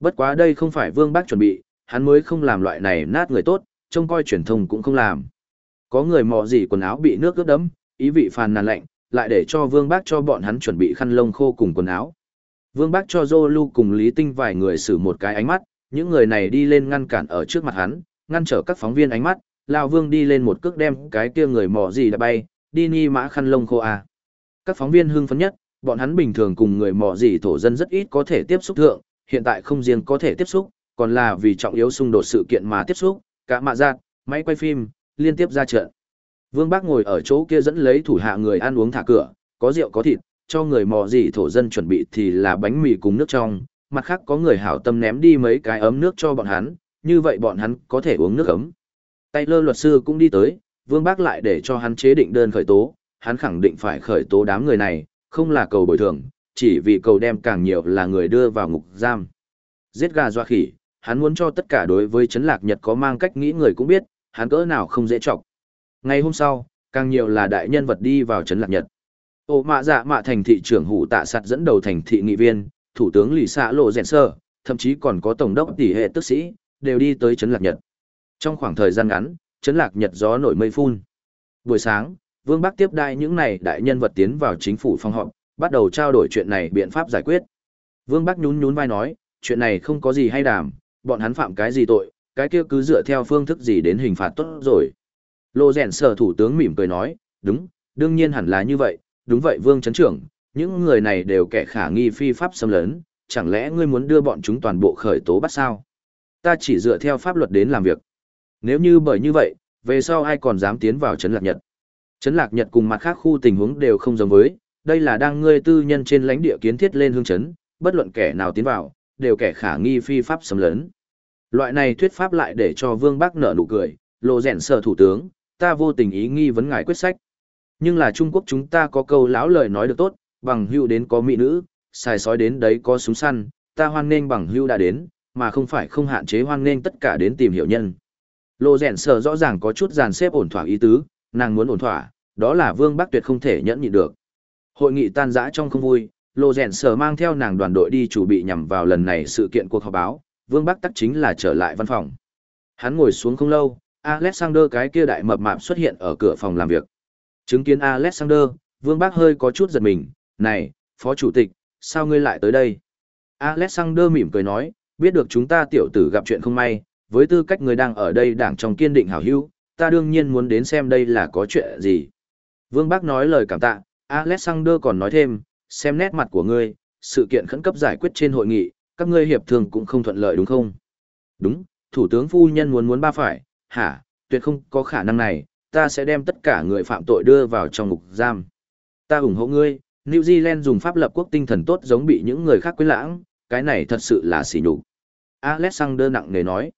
Bất quá đây không phải Vương Bác chuẩn bị, hắn mới không làm loại này nát người tốt, trông coi truyền thông cũng không làm. Có người mò gì quần áo bị nước ướt đẫm, ý vị phàn nàn lạnh, lại để cho Vương Bác cho bọn hắn chuẩn bị khăn lông khô cùng quần áo. Vương Bác cho Zolu cùng Lý Tinh vài người xử một cái ánh mắt, những người này đi lên ngăn cản ở trước mặt hắn, ngăn trở các phóng viên ánh mắt, Lão Vương đi lên một cước đem cái kia người mò gì đã bay, đi ni mã khăn lông khô à. Các phóng viên hưng phấn nhất, bọn hắn bình thường cùng người mò gì thổ dân rất ít có thể tiếp xúc thượng, hiện tại không riêng có thể tiếp xúc, còn là vì trọng yếu xung đột sự kiện mà tiếp xúc, cả mạ giác, máy quay phim, liên tiếp ra trận. Vương Bác ngồi ở chỗ kia dẫn lấy thủ hạ người ăn uống thả cửa, có rượu có thịt, cho người mò gì thổ dân chuẩn bị thì là bánh mì cùng nước trong, mặt khác có người hảo tâm ném đi mấy cái ấm nước cho bọn hắn, như vậy bọn hắn có thể uống nước ấm. Taylor luật sư cũng đi tới, Vương Bác lại để cho hắn chế định đơn khởi tố, hắn khẳng định phải khởi tố đám người này, không là cầu bồi thường, chỉ vì cầu đem càng nhiều là người đưa vào ngục giam. Giết gà doa khỉ, hắn muốn cho tất cả đối với chấn lạc Nhật có mang cách nghĩ người cũng biết, hắn cỡ nào không dễ chọc. Ngày hôm sau, càng nhiều là đại nhân vật đi vào chấn lạc Nhật. Ô mạ dạ mạ thành thị trưởng hủ tạ sạt dẫn đầu thành thị nghị viên, thủ tướng lì xạ lộ rèn sơ, thậm chí còn có tổng đốc tỷ hệ tức sĩ, đều đi tới chấn lạc Nhật. Trong khoảng thời gian ngắn, chấn lạc Nhật gió nổi mây phun. Buổi sáng, Vương Bắc tiếp đai những này đại nhân vật tiến vào chính phủ phòng họp, bắt đầu trao đổi chuyện này biện pháp giải quyết. Vương Bắc nhún nhún vai nói, chuyện này không có gì hay đàm, bọn hắn phạm cái gì tội, cái kia cứ dựa theo phương thức gì đến hình phạt tốt rồi. Lô rèn sở thủ tướng mỉm cười nói, đúng, đương nhiên hẳn là như vậy, đúng vậy Vương Trấn Trưởng, những người này đều kẻ khả nghi phi pháp xâm lấn, chẳng lẽ ngươi muốn đưa bọn chúng toàn bộ khởi tố bắt sao? Ta chỉ dựa theo pháp luật đến làm việc. Nếu như bởi như vậy, về sau ai còn dám tiến vào Trấn Lạc Nhật? Trấn Lạc Nhật cùng mặt khác khu tình huống đều không giống với, đây là đang ngươi tư nhân trên lãnh địa kiến thiết lên hương chấn, bất luận kẻ nào tiến vào, đều kẻ khả nghi phi pháp xâm lấn. Loại này thuyết pháp lại để cho Vương Bắc nở nụ cười, lộ rèn sở thủ tướng, ta vô tình ý nghi vấn ngài quyết sách. Nhưng là Trung Quốc chúng ta có câu lão lời nói được tốt, bằng hưu đến có mỹ nữ, xài sói đến đấy có súng săn, ta hoan nghênh bằng hưu đã đến, mà không phải không hạn chế hoan nghênh tất cả đến tìm hiểu nhân. Lộ rèn sở rõ ràng có chút dàn xếp ổn thỏa ý tứ, nàng muốn ổn thỏa, đó là Vương Bắc tuyệt không thể nhẫn nhịn được. Hội nghị tan rã trong không vui, Lộ rèn sở mang theo nàng đoàn đội đi chủ bị nhằm vào lần này sự kiện cuộc họp báo, Vương Bắc tắc chính là trở lại văn phòng. Hắn ngồi xuống không lâu, Alexander cái kia đại mập mạp xuất hiện ở cửa phòng làm việc. Chứng kiến Alexander, Vương Bắc hơi có chút giật mình, này, Phó Chủ tịch, sao ngươi lại tới đây? Alexander mỉm cười nói, biết được chúng ta tiểu tử gặp chuyện không may, với tư cách người đang ở đây đảng trong kiên định hảo hữu, ta đương nhiên muốn đến xem đây là có chuyện gì. Vương Bắc nói lời cảm tạ, Alexander còn nói thêm, xem nét mặt của ngươi, sự kiện khẩn cấp giải quyết trên hội nghị, các ngươi hiệp thương cũng không thuận lợi đúng không? Đúng, thủ tướng phu nhân muốn muốn ba phải, hả, tuyệt không có khả năng này, ta sẽ đem tất cả người phạm tội đưa vào trong ngục giam. Ta ủng hộ ngươi, New Zealand dùng pháp lập quốc tinh thần tốt giống bị những người khác quên lãng, cái này thật sự là xỉ nhục. Alexander nặng nề nói,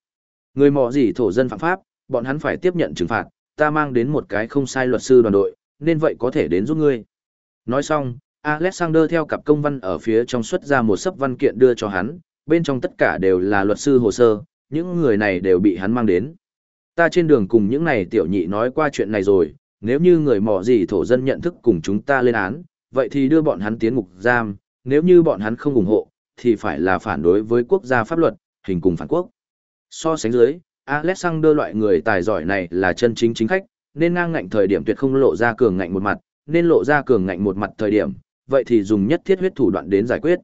người mò gì thổ dân phạm pháp, bọn hắn phải tiếp nhận trừng phạt, ta mang đến một cái không sai luật sư đoàn đội, nên vậy có thể đến giúp ngươi. Nói xong, Alexander theo cặp công văn ở phía trong xuất ra một sấp văn kiện đưa cho hắn, bên trong tất cả đều là luật sư hồ sơ, những người này đều bị hắn mang đến. Ta trên đường cùng những này tiểu nhị nói qua chuyện này rồi, nếu như người mỏ gì thổ dân nhận thức cùng chúng ta lên án, vậy thì đưa bọn hắn tiến ngục giam, nếu như bọn hắn không ủng hộ, thì phải là phản đối với quốc gia pháp luật, hình cùng phản quốc. So sánh dưới, Alexander loại người tài giỏi này là chân chính chính khách, nên ngang ngạnh thời điểm tuyệt không lộ ra cường ngạnh một mặt, nên lộ ra cường ngạnh một mặt thời điểm, vậy thì dùng nhất thiết huyết thủ đoạn đến giải quyết.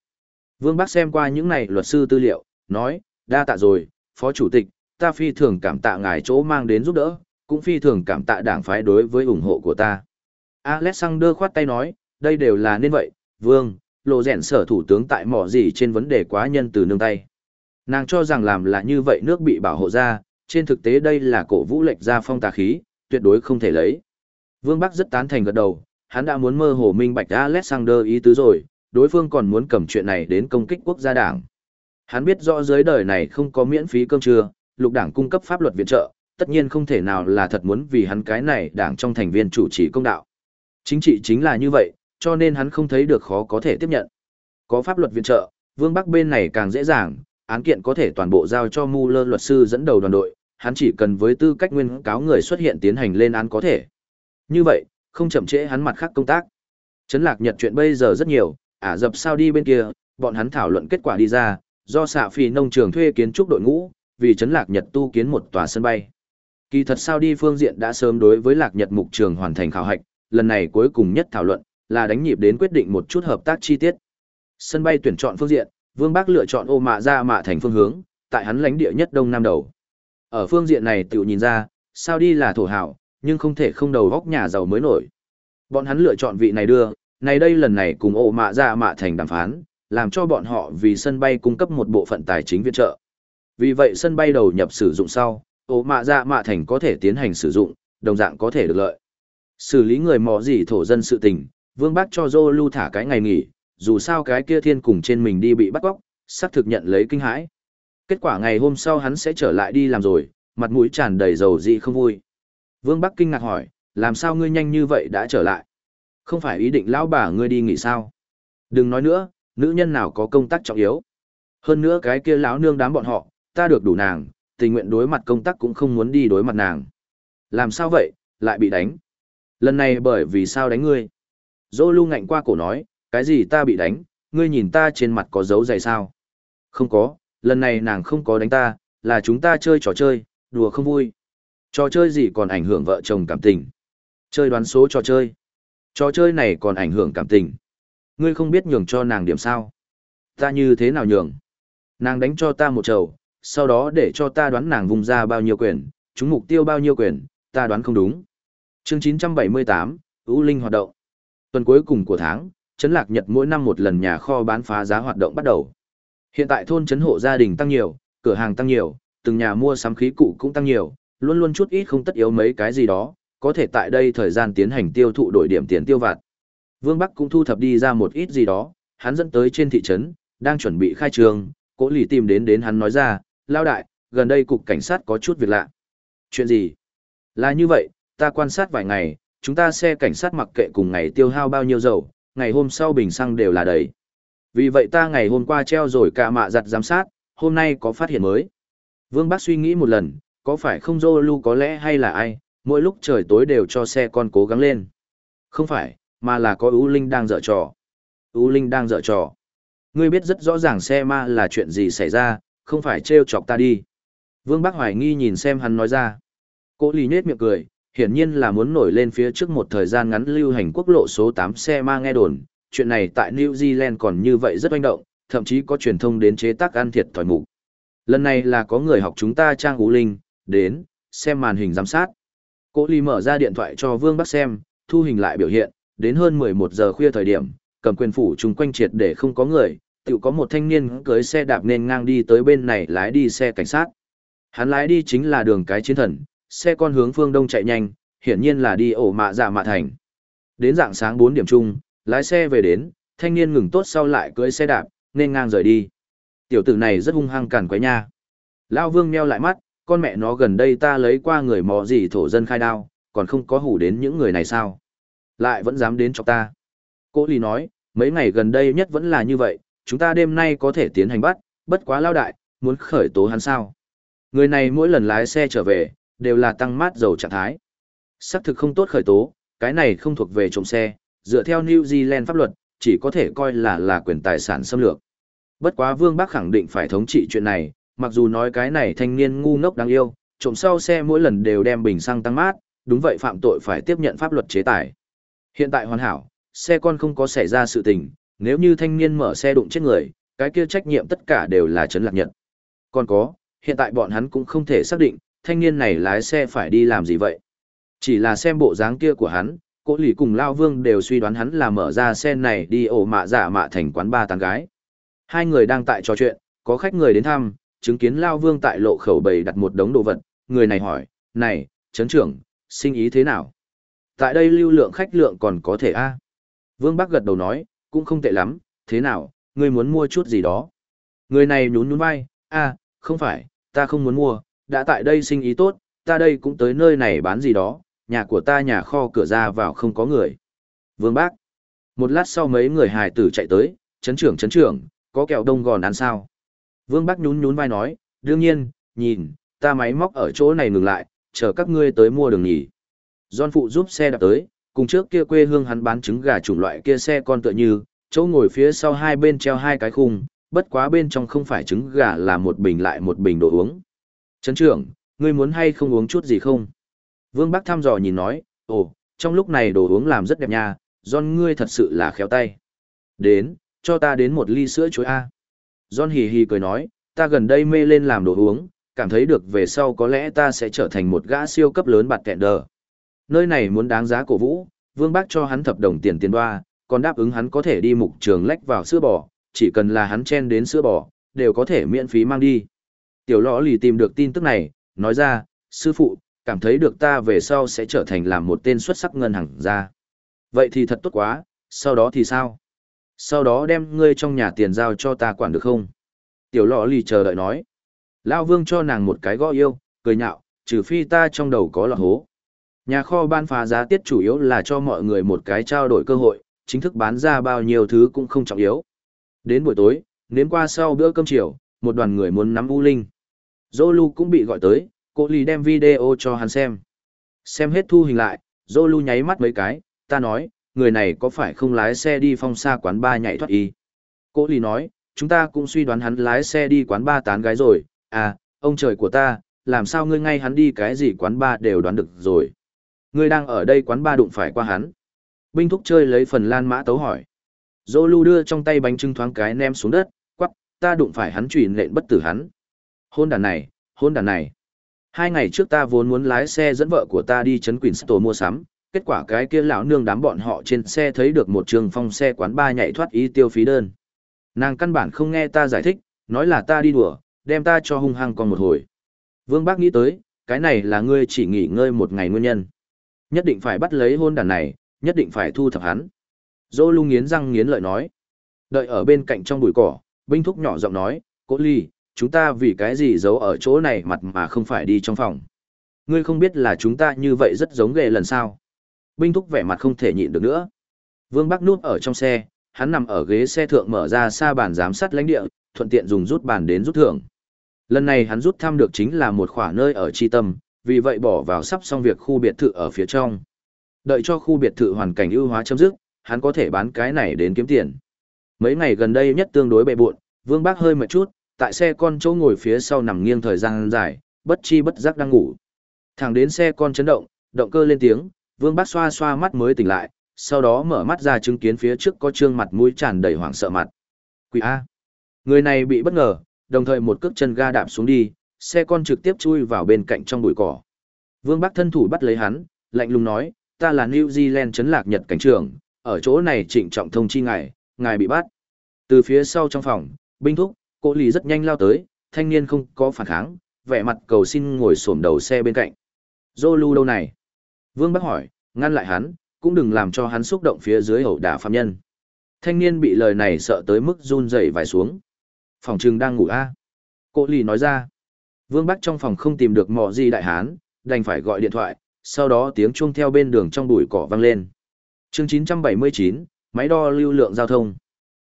Vương Bắc xem qua những này luật sư tư liệu, nói, đa tạ rồi, Phó Chủ tịch, ta phi thường cảm tạ ngài chỗ mang đến giúp đỡ, cũng phi thường cảm tạ đảng phái đối với ủng hộ của ta. Alexander khoát tay nói, đây đều là nên vậy, Vương, lộ rèn sở thủ tướng tại mỏ gì trên vấn đề quá nhân từ nương tay. Nàng cho rằng làm là như vậy nước bị bảo hộ ra, trên thực tế đây là cổ vũ lệch ra phong tà khí, tuyệt đối không thể lấy. Vương Bắc rất tán thành gật đầu, hắn đã muốn mơ hồ minh bạch Alexander ý tứ rồi, đối phương còn muốn cầm chuyện này đến công kích quốc gia đảng. Hắn biết rõ dưới đời này không có miễn phí cơm trưa, lục đảng cung cấp pháp luật viện trợ, tất nhiên không thể nào là thật muốn vì hắn cái này đảng trong thành viên chủ trì công đạo. Chính trị chính là như vậy, cho nên hắn không thấy được khó có thể tiếp nhận. Có pháp luật viện trợ, Vương Bắc bên này càng dễ dàng, án kiện có thể toàn bộ giao cho Muller luật sư dẫn đầu đoàn đội, hắn chỉ cần với tư cách nguyên cáo người xuất hiện tiến hành lên án có thể. Như vậy, không chậm trễ hắn mặt khác công tác. Trấn lạc nhật chuyện bây giờ rất nhiều, ả dập sao đi bên kia, bọn hắn thảo luận kết quả đi ra, do xạ phi nông trường thuê kiến trúc đội ngũ, vì Trấn lạc Nhật tu kiến một tòa sân bay. Kỳ thật sao đi phương diện đã sớm đối với lạc Nhật mục trường hoàn thành khảo hạch, lần này cuối cùng nhất thảo luận, là đánh nhịp đến quyết định một chút hợp tác chi tiết. Sân bay tuyển chọn phương diện, Vương bác lựa chọn ô mạ ra mạ thành phương hướng, tại hắn lãnh địa nhất đông nam đầu. Ở phương diện này tiểu nhìn ra, sao đi là thổ hảo, nhưng không thể không đầu góc nhà giàu mới nổi. Bọn hắn lựa chọn vị này đưa, này đây lần này cùng ổ mạ ra mạ thành đàm phán, làm cho bọn họ vì sân bay cung cấp một bộ phận tài chính viện trợ. Vì vậy sân bay đầu nhập sử dụng sau, ổ mạ ra mạ thành có thể tiến hành sử dụng, đồng dạng có thể được lợi. Xử lý người mò gì thổ dân sự tình, Vương Bác cho Dô lưu thả cái ngày nghỉ, dù sao cái kia thiên cùng trên mình đi bị bắt cóc, xác thực nhận lấy kinh hãi. Kết quả ngày hôm sau hắn sẽ trở lại đi làm rồi, mặt mũi tràn đầy dầu dị không vui. Vương Bắc kinh ngạc hỏi, làm sao ngươi nhanh như vậy đã trở lại? Không phải ý định lão bà ngươi đi nghỉ sao? Đừng nói nữa, nữ nhân nào có công tác trọng yếu. Hơn nữa cái kia lão nương đám bọn họ, ta được đủ nàng, tình nguyện đối mặt công tác cũng không muốn đi đối mặt nàng. Làm sao vậy, lại bị đánh? Lần này bởi vì sao đánh ngươi? Dô lưu ngạnh qua cổ nói, cái gì ta bị đánh, ngươi nhìn ta trên mặt có dấu dày sao? Không có, lần này nàng không có đánh ta, là chúng ta chơi trò chơi, đùa không vui. Trò chơi gì còn ảnh hưởng vợ chồng cảm tình? Chơi đoán số trò chơi. Trò chơi này còn ảnh hưởng cảm tình. Ngươi không biết nhường cho nàng điểm sao? Ta như thế nào nhường? Nàng đánh cho ta một trầu, sau đó để cho ta đoán nàng vùng ra bao nhiêu quyền, chúng mục tiêu bao nhiêu quyền, ta đoán không đúng. Chương 978, U Linh hoạt động. Tuần cuối cùng của tháng, Trấn Lạc Nhật mỗi năm một lần nhà kho bán phá giá hoạt động bắt đầu. Hiện tại thôn trấn hộ gia đình tăng nhiều, cửa hàng tăng nhiều, từng nhà mua sắm khí cụ cũng tăng nhiều, luôn luôn chút ít không tất yếu mấy cái gì đó, có thể tại đây thời gian tiến hành tiêu thụ đổi điểm tiền tiêu vặt. Vương Bắc cũng thu thập đi ra một ít gì đó, hắn dẫn tới trên thị trấn, đang chuẩn bị khai trường, cố lì tìm đến đến hắn nói ra, lao đại, gần đây cục cảnh sát có chút việc lạ. Chuyện gì? Là như vậy, ta quan sát vài ngày, chúng ta xe cảnh sát mặc kệ cùng ngày tiêu hao bao nhiêu dầu, ngày hôm sau bình xăng đều là đầy. Vì vậy ta ngày hôm qua treo rồi cả mạ giặt giám sát, hôm nay có phát hiện mới. Vương Bắc suy nghĩ một lần, có phải không dô lưu có lẽ hay là ai, mỗi lúc trời tối đều cho xe con cố gắng lên. Không phải, mà là có ưu Linh đang dở trò. ưu Linh đang dở trò. Ngươi biết rất rõ ràng xe ma là chuyện gì xảy ra, không phải trêu chọc ta đi. Vương Bắc hoài nghi nhìn xem hắn nói ra. Cô lì nết miệng cười, hiển nhiên là muốn nổi lên phía trước một thời gian ngắn lưu hành quốc lộ số 8 xe ma nghe đồn. Chuyện này tại New Zealand còn như vậy rất oanh động, thậm chí có truyền thông đến chế tác ăn thiệt thòi mục. Lần này là có người học chúng ta trang U linh, đến, xem màn hình giám sát. Cố Ly mở ra điện thoại cho Vương Bắc xem, thu hình lại biểu hiện, đến hơn 11 giờ khuya thời điểm, cầm quyền phủ chung quanh triệt để không có người, tự có một thanh niên cưới xe đạp nên ngang đi tới bên này lái đi xe cảnh sát. Hắn lái đi chính là đường cái chiến thần, xe con hướng phương đông chạy nhanh, hiển nhiên là đi ổ mạ dạ mạ thành. Đến dạng sáng 4 điểm chung, lái xe về đến, thanh niên ngừng tốt sau lại cưới xe đạp, nên ngang rời đi. Tiểu tử này rất hung hăng cản quấy nha. Lao vương meo lại mắt, con mẹ nó gần đây ta lấy qua người mò gì thổ dân khai đao, còn không có hủ đến những người này sao? Lại vẫn dám đến cho ta. Cố lì nói, mấy ngày gần đây nhất vẫn là như vậy, chúng ta đêm nay có thể tiến hành bắt, bất quá lao đại, muốn khởi tố hắn sao? Người này mỗi lần lái xe trở về, đều là tăng mát dầu trạng thái. Sắc thực không tốt khởi tố, cái này không thuộc về trộm xe, dựa theo New Zealand pháp luật, chỉ có thể coi là là quyền tài sản xâm lược. Bất quá Vương Bắc khẳng định phải thống trị chuyện này, mặc dù nói cái này thanh niên ngu ngốc đáng yêu, trộm sau xe mỗi lần đều đem bình xăng tăng mát, đúng vậy phạm tội phải tiếp nhận pháp luật chế tài. Hiện tại hoàn hảo, xe con không có xảy ra sự tình, nếu như thanh niên mở xe đụng chết người, cái kia trách nhiệm tất cả đều là Trấn lạc nhận. Còn có, hiện tại bọn hắn cũng không thể xác định, thanh niên này lái xe phải đi làm gì vậy. Chỉ là xem bộ dáng kia của hắn, cỗ lì cùng Lao Vương đều suy đoán hắn là mở ra xe này đi ổ mạ giả mạ thành quán ba tán gái. Hai người đang tại trò chuyện, có khách người đến thăm, chứng kiến Lao Vương tại lộ khẩu bày đặt một đống đồ vật, người này hỏi, này, chấn trưởng, sinh ý thế nào? Tại đây lưu lượng khách lượng còn có thể a Vương Bắc gật đầu nói, cũng không tệ lắm, thế nào, ngươi muốn mua chút gì đó? Người này nhún nhún vai, a không phải, ta không muốn mua, đã tại đây sinh ý tốt, ta đây cũng tới nơi này bán gì đó, nhà của ta nhà kho cửa ra vào không có người. Vương Bác. Một lát sau mấy người hài tử chạy tới, chấn trưởng chấn trưởng, có kẹo đông gòn ăn sao? Vương Bắc nhún nhún vai nói, đương nhiên, nhìn, ta máy móc ở chỗ này ngừng lại, chờ các ngươi tới mua đường nhỉ. John phụ giúp xe đạp tới, cùng trước kia quê hương hắn bán trứng gà chủng loại kia xe con tựa như, chỗ ngồi phía sau hai bên treo hai cái khung, bất quá bên trong không phải trứng gà là một bình lại một bình đồ uống. Trấn trưởng, ngươi muốn hay không uống chút gì không? Vương Bắc thăm dò nhìn nói, ồ, trong lúc này đồ uống làm rất đẹp nha, John ngươi thật sự là khéo tay. Đến, cho ta đến một ly sữa chuối A. John hì hì cười nói, ta gần đây mê lên làm đồ uống, cảm thấy được về sau có lẽ ta sẽ trở thành một gã siêu cấp lớn bạt kẹn đờ. Nơi này muốn đáng giá cổ vũ, Vương Bác cho hắn thập đồng tiền tiền đoa, còn đáp ứng hắn có thể đi mục trường lách vào sữa bò, chỉ cần là hắn chen đến sữa bò, đều có thể miễn phí mang đi. Tiểu lõ lì tìm được tin tức này, nói ra, sư phụ, cảm thấy được ta về sau sẽ trở thành làm một tên xuất sắc ngân hàng ra. Vậy thì thật tốt quá, sau đó thì sao? Sau đó đem ngươi trong nhà tiền giao cho ta quản được không? Tiểu lọ lì chờ đợi nói. Lao vương cho nàng một cái gõ yêu, cười nhạo, trừ phi ta trong đầu có lọt hố. Nhà kho ban phá giá tiết chủ yếu là cho mọi người một cái trao đổi cơ hội, chính thức bán ra bao nhiêu thứ cũng không trọng yếu. Đến buổi tối, nếm qua sau bữa cơm chiều, một đoàn người muốn nắm U Linh. Zolu cũng bị gọi tới, cô lì đem video cho hắn xem. Xem hết thu hình lại, Zolu nháy mắt mấy cái, ta nói, người này có phải không lái xe đi phong xa quán ba nhảy thoát y. Cố lì nói, chúng ta cũng suy đoán hắn lái xe đi quán ba tán gái rồi, à, ông trời của ta, làm sao ngươi ngay hắn đi cái gì quán ba đều đoán được rồi. Ngươi đang ở đây quán ba đụng phải qua hắn. Binh thúc chơi lấy phần lan mã tấu hỏi. Dô lưu đưa trong tay bánh trưng thoáng cái ném xuống đất, quắc, ta đụng phải hắn trùy nện bất tử hắn. Hôn đàn này, hôn đàn này. Hai ngày trước ta vốn muốn lái xe dẫn vợ của ta đi chấn Quyền Store mua sắm, kết quả cái kia lão nương đám bọn họ trên xe thấy được một trường phong xe quán ba nhảy thoát ý tiêu phí đơn. Nàng căn bản không nghe ta giải thích, nói là ta đi đùa, đem ta cho hung hăng còn một hồi. Vương Bác nghĩ tới, cái này là ngươi chỉ nghỉ ngơi một ngày nguyên nhân. Nhất định phải bắt lấy hôn đàn này, nhất định phải thu thập hắn. Dô lung nghiến răng nghiến lợi nói. Đợi ở bên cạnh trong bụi cỏ, binh thúc nhỏ giọng nói, Cố ly, chúng ta vì cái gì giấu ở chỗ này mặt mà không phải đi trong phòng. Ngươi không biết là chúng ta như vậy rất giống ghê lần sau. Binh thúc vẻ mặt không thể nhịn được nữa. Vương Bắc núp ở trong xe, hắn nằm ở ghế xe thượng mở ra xa bàn giám sát lãnh địa, thuận tiện dùng rút bàn đến rút thưởng. Lần này hắn rút thăm được chính là một khoả nơi ở chi tâm, vì vậy bỏ vào sắp xong việc khu biệt thự ở phía trong. Đợi cho khu biệt thự hoàn cảnh ưu hóa chấm dứt, hắn có thể bán cái này đến kiếm tiền. Mấy ngày gần đây nhất tương đối bệ buộn, Vương Bác hơi mệt chút, tại xe con chỗ ngồi phía sau nằm nghiêng thời gian dài, bất chi bất giác đang ngủ. Thẳng đến xe con chấn động, động cơ lên tiếng, Vương Bác xoa xoa mắt mới tỉnh lại, sau đó mở mắt ra chứng kiến phía trước có trương mặt mũi tràn đầy hoảng sợ mặt. Quỷ A. Người này bị bất ngờ, đồng thời một cước chân ga đạp xuống đi, xe con trực tiếp chui vào bên cạnh trong bụi cỏ. Vương Bắc thân thủ bắt lấy hắn, lạnh lùng nói, ta là New Zealand chấn lạc Nhật cảnh trưởng, ở chỗ này trịnh trọng thông chi ngài, ngài bị bắt. Từ phía sau trong phòng, binh thúc, cô lì rất nhanh lao tới, thanh niên không có phản kháng, vẻ mặt cầu xin ngồi xổm đầu xe bên cạnh. Zolu đâu này? Vương Bắc hỏi, ngăn lại hắn, cũng đừng làm cho hắn xúc động phía dưới hậu đả phạm nhân. Thanh niên bị lời này sợ tới mức run rẩy vài xuống. Phòng trừng đang ngủ a. À? Cô lì nói ra. Vương Bắc trong phòng không tìm được mò gì đại hán, đành phải gọi điện thoại, sau đó tiếng chuông theo bên đường trong bụi cỏ vang lên. Chương 979, máy đo lưu lượng giao thông.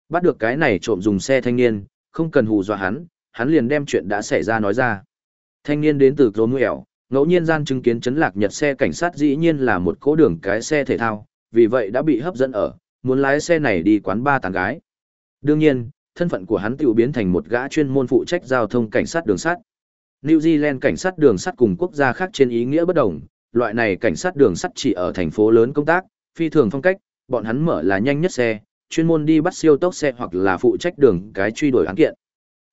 Bắt được cái này trộm dùng xe thanh niên, không cần hù dọa hắn, hắn liền đem chuyện đã xảy ra nói ra. Thanh niên đến từ Cromwell, ngẫu nhiên gian chứng kiến chấn lạc nhật xe cảnh sát dĩ nhiên là một cố đường cái xe thể thao, vì vậy đã bị hấp dẫn ở, muốn lái xe này đi quán ba tàng gái. Đương nhiên, thân phận của hắn tiểu biến thành một gã chuyên môn phụ trách giao thông cảnh sát đường sắt. New Zealand cảnh sát đường sắt cùng quốc gia khác trên ý nghĩa bất đồng, loại này cảnh sát đường sắt chỉ ở thành phố lớn công tác, phi thường phong cách, bọn hắn mở là nhanh nhất xe, chuyên môn đi bắt siêu tốc xe hoặc là phụ trách đường cái truy đuổi án kiện.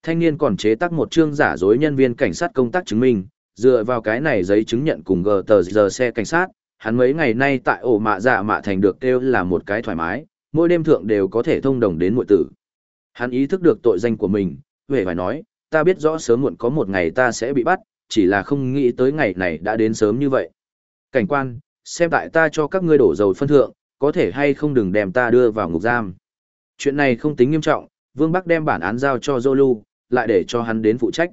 Thanh niên còn chế tác một chương giả dối nhân viên cảnh sát công tác chứng minh, dựa vào cái này giấy chứng nhận cùng gờ tờ giờ xe cảnh sát, hắn mấy ngày nay tại ổ mạ dạ mạ thành được kêu là một cái thoải mái, mỗi đêm thượng đều có thể thông đồng đến muội tử. Hắn ý thức được tội danh của mình, về phải nói, ta biết rõ sớm muộn có một ngày ta sẽ bị bắt, chỉ là không nghĩ tới ngày này đã đến sớm như vậy. Cảnh quan, xem tại ta cho các ngươi đổ dầu phân thượng, có thể hay không đừng đem ta đưa vào ngục giam. Chuyện này không tính nghiêm trọng, Vương Bắc đem bản án giao cho Zolu, lại để cho hắn đến phụ trách.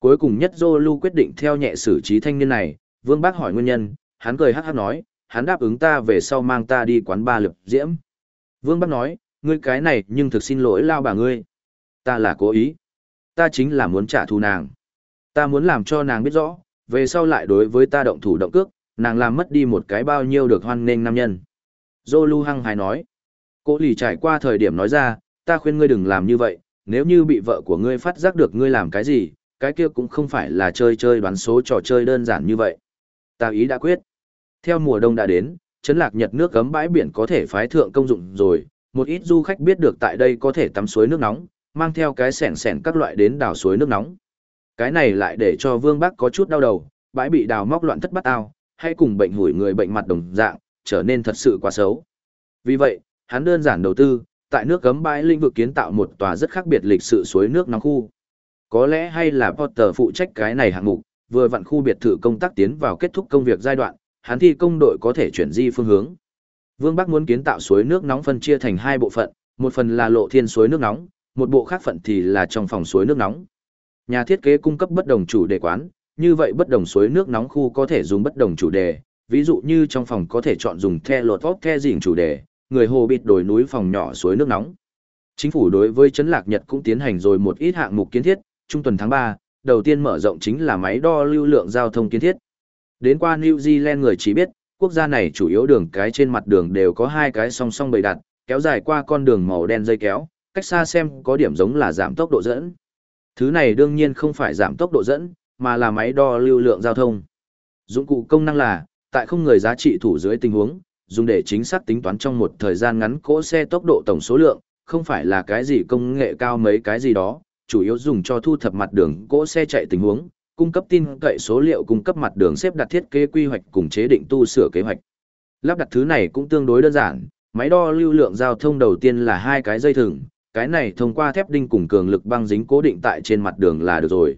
Cuối cùng nhất Zolu quyết định theo nhẹ xử trí thanh niên này, Vương Bác hỏi nguyên nhân, hắn cười hát hát nói, hắn đáp ứng ta về sau mang ta đi quán ba lập diễm. Vương Bác nói, ngươi cái này nhưng thực xin lỗi lao bà ngươi. Ta là cố ý. Ta chính là muốn trả thù nàng. Ta muốn làm cho nàng biết rõ, về sau lại đối với ta động thủ động cước, nàng làm mất đi một cái bao nhiêu được hoan nghênh nam nhân. Zolu hăng hài nói. Cố lì trải qua thời điểm nói ra, ta khuyên ngươi đừng làm như vậy, nếu như bị vợ của ngươi phát giác được ngươi làm cái gì, cái kia cũng không phải là chơi chơi đoán số trò chơi đơn giản như vậy. Ta ý đã quyết. Theo mùa đông đã đến, chấn lạc nhật nước cấm bãi biển có thể phái thượng công dụng rồi, một ít du khách biết được tại đây có thể tắm suối nước nóng, mang theo cái sẻn sẻn các loại đến đào suối nước nóng. Cái này lại để cho Vương Bắc có chút đau đầu, bãi bị đào móc loạn thất bắt ao, hay cùng bệnh hủi người bệnh mặt đồng dạng, trở nên thật sự quá xấu. Vì vậy, hắn đơn giản đầu tư, tại nước cấm bãi lĩnh vực kiến tạo một tòa rất khác biệt lịch sự suối nước nóng khu. Có lẽ hay là Potter phụ trách cái này hạng mục, vừa vặn khu biệt thự công tác tiến vào kết thúc công việc giai đoạn, hắn thi công đội có thể chuyển di phương hướng. Vương Bắc muốn kiến tạo suối nước nóng phân chia thành hai bộ phận, một phần là lộ thiên suối nước nóng, một bộ khác phận thì là trong phòng suối nước nóng. Nhà thiết kế cung cấp bất đồng chủ đề quán, như vậy bất đồng suối nước nóng khu có thể dùng bất đồng chủ đề, ví dụ như trong phòng có thể chọn dùng the lột vóc the dịnh chủ đề, người hồ bịt đồi núi phòng nhỏ suối nước nóng. Chính phủ đối với chấn lạc Nhật cũng tiến hành rồi một ít hạng mục kiến thiết, trung tuần tháng 3, đầu tiên mở rộng chính là máy đo lưu lượng giao thông kiến thiết. Đến qua New Zealand người chỉ biết, quốc gia này chủ yếu đường cái trên mặt đường đều có hai cái song song bày đặt, kéo dài qua con đường màu đen dây kéo, cách xa xem có điểm giống là giảm tốc độ dẫn. Thứ này đương nhiên không phải giảm tốc độ dẫn, mà là máy đo lưu lượng giao thông. Dụng cụ công năng là, tại không người giá trị thủ dưới tình huống, dùng để chính xác tính toán trong một thời gian ngắn cỗ xe tốc độ tổng số lượng, không phải là cái gì công nghệ cao mấy cái gì đó, chủ yếu dùng cho thu thập mặt đường cỗ xe chạy tình huống, cung cấp tin cậy số liệu cung cấp mặt đường xếp đặt thiết kế quy hoạch cùng chế định tu sửa kế hoạch. Lắp đặt thứ này cũng tương đối đơn giản, máy đo lưu lượng giao thông đầu tiên là hai cái dây thừng, cái này thông qua thép đinh cùng cường lực băng dính cố định tại trên mặt đường là được rồi.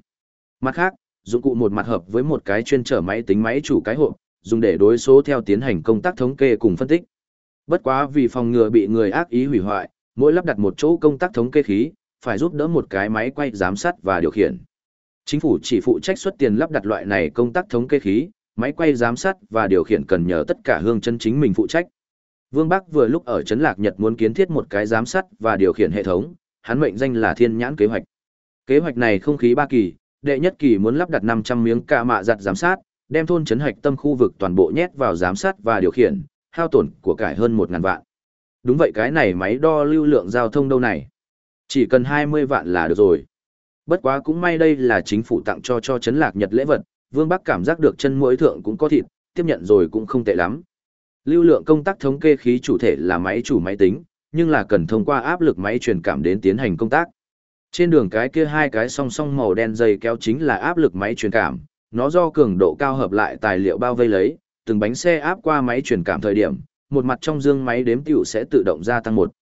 Mặt khác, dụng cụ một mặt hợp với một cái chuyên trở máy tính máy chủ cái hộp, dùng để đối số theo tiến hành công tác thống kê cùng phân tích. Bất quá vì phòng ngừa bị người ác ý hủy hoại, mỗi lắp đặt một chỗ công tác thống kê khí, phải giúp đỡ một cái máy quay giám sát và điều khiển. Chính phủ chỉ phụ trách xuất tiền lắp đặt loại này công tác thống kê khí, máy quay giám sát và điều khiển cần nhờ tất cả hương chân chính mình phụ trách. Vương Bắc vừa lúc ở Trấn Lạc Nhật muốn kiến thiết một cái giám sát và điều khiển hệ thống, hắn mệnh danh là Thiên Nhãn kế hoạch. Kế hoạch này không khí ba kỳ, đệ nhất kỳ muốn lắp đặt 500 miếng ca mạ giặt giám sát, đem thôn trấn hạch tâm khu vực toàn bộ nhét vào giám sát và điều khiển, hao tổn của cải hơn 1000 vạn. Đúng vậy cái này máy đo lưu lượng giao thông đâu này. Chỉ cần 20 vạn là được rồi. Bất quá cũng may đây là chính phủ tặng cho cho Trấn Lạc Nhật lễ vật, Vương Bắc cảm giác được chân mũi thượng cũng có thịt, tiếp nhận rồi cũng không tệ lắm. Lưu lượng công tác thống kê khí chủ thể là máy chủ máy tính, nhưng là cần thông qua áp lực máy truyền cảm đến tiến hành công tác. Trên đường cái kia hai cái song song màu đen dây kéo chính là áp lực máy truyền cảm, nó do cường độ cao hợp lại tài liệu bao vây lấy, từng bánh xe áp qua máy truyền cảm thời điểm, một mặt trong dương máy đếm tiểu sẽ tự động gia tăng một.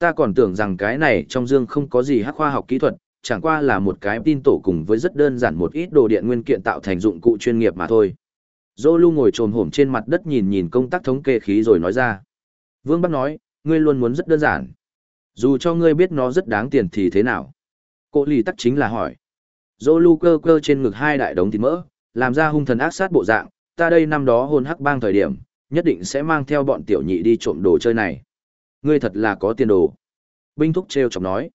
Ta còn tưởng rằng cái này trong dương không có gì hắc khoa học kỹ thuật, chẳng qua là một cái tin tổ cùng với rất đơn giản một ít đồ điện nguyên kiện tạo thành dụng cụ chuyên nghiệp mà thôi. Dô lưu ngồi trồm hổm trên mặt đất nhìn nhìn công tác thống kê khí rồi nói ra. Vương Bắc nói, ngươi luôn muốn rất đơn giản. Dù cho ngươi biết nó rất đáng tiền thì thế nào? Cô lì tắc chính là hỏi. Dô lưu cơ cơ trên ngực hai đại đống thịt mỡ, làm ra hung thần ác sát bộ dạng, ta đây năm đó hôn hắc bang thời điểm, nhất định sẽ mang theo bọn tiểu nhị đi trộm đồ chơi này. Ngươi thật là có tiền đồ. Binh thúc treo chọc nói.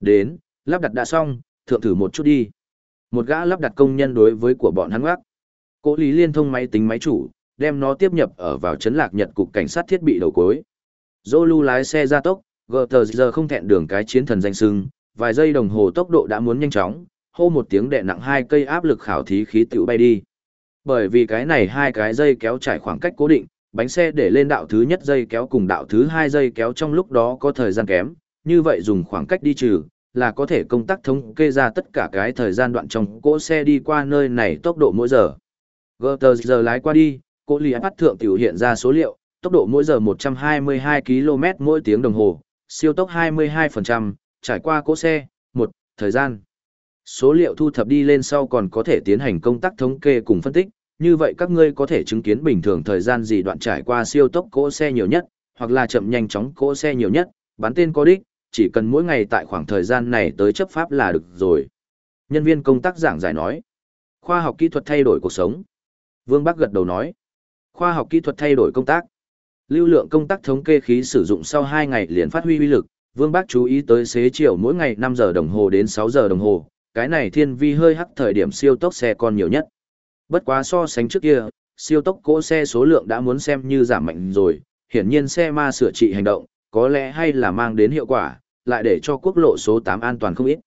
Đến, lắp đặt đã xong, thượng thử một chút đi. Một gã lắp đặt công nhân đối với của bọn hắn gác. Cố Lý liên thông máy tính máy chủ, đem nó tiếp nhập ở vào chấn lạc nhật cục cảnh sát thiết bị đầu cuối. Zolu lái xe ra tốc, GTR giờ không thẹn đường cái chiến thần danh sưng, vài giây đồng hồ tốc độ đã muốn nhanh chóng, hô một tiếng đè nặng hai cây áp lực khảo thí khí tiểu bay đi. Bởi vì cái này hai cái dây kéo trải khoảng cách cố định, bánh xe để lên đạo thứ nhất dây kéo cùng đạo thứ hai dây kéo trong lúc đó có thời gian kém, như vậy dùng khoảng cách đi trừ, là có thể công tác thống kê ra tất cả cái thời gian đoạn trong cỗ xe đi qua nơi này tốc độ mỗi giờ. Gutter giờ lái qua đi, cỗ lì bắt thượng tiểu hiện ra số liệu, tốc độ mỗi giờ 122 km mỗi tiếng đồng hồ, siêu tốc 22%, trải qua cỗ xe, một, thời gian. Số liệu thu thập đi lên sau còn có thể tiến hành công tác thống kê cùng phân tích, như vậy các ngươi có thể chứng kiến bình thường thời gian gì đoạn trải qua siêu tốc cỗ xe nhiều nhất, hoặc là chậm nhanh chóng cỗ xe nhiều nhất, bắn tên có đích, chỉ cần mỗi ngày tại khoảng thời gian này tới chấp pháp là được rồi. Nhân viên công tác giảng giải nói, khoa học kỹ thuật thay đổi cuộc sống. Vương Bắc gật đầu nói, khoa học kỹ thuật thay đổi công tác. Lưu lượng công tác thống kê khí sử dụng sau 2 ngày liền phát huy uy lực, Vương Bắc chú ý tới xế chiều mỗi ngày 5 giờ đồng hồ đến 6 giờ đồng hồ, cái này thiên vi hơi hắc thời điểm siêu tốc xe còn nhiều nhất. Bất quá so sánh trước kia, siêu tốc cỗ xe số lượng đã muốn xem như giảm mạnh rồi, hiển nhiên xe ma sửa trị hành động, có lẽ hay là mang đến hiệu quả, lại để cho quốc lộ số 8 an toàn không ít.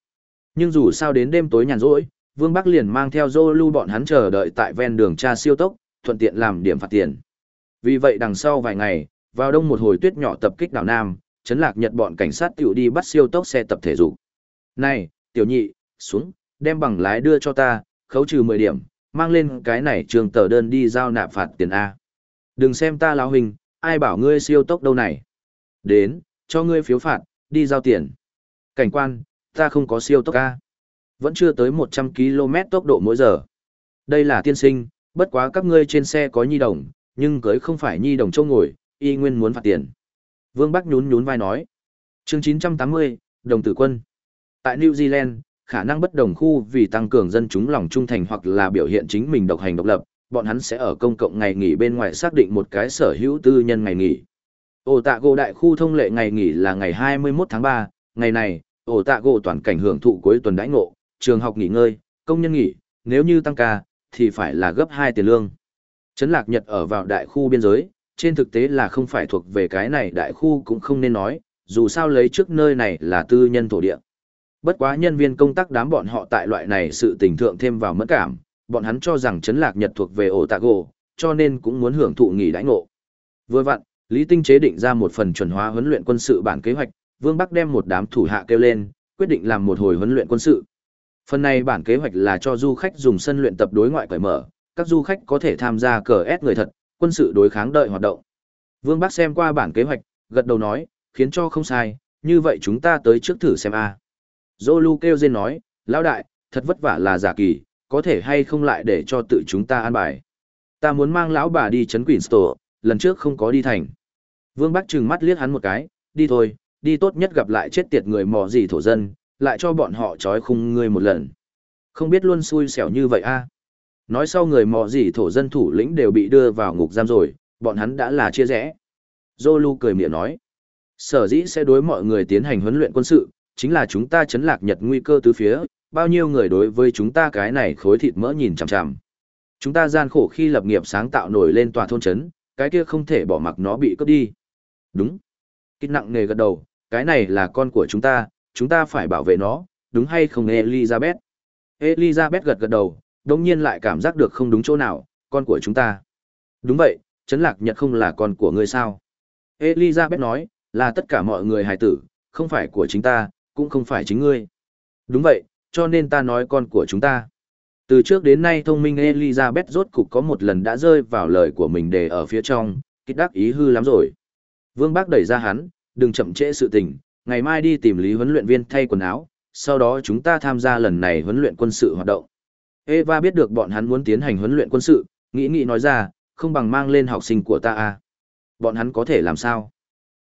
Nhưng dù sao đến đêm tối nhàn rỗi, Vương Bắc liền mang theo Zolu bọn hắn chờ đợi tại ven đường tra siêu tốc, thuận tiện làm điểm phạt tiền. Vì vậy đằng sau vài ngày, vào đông một hồi tuyết nhỏ tập kích đảo Nam, chấn lạc nhật bọn cảnh sát tiểu đi bắt siêu tốc xe tập thể dục. Này, tiểu nhị, xuống, đem bằng lái đưa cho ta, khấu trừ 10 điểm, mang lên cái này trường tờ đơn đi giao nạp phạt tiền A. Đừng xem ta lão hình, ai bảo ngươi siêu tốc đâu này. Đến, cho ngươi phiếu phạt, đi giao tiền. Cảnh quan, ta không có siêu tốc A. Vẫn chưa tới 100 km tốc độ mỗi giờ. Đây là tiên sinh, bất quá các ngươi trên xe có nhi đồng, nhưng cưới không phải nhi đồng châu ngồi, y nguyên muốn phạt tiền. Vương Bắc nhún nhún vai nói. chương 980, đồng tử quân. Tại New Zealand, khả năng bất đồng khu vì tăng cường dân chúng lòng trung thành hoặc là biểu hiện chính mình độc hành độc lập, bọn hắn sẽ ở công cộng ngày nghỉ bên ngoài xác định một cái sở hữu tư nhân ngày nghỉ. Ổ tạ gỗ đại khu thông lệ ngày nghỉ là ngày 21 tháng 3, ngày này, ổ tạ gỗ toàn cảnh hưởng thụ cuối tuần đãi ngộ, trường học nghỉ ngơi, công nhân nghỉ, nếu như tăng ca, thì phải là gấp 2 tiền lương. Trấn Lạc Nhật ở vào đại khu biên giới, trên thực tế là không phải thuộc về cái này đại khu cũng không nên nói, dù sao lấy trước nơi này là tư nhân thổ địa. Bất quá nhân viên công tác đám bọn họ tại loại này sự tình thượng thêm vào mẫn cảm, bọn hắn cho rằng Trấn Lạc Nhật thuộc về Otago, cho nên cũng muốn hưởng thụ nghỉ đãi ngộ. Vừa vặn, Lý Tinh chế định ra một phần chuẩn hóa huấn luyện quân sự bản kế hoạch, Vương Bắc đem một đám thủ hạ kêu lên, quyết định làm một hồi huấn luyện quân sự. Phần này bản kế hoạch là cho du khách dùng sân luyện tập đối ngoại cởi mở, các du khách có thể tham gia cờ ép người thật, quân sự đối kháng đợi hoạt động. Vương Bắc xem qua bản kế hoạch, gật đầu nói, khiến cho không sai, như vậy chúng ta tới trước thử xem a. Zolu kêu dên nói, lão đại, thật vất vả là giả kỳ, có thể hay không lại để cho tự chúng ta an bài. Ta muốn mang lão bà đi chấn Queenstown, lần trước không có đi thành. Vương Bắc trừng mắt liếc hắn một cái, đi thôi, đi tốt nhất gặp lại chết tiệt người mò gì thổ dân, lại cho bọn họ trói khung ngươi một lần. Không biết luôn xui xẻo như vậy a. Nói sau người mò gì thổ dân thủ lĩnh đều bị đưa vào ngục giam rồi, bọn hắn đã là chia rẽ. Zolu cười miệng nói, sở dĩ sẽ đối mọi người tiến hành huấn luyện quân sự, chính là chúng ta chấn lạc nhật nguy cơ tứ phía, bao nhiêu người đối với chúng ta cái này khối thịt mỡ nhìn chằm chằm. Chúng ta gian khổ khi lập nghiệp sáng tạo nổi lên tòa thôn chấn, cái kia không thể bỏ mặc nó bị cướp đi. Đúng. Kích nặng nề gật đầu, cái này là con của chúng ta, chúng ta phải bảo vệ nó, đúng hay không Elizabeth? Elizabeth gật gật đầu, đồng nhiên lại cảm giác được không đúng chỗ nào, con của chúng ta. Đúng vậy, Trấn Lạc Nhật không là con của ngươi sao? Elizabeth nói, là tất cả mọi người hài tử, không phải của chính ta, cũng không phải chính ngươi. Đúng vậy, cho nên ta nói con của chúng ta. Từ trước đến nay thông minh Elizabeth rốt cục có một lần đã rơi vào lời của mình để ở phía trong, kích đắc ý hư lắm rồi. Vương Bác đẩy ra hắn, đừng chậm trễ sự tình, ngày mai đi tìm lý huấn luyện viên thay quần áo, sau đó chúng ta tham gia lần này huấn luyện quân sự hoạt động. Eva biết được bọn hắn muốn tiến hành huấn luyện quân sự, nghĩ nghĩ nói ra, không bằng mang lên học sinh của ta à. Bọn hắn có thể làm sao?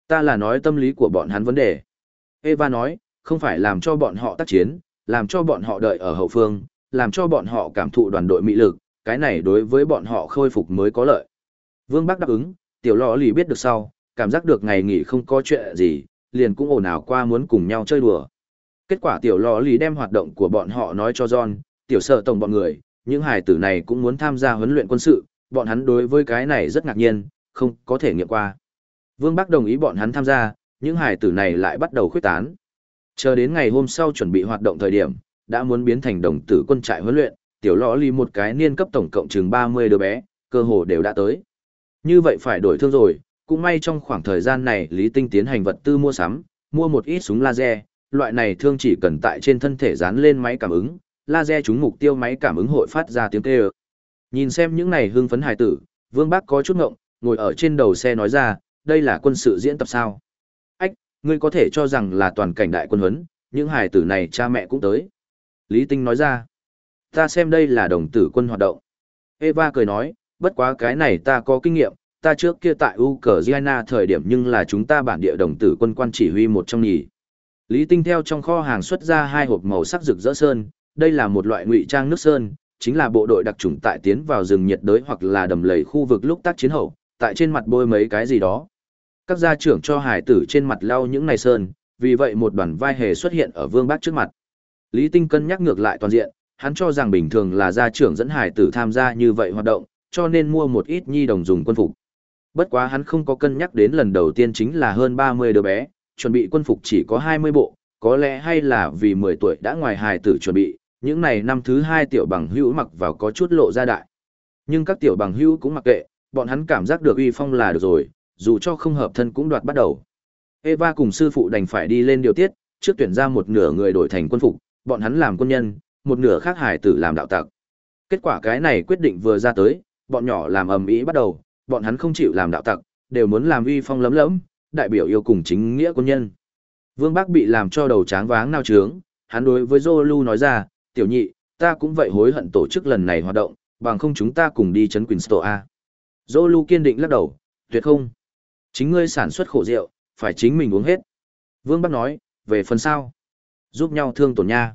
Ta là nói tâm lý của bọn hắn vấn đề. Eva nói, không phải làm cho bọn họ tác chiến, làm cho bọn họ đợi ở hậu phương, làm cho bọn họ cảm thụ đoàn đội mỹ lực, cái này đối với bọn họ khôi phục mới có lợi. Vương Bắc đáp ứng, tiểu lọ lì biết được sau, cảm giác được ngày nghỉ không có chuyện gì, liền cũng ồn ào qua muốn cùng nhau chơi đùa. Kết quả tiểu lọ lì đem hoạt động của bọn họ nói cho John, tiểu sợ tổng bọn người, những hài tử này cũng muốn tham gia huấn luyện quân sự, bọn hắn đối với cái này rất ngạc nhiên, không có thể nghiệm qua. Vương Bắc đồng ý bọn hắn tham gia, những hài tử này lại bắt đầu khuyết tán. Chờ đến ngày hôm sau chuẩn bị hoạt động thời điểm, đã muốn biến thành đồng tử quân trại huấn luyện, tiểu lọ ly một cái niên cấp tổng cộng chừng 30 đứa bé, cơ hồ đều đã tới. Như vậy phải đổi thương rồi, cũng may trong khoảng thời gian này Lý Tinh tiến hành vật tư mua sắm, mua một ít súng laser, loại này thương chỉ cần tại trên thân thể dán lên máy cảm ứng, laser trúng mục tiêu máy cảm ứng hội phát ra tiếng kêu. Nhìn xem những này hưng phấn hài tử, Vương Bác có chút ngộng, ngồi ở trên đầu xe nói ra, đây là quân sự diễn tập sao? Ngươi có thể cho rằng là toàn cảnh đại quân huấn, những hài tử này cha mẹ cũng tới. Lý Tinh nói ra, ta xem đây là đồng tử quân hoạt động. Eva cười nói, bất quá cái này ta có kinh nghiệm, ta trước kia tại Ukraine thời điểm nhưng là chúng ta bản địa đồng tử quân quan chỉ huy một trong nhì. Lý Tinh theo trong kho hàng xuất ra hai hộp màu sắc rực rỡ sơn, đây là một loại ngụy trang nước sơn, chính là bộ đội đặc trùng tại tiến vào rừng nhiệt đới hoặc là đầm lầy khu vực lúc tác chiến hậu, tại trên mặt bôi mấy cái gì đó. Các gia trưởng cho hải tử trên mặt lau những này sơn, vì vậy một đoàn vai hề xuất hiện ở vương bác trước mặt. Lý Tinh cân nhắc ngược lại toàn diện, hắn cho rằng bình thường là gia trưởng dẫn hải tử tham gia như vậy hoạt động, cho nên mua một ít nhi đồng dùng quân phục. Bất quá hắn không có cân nhắc đến lần đầu tiên chính là hơn 30 đứa bé, chuẩn bị quân phục chỉ có 20 bộ, có lẽ hay là vì 10 tuổi đã ngoài hài tử chuẩn bị, những này năm thứ hai tiểu bằng hữu mặc vào có chút lộ ra đại. Nhưng các tiểu bằng hữu cũng mặc kệ, bọn hắn cảm giác được uy phong là được rồi, dù cho không hợp thân cũng đoạt bắt đầu. Eva cùng sư phụ đành phải đi lên điều tiết, trước tuyển ra một nửa người đổi thành quân phục, bọn hắn làm quân nhân, một nửa khác hải tử làm đạo tặc. Kết quả cái này quyết định vừa ra tới, bọn nhỏ làm ầm ĩ bắt đầu, bọn hắn không chịu làm đạo tặc, đều muốn làm uy phong lấm lẫm, đại biểu yêu cùng chính nghĩa quân nhân. Vương Bắc bị làm cho đầu tráng váng nao trướng, hắn đối với Zolu nói ra, tiểu nhị, ta cũng vậy hối hận tổ chức lần này hoạt động, bằng không chúng ta cùng đi chấn Queensto A. Zolu kiên định lắc đầu, tuyệt không. Chính ngươi sản xuất khổ rượu, phải chính mình uống hết. Vương Bắc nói, về phần sau, giúp nhau thương tổn nha.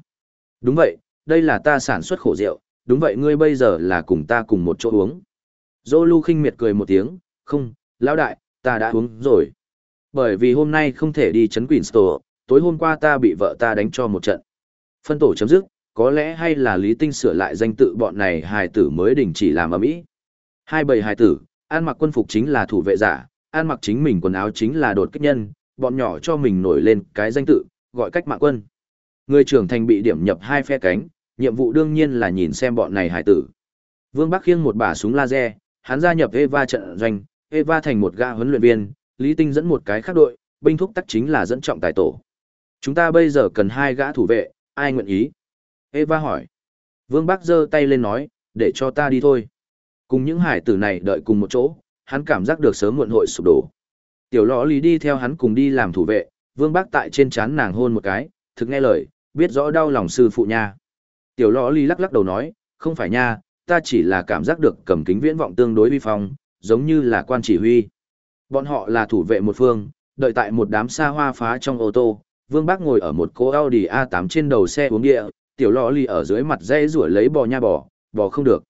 Đúng vậy, đây là ta sản xuất khổ rượu, đúng vậy ngươi bây giờ là cùng ta cùng một chỗ uống. Zolu khinh miệt cười một tiếng, không, lão đại, ta đã uống rồi. Bởi vì hôm nay không thể đi chấn Queensto, tối hôm qua ta bị vợ ta đánh cho một trận. Phân tổ chấm dứt, có lẽ hay là Lý Tinh sửa lại danh tự bọn này hài tử mới đình chỉ làm ở mỹ. Hai bầy hài tử, ăn mặc quân phục chính là thủ vệ giả, ăn mặc chính mình quần áo chính là đột kích nhân, bọn nhỏ cho mình nổi lên cái danh tự, gọi cách mạng quân. Người trưởng thành bị điểm nhập hai phe cánh, nhiệm vụ đương nhiên là nhìn xem bọn này hải tử. Vương Bắc khiêng một bả súng laser, hắn gia nhập Eva trận doanh, Eva thành một gã huấn luyện viên, Lý Tinh dẫn một cái khác đội, binh thúc tắc chính là dẫn trọng tài tổ. Chúng ta bây giờ cần hai gã thủ vệ, ai nguyện ý? Eva hỏi. Vương Bắc giơ tay lên nói, để cho ta đi thôi. Cùng những hải tử này đợi cùng một chỗ, hắn cảm giác được sớm muộn hội sụp đổ. Tiểu lõ lý đi theo hắn cùng đi làm thủ vệ, Vương bác tại trên chán nàng hôn một cái, thực nghe lời, biết rõ đau lòng sư phụ nha. Tiểu lõ lý lắc lắc đầu nói, không phải nha, ta chỉ là cảm giác được cầm kính viễn vọng tương đối vi phong, giống như là quan chỉ huy. Bọn họ là thủ vệ một phương, đợi tại một đám xa hoa phá trong ô tô, Vương Bác ngồi ở một cố Audi A8 trên đầu xe uống địa, tiểu lọ lì ở dưới mặt dây rủa lấy bò nha bò, bò không được.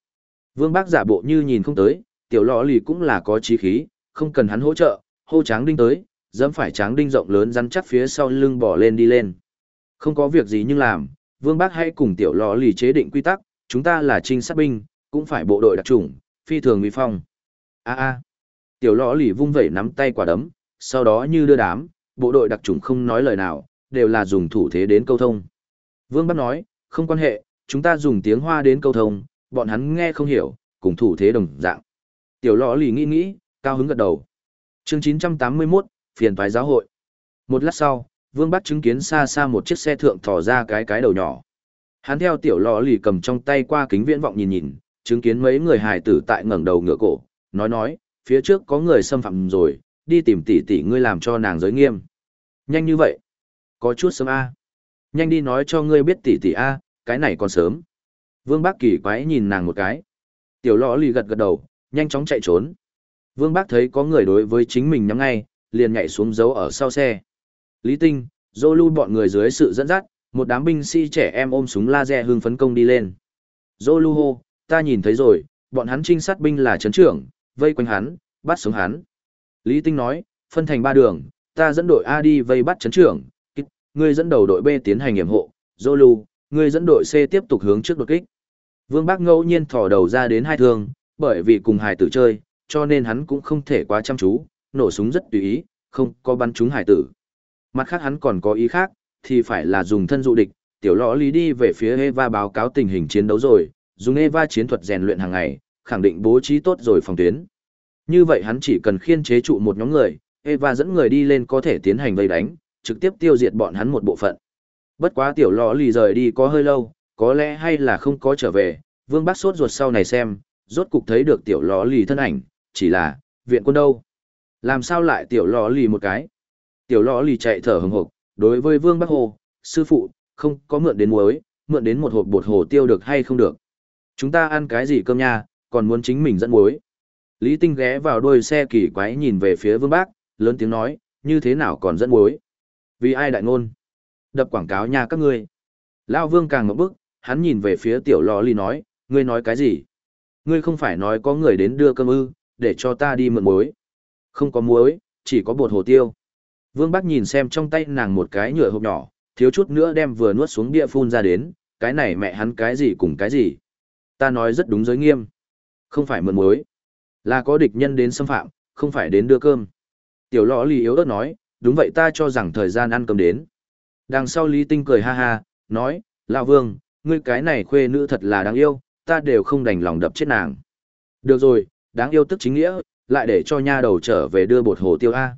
Vương Bác giả bộ như nhìn không tới, tiểu lọ lì cũng là có trí khí, không cần hắn hỗ trợ, hô tráng đinh tới, dẫm phải tráng đinh rộng lớn rắn chắc phía sau lưng bỏ lên đi lên. Không có việc gì nhưng làm, Vương Bác hãy cùng tiểu lọ lì chế định quy tắc, chúng ta là trinh sát binh, cũng phải bộ đội đặc chủng, phi thường uy phong. A a. Tiểu lọ lì vung vẩy nắm tay quả đấm, sau đó như đưa đám, bộ đội đặc chủng không nói lời nào, đều là dùng thủ thế đến câu thông. Vương Bắc nói, không quan hệ, chúng ta dùng tiếng Hoa đến câu thông, bọn hắn nghe không hiểu, cùng thủ thế đồng dạng. Tiểu lọ lì nghĩ nghĩ, cao hứng gật đầu. chương 981, phiền toái giáo hội. Một lát sau, Vương Bắc chứng kiến xa xa một chiếc xe thượng thò ra cái cái đầu nhỏ. Hắn theo tiểu lọ lì cầm trong tay qua kính viễn vọng nhìn nhìn, chứng kiến mấy người hài tử tại ngẩng đầu ngửa cổ, nói nói, phía trước có người xâm phạm rồi, đi tìm tỷ tỷ ngươi làm cho nàng giới nghiêm. Nhanh như vậy. Có chút sớm a. Nhanh đi nói cho ngươi biết tỷ tỷ a, cái này còn sớm. Vương Bác kỳ quái nhìn nàng một cái. Tiểu lọ lì gật gật đầu, nhanh chóng chạy trốn. Vương Bác thấy có người đối với chính mình nhắm ngay, liền nhảy xuống giấu ở sau xe. Lý Tinh, dô lưu bọn người dưới sự dẫn dắt, một đám binh sĩ trẻ em ôm súng laser hương phấn công đi lên. Dô lưu hô, ta nhìn thấy rồi, bọn hắn trinh sát binh là chấn trưởng, vây quanh hắn, bắt sống hắn. Lý Tinh nói, phân thành ba đường, ta dẫn đội A đi vây bắt chấn trưởng, ngươi dẫn đầu đội B tiến hành nghiệm hộ, Zolu, ngươi dẫn đội C tiếp tục hướng trước đột kích. Vương Bác ngẫu nhiên thò đầu ra đến hai thương, bởi vì cùng hải tử chơi, cho nên hắn cũng không thể quá chăm chú, nổ súng rất tùy ý, không có bắn trúng hải tử. Mặt khác hắn còn có ý khác, thì phải là dùng thân dụ địch, tiểu lõ lý đi về phía Eva báo cáo tình hình chiến đấu rồi, dùng Eva chiến thuật rèn luyện hàng ngày, khẳng định bố trí tốt rồi phòng tuyến. Như vậy hắn chỉ cần khiên chế trụ một nhóm người, Eva dẫn người đi lên có thể tiến hành vây đánh, trực tiếp tiêu diệt bọn hắn một bộ phận. Bất quá tiểu lò lì rời đi có hơi lâu, có lẽ hay là không có trở về, vương bắc sốt ruột sau này xem, rốt cục thấy được tiểu lò lì thân ảnh, chỉ là, viện quân đâu? Làm sao lại tiểu lò lì một cái? Tiểu lò lì chạy thở hừng hực đối với vương bắc hồ, sư phụ, không có mượn đến muối, mượn đến một hộp bột hồ tiêu được hay không được? Chúng ta ăn cái gì cơm nha, còn muốn chính mình dẫn muối. Lý Tinh ghé vào đuôi xe kỳ quái nhìn về phía vương bác, lớn tiếng nói, như thế nào còn dẫn muối? Vì ai đại ngôn? Đập quảng cáo nha các ngươi. Lao vương càng ngậm bức, hắn nhìn về phía tiểu lò lì nói, ngươi nói cái gì? Ngươi không phải nói có người đến đưa cơm ư, để cho ta đi mượn muối. Không có muối, chỉ có bột hồ tiêu. Vương Bắc nhìn xem trong tay nàng một cái nhựa hộp nhỏ, thiếu chút nữa đem vừa nuốt xuống địa phun ra đến, cái này mẹ hắn cái gì cùng cái gì. Ta nói rất đúng giới nghiêm. Không phải mượn muối. Là có địch nhân đến xâm phạm, không phải đến đưa cơm. Tiểu lõ lì yếu ớt nói, đúng vậy ta cho rằng thời gian ăn cơm đến. Đằng sau Lý Tinh cười ha ha, nói, Lão Vương, ngươi cái này khuê nữ thật là đáng yêu, ta đều không đành lòng đập chết nàng. Được rồi, đáng yêu tức chính nghĩa, lại để cho nha đầu trở về đưa bột hồ tiêu A.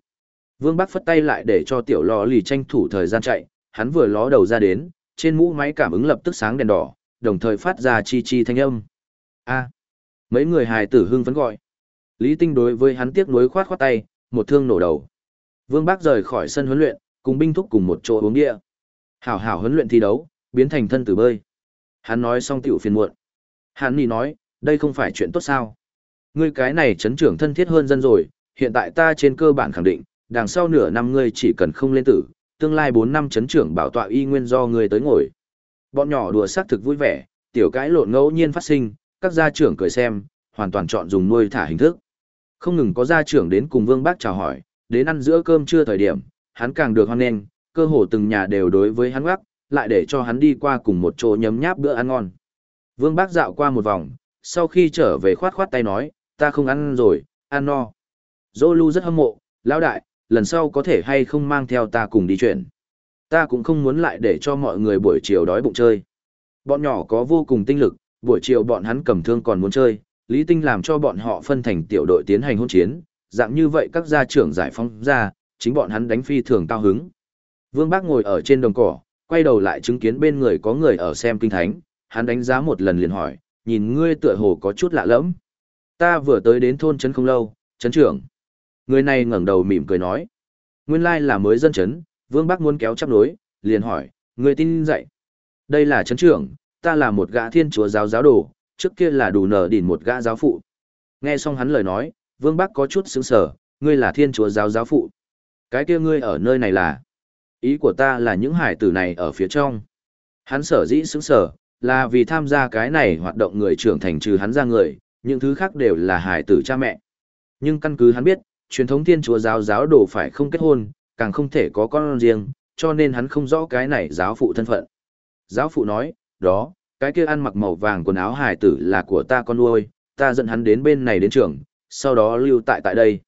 Vương Bắc phất tay lại để cho tiểu lò lì tranh thủ thời gian chạy, hắn vừa ló đầu ra đến, trên mũ máy cảm ứng lập tức sáng đèn đỏ, đồng thời phát ra chi chi thanh âm. A. Mấy người hài tử hưng phấn gọi. Lý Tinh đối với hắn tiếc nuối khoát khoát tay, một thương nổ đầu. Vương Bắc rời khỏi sân huấn luyện, cùng binh thúc cùng một chỗ uống địa. Hảo hảo huấn luyện thi đấu, biến thành thân tử bơi. Hắn nói xong tiểu phiền muộn. Hàn Nhi nói, đây không phải chuyện tốt sao. Ngươi cái này chấn trưởng thân thiết hơn dân rồi, hiện tại ta trên cơ bản khẳng định, đằng sau nửa năm ngươi chỉ cần không lên tử, tương lai 4 năm chấn trưởng bảo tọa y nguyên do ngươi tới ngồi. Bọn nhỏ đùa xác thực vui vẻ, tiểu cái lộn ngẫu nhiên phát sinh, các gia trưởng cười xem, hoàn toàn chọn dùng nuôi thả hình thức. Không ngừng có gia trưởng đến cùng Vương Bác chào hỏi, đến ăn giữa cơm trưa thời điểm, hắn càng được hoan nghênh, cơ hồ từng nhà đều đối với hắn gác, lại để cho hắn đi qua cùng một chỗ nhấm nháp bữa ăn ngon. Vương Bác dạo qua một vòng, sau khi trở về khoát khoát tay nói, ta không ăn rồi, ăn no. Dô lưu rất hâm mộ, lão đại, lần sau có thể hay không mang theo ta cùng đi chuyển. Ta cũng không muốn lại để cho mọi người buổi chiều đói bụng chơi. Bọn nhỏ có vô cùng tinh lực, buổi chiều bọn hắn cầm thương còn muốn chơi, Lý Tinh làm cho bọn họ phân thành tiểu đội tiến hành hôn chiến, dạng như vậy các gia trưởng giải phóng ra, chính bọn hắn đánh phi thường cao hứng. Vương Bác ngồi ở trên đồng cỏ, quay đầu lại chứng kiến bên người có người ở xem kinh thánh, hắn đánh giá một lần liền hỏi, nhìn ngươi tựa hồ có chút lạ lẫm. Ta vừa tới đến thôn trấn không lâu, trấn trưởng. Người này ngẩng đầu mỉm cười nói, nguyên lai là mới dân trấn, Vương Bác muốn kéo chấp nối, liền hỏi, ngươi tin dạy. Đây là trấn trưởng, ta là một gã thiên chúa giáo giáo đồ, trước kia là đủ nở đỉnh một gã giáo phụ. Nghe xong hắn lời nói, Vương Bắc có chút sững sờ, ngươi là thiên chúa giáo giáo phụ. Cái kia ngươi ở nơi này là? Ý của ta là những hải tử này ở phía trong. Hắn sở dĩ sững sờ, là vì tham gia cái này hoạt động người trưởng thành trừ hắn ra người, những thứ khác đều là hải tử cha mẹ. Nhưng căn cứ hắn biết, truyền thống thiên chúa giáo giáo đồ phải không kết hôn, càng không thể có con riêng, cho nên hắn không rõ cái này giáo phụ thân phận. Giáo phụ nói, đó, cái kia ăn mặc màu vàng quần áo hải tử là của ta con nuôi, ta dẫn hắn đến bên này đến trường, sau đó lưu tại tại đây.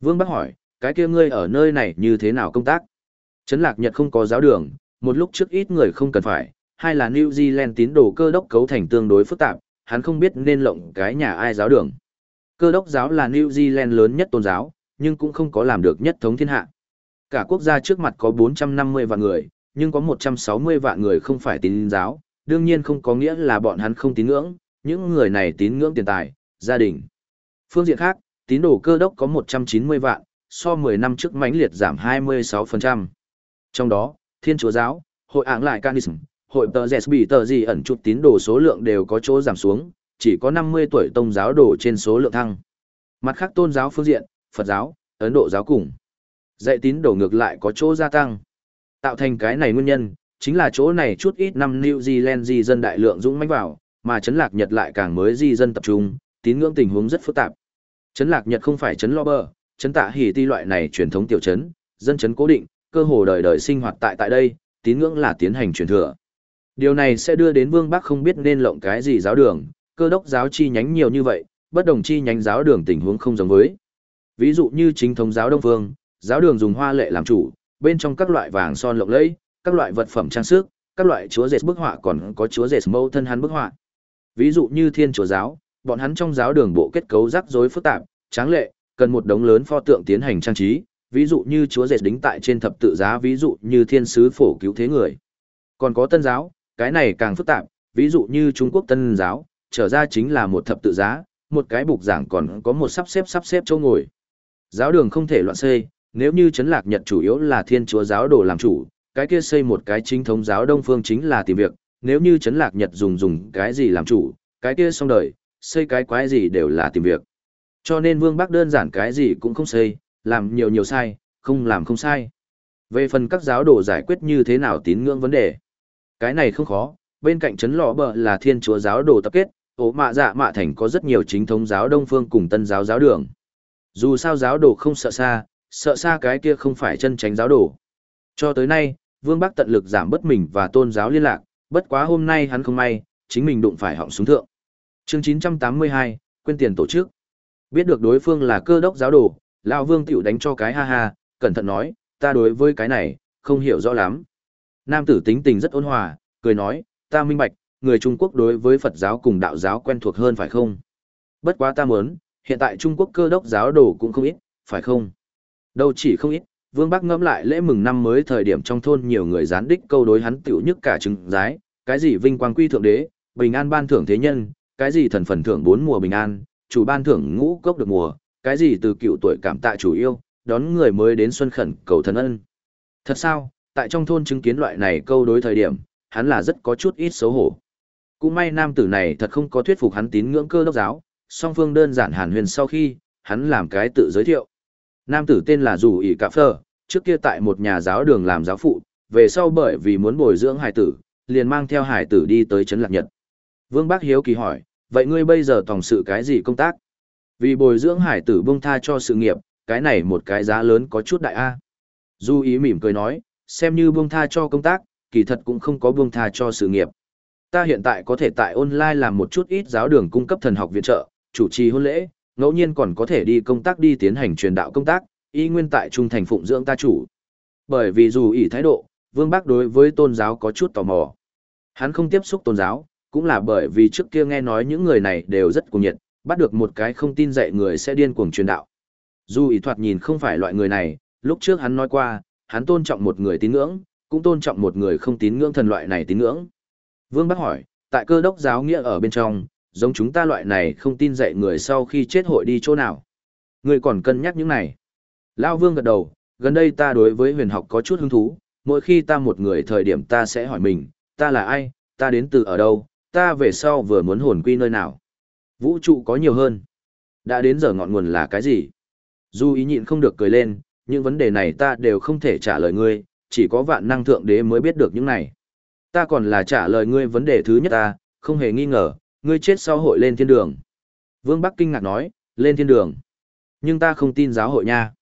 Vương Bắc hỏi, cái kia ngươi ở nơi này như thế nào công tác? Trấn Lạc Nhật không có giáo đường, một lúc trước ít người không cần phải, Hai là New Zealand tín đồ cơ đốc cấu thành tương đối phức tạp, hắn không biết nên lộng cái nhà ai giáo đường. Cơ đốc giáo là New Zealand lớn nhất tôn giáo, nhưng cũng không có làm được nhất thống thiên hạ. Cả quốc gia trước mặt có 450 vạn người, nhưng có 160 vạn người không phải tín giáo, đương nhiên không có nghĩa là bọn hắn không tín ngưỡng, những người này tín ngưỡng tiền tài, gia đình. Phương diện khác, tín đồ cơ đốc có 190 vạn, so 10 năm trước mãnh liệt giảm 26%. Trong đó, Thiên Chúa Giáo, Hội ảng lại Canism, Hội tờ rẻ bị tờ gì ẩn chút tín đồ số lượng đều có chỗ giảm xuống, chỉ có 50 tuổi tông giáo đồ trên số lượng thăng. Mặt khác tôn giáo phương diện, Phật giáo, Ấn Độ giáo cùng. Dạy tín đồ ngược lại có chỗ gia tăng. Tạo thành cái này nguyên nhân, chính là chỗ này chút ít năm New Zealand di dân đại lượng dũng mãnh vào, mà chấn lạc Nhật lại càng mới di dân tập trung, tín ngưỡng tình huống rất phức tạp. Chấn lạc Nhật không phải chấn lo bờ, chấn tạ hỉ ti loại này truyền thống tiểu chấn, dân chấn cố định, cơ hồ đời đời sinh hoạt tại tại đây, tín ngưỡng là tiến hành truyền thừa. Điều này sẽ đưa đến Vương Bắc không biết nên lộng cái gì giáo đường, cơ đốc giáo chi nhánh nhiều như vậy, bất đồng chi nhánh giáo đường tình huống không giống với. Ví dụ như chính thống giáo Đông Phương, giáo đường dùng hoa lệ làm chủ, bên trong các loại vàng son lộng lẫy, các loại vật phẩm trang sức, các loại chúa dệt bức họa còn có chúa dệt mâu thân hắn bức họa. Ví dụ như Thiên Chúa giáo, bọn hắn trong giáo đường bộ kết cấu rắc rối phức tạp, tráng lệ, cần một đống lớn pho tượng tiến hành trang trí, ví dụ như chúa dệt đính tại trên thập tự giá, ví dụ như thiên sứ phổ cứu thế người. Còn có Tân giáo, cái này càng phức tạp, ví dụ như Trung Quốc Tân giáo, trở ra chính là một thập tự giá, một cái bục giảng còn có một sắp xếp sắp xếp chỗ ngồi. Giáo đường không thể loạn xây, nếu như chấn lạc Nhật chủ yếu là thiên chúa giáo đồ làm chủ, cái kia xây một cái chính thống giáo đông phương chính là tìm việc, nếu như chấn lạc Nhật dùng dùng cái gì làm chủ, cái kia xong đời, xây cái quái gì đều là tìm việc. Cho nên Vương Bắc đơn giản cái gì cũng không xây, làm nhiều nhiều sai, không làm không sai. Về phần các giáo đồ giải quyết như thế nào tín ngưỡng vấn đề, cái này không khó, bên cạnh chấn lọ bờ là thiên chúa giáo đồ tập kết, ổ mạ dạ mạ thành có rất nhiều chính thống giáo đông phương cùng tân giáo giáo đường. Dù sao giáo đồ không sợ xa, sợ xa cái kia không phải chân tránh giáo đồ. Cho tới nay, Vương Bắc tận lực giảm bất mình và tôn giáo liên lạc, bất quá hôm nay hắn không may, chính mình đụng phải họng súng thượng. Chương 982, quên tiền tổ chức. Biết được đối phương là cơ đốc giáo đồ, lão Vương tiểu đánh cho cái ha ha, cẩn thận nói, ta đối với cái này, không hiểu rõ lắm. Nam tử tính tình rất ôn hòa, cười nói, ta minh bạch, người Trung Quốc đối với Phật giáo cùng đạo giáo quen thuộc hơn phải không? Bất quá ta muốn, hiện tại Trung Quốc cơ đốc giáo đồ cũng không ít, phải không? Đâu chỉ không ít, Vương Bắc ngẫm lại lễ mừng năm mới thời điểm trong thôn nhiều người gián đích câu đối hắn tiểu nhất cả trứng giái, cái gì vinh quang quy thượng đế, bình an ban thưởng thế nhân, cái gì thần phần thưởng bốn mùa bình an, chủ ban thưởng ngũ cốc được mùa, cái gì từ cựu tuổi cảm tạ chủ yêu, đón người mới đến xuân khẩn cầu thần ân. Thật sao, tại trong thôn chứng kiến loại này câu đối thời điểm, hắn là rất có chút ít xấu hổ. Cũng may nam tử này thật không có thuyết phục hắn tín ngưỡng cơ đốc giáo, song phương đơn giản hàn huyền sau khi, hắn làm cái tự giới thiệu. Nam tử tên là Dù ỉ Cạp Phơ, trước kia tại một nhà giáo đường làm giáo phụ, về sau bởi vì muốn bồi dưỡng hải tử, liền mang theo hải tử đi tới Trấn Lạc Nhật. Vương Bác Hiếu kỳ hỏi, vậy ngươi bây giờ tổng sự cái gì công tác? Vì bồi dưỡng hải tử bông tha cho sự nghiệp, cái này một cái giá lớn có chút đại A. Du ý mỉm cười nói, xem như buông tha cho công tác, kỳ thật cũng không có buông tha cho sự nghiệp. Ta hiện tại có thể tại online làm một chút ít giáo đường cung cấp thần học viện trợ, chủ trì hôn lễ, ngẫu nhiên còn có thể đi công tác đi tiến hành truyền đạo công tác, y nguyên tại trung thành phụng dưỡng ta chủ. Bởi vì dù ý thái độ, Vương Bác đối với tôn giáo có chút tò mò. Hắn không tiếp xúc tôn giáo, cũng là bởi vì trước kia nghe nói những người này đều rất cuồng nhiệt, bắt được một cái không tin dạy người sẽ điên cuồng truyền đạo. Dù ý thoạt nhìn không phải loại người này, lúc trước hắn nói qua, hắn tôn trọng một người tín ngưỡng, cũng tôn trọng một người không tín ngưỡng thần loại này tín ngưỡng. Vương Bắc hỏi, tại cơ đốc giáo nghĩa ở bên trong, giống chúng ta loại này không tin dạy người sau khi chết hội đi chỗ nào. Người còn cân nhắc những này. Lao Vương gật đầu, gần đây ta đối với huyền học có chút hứng thú, mỗi khi ta một người thời điểm ta sẽ hỏi mình, ta là ai, ta đến từ ở đâu, ta về sau vừa muốn hồn quy nơi nào. Vũ trụ có nhiều hơn. Đã đến giờ ngọn nguồn là cái gì? Du ý nhịn không được cười lên, những vấn đề này ta đều không thể trả lời ngươi, chỉ có vạn năng thượng đế mới biết được những này. Ta còn là trả lời ngươi vấn đề thứ nhất ta, không hề nghi ngờ, ngươi chết sau hội lên thiên đường. Vương Bắc kinh ngạc nói, lên thiên đường. Nhưng ta không tin giáo hội nha.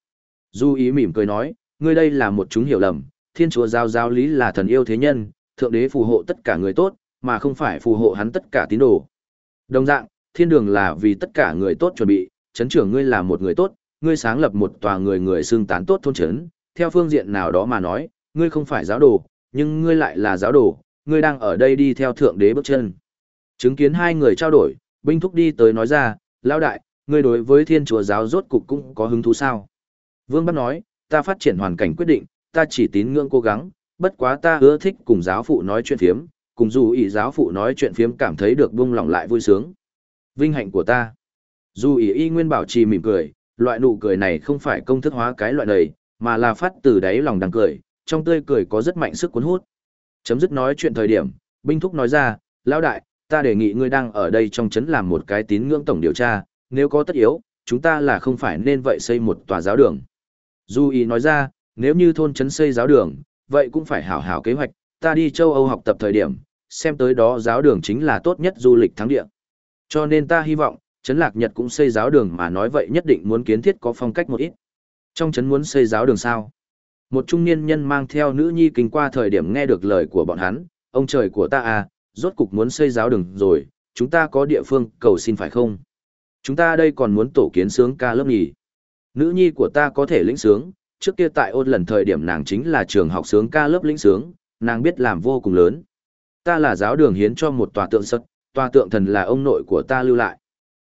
Du ý mỉm cười nói, ngươi đây là một chúng hiểu lầm, thiên chúa giáo giáo lý là thần yêu thế nhân, thượng đế phù hộ tất cả người tốt, mà không phải phù hộ hắn tất cả tín đồ. Đồng dạng, thiên đường là vì tất cả người tốt chuẩn bị, chấn trưởng ngươi là một người tốt, ngươi sáng lập một tòa người người xương tán tốt thôn chấn, theo phương diện nào đó mà nói, ngươi không phải giáo đồ, nhưng ngươi lại là giáo đồ, ngươi đang ở đây đi theo thượng đế bước chân. Chứng kiến hai người trao đổi, binh thúc đi tới nói ra, lão đại, ngươi đối với thiên chúa giáo rốt cục cũng có hứng thú sao? Vương bắt nói, ta phát triển hoàn cảnh quyết định, ta chỉ tín ngưỡng cố gắng, bất quá ta ưa thích cùng giáo phụ nói chuyện phiếm, cùng dù ý giáo phụ nói chuyện phiếm cảm thấy được buông lòng lại vui sướng. Vinh hạnh của ta. Dù ý y nguyên bảo trì mỉm cười, loại nụ cười này không phải công thức hóa cái loại này, mà là phát từ đáy lòng đang cười, trong tươi cười có rất mạnh sức cuốn hút. Chấm dứt nói chuyện thời điểm, binh thúc nói ra, lão đại, ta đề nghị ngươi đang ở đây trong trấn làm một cái tín ngưỡng tổng điều tra, nếu có tất yếu, chúng ta là không phải nên vậy xây một tòa giáo đường. Du ý nói ra, nếu như thôn trấn xây giáo đường, vậy cũng phải hảo hảo kế hoạch, ta đi châu Âu học tập thời điểm, xem tới đó giáo đường chính là tốt nhất du lịch thắng địa. Cho nên ta hy vọng, chấn lạc Nhật cũng xây giáo đường mà nói vậy nhất định muốn kiến thiết có phong cách một ít. Trong chấn muốn xây giáo đường sao? Một trung niên nhân mang theo nữ nhi kinh qua thời điểm nghe được lời của bọn hắn, ông trời của ta à, rốt cục muốn xây giáo đường rồi, chúng ta có địa phương cầu xin phải không? Chúng ta đây còn muốn tổ kiến sướng ca lớp nhì. Nữ nhi của ta có thể lĩnh sướng, trước kia tại ôn lần thời điểm nàng chính là trường học sướng ca lớp lĩnh sướng, nàng biết làm vô cùng lớn. Ta là giáo đường hiến cho một tòa tượng sật, tòa tượng thần là ông nội của ta lưu lại.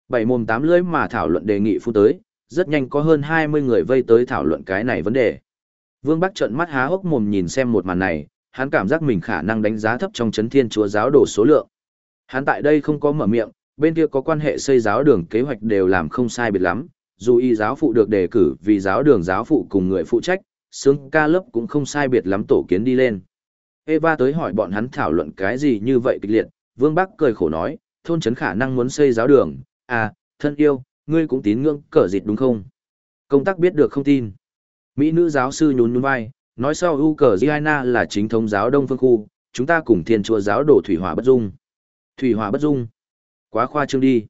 Bảy mồm tám lưỡi mà thảo luận đề nghị phu tới, rất nhanh có hơn 20 người vây tới thảo luận cái này vấn đề. Vương Bắc trợn mắt há hốc mồm nhìn xem một màn này, hắn cảm giác mình khả năng đánh giá thấp trong chấn thiên chúa giáo đồ số lượng. Hắn tại đây không có mở miệng, bên kia có quan hệ xây giáo đường kế hoạch đều làm không sai biệt lắm, dù y giáo phụ được đề cử vì giáo đường giáo phụ cùng người phụ trách, sướng ca lớp cũng không sai biệt lắm tổ kiến đi lên. Eva tới hỏi bọn hắn thảo luận cái gì như vậy kịch liệt, Vương Bắc cười khổ nói, thôn chấn khả năng muốn xây giáo đường, à, thân yêu, ngươi cũng tín ngưỡng cờ dịt đúng không? Công tác biết được không tin. Mỹ nữ giáo sư nhún nhún vai, nói sau U cờ Giana là chính thống giáo đông phương khu, chúng ta cùng thiên chùa giáo đổ thủy hỏa bất dung. Thủy hỏa bất dung. Quá khoa trương đi.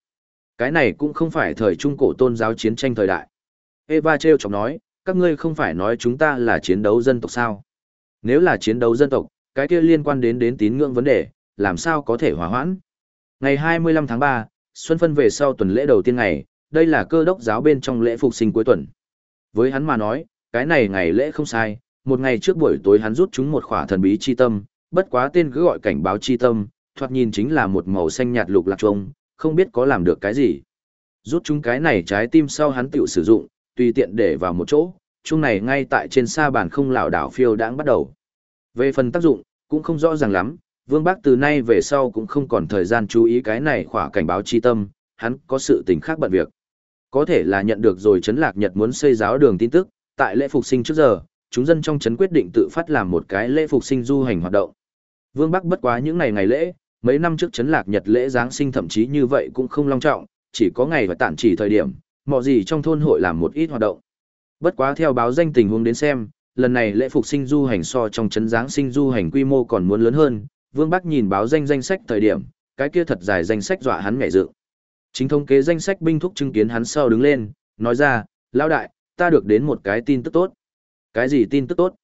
Cái này cũng không phải thời trung cổ tôn giáo chiến tranh thời đại. Eva treo chọc nói, các ngươi không phải nói chúng ta là chiến đấu dân tộc sao? Nếu là chiến đấu dân tộc, cái kia liên quan đến đến tín ngưỡng vấn đề, làm sao có thể hòa hoãn? Ngày 25 tháng 3, Xuân phân về sau tuần lễ đầu tiên ngày, đây là cơ đốc giáo bên trong lễ phục sinh cuối tuần. Với hắn mà nói, cái này ngày lễ không sai, một ngày trước buổi tối hắn rút chúng một khỏa thần bí chi tâm, bất quá tên cứ gọi cảnh báo chi tâm, thoạt nhìn chính là một màu xanh nhạt lục lạc trông, không biết có làm được cái gì. Rút chúng cái này trái tim sau hắn tự sử dụng, tùy tiện để vào một chỗ, chung này ngay tại trên sa bàn không lảo đảo phiêu đãng bắt đầu. Về phần tác dụng, cũng không rõ ràng lắm, Vương Bắc từ nay về sau cũng không còn thời gian chú ý cái này khỏa cảnh báo chi tâm, hắn có sự tình khác bận việc. Có thể là nhận được rồi chấn lạc Nhật muốn xây giáo đường tin tức, tại lễ phục sinh trước giờ, chúng dân trong chấn quyết định tự phát làm một cái lễ phục sinh du hành hoạt động. Vương Bắc bất quá những ngày ngày lễ, mấy năm trước chấn lạc Nhật lễ Giáng sinh thậm chí như vậy cũng không long trọng, chỉ có ngày và tản chỉ thời điểm, mọi gì trong thôn hội làm một ít hoạt động. Bất quá theo báo danh tình huống đến xem, lần này lễ phục sinh du hành so trong chấn Giáng sinh du hành quy mô còn muốn lớn hơn, Vương Bắc nhìn báo danh danh sách thời điểm, cái kia thật dài danh sách dọa hắn nhảy dựng. Chính thống kế danh sách binh thúc chứng kiến hắn sau đứng lên, nói ra, lão đại, ta được đến một cái tin tức tốt. Cái gì tin tức tốt?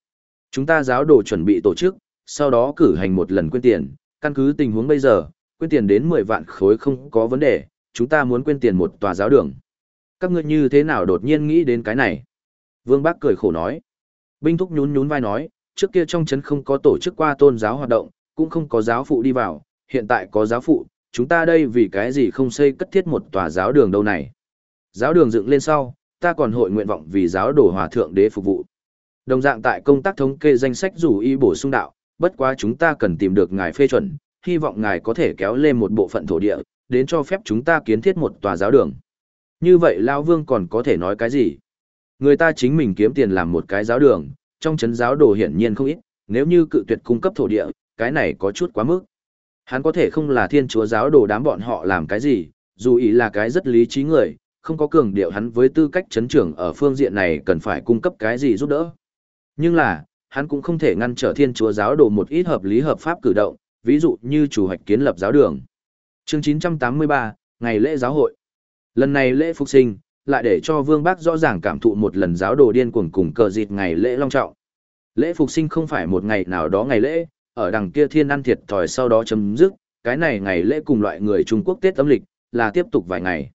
Chúng ta giáo đồ chuẩn bị tổ chức, sau đó cử hành một lần quyên tiền, căn cứ tình huống bây giờ, quyên tiền đến 10 vạn khối không có vấn đề, chúng ta muốn quyên tiền một tòa giáo đường. Các ngươi như thế nào đột nhiên nghĩ đến cái này? Vương Bắc cười khổ nói. Binh thúc nhún nhún vai nói, trước kia trong trấn không có tổ chức qua tôn giáo hoạt động, cũng không có giáo phụ đi vào, hiện tại có giáo phụ, chúng ta đây vì cái gì không xây cất thiết một tòa giáo đường đâu này. Giáo đường dựng lên sau, ta còn hội nguyện vọng vì giáo đồ hòa thượng đế phục vụ. Đồng dạng tại công tác thống kê danh sách rủ y bổ sung đạo, bất quá chúng ta cần tìm được ngài phê chuẩn, hy vọng ngài có thể kéo lên một bộ phận thổ địa, đến cho phép chúng ta kiến thiết một tòa giáo đường. Như vậy Lao Vương còn có thể nói cái gì? Người ta chính mình kiếm tiền làm một cái giáo đường, trong chấn giáo đồ hiển nhiên không ít, nếu như cự tuyệt cung cấp thổ địa, cái này có chút quá mức. Hắn có thể không là thiên chúa giáo đồ đám bọn họ làm cái gì, dù ý là cái rất lý trí người, không có cường điệu hắn với tư cách chấn trưởng ở phương diện này cần phải cung cấp cái gì giúp đỡ. Nhưng là, hắn cũng không thể ngăn trở thiên chúa giáo đồ một ít hợp lý hợp pháp cử động, ví dụ như chủ hoạch kiến lập giáo đường. Chương 983, ngày lễ giáo hội. Lần này lễ phục sinh, lại để cho Vương Bác rõ ràng cảm thụ một lần giáo đồ điên cuồng cùng cờ dịt ngày lễ long trọng. Lễ phục sinh không phải một ngày nào đó ngày lễ, ở đằng kia thiên ăn thiệt thòi sau đó chấm dứt, cái này ngày lễ cùng loại người Trung Quốc Tết âm lịch, là tiếp tục vài ngày.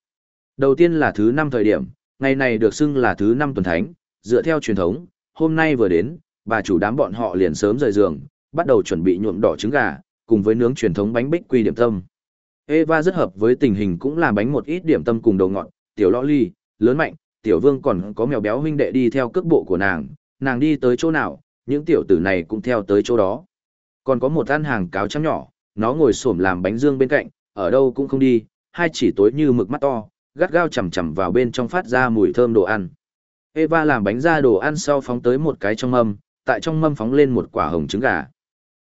Đầu tiên là thứ năm thời điểm, ngày này được xưng là thứ năm tuần thánh, dựa theo truyền thống, hôm nay vừa đến, bà chủ đám bọn họ liền sớm rời giường, bắt đầu chuẩn bị nhuộm đỏ trứng gà, cùng với nướng truyền thống bánh bích quy điểm tâm. Eva rất hợp với tình hình cũng làm bánh một ít điểm tâm cùng đầu ngọt, tiểu lõ ly, lớn mạnh, tiểu vương còn có mèo béo huynh đệ đi theo cước bộ của nàng, nàng đi tới chỗ nào, những tiểu tử này cũng theo tới chỗ đó. Còn có một ăn hàng cáo trắng nhỏ, nó ngồi xổm làm bánh dương bên cạnh, ở đâu cũng không đi, hai chỉ tối như mực mắt to, gắt gao chầm chầm vào bên trong phát ra mùi thơm đồ ăn. Eva làm bánh ra đồ ăn sau phóng tới một cái trong mâm, tại trong mâm phóng lên một quả hồng trứng gà.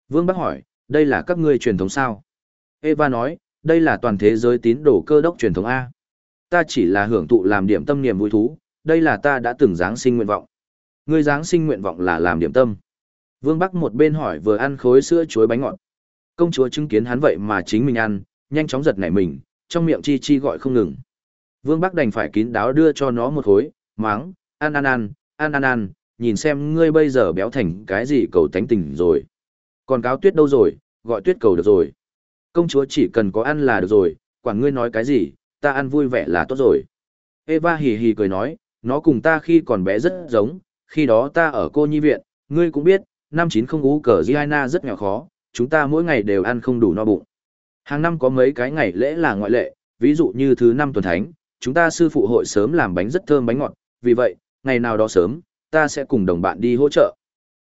Vương Bắc hỏi, đây là các ngươi truyền thống sao? Eva nói, đây là toàn thế giới tín đồ cơ đốc truyền thống A. Ta chỉ là hưởng thụ làm điểm tâm niềm vui thú, đây là ta đã từng Giáng sinh nguyện vọng. Ngươi Giáng sinh nguyện vọng là làm điểm tâm. Vương Bắc một bên hỏi vừa ăn khối sữa chuối bánh ngọt. Công chúa chứng kiến hắn vậy mà chính mình ăn, nhanh chóng giật nảy mình, trong miệng chi chi gọi không ngừng. Vương Bắc đành phải kín đáo đưa cho nó một khối, máng, ăn ăn ăn, ăn ăn ăn, nhìn xem ngươi bây giờ béo thành cái gì cầu tánh tình rồi. Còn cáo tuyết đâu rồi, gọi tuyết cầu được rồi. Công chúa chỉ cần có ăn là được rồi, quản ngươi nói cái gì, ta ăn vui vẻ là tốt rồi. Eva hì hì cười nói, nó cùng ta khi còn bé rất giống, khi đó ta ở cô nhi viện, ngươi cũng biết, năm chín không ú cờ Giana rất nghèo khó, chúng ta mỗi ngày đều ăn không đủ no bụng. Hàng năm có mấy cái ngày lễ là ngoại lệ, ví dụ như thứ năm tuần thánh, chúng ta sư phụ hội sớm làm bánh rất thơm bánh ngọt, vì vậy, ngày nào đó sớm, ta sẽ cùng đồng bạn đi hỗ trợ.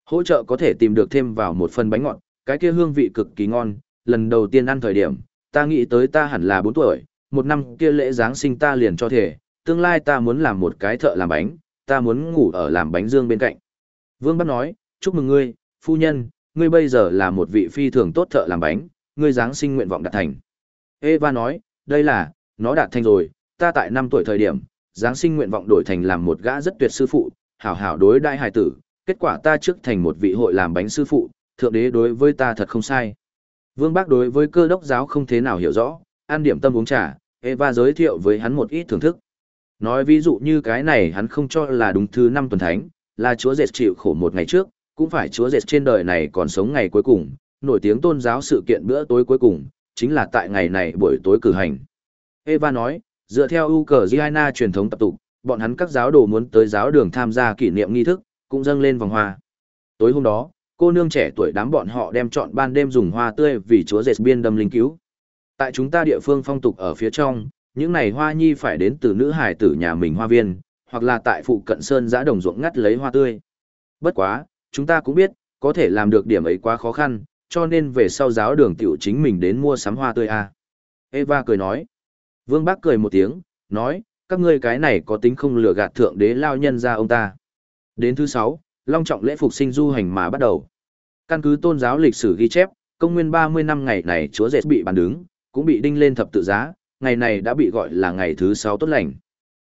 Hỗ trợ có thể tìm được thêm vào một phần bánh ngọt, cái kia hương vị cực kỳ ngon, lần đầu tiên ăn thời điểm, ta nghĩ tới ta hẳn là 4 tuổi, một năm kia lễ Giáng sinh ta liền cho thể, tương lai ta muốn làm một cái thợ làm bánh, ta muốn ngủ ở làm bánh dương bên cạnh. Vương Bắc nói, chúc mừng ngươi, phu nhân, ngươi bây giờ là một vị phi thường tốt thợ làm bánh, ngươi Giáng sinh nguyện vọng đạt thành. Eva nói, đây là, nó đạt thành rồi, ta tại năm tuổi thời điểm, Giáng sinh nguyện vọng đổi thành làm một gã rất tuyệt sư phụ, hảo hảo đối đại hài tử, kết quả ta trước thành một vị hội làm bánh sư phụ, thượng đế đối với ta thật không sai. Vương Bác đối với cơ đốc giáo không thế nào hiểu rõ, ăn điểm tâm uống trà, Eva giới thiệu với hắn một ít thưởng thức. Nói ví dụ như cái này hắn không cho là đúng thứ năm tuần thánh, là chúa dệt chịu khổ một ngày trước, cũng phải chúa dệt trên đời này còn sống ngày cuối cùng, nổi tiếng tôn giáo sự kiện bữa tối cuối cùng, chính là tại ngày này buổi tối cử hành. Eva nói, dựa theo Ukraine truyền thống tập tục, bọn hắn các giáo đồ muốn tới giáo đường tham gia kỷ niệm nghi thức, cũng dâng lên vòng hoa. tối hôm đó, cô nương trẻ tuổi đám bọn họ đem chọn ban đêm dùng hoa tươi vì chúa dệt biên đâm linh cứu. Tại chúng ta địa phương phong tục ở phía trong, những này hoa nhi phải đến từ nữ hải tử nhà mình hoa viên, hoặc là tại phụ cận sơn giã đồng ruộng ngắt lấy hoa tươi. Bất quá, chúng ta cũng biết, có thể làm được điểm ấy quá khó khăn, cho nên về sau giáo đường tiểu chính mình đến mua sắm hoa tươi à. Eva cười nói. Vương Bác cười một tiếng, nói, các ngươi cái này có tính không lừa gạt thượng đế lao nhân ra ông ta. Đến thứ sáu, long trọng lễ phục sinh du hành mà bắt đầu. Căn cứ tôn giáo lịch sử ghi chép, công nguyên 30 năm ngày này chúa dệt bị bàn đứng, cũng bị đinh lên thập tự giá, ngày này đã bị gọi là ngày thứ sáu tốt lành.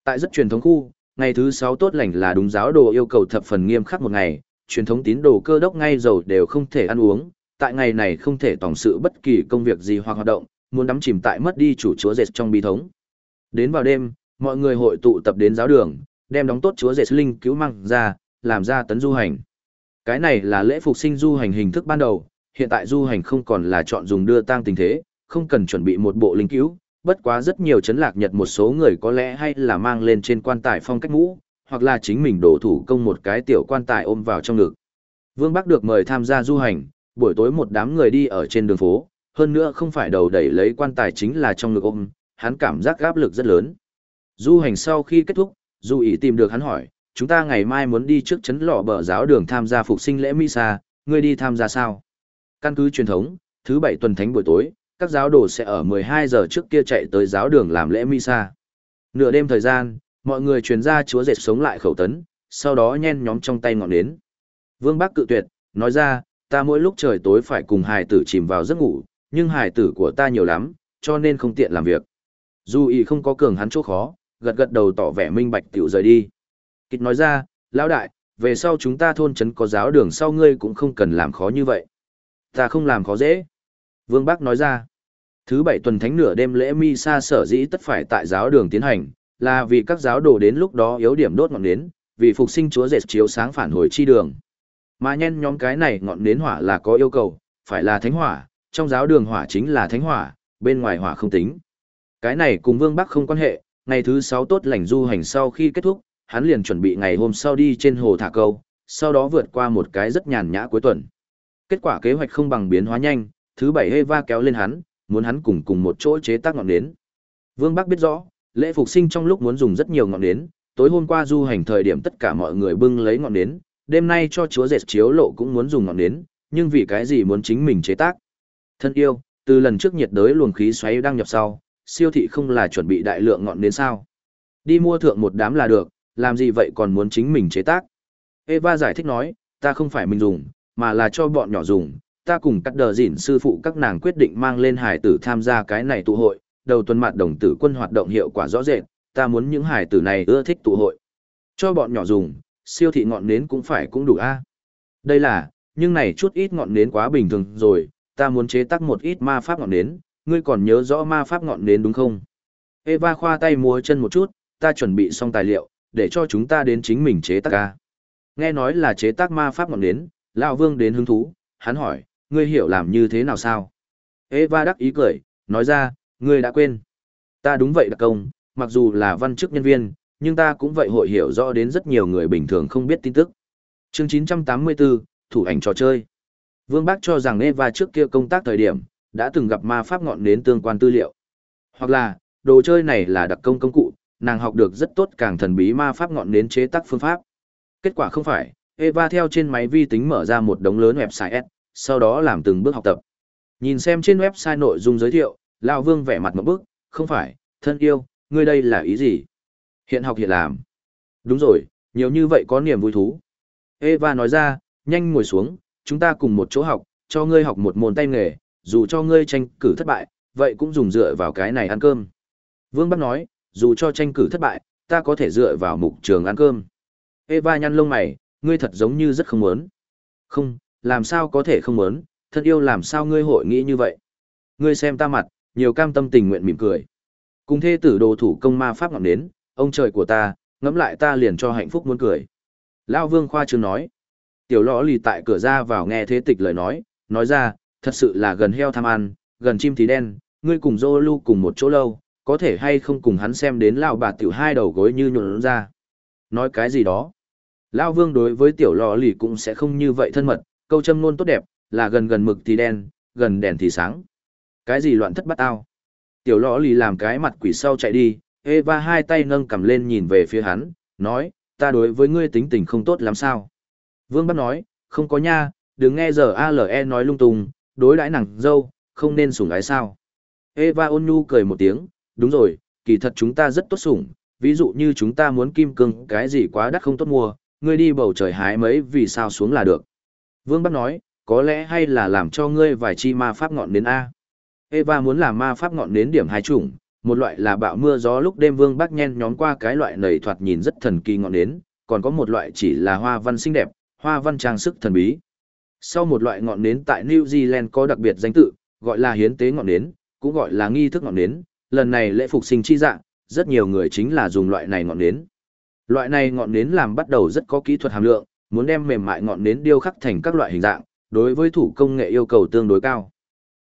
Tại rất truyền thống khu, ngày thứ sáu tốt lành là đúng giáo đồ yêu cầu thập phần nghiêm khắc một ngày, truyền thống tín đồ cơ đốc ngay dầu đều không thể ăn uống, tại ngày này không thể tổng sự bất kỳ công việc gì hoặc hoạt động, muốn đắm chìm tại mất đi chủ chúa dệt trong bi thống. Đến vào đêm, mọi người hội tụ tập đến giáo đường, đem đóng tốt chúa dệt linh cứu mang ra, làm ra tấn du hành. Cái này là lễ phục sinh du hành hình thức ban đầu, hiện tại du hành không còn là chọn dùng đưa tang tình thế, không cần chuẩn bị một bộ linh cứu, bất quá rất nhiều chấn lạc nhật một số người có lẽ hay là mang lên trên quan tài phong cách mũ, hoặc là chính mình đổ thủ công một cái tiểu quan tài ôm vào trong ngực. Vương Bắc được mời tham gia du hành, buổi tối một đám người đi ở trên đường phố, hơn nữa không phải đầu đẩy lấy quan tài chính là trong ngực ôm, hắn cảm giác áp lực rất lớn. Du hành sau khi kết thúc, Du ý tìm được hắn hỏi, chúng ta ngày mai muốn đi trước chấn lọ bờ giáo đường tham gia phục sinh lễ Misa, ngươi đi tham gia sao? Căn cứ truyền thống, thứ bảy tuần thánh buổi tối, các giáo đồ sẽ ở 12 giờ trước kia chạy tới giáo đường làm lễ Misa. Nửa đêm thời gian, mọi người truyền ra chúa dệt sống lại khẩu tấn, sau đó nhen nhóm trong tay ngọn nến. Vương Bắc cự tuyệt, nói ra, ta mỗi lúc trời tối phải cùng hài tử chìm vào giấc ngủ, nhưng hài tử của ta nhiều lắm, cho nên không tiện làm việc. Dù ý không có cường hắn chỗ khó, gật gật đầu tỏ vẻ minh bạch tiểu rời đi. Kịch nói ra, lão đại, về sau chúng ta thôn trấn có giáo đường sau ngươi cũng không cần làm khó như vậy. Ta không làm khó dễ. Vương Bắc nói ra, thứ bảy tuần thánh nửa đêm lễ mi sa sở dĩ tất phải tại giáo đường tiến hành, là vì các giáo đồ đến lúc đó yếu điểm đốt ngọn nến, vì phục sinh chúa dệt chiếu sáng phản hồi chi đường. Mà nhen nhóm cái này ngọn nến hỏa là có yêu cầu, phải là thánh hỏa, trong giáo đường hỏa chính là thánh hỏa, bên ngoài hỏa không tính. Cái này cùng Vương Bắc không quan hệ, ngày thứ sáu tốt lành du hành sau khi kết thúc, hắn liền chuẩn bị ngày hôm sau đi trên hồ thả câu, sau đó vượt qua một cái rất nhàn nhã cuối tuần. Kết quả kế hoạch không bằng biến hóa nhanh, thứ bảy Eva kéo lên hắn, muốn hắn cùng cùng một chỗ chế tác ngọn nến. Vương Bắc biết rõ, lễ phục sinh trong lúc muốn dùng rất nhiều ngọn nến, tối hôm qua du hành thời điểm tất cả mọi người bưng lấy ngọn nến, đêm nay cho chúa dệt chiếu lộ cũng muốn dùng ngọn nến, nhưng vì cái gì muốn chính mình chế tác. Thân yêu, từ lần trước nhiệt đới luồng khí xoáy đang nhập sau, siêu thị không là chuẩn bị đại lượng ngọn nến sao. Đi mua thượng một đám là được, làm gì vậy còn muốn chính mình chế tác. Eva giải thích nói, ta không phải mình dùng, mà là cho bọn nhỏ dùng, ta cùng cắt đờ dỉn sư phụ các nàng quyết định mang lên hải tử tham gia cái này tụ hội, đầu tuần mặt đồng tử quân hoạt động hiệu quả rõ rệt, ta muốn những hải tử này ưa thích tụ hội. Cho bọn nhỏ dùng, siêu thị ngọn nến cũng phải cũng đủ a. Đây là, nhưng này chút ít ngọn nến quá bình thường rồi, ta muốn chế tác một ít ma pháp ngọn nến, ngươi còn nhớ rõ ma pháp ngọn nến đúng không? Eva khoa tay múa chân một chút, ta chuẩn bị xong tài liệu, để cho chúng ta đến chính mình chế tác ca. Nghe nói là chế tác ma pháp ngọn nến, lão Vương đến hứng thú, hắn hỏi, ngươi hiểu làm như thế nào sao? Eva đắc ý cười, nói ra, ngươi đã quên. Ta đúng vậy đặc công, mặc dù là văn chức nhân viên, nhưng ta cũng vậy hội hiểu rõ đến rất nhiều người bình thường không biết tin tức. Chương 984, Thủ ảnh trò chơi. Vương Bác cho rằng Eva trước kia công tác thời điểm, đã từng gặp ma pháp ngọn đến tương quan tư liệu. Hoặc là, đồ chơi này là đặc công công cụ, nàng học được rất tốt càng thần bí ma pháp ngọn đến chế tác phương pháp. Kết quả không phải, Eva theo trên máy vi tính mở ra một đống lớn website S, sau đó làm từng bước học tập. Nhìn xem trên website nội dung giới thiệu, Lão Vương vẻ mặt một bức, không phải, thân yêu, ngươi đây là ý gì? Hiện học hiện làm. Đúng rồi, nhiều như vậy có niềm vui thú. Eva nói ra, nhanh ngồi xuống, chúng ta cùng một chỗ học, cho ngươi học một môn tay nghề, dù cho ngươi tranh cử thất bại, vậy cũng dùng dựa vào cái này ăn cơm. Vương Bắc nói, dù cho tranh cử thất bại, ta có thể dựa vào mục trường ăn cơm. Eva nhăn lông mày, ngươi thật giống như rất không muốn. Không, làm sao có thể không muốn, thân yêu làm sao ngươi hội nghĩ như vậy. Ngươi xem ta mặt, nhiều cam tâm tình nguyện mỉm cười. Cùng thê tử đồ thủ công ma pháp ngọn đến, ông trời của ta, ngẫm lại ta liền cho hạnh phúc muốn cười. Lao vương khoa trương nói. Tiểu lõ lì tại cửa ra vào nghe thế tịch lời nói, nói ra, thật sự là gần heo tham ăn, gần chim thì đen, ngươi cùng dô lưu cùng một chỗ lâu, có thể hay không cùng hắn xem đến lão bà tiểu hai đầu gối như nhuộn ra. Nói cái gì đó? Lao vương đối với tiểu lò lì cũng sẽ không như vậy thân mật, câu châm luôn tốt đẹp, là gần gần mực thì đen, gần đèn thì sáng. Cái gì loạn thất bắt ao? Tiểu lò lì làm cái mặt quỷ sau chạy đi, Eva hai tay nâng cầm lên nhìn về phía hắn, nói, ta đối với ngươi tính tình không tốt lắm sao? Vương bắt nói, không có nha, đừng nghe giờ ALE nói lung tung, đối đãi nàng dâu, không nên sủng ái sao. Eva ôn nhu cười một tiếng, đúng rồi, kỳ thật chúng ta rất tốt sủng, ví dụ như chúng ta muốn kim cương cái gì quá đắt không tốt mua, ngươi đi bầu trời hái mấy vì sao xuống là được. Vương Bắc nói, có lẽ hay là làm cho ngươi vài chi ma pháp ngọn đến A. Eva muốn làm ma pháp ngọn nến điểm hai chủng, một loại là bạo mưa gió lúc đêm Vương bác nhen nhóm qua cái loại nầy thoạt nhìn rất thần kỳ ngọn nến, còn có một loại chỉ là hoa văn xinh đẹp, hoa văn trang sức thần bí. Sau một loại ngọn nến tại New Zealand có đặc biệt danh tự, gọi là hiến tế ngọn nến, cũng gọi là nghi thức ngọn nến, lần này lễ phục sinh chi dạng, rất nhiều người chính là dùng loại này ngọn nến. Loại này ngọn nến làm bắt đầu rất có kỹ thuật hàm lượng, muốn đem mềm mại ngọn nến điêu khắc thành các loại hình dạng, đối với thủ công nghệ yêu cầu tương đối cao.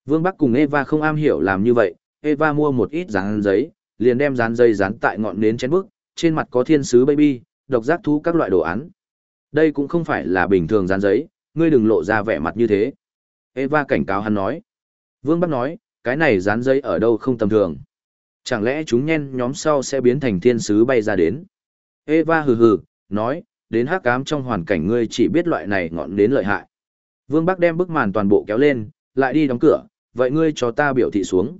Vương Bắc cùng Eva không am hiểu làm như vậy, Eva mua một ít dán giấy, liền đem dán dây dán tại ngọn nến chén bức, trên mặt có thiên sứ baby, độc giác thú các loại đồ án. Đây cũng không phải là bình thường dán giấy, ngươi đừng lộ ra vẻ mặt như thế. Eva cảnh cáo hắn nói. Vương Bắc nói, cái này dán giấy ở đâu không tầm thường. Chẳng lẽ chúng nhen nhóm sau sẽ biến thành thiên sứ bay ra đến? Eva hừ hừ, nói, đến hắc ám trong hoàn cảnh ngươi chỉ biết loại này ngọn đến lợi hại. Vương Bắc đem bức màn toàn bộ kéo lên, lại đi đóng cửa, vậy ngươi cho ta biểu thị xuống.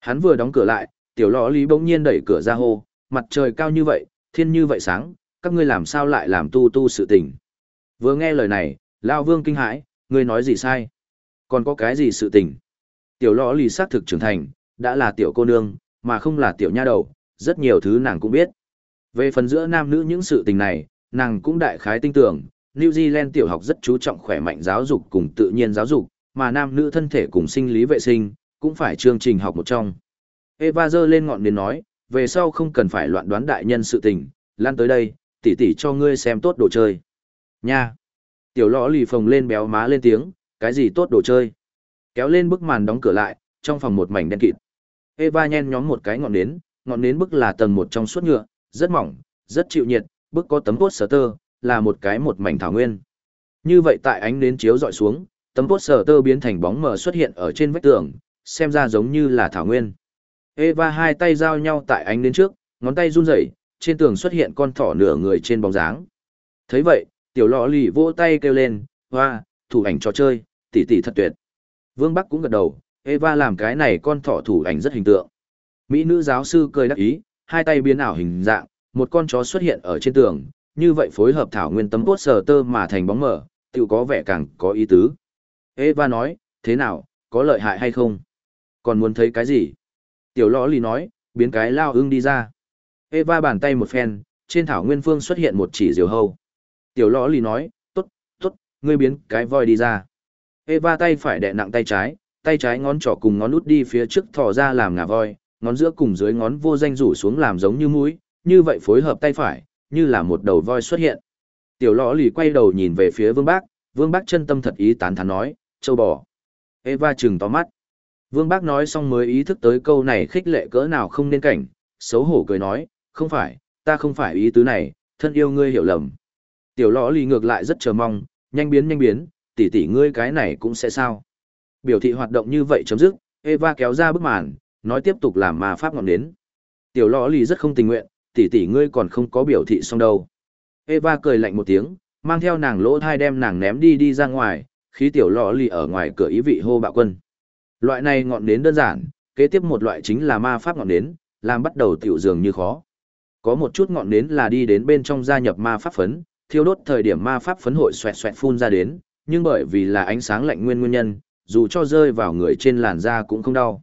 Hắn vừa đóng cửa lại, tiểu lọ lý bỗng nhiên đẩy cửa ra hô, mặt trời cao như vậy, thiên như vậy sáng, các ngươi làm sao lại làm tu tu sự tình. Vừa nghe lời này, Lao Vương kinh hãi, ngươi nói gì sai? Còn có cái gì sự tình? Tiểu lọ lì xác thực trưởng thành, đã là tiểu cô nương, mà không là tiểu nha đầu, rất nhiều thứ nàng cũng biết. Về phần giữa nam nữ những sự tình này, nàng cũng đại khái tin tưởng, New Zealand tiểu học rất chú trọng khỏe mạnh giáo dục cùng tự nhiên giáo dục, mà nam nữ thân thể cùng sinh lý vệ sinh, cũng phải chương trình học một trong. Eva dơ lên ngọn nến nói, về sau không cần phải loạn đoán đại nhân sự tình, lan tới đây, tỉ tỉ cho ngươi xem tốt đồ chơi. Nha! Tiểu lõ lì phồng lên béo má lên tiếng, cái gì tốt đồ chơi. Kéo lên bức màn đóng cửa lại, trong phòng một mảnh đen kịt. Eva nhen nhóm một cái ngọn nến, ngọn nến bức là tầng một trong suốt nhựa, rất mỏng, rất chịu nhiệt, bức có tấm sở tơ, là một cái một mảnh thảo nguyên. Như vậy tại ánh nến chiếu dọi xuống, tấm sở tơ biến thành bóng mờ xuất hiện ở trên vách tường, xem ra giống như là thảo nguyên. Eva hai tay giao nhau tại ánh đến trước, ngón tay run rẩy, trên tường xuất hiện con thỏ nửa người trên bóng dáng. Thấy vậy, tiểu lọ lì vỗ tay kêu lên, hoa, thủ ảnh trò chơi, tỷ tỷ thật tuyệt. Vương Bắc cũng gật đầu, Eva làm cái này con thỏ thủ ảnh rất hình tượng. Mỹ nữ giáo sư cười đắc ý, hai tay biến ảo hình dạng, một con chó xuất hiện ở trên tường, như vậy phối hợp thảo nguyên tấm bốt sờ tơ mà thành bóng mở, tự có vẻ càng có ý tứ. Eva nói, thế nào, có lợi hại hay không? Còn muốn thấy cái gì? Tiểu lõ lì nói, biến cái lao ưng đi ra. Eva bàn tay một phen, trên thảo nguyên phương xuất hiện một chỉ diều hâu. Tiểu lõ lì nói, tốt, tốt, ngươi biến cái voi đi ra. Eva tay phải đè nặng tay trái, tay trái ngón trỏ cùng ngón út đi phía trước thò ra làm ngà voi, ngón giữa cùng dưới ngón vô danh rủ xuống làm giống như mũi, như vậy phối hợp tay phải, như là một đầu voi xuất hiện. Tiểu lõ lì quay đầu nhìn về phía vương bác, vương bác chân tâm thật ý tán thán nói, châu bò. Eva trừng to mắt. Vương bác nói xong mới ý thức tới câu này khích lệ cỡ nào không nên cảnh, xấu hổ cười nói, không phải, ta không phải ý tứ này, thân yêu ngươi hiểu lầm. Tiểu lõ lì ngược lại rất chờ mong, nhanh biến nhanh biến, tỷ tỷ ngươi cái này cũng sẽ sao. Biểu thị hoạt động như vậy chấm dứt, Eva kéo ra bức màn, nói tiếp tục làm mà pháp ngọn đến. Tiểu lõ lì rất không tình nguyện, tỷ tỷ ngươi còn không có biểu thị xong đâu. Eva cười lạnh một tiếng, mang theo nàng lỗ thai đem nàng ném đi đi ra ngoài, khí tiểu lò lì ở ngoài cửa ý vị hô bạo quân. Loại này ngọn nến đơn giản, kế tiếp một loại chính là ma pháp ngọn nến, làm bắt đầu tiểu dường như khó. Có một chút ngọn nến là đi đến bên trong gia nhập ma pháp phấn, thiêu đốt thời điểm ma pháp phấn hội xoẹt xoẹt phun ra đến, nhưng bởi vì là ánh sáng lạnh nguyên nguyên nhân, dù cho rơi vào người trên làn da cũng không đau.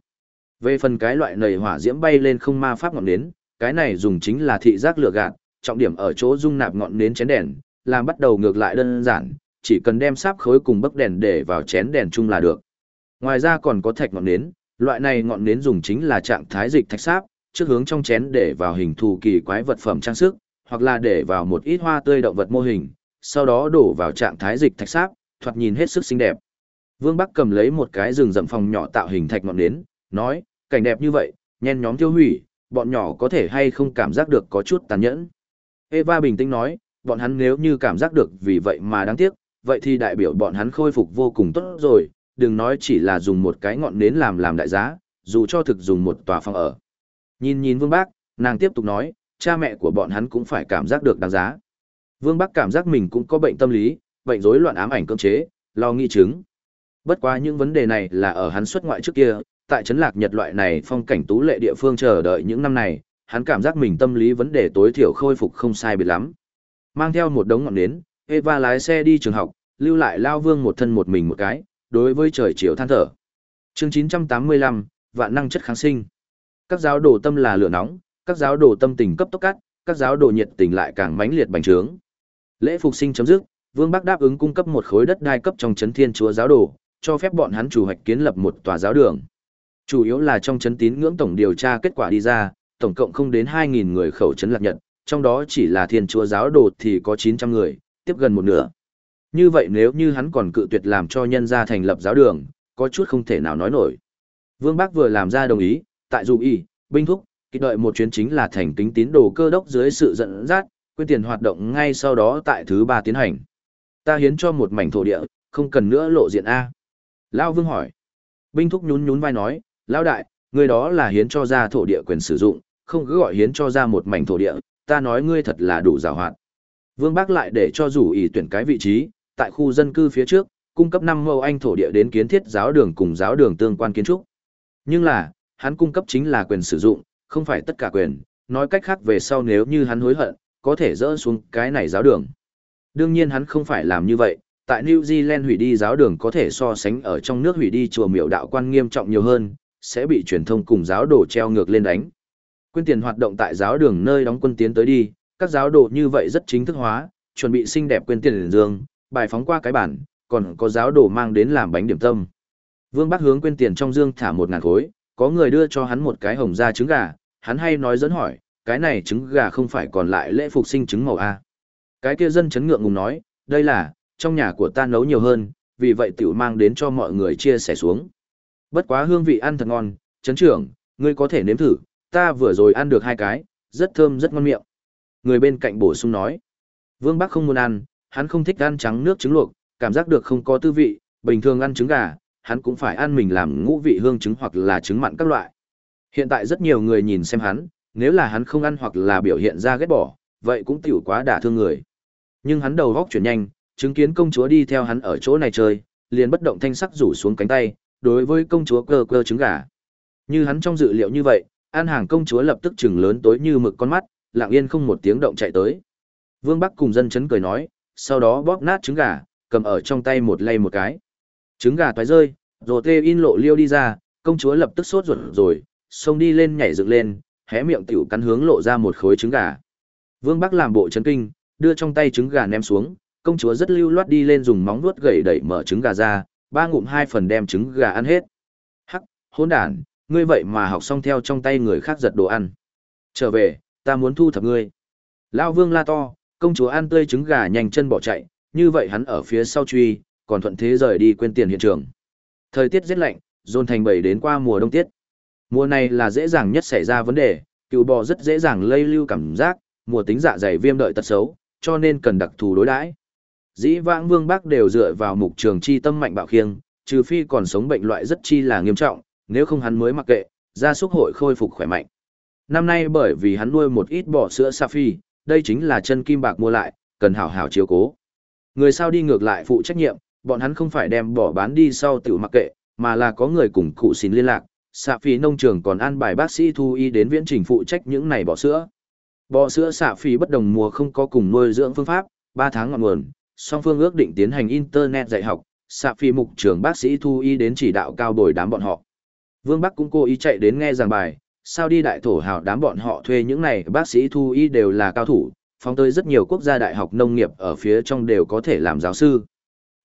Về phần cái loại nầy hỏa diễm bay lên không ma pháp ngọn nến, cái này dùng chính là thị giác lửa gạt, trọng điểm ở chỗ dung nạp ngọn nến chén đèn, làm bắt đầu ngược lại đơn giản, chỉ cần đem sáp khối cùng bấc đèn để vào chén đèn chung là được. Ngoài ra còn có thạch ngọn nến, loại này ngọn nến dùng chính là trạng thái dịch thạch sáp, trước hướng trong chén để vào hình thù kỳ quái vật phẩm trang sức, hoặc là để vào một ít hoa tươi động vật mô hình, sau đó đổ vào trạng thái dịch thạch sáp, thoạt nhìn hết sức xinh đẹp. Vương Bắc cầm lấy một cái rừng rậm phòng nhỏ tạo hình thạch ngọn nến, nói, cảnh đẹp như vậy, nhen nhóm tiêu hủy, bọn nhỏ có thể hay không cảm giác được có chút tàn nhẫn. Eva bình tĩnh nói, bọn hắn nếu như cảm giác được vì vậy mà đáng tiếc, vậy thì đại biểu bọn hắn khôi phục vô cùng tốt rồi, đừng nói chỉ là dùng một cái ngọn nến làm làm đại giá, dù cho thực dùng một tòa phòng ở. Nhìn nhìn Vương Bác, nàng tiếp tục nói, cha mẹ của bọn hắn cũng phải cảm giác được đáng giá. Vương Bắc cảm giác mình cũng có bệnh tâm lý, bệnh rối loạn ám ảnh cưỡng chế, lo nghi chứng. Bất quá những vấn đề này là ở hắn xuất ngoại trước kia, tại trấn lạc nhật loại này phong cảnh tú lệ địa phương chờ đợi những năm này, hắn cảm giác mình tâm lý vấn đề tối thiểu khôi phục không sai biệt lắm. Mang theo một đống ngọn nến, Eva lái xe đi trường học, lưu lại Lao Vương một thân một mình một cái, đối với trời chiều than thở. Chương 985, vạn năng chất kháng sinh. Các giáo đồ tâm là lửa nóng, các giáo đồ tâm tình cấp tốc cắt, các giáo đồ nhiệt tình lại càng mãnh liệt bành trướng. Lễ phục sinh chấm dứt, Vương Bắc đáp ứng cung cấp một khối đất đai cấp trong trấn Thiên Chúa giáo đồ, cho phép bọn hắn chủ hoạch kiến lập một tòa giáo đường. Chủ yếu là trong trấn tín ngưỡng tổng điều tra kết quả đi ra, tổng cộng không đến 2.000 người khẩu trấn lạc nhận, trong đó chỉ là Thiên Chúa giáo đồ thì có 900 người, tiếp gần một nửa. Như vậy nếu như hắn còn cự tuyệt làm cho nhân gia thành lập giáo đường, có chút không thể nào nói nổi. Vương Bắc vừa làm ra đồng ý, tại dù y, binh thúc, kỳ đợi một chuyến chính là thành kính tín đồ cơ đốc dưới sự dẫn dắt, quyên tiền hoạt động ngay sau đó tại thứ ba tiến hành. Ta hiến cho một mảnh thổ địa, không cần nữa lộ diện A. Lao Vương hỏi. Binh thúc nhún nhún vai nói, Lao Đại, người đó là hiến cho ra thổ địa quyền sử dụng, không cứ gọi hiến cho ra một mảnh thổ địa, ta nói ngươi thật là đủ rào hoạt. Vương Bác lại để cho rủ ý tuyển cái vị trí, tại khu dân cư phía trước, cung cấp 5 mẫu anh thổ địa đến kiến thiết giáo đường cùng giáo đường tương quan kiến trúc. Nhưng là, hắn cung cấp chính là quyền sử dụng, không phải tất cả quyền, nói cách khác về sau nếu như hắn hối hận, có thể dỡ xuống cái này giáo đường. Đương nhiên hắn không phải làm như vậy, tại New Zealand hủy đi giáo đường có thể so sánh ở trong nước hủy đi chùa miểu đạo quan nghiêm trọng nhiều hơn, sẽ bị truyền thông cùng giáo đồ treo ngược lên đánh. Quyên tiền hoạt động tại giáo đường nơi đóng quân tiến tới đi, các giáo đồ như vậy rất chính thức hóa, chuẩn bị xinh đẹp quên tiền dương, bài phóng qua cái bản, còn có giáo đồ mang đến làm bánh điểm tâm. Vương Bắc hướng quên tiền trong dương thả một ngàn khối, có người đưa cho hắn một cái hồng da trứng gà, hắn hay nói dẫn hỏi, cái này trứng gà không phải còn lại lễ phục sinh trứng màu A. Cái kia dân chấn ngượng ngùng nói, đây là, trong nhà của ta nấu nhiều hơn, vì vậy tiểu mang đến cho mọi người chia sẻ xuống. Bất quá hương vị ăn thật ngon, chấn trưởng, ngươi có thể nếm thử, ta vừa rồi ăn được hai cái, rất thơm rất ngon miệng. Người bên cạnh bổ sung nói, Vương Bắc không muốn ăn, hắn không thích ăn trắng nước trứng luộc, cảm giác được không có tư vị, bình thường ăn trứng gà, hắn cũng phải ăn mình làm ngũ vị hương trứng hoặc là trứng mặn các loại. Hiện tại rất nhiều người nhìn xem hắn, nếu là hắn không ăn hoặc là biểu hiện ra ghét bỏ, vậy cũng tiểu quá đả thương người. Nhưng hắn đầu góc chuyển nhanh, chứng kiến công chúa đi theo hắn ở chỗ này chơi, liền bất động thanh sắc rủ xuống cánh tay, đối với công chúa cơ cơ trứng gà. Như hắn trong dự liệu như vậy, an hàng công chúa lập tức trừng lớn tối như mực con mắt, lặng yên không một tiếng động chạy tới. Vương Bắc cùng dân chấn cười nói, sau đó bóp nát trứng gà, cầm ở trong tay một lay một cái. Trứng gà toái rơi, rồi tê in lộ liêu đi ra, công chúa lập tức sốt ruột rồi, xông đi lên nhảy dựng lên, hé miệng tiểu cắn hướng lộ ra một khối trứng gà. Vương Bắc làm bộ chấn kinh, đưa trong tay trứng gà ném xuống, công chúa rất lưu loát đi lên dùng móng vuốt gậy đẩy mở trứng gà ra, ba ngụm hai phần đem trứng gà ăn hết. Hắc, hỗn đản, ngươi vậy mà học xong theo trong tay người khác giật đồ ăn. Trở về, ta muốn thu thập ngươi. Lão Vương la to, công chúa ăn tươi trứng gà nhanh chân bỏ chạy, như vậy hắn ở phía sau truy, còn thuận thế rời đi quên tiền hiện trường. Thời tiết rất lạnh, dồn thành bảy đến qua mùa đông tiết. Mùa này là dễ dàng nhất xảy ra vấn đề, Cựu bò rất dễ dàng lây lưu cảm giác, mùa tính dạ dày viêm đợi tật xấu, cho nên cần đặc thù đối đãi. Dĩ vãng Vương bác đều dựa vào mục trường chi tâm mạnh bạo khiêng, trừ phi còn sống bệnh loại rất chi là nghiêm trọng, nếu không hắn mới mặc kệ, gia súc hội khôi phục khỏe mạnh. Năm nay bởi vì hắn nuôi một ít bò sữa Safi, đây chính là chân kim bạc mua lại, cần hảo hảo chiếu cố. Người sao đi ngược lại phụ trách nhiệm, bọn hắn không phải đem bỏ bán đi sau tiểu mặc kệ, mà là có người cùng cụ xin liên lạc, xạ phí nông trường còn an bài bác sĩ thu y đến viễn trình phụ trách những này bò sữa. Bò sữa xạ phí bất đồng mùa không có cùng nuôi dưỡng phương pháp, 3 tháng ngọn nguồn, song phương ước định tiến hành internet dạy học, xạ phí mục trường bác sĩ thu y đến chỉ đạo cao bồi đám bọn họ. Vương Bắc cũng cố ý chạy đến nghe giảng bài, sao đi đại thổ hào đám bọn họ thuê những này bác sĩ thu y đều là cao thủ, phóng tới rất nhiều quốc gia đại học nông nghiệp ở phía trong đều có thể làm giáo sư.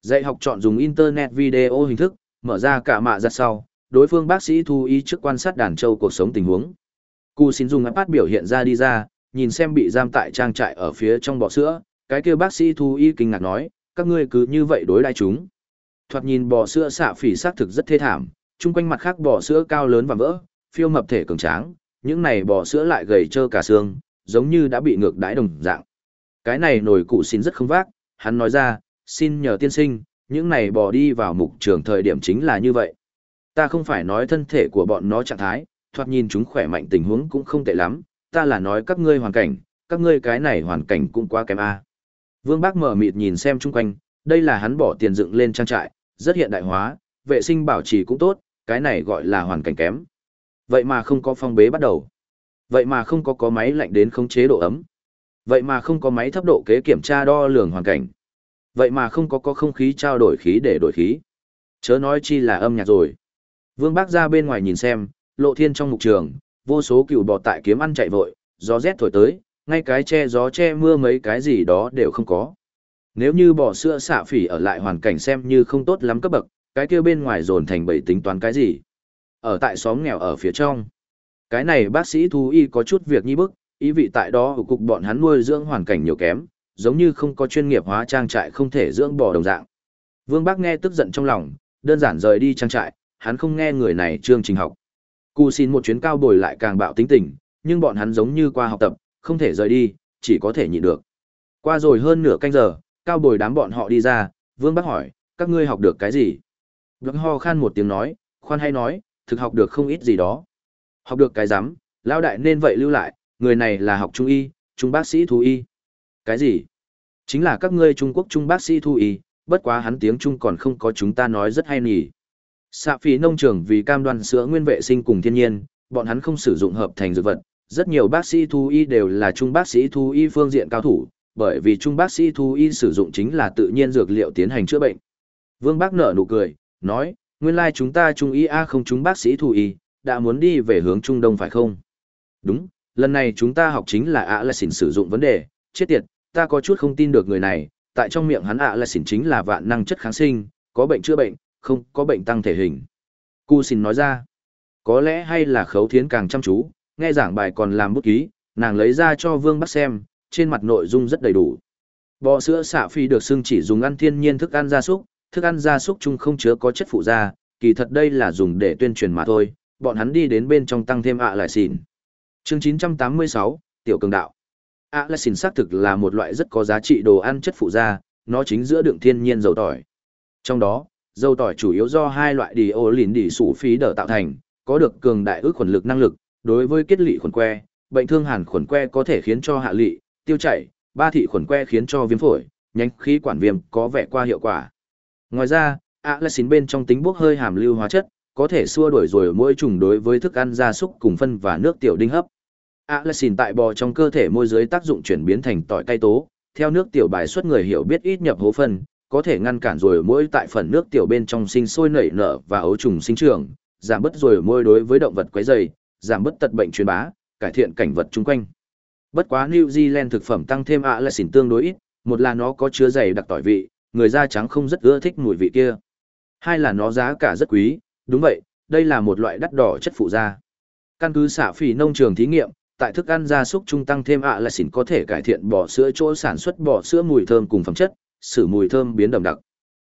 Dạy học chọn dùng internet video hình thức, mở ra cả mạ ra sau, đối phương bác sĩ thu y trước quan sát đàn châu cuộc sống tình huống. Cụ xin dùng iPad biểu hiện ra đi ra, nhìn xem bị giam tại trang trại ở phía trong bò sữa, cái kia bác sĩ thu y kinh ngạc nói, các ngươi cứ như vậy đối đãi chúng. Thoạt nhìn bò sữa xạ phỉ xác thực rất thê thảm, chung quanh mặt khác bò sữa cao lớn và vỡ, phiêu mập thể cường tráng, những này bò sữa lại gầy trơ cả xương, giống như đã bị ngược đãi đồng dạng. Cái này nổi cụ xin rất không vác, hắn nói ra, xin nhờ tiên sinh, những này bò đi vào mục trường thời điểm chính là như vậy. Ta không phải nói thân thể của bọn nó trạng thái, thoạt nhìn chúng khỏe mạnh tình huống cũng không tệ lắm, ta là nói các ngươi hoàn cảnh, các ngươi cái này hoàn cảnh cũng quá kém a. Vương Bác mở mịt nhìn xem chung quanh, đây là hắn bỏ tiền dựng lên trang trại, rất hiện đại hóa, vệ sinh bảo trì cũng tốt, cái này gọi là hoàn cảnh kém. Vậy mà không có phong bế bắt đầu. Vậy mà không có có máy lạnh đến khống chế độ ấm. Vậy mà không có máy thấp độ kế kiểm tra đo lường hoàn cảnh. Vậy mà không có có không khí trao đổi khí để đổi khí. Chớ nói chi là âm nhạc rồi. Vương Bác ra bên ngoài nhìn xem, lộ thiên trong mục trường, vô số cựu bò tại kiếm ăn chạy vội, gió rét thổi tới, ngay cái che gió che mưa mấy cái gì đó đều không có. Nếu như bò sữa xạ phỉ ở lại hoàn cảnh xem như không tốt lắm cấp bậc, cái kia bên ngoài dồn thành bảy tính toán cái gì. Ở tại xóm nghèo ở phía trong. Cái này bác sĩ thú y có chút việc nhi bức, ý vị tại đó ở cục bọn hắn nuôi dưỡng hoàn cảnh nhiều kém, giống như không có chuyên nghiệp hóa trang trại không thể dưỡng bò đồng dạng. Vương Bác nghe tức giận trong lòng, đơn giản rời đi trang trại, hắn không nghe người này chương trình học. Cù xin một chuyến cao bồi lại càng bạo tính tình, nhưng bọn hắn giống như qua học tập, không thể rời đi, chỉ có thể nhịn được. Qua rồi hơn nửa canh giờ, cao bồi đám bọn họ đi ra, Vương Bác hỏi, các ngươi học được cái gì? Vương ho khan một tiếng nói, khoan hay nói, thực học được không ít gì đó. Học được cái rắm lao đại nên vậy lưu lại, người này là học trung y, trung bác sĩ thú y. Cái gì? Chính là các ngươi Trung Quốc trung bác sĩ thú y, bất quá hắn tiếng Trung còn không có chúng ta nói rất hay nhỉ. Xạ phí nông trường vì cam đoan sữa nguyên vệ sinh cùng thiên nhiên, bọn hắn không sử dụng hợp thành dược vật. Rất nhiều bác sĩ thú y đều là trung bác sĩ thú y phương diện cao thủ, bởi vì trung bác sĩ thú y sử dụng chính là tự nhiên dược liệu tiến hành chữa bệnh. Vương Bác nở nụ cười, nói, nguyên lai chúng ta trung y A không chúng bác sĩ thù y, đã muốn đi về hướng Trung Đông phải không? Đúng, lần này chúng ta học chính là ạ là xỉn sử dụng vấn đề, chết tiệt, ta có chút không tin được người này, tại trong miệng hắn ạ là xỉn chính là vạn năng chất kháng sinh, có bệnh chữa bệnh, không có bệnh tăng thể hình. Cu xin nói ra, có lẽ hay là khấu thiến càng chăm chú, nghe giảng bài còn làm bút ký, nàng lấy ra cho Vương Bắc xem, trên mặt nội dung rất đầy đủ. Bò sữa xạ phi được xưng chỉ dùng ăn thiên nhiên thức ăn gia súc, thức ăn gia súc chung không chứa có chất phụ gia, kỳ thật đây là dùng để tuyên truyền mà thôi, bọn hắn đi đến bên trong tăng thêm ạ lại xỉn. Chương 986, Tiểu Cường Đạo ạ lại xỉn xác thực là một loại rất có giá trị đồ ăn chất phụ gia, nó chính giữa đựng thiên nhiên dầu tỏi. Trong đó, dầu tỏi chủ yếu do hai loại đi ô lìn đi sủ phí đỡ tạo thành, có được cường đại ước khuẩn lực năng lực, đối với kết lị khuẩn que, bệnh thương hàn khuẩn que có thể khiến cho hạ lị, tiêu chảy, ba thị khuẩn que khiến cho viêm phổi, nhanh khí quản viêm có vẻ qua hiệu quả. Ngoài ra, Alexin bên trong tính bốc hơi hàm lưu hóa chất, có thể xua đuổi rồi mỗi trùng đối với thức ăn gia súc cùng phân và nước tiểu đinh hấp. Alexin tại bò trong cơ thể môi dưới tác dụng chuyển biến thành tỏi cay tố, theo nước tiểu bài xuất người hiểu biết ít nhập hố phân, có thể ngăn cản rồi mỗi tại phần nước tiểu bên trong sinh sôi nảy nở và ấu trùng sinh trưởng, giảm bớt rồi môi đối với động vật quấy rầy, giảm bớt tật bệnh truyền bá, cải thiện cảnh vật chung quanh. Bất quá New Zealand thực phẩm tăng thêm ạ là xỉn tương đối ít, một là nó có chứa dày đặc tỏi vị, người da trắng không rất ưa thích mùi vị kia. Hai là nó giá cả rất quý, đúng vậy, đây là một loại đắt đỏ chất phụ da. Căn cứ xả phỉ nông trường thí nghiệm, tại thức ăn gia súc trung tăng thêm ạ là xỉn có thể cải thiện bò sữa chỗ sản xuất bò sữa mùi thơm cùng phẩm chất, sử mùi thơm biến đậm đặc.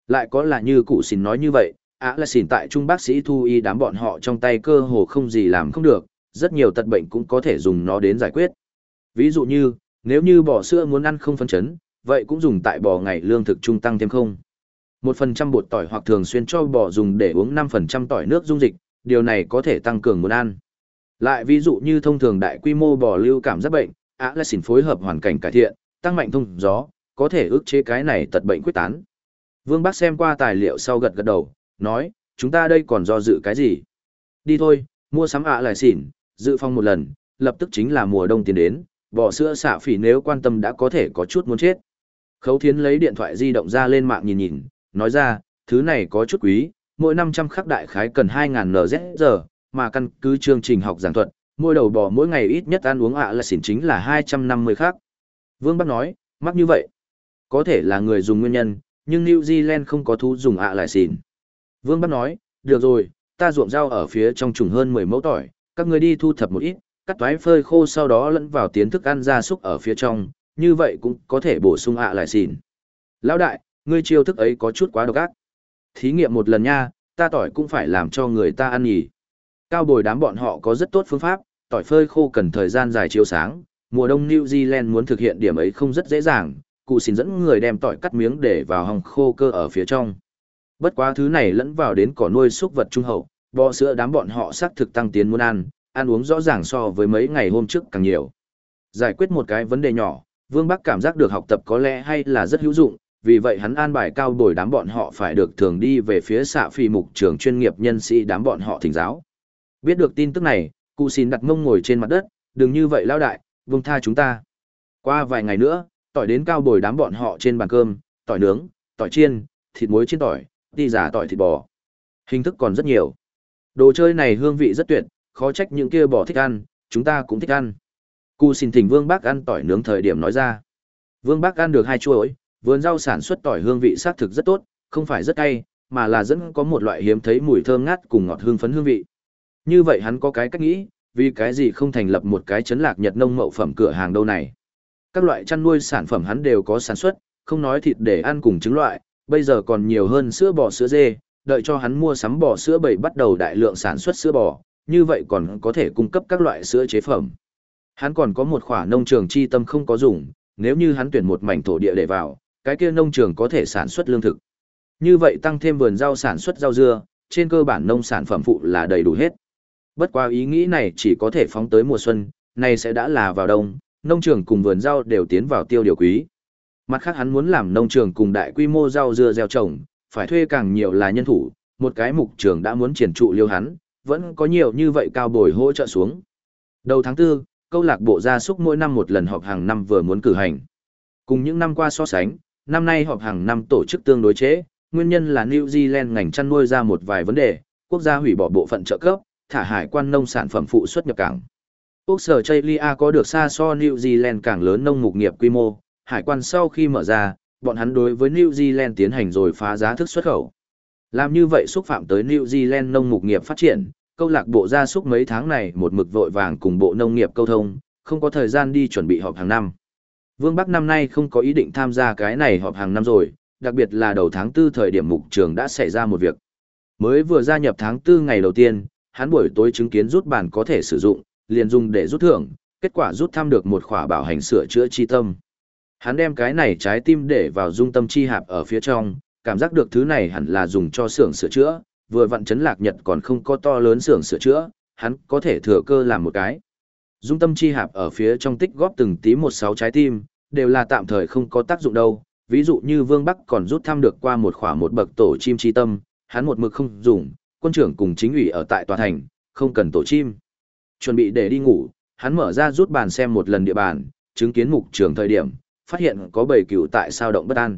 Lại có là như cụ xỉn nói như vậy, ạ là xỉn tại trung bác sĩ thu y đám bọn họ trong tay cơ hồ không gì làm không được, rất nhiều tật bệnh cũng có thể dùng nó đến giải quyết. Ví dụ như, nếu như bò sữa muốn ăn không phân chấn, vậy cũng dùng tại bò ngày lương thực trung tăng thêm không. Một phần trăm bột tỏi hoặc thường xuyên cho bò dùng để uống 5% tỏi nước dung dịch, điều này có thể tăng cường muốn ăn. Lại ví dụ như thông thường đại quy mô bò lưu cảm giác bệnh, ạ là xỉn phối hợp hoàn cảnh cải thiện, tăng mạnh thông gió, có thể ức chế cái này tật bệnh quyết tán. Vương Bắc xem qua tài liệu sau gật gật đầu, nói, chúng ta đây còn do dự cái gì? Đi thôi, mua sắm ạ lại xỉn, dự phòng một lần, lập tức chính là mùa đông tiến đến, bò sữa xạ phỉ nếu quan tâm đã có thể có chút muốn chết. Khấu thiến lấy điện thoại di động ra lên mạng nhìn nhìn, nói ra, thứ này có chút quý, mỗi 500 khắc đại khái cần 2.000 NZ giờ, mà căn cứ chương trình học giảng thuật, mỗi đầu bò mỗi ngày ít nhất ăn uống ạ là xỉn chính là 250 khắc. Vương Bắc nói, mắc như vậy. Có thể là người dùng nguyên nhân, nhưng New Zealand không có thú dùng ạ lại xỉn. Vương Bắc nói, được rồi, ta ruộng rau ở phía trong trùng hơn 10 mẫu tỏi, các người đi thu thập một ít, cắt toái phơi khô sau đó lẫn vào tiến thức ăn gia súc ở phía trong, như vậy cũng có thể bổ sung ạ lại xỉn. Lão đại, ngươi chiêu thức ấy có chút quá độc ác. Thí nghiệm một lần nha, ta tỏi cũng phải làm cho người ta ăn nhỉ. Cao bồi đám bọn họ có rất tốt phương pháp, tỏi phơi khô cần thời gian dài chiếu sáng, mùa đông New Zealand muốn thực hiện điểm ấy không rất dễ dàng, cụ xin dẫn người đem tỏi cắt miếng để vào hòng khô cơ ở phía trong. Bất quá thứ này lẫn vào đến cỏ nuôi súc vật trung hậu, bò sữa đám bọn họ xác thực tăng tiến muốn ăn, ăn uống rõ ràng so với mấy ngày hôm trước càng nhiều. Giải quyết một cái vấn đề nhỏ, Vương Bắc cảm giác được học tập có lẽ hay là rất hữu dụng, vì vậy hắn an bài cao bồi đám bọn họ phải được thường đi về phía xạ phi mục trường chuyên nghiệp nhân sĩ đám bọn họ thỉnh giáo. Biết được tin tức này, cụ xin đặt mông ngồi trên mặt đất, đừng như vậy lao đại, vương tha chúng ta. Qua vài ngày nữa, tỏi đến cao bồi đám bọn họ trên bàn cơm, tỏi nướng, tỏi chiên, thịt muối chiên tỏi, đi giả tỏi thịt bò. Hình thức còn rất nhiều. Đồ chơi này hương vị rất tuyệt, khó trách những kia bò thích ăn, chúng ta cũng thích ăn. Cụ xin thỉnh Vương Bác ăn tỏi nướng thời điểm nói ra. Vương Bác ăn được hai chuỗi, vườn rau sản xuất tỏi hương vị xác thực rất tốt, không phải rất cay, mà là dẫn có một loại hiếm thấy mùi thơm ngát cùng ngọt hương phấn hương vị. Như vậy hắn có cái cách nghĩ, vì cái gì không thành lập một cái chấn lạc nhật nông mậu phẩm cửa hàng đâu này. Các loại chăn nuôi sản phẩm hắn đều có sản xuất, không nói thịt để ăn cùng trứng loại, bây giờ còn nhiều hơn sữa bò sữa dê, đợi cho hắn mua sắm bò sữa bầy bắt đầu đại lượng sản xuất sữa bò, như vậy còn có thể cung cấp các loại sữa chế phẩm. Hắn còn có một khoả nông trường chi tâm không có dùng, nếu như hắn tuyển một mảnh thổ địa để vào, cái kia nông trường có thể sản xuất lương thực. Như vậy tăng thêm vườn rau sản xuất rau dưa, trên cơ bản nông sản phẩm phụ là đầy đủ hết. Bất qua ý nghĩ này chỉ có thể phóng tới mùa xuân, này sẽ đã là vào đông, nông trường cùng vườn rau đều tiến vào tiêu điều quý. Mặt khác hắn muốn làm nông trường cùng đại quy mô rau dưa gieo trồng, phải thuê càng nhiều là nhân thủ, một cái mục trường đã muốn triển trụ liêu hắn, vẫn có nhiều như vậy cao bồi hỗ trợ xuống. Đầu tháng 4, câu lạc bộ gia súc mỗi năm một lần họp hàng năm vừa muốn cử hành. Cùng những năm qua so sánh, năm nay họp hàng năm tổ chức tương đối chế, nguyên nhân là New Zealand ngành chăn nuôi ra một vài vấn đề, quốc gia hủy bỏ bộ phận trợ cấp, thả hải quan nông sản phẩm phụ xuất nhập cảng. Quốc sở Chaylia có được xa so New Zealand càng lớn nông mục nghiệp quy mô, hải quan sau khi mở ra, bọn hắn đối với New Zealand tiến hành rồi phá giá thức xuất khẩu. Làm như vậy xúc phạm tới New Zealand nông mục nghiệp phát triển, câu lạc bộ gia súc mấy tháng này một mực vội vàng cùng bộ nông nghiệp câu thông, không có thời gian đi chuẩn bị họp hàng năm. Vương Bắc năm nay không có ý định tham gia cái này họp hàng năm rồi, đặc biệt là đầu tháng 4 thời điểm mục trường đã xảy ra một việc. Mới vừa gia nhập tháng 4 ngày đầu tiên, hắn buổi tối chứng kiến rút bản có thể sử dụng, liền dùng để rút thưởng, kết quả rút thăm được một khỏa bảo hành sửa chữa chi tâm. Hắn đem cái này trái tim để vào dung tâm chi hạp ở phía trong, cảm giác được thứ này hẳn là dùng cho xưởng sửa chữa, vừa vặn chấn lạc nhật còn không có to lớn xưởng sửa chữa, hắn có thể thừa cơ làm một cái. Dung tâm chi hạp ở phía trong tích góp từng tí một sáu trái tim, đều là tạm thời không có tác dụng đâu. Ví dụ như Vương Bắc còn rút thăm được qua một khỏa một bậc tổ chim chi tâm, hắn một mực không dùng, quân trưởng cùng chính ủy ở tại tòa thành, không cần tổ chim. Chuẩn bị để đi ngủ, hắn mở ra rút bàn xem một lần địa bàn, chứng kiến mục trường thời điểm, phát hiện có bầy cừu tại sao động bất an.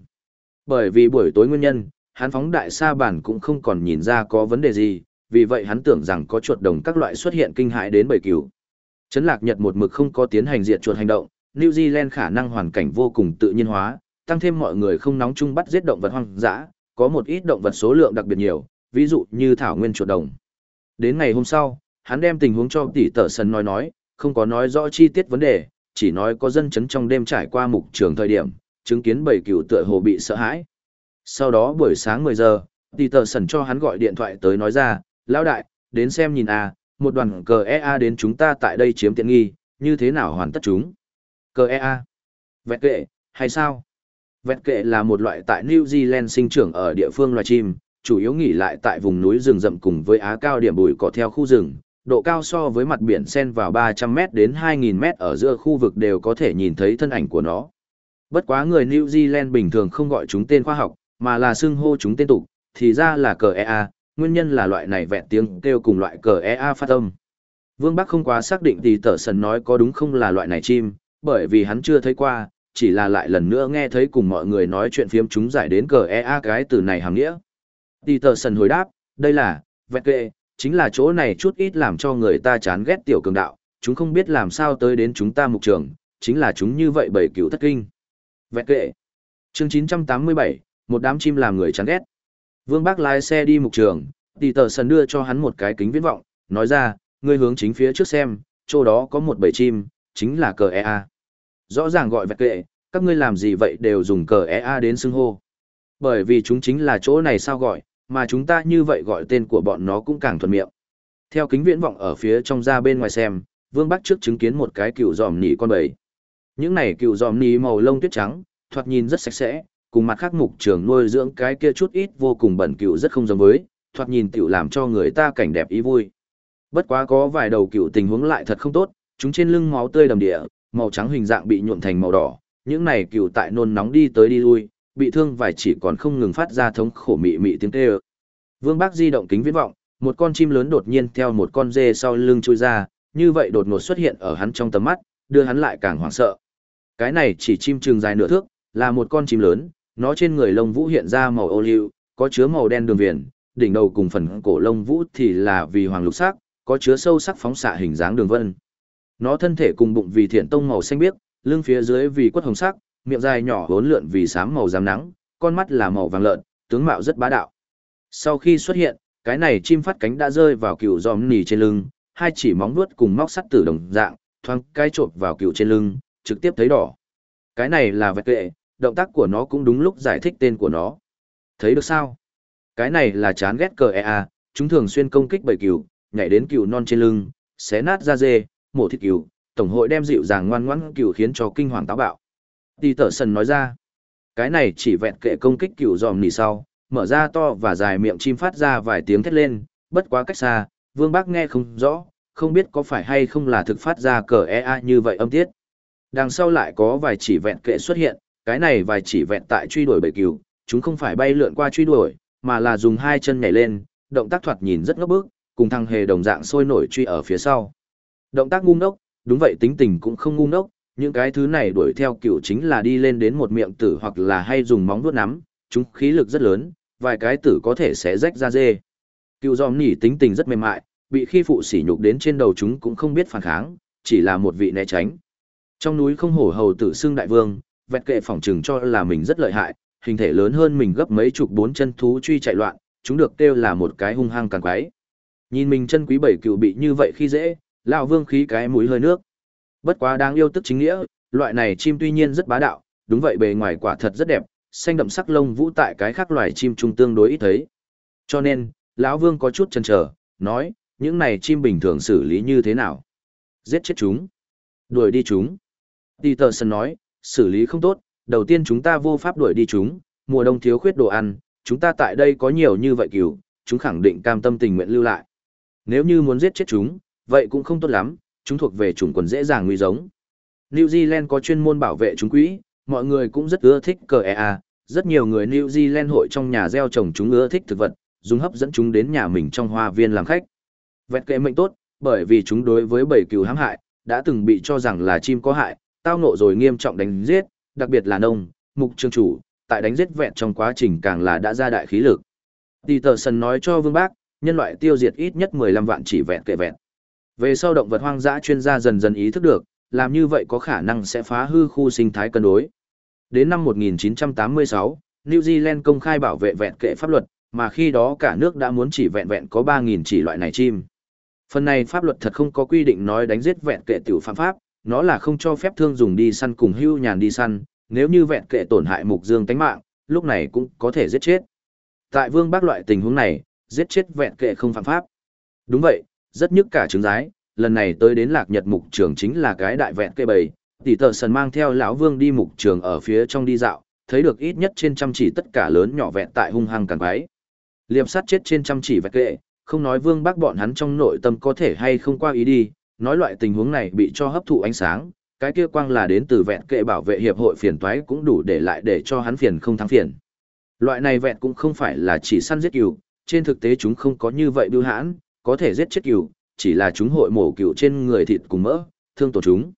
Bởi vì buổi tối nguyên nhân, hắn phóng đại sa bản cũng không còn nhìn ra có vấn đề gì, vì vậy hắn tưởng rằng có chuột đồng các loại xuất hiện kinh hại đến bầy cừu. Trấn Lạc Nhật một mực không có tiến hành diệt chuột hành động, New Zealand khả năng hoàn cảnh vô cùng tự nhiên hóa, tăng thêm mọi người không nóng chung bắt giết động vật hoang dã, có một ít động vật số lượng đặc biệt nhiều, ví dụ như thảo nguyên chuột đồng. Đến ngày hôm sau, hắn đem tình huống cho tỷ tờ sân nói nói, không có nói rõ chi tiết vấn đề, chỉ nói có dân chấn trong đêm trải qua mục trường thời điểm, chứng kiến bầy cừu tựa hồ bị sợ hãi. Sau đó buổi sáng 10 giờ, tỷ tờ Sẩn cho hắn gọi điện thoại tới nói ra, lão đại, đến xem nhìn à, một đoàn cờ EA đến chúng ta tại đây chiếm tiện nghi, như thế nào hoàn tất chúng. Cờ EA. Vẹt kệ, hay sao? Vẹt kệ là một loại tại New Zealand sinh trưởng ở địa phương loài chim, chủ yếu nghỉ lại tại vùng núi rừng rậm cùng với á cao điểm bụi cỏ theo khu rừng, độ cao so với mặt biển sen vào 300m đến 2000m ở giữa khu vực đều có thể nhìn thấy thân ảnh của nó. Bất quá người New Zealand bình thường không gọi chúng tên khoa học, mà là xưng hô chúng tên tục, thì ra là cờ EA, nguyên nhân là loại này vẹn tiếng kêu cùng loại cờ EA phát âm. Vương Bắc không quá xác định thì tở sần nói có đúng không là loại này chim, bởi vì hắn chưa thấy qua, chỉ là lại lần nữa nghe thấy cùng mọi người nói chuyện phiếm chúng giải đến cờ EA cái từ này hàm nghĩa. Thì tở sần hồi đáp, đây là, vẹn kệ, chính là chỗ này chút ít làm cho người ta chán ghét tiểu cường đạo, chúng không biết làm sao tới đến chúng ta mục trường, chính là chúng như vậy bởi cửu thất kinh. Vẹn kệ. Chương 987, một đám chim làm người chán ghét. Vương Bác lái xe đi mục trường, tỷ tờ sần đưa cho hắn một cái kính viễn vọng, nói ra, ngươi hướng chính phía trước xem, chỗ đó có một bầy chim, chính là cờ EA. Rõ ràng gọi vẹt kệ, các ngươi làm gì vậy đều dùng cờ EA đến xưng hô. Bởi vì chúng chính là chỗ này sao gọi, mà chúng ta như vậy gọi tên của bọn nó cũng càng thuận miệng. Theo kính viễn vọng ở phía trong ra bên ngoài xem, Vương Bắc trước chứng kiến một cái cựu giòm nỉ con bầy, Những này cựu giòm nỉ màu lông tuyết trắng, thoạt nhìn rất sạch sẽ, cùng mặt khác mục trường nuôi dưỡng cái kia chút ít vô cùng bẩn cựu rất không giống với, thoạt nhìn tiểu làm cho người ta cảnh đẹp ý vui. Bất quá có vài đầu cựu tình huống lại thật không tốt, chúng trên lưng máu tươi đầm địa, màu trắng hình dạng bị nhuộm thành màu đỏ, những này cựu tại nôn nóng đi tới đi lui, bị thương vài chỉ còn không ngừng phát ra thống khổ mị mị tiếng kêu. Vương Bác di động kính viễn vọng, một con chim lớn đột nhiên theo một con dê sau lưng chui ra, như vậy đột ngột xuất hiện ở hắn trong tầm mắt, đưa hắn lại càng hoảng sợ. Cái này chỉ chim trường dài nửa thước, là một con chim lớn, nó trên người lông vũ hiện ra màu ô liu, có chứa màu đen đường viền, đỉnh đầu cùng phần cổ lông vũ thì là vì hoàng lục sắc, có chứa sâu sắc phóng xạ hình dáng đường vân. Nó thân thể cùng bụng vì thiện tông màu xanh biếc, lưng phía dưới vì quất hồng sắc, miệng dài nhỏ hốn lượn vì xám màu giám nắng, con mắt là màu vàng lợn, tướng mạo rất bá đạo. Sau khi xuất hiện, cái này chim phát cánh đã rơi vào cựu giòm nỉ trên lưng, hai chỉ móng vuốt cùng móc sắt tử đồng dạng, thoáng cái trộn vào cựu trên lưng, trực tiếp thấy đỏ. Cái này là vẹt kệ, động tác của nó cũng đúng lúc giải thích tên của nó. Thấy được sao? Cái này là chán ghét cờ EA, chúng thường xuyên công kích bầy cừu, nhảy đến cừu non trên lưng, xé nát da dê, mổ thịt cừu, tổng hội đem dịu dàng ngoan ngoãn cừu khiến cho kinh hoàng táo bạo. Tỷ tở sần nói ra, cái này chỉ vẹn kệ công kích cừu dòm nỉ sau, mở ra to và dài miệng chim phát ra vài tiếng thét lên, bất quá cách xa, vương bác nghe không rõ, không biết có phải hay không là thực phát ra cờ EA như vậy âm tiết. Đằng sau lại có vài chỉ vẹn kệ xuất hiện, cái này vài chỉ vẹn tại truy đuổi bầy cừu, chúng không phải bay lượn qua truy đuổi, mà là dùng hai chân nhảy lên, động tác thoạt nhìn rất ngốc bức, cùng thằng hề đồng dạng sôi nổi truy ở phía sau. Động tác ngu ngốc, đúng vậy tính tình cũng không ngu ngốc, những cái thứ này đuổi theo cựu chính là đi lên đến một miệng tử hoặc là hay dùng móng vuốt nắm, chúng khí lực rất lớn, vài cái tử có thể sẽ rách ra dê. Cựu giòm nỉ tính tình rất mềm mại, bị khi phụ sỉ nhục đến trên đầu chúng cũng không biết phản kháng, chỉ là một vị né tránh. Trong núi không hổ hầu tử xưng đại vương, vẹt kệ phỏng chừng cho là mình rất lợi hại, hình thể lớn hơn mình gấp mấy chục bốn chân thú truy chạy loạn, chúng được kêu là một cái hung hăng càng quái. Nhìn mình chân quý bảy cựu bị như vậy khi dễ, lão vương khí cái mũi hơi nước. Bất quá đáng yêu tức chính nghĩa, loại này chim tuy nhiên rất bá đạo, đúng vậy bề ngoài quả thật rất đẹp, xanh đậm sắc lông vũ tại cái khác loài chim trung tương đối ít thấy. Cho nên, lão vương có chút chần chờ, nói, những này chim bình thường xử lý như thế nào? Giết chết chúng. Đuổi đi chúng. Peterson nói, xử lý không tốt, đầu tiên chúng ta vô pháp đuổi đi chúng, mùa đông thiếu khuyết đồ ăn, chúng ta tại đây có nhiều như vậy cừu, chúng khẳng định cam tâm tình nguyện lưu lại. Nếu như muốn giết chết chúng, vậy cũng không tốt lắm, chúng thuộc về chủng quần dễ dàng nguy giống. New Zealand có chuyên môn bảo vệ chúng quỹ, mọi người cũng rất ưa thích cờ EA, rất nhiều người New Zealand hội trong nhà gieo trồng chúng ưa thích thực vật, dùng hấp dẫn chúng đến nhà mình trong hoa viên làm khách. Vẹt kệ mệnh tốt, bởi vì chúng đối với bầy cừu hãm hại, đã từng bị cho rằng là chim có hại, tao nộ rồi nghiêm trọng đánh giết, đặc biệt là nông, mục trường chủ, tại đánh giết vẹn trong quá trình càng là đã ra đại khí lực. Peterson nói cho Vương Bác, nhân loại tiêu diệt ít nhất 15 vạn chỉ vẹn kệ vẹn. Về sau động vật hoang dã chuyên gia dần dần ý thức được, làm như vậy có khả năng sẽ phá hư khu sinh thái cân đối. Đến năm 1986, New Zealand công khai bảo vệ vẹn kệ pháp luật, mà khi đó cả nước đã muốn chỉ vẹn vẹn có 3.000 chỉ loại này chim. Phần này pháp luật thật không có quy định nói đánh giết vẹn kệ tiểu phạm pháp, nó là không cho phép thương dùng đi săn cùng hưu nhàn đi săn, nếu như vẹn kệ tổn hại mục dương tánh mạng, lúc này cũng có thể giết chết. Tại vương bác loại tình huống này, giết chết vẹn kệ không phạm pháp. Đúng vậy, rất nhức cả trứng giái, lần này tới đến lạc nhật mục trường chính là cái đại vẹn kệ bầy, tỷ tờ sần mang theo lão vương đi mục trường ở phía trong đi dạo, thấy được ít nhất trên trăm chỉ tất cả lớn nhỏ vẹn tại hung hăng càng quái. Liệp sát chết trên trăm chỉ vẹn kệ, không nói vương bác bọn hắn trong nội tâm có thể hay không qua ý đi, nói loại tình huống này bị cho hấp thụ ánh sáng, cái kia quang là đến từ vẹn kệ bảo vệ hiệp hội phiền toái cũng đủ để lại để cho hắn phiền không thắng phiền. Loại này vẹn cũng không phải là chỉ săn giết cừu, trên thực tế chúng không có như vậy bưu hãn, có thể giết chết cừu, chỉ là chúng hội mổ cừu trên người thịt cùng mỡ, thương tổ chúng.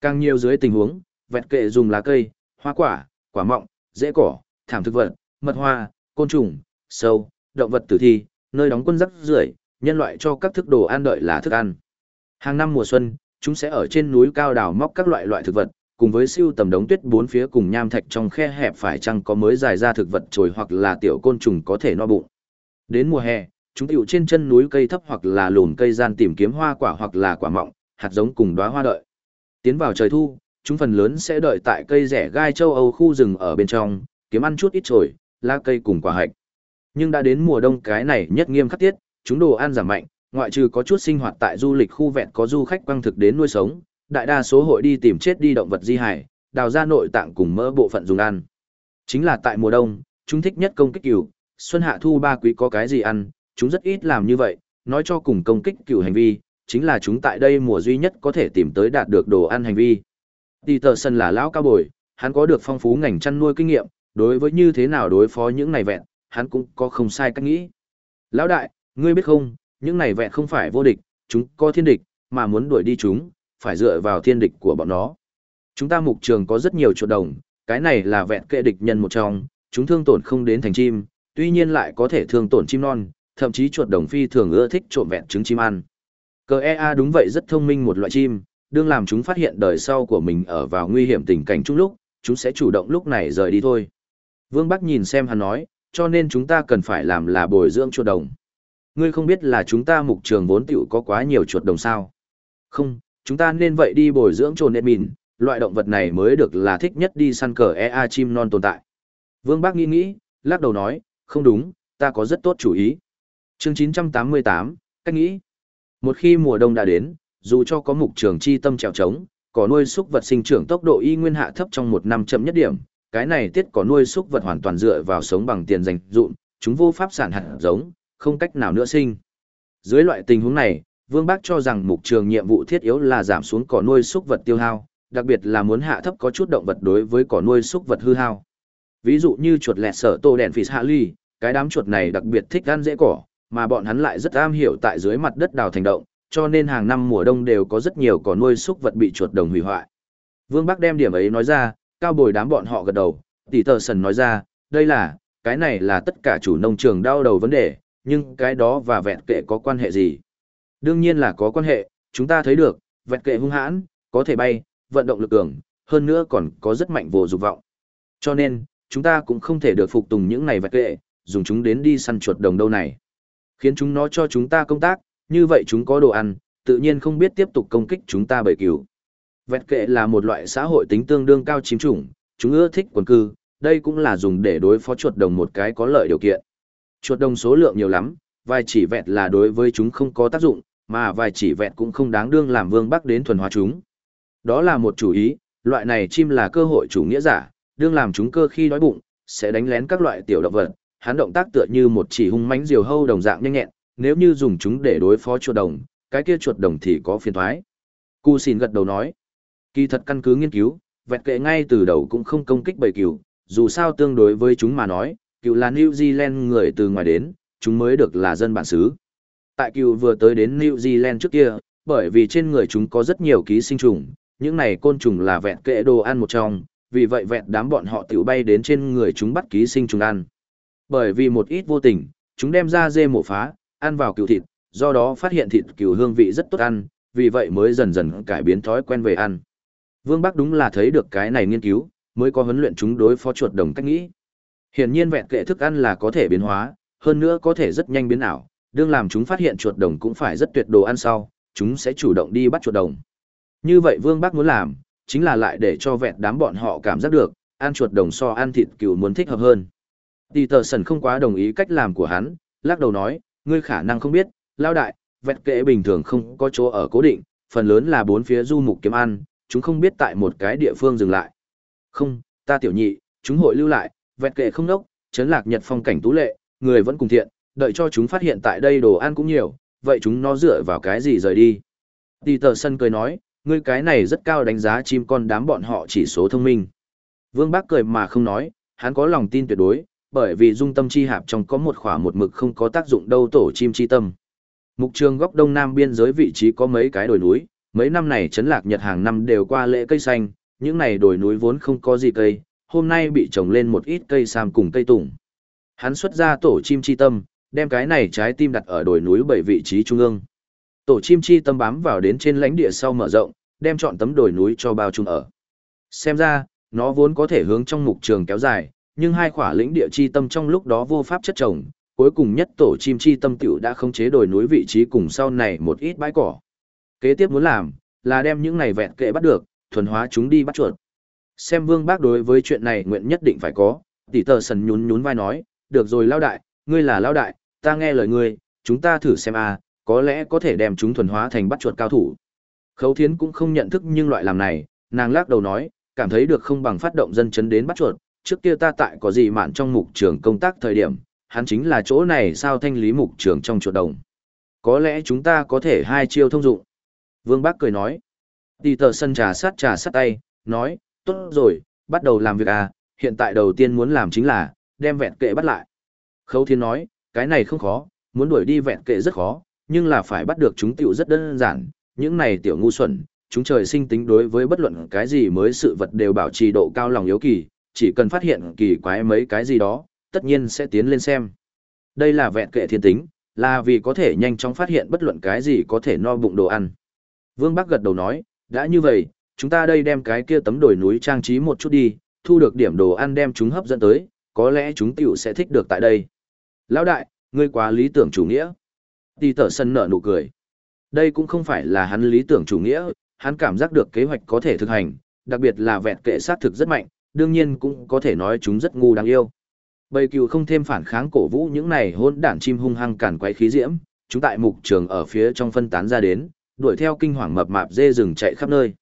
Càng nhiều dưới tình huống, vẹn kệ dùng lá cây, hoa quả, quả mọng, rễ cỏ, thảm thực vật, mật hoa, côn trùng, sâu, động vật tử thi, nơi đóng quân rắc rưởi, nhân loại cho các thức đồ ăn đợi là thức ăn. Hàng năm mùa xuân, chúng sẽ ở trên núi cao đào móc các loại loại thực vật, cùng với siêu tầm đống tuyết bốn phía cùng nham thạch trong khe hẹp phải chăng có mới dài ra thực vật trồi hoặc là tiểu côn trùng có thể no bụng. Đến mùa hè, chúng tiểu trên chân núi cây thấp hoặc là lùn cây gian tìm kiếm hoa quả hoặc là quả mọng, hạt giống cùng đóa hoa đợi. Tiến vào trời thu, chúng phần lớn sẽ đợi tại cây rẻ gai châu Âu khu rừng ở bên trong, kiếm ăn chút ít trồi, lá cây cùng quả hạch. Nhưng đã đến mùa đông cái này nhất nghiêm khắc tiết, chúng đồ ăn giảm mạnh, ngoại trừ có chút sinh hoạt tại du lịch khu vẹn có du khách quăng thực đến nuôi sống, đại đa số hội đi tìm chết đi động vật di hải, đào ra nội tạng cùng mỡ bộ phận dùng ăn. Chính là tại mùa đông, chúng thích nhất công kích cừu, xuân hạ thu ba quý có cái gì ăn, chúng rất ít làm như vậy, nói cho cùng công kích cừu hành vi, chính là chúng tại đây mùa duy nhất có thể tìm tới đạt được đồ ăn hành vi. Peterson là lão cao bồi, hắn có được phong phú ngành chăn nuôi kinh nghiệm, đối với như thế nào đối phó những này vẹn, hắn cũng có không sai cách nghĩ. Lão đại, ngươi biết không, những này vẹn không phải vô địch, chúng có thiên địch, mà muốn đuổi đi chúng, phải dựa vào thiên địch của bọn nó. Chúng ta mục trường có rất nhiều chuột đồng, cái này là vẹn kệ địch nhân một trong, chúng thương tổn không đến thành chim, tuy nhiên lại có thể thương tổn chim non, thậm chí chuột đồng phi thường ưa thích trộm vẹn trứng chim ăn. Cờ EA đúng vậy rất thông minh một loại chim, đương làm chúng phát hiện đời sau của mình ở vào nguy hiểm tình cảnh chung lúc, chúng sẽ chủ động lúc này rời đi thôi. Vương Bắc nhìn xem hắn nói, cho nên chúng ta cần phải làm là bồi dưỡng chuột đồng. Ngươi không biết là chúng ta mục trường vốn tiểu có quá nhiều chuột đồng sao? Không, chúng ta nên vậy đi bồi dưỡng trồn nện mìn, loại động vật này mới được là thích nhất đi săn cờ EA chim non tồn tại. Vương Bác nghĩ nghĩ, lắc đầu nói, không đúng, ta có rất tốt chủ ý. chương 988, cách nghĩ. Một khi mùa đông đã đến, dù cho có mục trường chi tâm trèo trống, có nuôi súc vật sinh trưởng tốc độ y nguyên hạ thấp trong một năm chậm nhất điểm, cái này tiết có nuôi súc vật hoàn toàn dựa vào sống bằng tiền dành dụn, chúng vô pháp sản hạt giống, không cách nào nữa sinh. Dưới loại tình huống này, Vương Bác cho rằng mục trường nhiệm vụ thiết yếu là giảm xuống cỏ nuôi súc vật tiêu hao, đặc biệt là muốn hạ thấp có chút động vật đối với cỏ nuôi súc vật hư hao. Ví dụ như chuột lẹt sở tô đèn phì hạ ly, cái đám chuột này đặc biệt thích ăn dễ cỏ, mà bọn hắn lại rất am hiểu tại dưới mặt đất đào thành động, cho nên hàng năm mùa đông đều có rất nhiều cỏ nuôi súc vật bị chuột đồng hủy hoại. Vương Bắc đem điểm ấy nói ra, cao bồi đám bọn họ gật đầu, tỷ tờ sần nói ra, đây là, cái này là tất cả chủ nông trường đau đầu vấn đề, nhưng cái đó và vẹn kệ có quan hệ gì? Đương nhiên là có quan hệ, chúng ta thấy được, vẹn kệ hung hãn, có thể bay, vận động lực cường, hơn nữa còn có rất mạnh vô dục vọng. Cho nên, chúng ta cũng không thể được phục tùng những này vẹn kệ, dùng chúng đến đi săn chuột đồng đâu này. Khiến chúng nó cho chúng ta công tác, như vậy chúng có đồ ăn, tự nhiên không biết tiếp tục công kích chúng ta bởi cứu. Vẹt kệ là một loại xã hội tính tương đương cao chiếm chủng, chúng ưa thích quần cư, đây cũng là dùng để đối phó chuột đồng một cái có lợi điều kiện. Chuột đồng số lượng nhiều lắm, vài chỉ vẹt là đối với chúng không có tác dụng, mà vài chỉ vẹt cũng không đáng đương làm vương bắc đến thuần hóa chúng. Đó là một chủ ý, loại này chim là cơ hội chủ nghĩa giả, đương làm chúng cơ khi đói bụng, sẽ đánh lén các loại tiểu động vật, hắn động tác tựa như một chỉ hung mãnh diều hâu đồng dạng nhanh nhẹn, nếu như dùng chúng để đối phó chuột đồng, cái kia chuột đồng thì có phiền thoái. Cù xin gật đầu nói, kỳ thật căn cứ nghiên cứu, vẹt kệ ngay từ đầu cũng không công kích bầy cừu, dù sao tương đối với chúng mà nói, cựu là New Zealand người từ ngoài đến, chúng mới được là dân bản xứ. Tại cựu vừa tới đến New Zealand trước kia, bởi vì trên người chúng có rất nhiều ký sinh trùng, những này côn trùng là vẹn kệ đồ ăn một trong, vì vậy vẹn đám bọn họ tiểu bay đến trên người chúng bắt ký sinh trùng ăn. Bởi vì một ít vô tình, chúng đem ra dê mổ phá, ăn vào cựu thịt, do đó phát hiện thịt cừu hương vị rất tốt ăn, vì vậy mới dần dần cải biến thói quen về ăn. Vương Bắc đúng là thấy được cái này nghiên cứu, mới có huấn luyện chúng đối phó chuột đồng cách nghĩ. Hiển nhiên vẹn kệ thức ăn là có thể biến hóa, hơn nữa có thể rất nhanh biến ảo, đương làm chúng phát hiện chuột đồng cũng phải rất tuyệt đồ ăn sau, chúng sẽ chủ động đi bắt chuột đồng. Như vậy Vương Bắc muốn làm, chính là lại để cho vẹn đám bọn họ cảm giác được, ăn chuột đồng so ăn thịt cừu muốn thích hợp hơn. Tỷ tờ sần không quá đồng ý cách làm của hắn, lắc đầu nói, ngươi khả năng không biết, lao đại, vẹn kệ bình thường không có chỗ ở cố định, phần lớn là bốn phía du mục kiếm ăn, chúng không biết tại một cái địa phương dừng lại. Không, ta tiểu nhị, chúng hội lưu lại, vẹn kệ không đốc, chấn lạc nhật phong cảnh tú lệ, người vẫn cùng thiện, đợi cho chúng phát hiện tại đây đồ ăn cũng nhiều, vậy chúng nó dựa vào cái gì rời đi. Tì tờ sân cười nói, ngươi cái này rất cao đánh giá chim con đám bọn họ chỉ số thông minh. Vương Bác cười mà không nói, hắn có lòng tin tuyệt đối, bởi vì dung tâm chi hạp trong có một khỏa một mực không có tác dụng đâu tổ chim chi tâm. Mục trường góc đông nam biên giới vị trí có mấy cái đồi núi, mấy năm này trấn lạc nhật hàng năm đều qua lễ cây xanh, những này đồi núi vốn không có gì cây, hôm nay bị trồng lên một ít cây sam cùng cây tùng. Hắn xuất ra tổ chim chi tâm, đem cái này trái tim đặt ở đồi núi bảy vị trí trung ương. Tổ chim chi tâm bám vào đến trên lãnh địa sau mở rộng, đem chọn tấm đồi núi cho bao trùm ở. Xem ra, nó vốn có thể hướng trong mục trường kéo dài, nhưng hai khỏa lĩnh địa chi tâm trong lúc đó vô pháp chất trồng, cuối cùng nhất tổ chim chi tâm tiểu đã không chế đồi núi vị trí cùng sau này một ít bãi cỏ. Kế tiếp muốn làm, là đem những này vẹn kệ bắt được, thuần hóa chúng đi bắt chuột. Xem vương bác đối với chuyện này nguyện nhất định phải có, tỷ tờ sần nhún nhún vai nói, được rồi lao đại, ngươi là lao đại, ta nghe lời ngươi, chúng ta thử xem a, có lẽ có thể đem chúng thuần hóa thành bắt chuột cao thủ. Khấu thiến cũng không nhận thức nhưng loại làm này, nàng lắc đầu nói, cảm thấy được không bằng phát động dân chấn đến bắt chuột, trước kia ta tại có gì mạn trong mục trường công tác thời điểm, hắn chính là chỗ này sao thanh lý mục trường trong chuột đồng. Có lẽ chúng ta có thể hai chiêu thông dụng. Vương Bác cười nói. Đi tờ sân trà sát trà sát tay, nói, tốt rồi, bắt đầu làm việc à, hiện tại đầu tiên muốn làm chính là, đem vẹn kệ bắt lại. Khấu thiên nói, cái này không khó, muốn đuổi đi vẹn kệ rất khó, nhưng là phải bắt được chúng tiểu rất đơn giản, những này tiểu ngu xuẩn, chúng trời sinh tính đối với bất luận cái gì mới sự vật đều bảo trì độ cao lòng yếu kỳ, chỉ cần phát hiện kỳ quái mấy cái gì đó, tất nhiên sẽ tiến lên xem. Đây là vẹn kệ thiên tính, là vì có thể nhanh chóng phát hiện bất luận cái gì có thể no bụng đồ ăn. Vương Bắc gật đầu nói, đã như vậy, chúng ta đây đem cái kia tấm đồi núi trang trí một chút đi, thu được điểm đồ ăn đem chúng hấp dẫn tới, có lẽ chúng tiểu sẽ thích được tại đây. Lão đại, ngươi quá lý tưởng chủ nghĩa. Tỷ tở sân nở nụ cười. Đây cũng không phải là hắn lý tưởng chủ nghĩa, hắn cảm giác được kế hoạch có thể thực hành, đặc biệt là vẹn kệ sát thực rất mạnh, đương nhiên cũng có thể nói chúng rất ngu đáng yêu. Bầy cừu không thêm phản kháng cổ vũ những này hôn đản chim hung hăng cản quấy khí diễm, chúng tại mục trường ở phía trong phân tán ra đến, đuổi theo kinh hoàng mập mạp dê rừng chạy khắp nơi.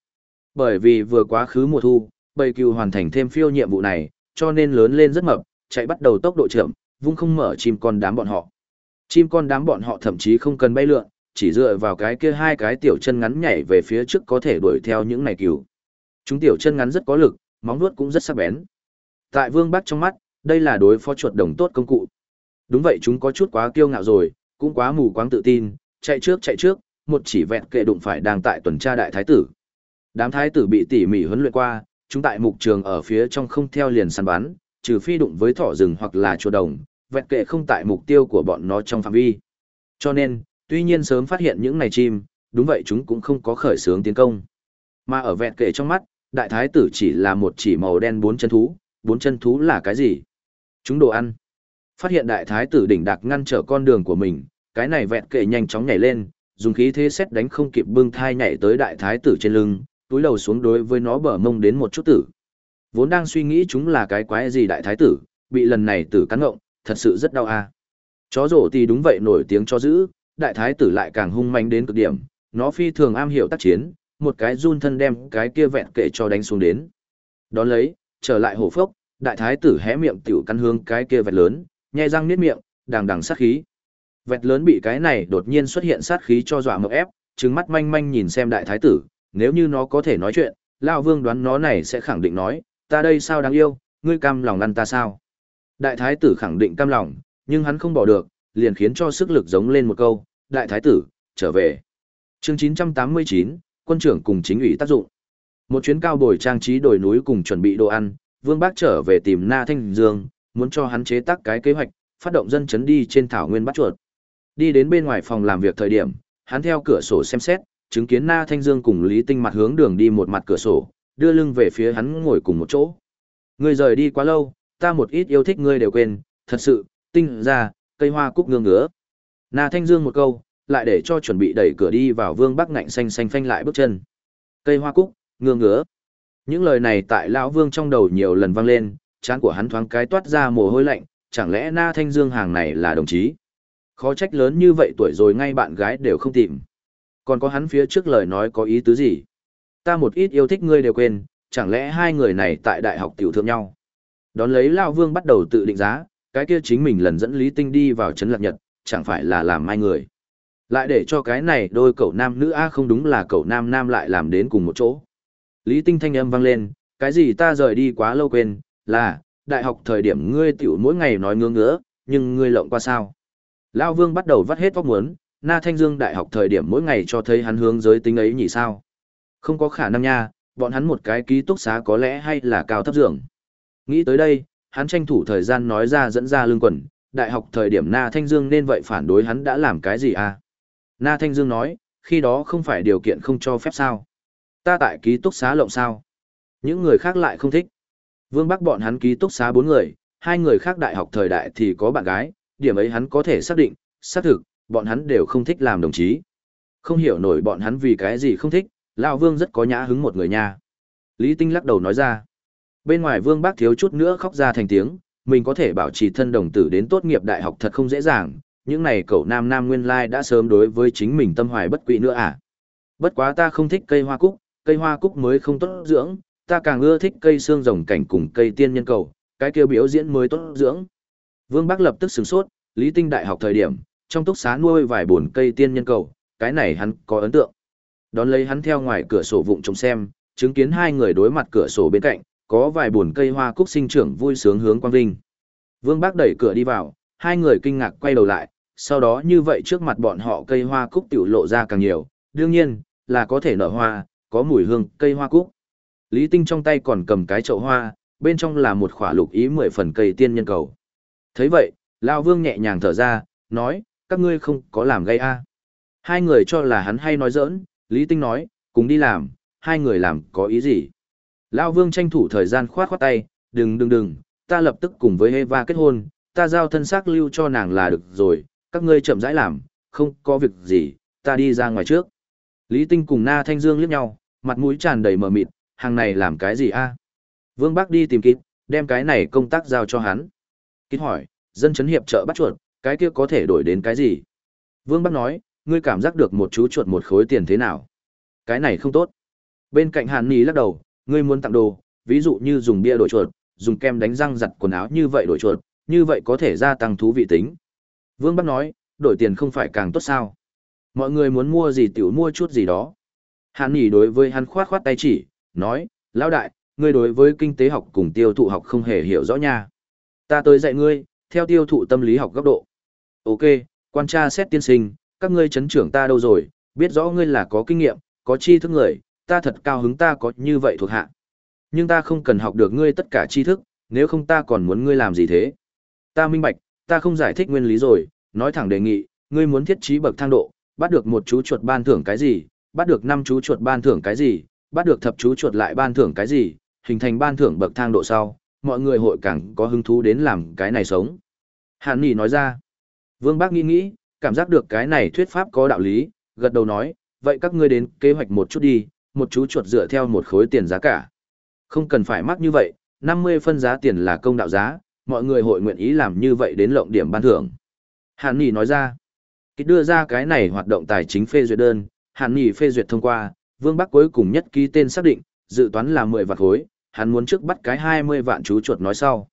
Bởi vì vừa quá khứ mùa thu, bầy cừu hoàn thành thêm phiêu nhiệm vụ này, cho nên lớn lên rất mập, chạy bắt đầu tốc độ chậm, vung không mở chim con đám bọn họ. Chim con đám bọn họ thậm chí không cần bay lượn, chỉ dựa vào cái kia hai cái tiểu chân ngắn nhảy về phía trước có thể đuổi theo những này cừu. Chúng tiểu chân ngắn rất có lực, móng vuốt cũng rất sắc bén. Tại Vương Bắc trong mắt, đây là đối phó chuột đồng tốt công cụ. Đúng vậy chúng có chút quá kiêu ngạo rồi, cũng quá mù quáng tự tin, chạy trước chạy trước, một chỉ vẹn kệ đụng phải đang tại tuần tra đại thái tử. Đám thái tử bị tỉ mỉ huấn luyện qua, chúng tại mục trường ở phía trong không theo liền săn bắn, trừ phi đụng với thỏ rừng hoặc là chuột đồng, vẹn kệ không tại mục tiêu của bọn nó trong phạm vi. Cho nên, tuy nhiên sớm phát hiện những này chim, đúng vậy chúng cũng không có khởi xướng tiến công. Mà ở vẹn kệ trong mắt, đại thái tử chỉ là một chỉ màu đen bốn chân thú, bốn chân thú là cái gì? Chúng đồ ăn. Phát hiện đại thái tử đỉnh đặc ngăn trở con đường của mình, cái này vẹn kệ nhanh chóng nhảy lên, dùng khí thế xét đánh không kịp bưng thai nhảy tới đại thái tử trên lưng, túi đầu xuống đối với nó bở mông đến một chút tử. Vốn đang suy nghĩ chúng là cái quái gì đại thái tử, bị lần này tử cắn ngộng, thật sự rất đau a. Chó rổ thì đúng vậy nổi tiếng cho dữ đại thái tử lại càng hung manh đến cực điểm, nó phi thường am hiểu tác chiến, một cái run thân đem cái kia vẹn kệ cho đánh xuống đến. Đón lấy, trở lại hổ phốc, đại thái tử hé miệng tiểu căn hướng cái kia vẹt lớn, nhai răng niết miệng, đàng đằng sát khí. Vẹt lớn bị cái này đột nhiên xuất hiện sát khí cho dọa mộng ép, trừng mắt manh manh nhìn xem đại thái tử, nếu như nó có thể nói chuyện, lão vương đoán nó này sẽ khẳng định nói, ta đây sao đáng yêu, ngươi cam lòng ăn ta sao? Đại thái tử khẳng định cam lòng, nhưng hắn không bỏ được, liền khiến cho sức lực giống lên một câu, đại thái tử, trở về. Chương 989, quân trưởng cùng chính ủy tác dụng. Một chuyến cao bồi trang trí đồi núi cùng chuẩn bị đồ ăn, Vương Bác trở về tìm Na Thanh Dương, muốn cho hắn chế tác cái kế hoạch, phát động dân chấn đi trên thảo nguyên bắt chuột. Đi đến bên ngoài phòng làm việc thời điểm, hắn theo cửa sổ xem xét, chứng kiến Na Thanh Dương cùng Lý Tinh mặt hướng đường đi một mặt cửa sổ, đưa lưng về phía hắn ngồi cùng một chỗ. Ngươi rời đi quá lâu, ta một ít yêu thích ngươi đều quên, thật sự, tinh ra, cây hoa cúc ngương ngứa. Na Thanh Dương một câu, lại để cho chuẩn bị đẩy cửa đi vào Vương Bắc ngạnh xanh xanh phanh lại bước chân. Cây hoa cúc, ngương ngứa. Những lời này tại lão Vương trong đầu nhiều lần vang lên, trán của hắn thoáng cái toát ra mồ hôi lạnh, chẳng lẽ Na Thanh Dương hàng này là đồng chí? Khó trách lớn như vậy tuổi rồi ngay bạn gái đều không tìm. Còn có hắn phía trước lời nói có ý tứ gì? Ta một ít yêu thích ngươi đều quên, chẳng lẽ hai người này tại đại học tiểu thượng nhau? Đón lấy Lão Vương bắt đầu tự định giá, cái kia chính mình lần dẫn Lý Tinh đi vào trấn lạc nhật, chẳng phải là làm mai người. Lại để cho cái này đôi cậu nam nữ A không đúng là cậu nam nam lại làm đến cùng một chỗ. Lý Tinh thanh âm vang lên, cái gì ta rời đi quá lâu quên, là, đại học thời điểm ngươi tiểu mỗi ngày nói ngứa ngứa, nhưng ngươi lộng qua sao. Lao Vương bắt đầu vắt hết vóc muốn, Na Thanh Dương đại học thời điểm mỗi ngày cho thấy hắn hướng giới tính ấy nhỉ sao. Không có khả năng nha, bọn hắn một cái ký túc xá có lẽ hay là cao thấp dưỡng. Nghĩ tới đây, hắn tranh thủ thời gian nói ra dẫn ra lương quần, đại học thời điểm Na Thanh Dương nên vậy phản đối hắn đã làm cái gì à? Na Thanh Dương nói, khi đó không phải điều kiện không cho phép sao. Ta tại ký túc xá lộng sao. Những người khác lại không thích. Vương Bắc bọn hắn ký túc xá bốn người, hai người khác đại học thời đại thì có bạn gái, điểm ấy hắn có thể xác định, xác thực, bọn hắn đều không thích làm đồng chí. Không hiểu nổi bọn hắn vì cái gì không thích, Lão Vương rất có nhã hứng một người nha. Lý Tinh lắc đầu nói ra. Bên ngoài Vương Bác thiếu chút nữa khóc ra thành tiếng, mình có thể bảo trì thân đồng tử đến tốt nghiệp đại học thật không dễ dàng, những này cậu nam nam nguyên lai đã sớm đối với chính mình tâm hoài bất quỵ nữa à. Bất quá ta không thích cây hoa cúc, cây hoa cúc mới không tốt dưỡng, ta càng ưa thích cây xương rồng cảnh cùng cây tiên nhân cầu, cái kia biểu diễn mới tốt dưỡng. Vương Bắc lập tức sửng sốt, Lý Tinh đại học thời điểm, trong túc xá nuôi vài bồn cây tiên nhân cầu, cái này hắn có ấn tượng. Đón lấy hắn theo ngoài cửa sổ vụng trông xem, chứng kiến hai người đối mặt cửa sổ bên cạnh, có vài bồn cây hoa cúc sinh trưởng vui sướng hướng quang vinh. Vương Bác đẩy cửa đi vào, hai người kinh ngạc quay đầu lại, sau đó như vậy trước mặt bọn họ cây hoa cúc tiểu lộ ra càng nhiều, đương nhiên, là có thể nở hoa, có mùi hương cây hoa cúc. Lý Tinh trong tay còn cầm cái chậu hoa, bên trong là một khỏa lục ý mười phần cây tiên nhân cầu. thấy vậy, Lao Vương nhẹ nhàng thở ra, nói, các ngươi không có làm gây a Hai người cho là hắn hay nói giỡn, Lý Tinh nói, cùng đi làm, hai người làm có ý gì? Lao Vương tranh thủ thời gian khoát khoát tay, đừng đừng đừng, ta lập tức cùng với Eva kết hôn, ta giao thân xác lưu cho nàng là được rồi, các ngươi chậm rãi làm, không có việc gì, ta đi ra ngoài trước. Lý Tinh cùng Na Thanh Dương liếc nhau, mặt mũi tràn đầy mờ mịt, hàng này làm cái gì a? Vương Bắc đi tìm kịp, đem cái này công tác giao cho hắn. Kịp hỏi, dân chấn hiệp trợ bắt chuột, cái kia có thể đổi đến cái gì? Vương Bắc nói, ngươi cảm giác được một chú chuột một khối tiền thế nào? Cái này không tốt. Bên cạnh Hàn Nhi lắc đầu, ngươi muốn tặng đồ, ví dụ như dùng bia đổi chuột, dùng kem đánh răng giặt quần áo như vậy đổi chuột, như vậy có thể gia tăng thú vị tính. Vương Bắc nói, đổi tiền không phải càng tốt sao? Mọi người muốn mua gì tiểu mua chút gì đó. Hàn Nhi đối với hắn khoát khoát tay chỉ, nói, lão đại, ngươi đối với kinh tế học cùng tiêu thụ học không hề hiểu rõ nha. Ta tới dạy ngươi, theo tiêu thụ tâm lý học góc độ. Ok, quan tra xét tiên sinh, các ngươi chấn trưởng ta đâu rồi, biết rõ ngươi là có kinh nghiệm, có tri thức người, ta thật cao hứng ta có như vậy thuộc hạ. Nhưng ta không cần học được ngươi tất cả tri thức, nếu không ta còn muốn ngươi làm gì thế. Ta minh bạch, ta không giải thích nguyên lý rồi, nói thẳng đề nghị, ngươi muốn thiết trí bậc thang độ, bắt được một chú chuột ban thưởng cái gì, bắt được năm chú chuột ban thưởng cái gì, bắt được thập chú chuột lại ban thưởng cái gì, hình thành ban thưởng bậc thang độ sau, mọi người hội càng có hứng thú đến làm cái này sống. Hàn Nghị nói ra, Vương Bác nghĩ nghĩ, cảm giác được cái này thuyết pháp có đạo lý, gật đầu nói, vậy các ngươi đến kế hoạch một chút đi, một chú chuột dựa theo một khối tiền giá cả. Không cần phải mắc như vậy, 50 phân giá tiền là công đạo giá, mọi người hội nguyện ý làm như vậy đến lộng điểm ban thưởng. Hàn Nghị nói ra, kịch đưa ra cái này hoạt động tài chính phê duyệt đơn, Hàn Nghị phê duyệt thông qua, Vương Bắc cuối cùng nhất ký tên xác định, dự toán là 10 vạn khối, hắn muốn trước bắt cái 20 vạn chú chuột nói sau.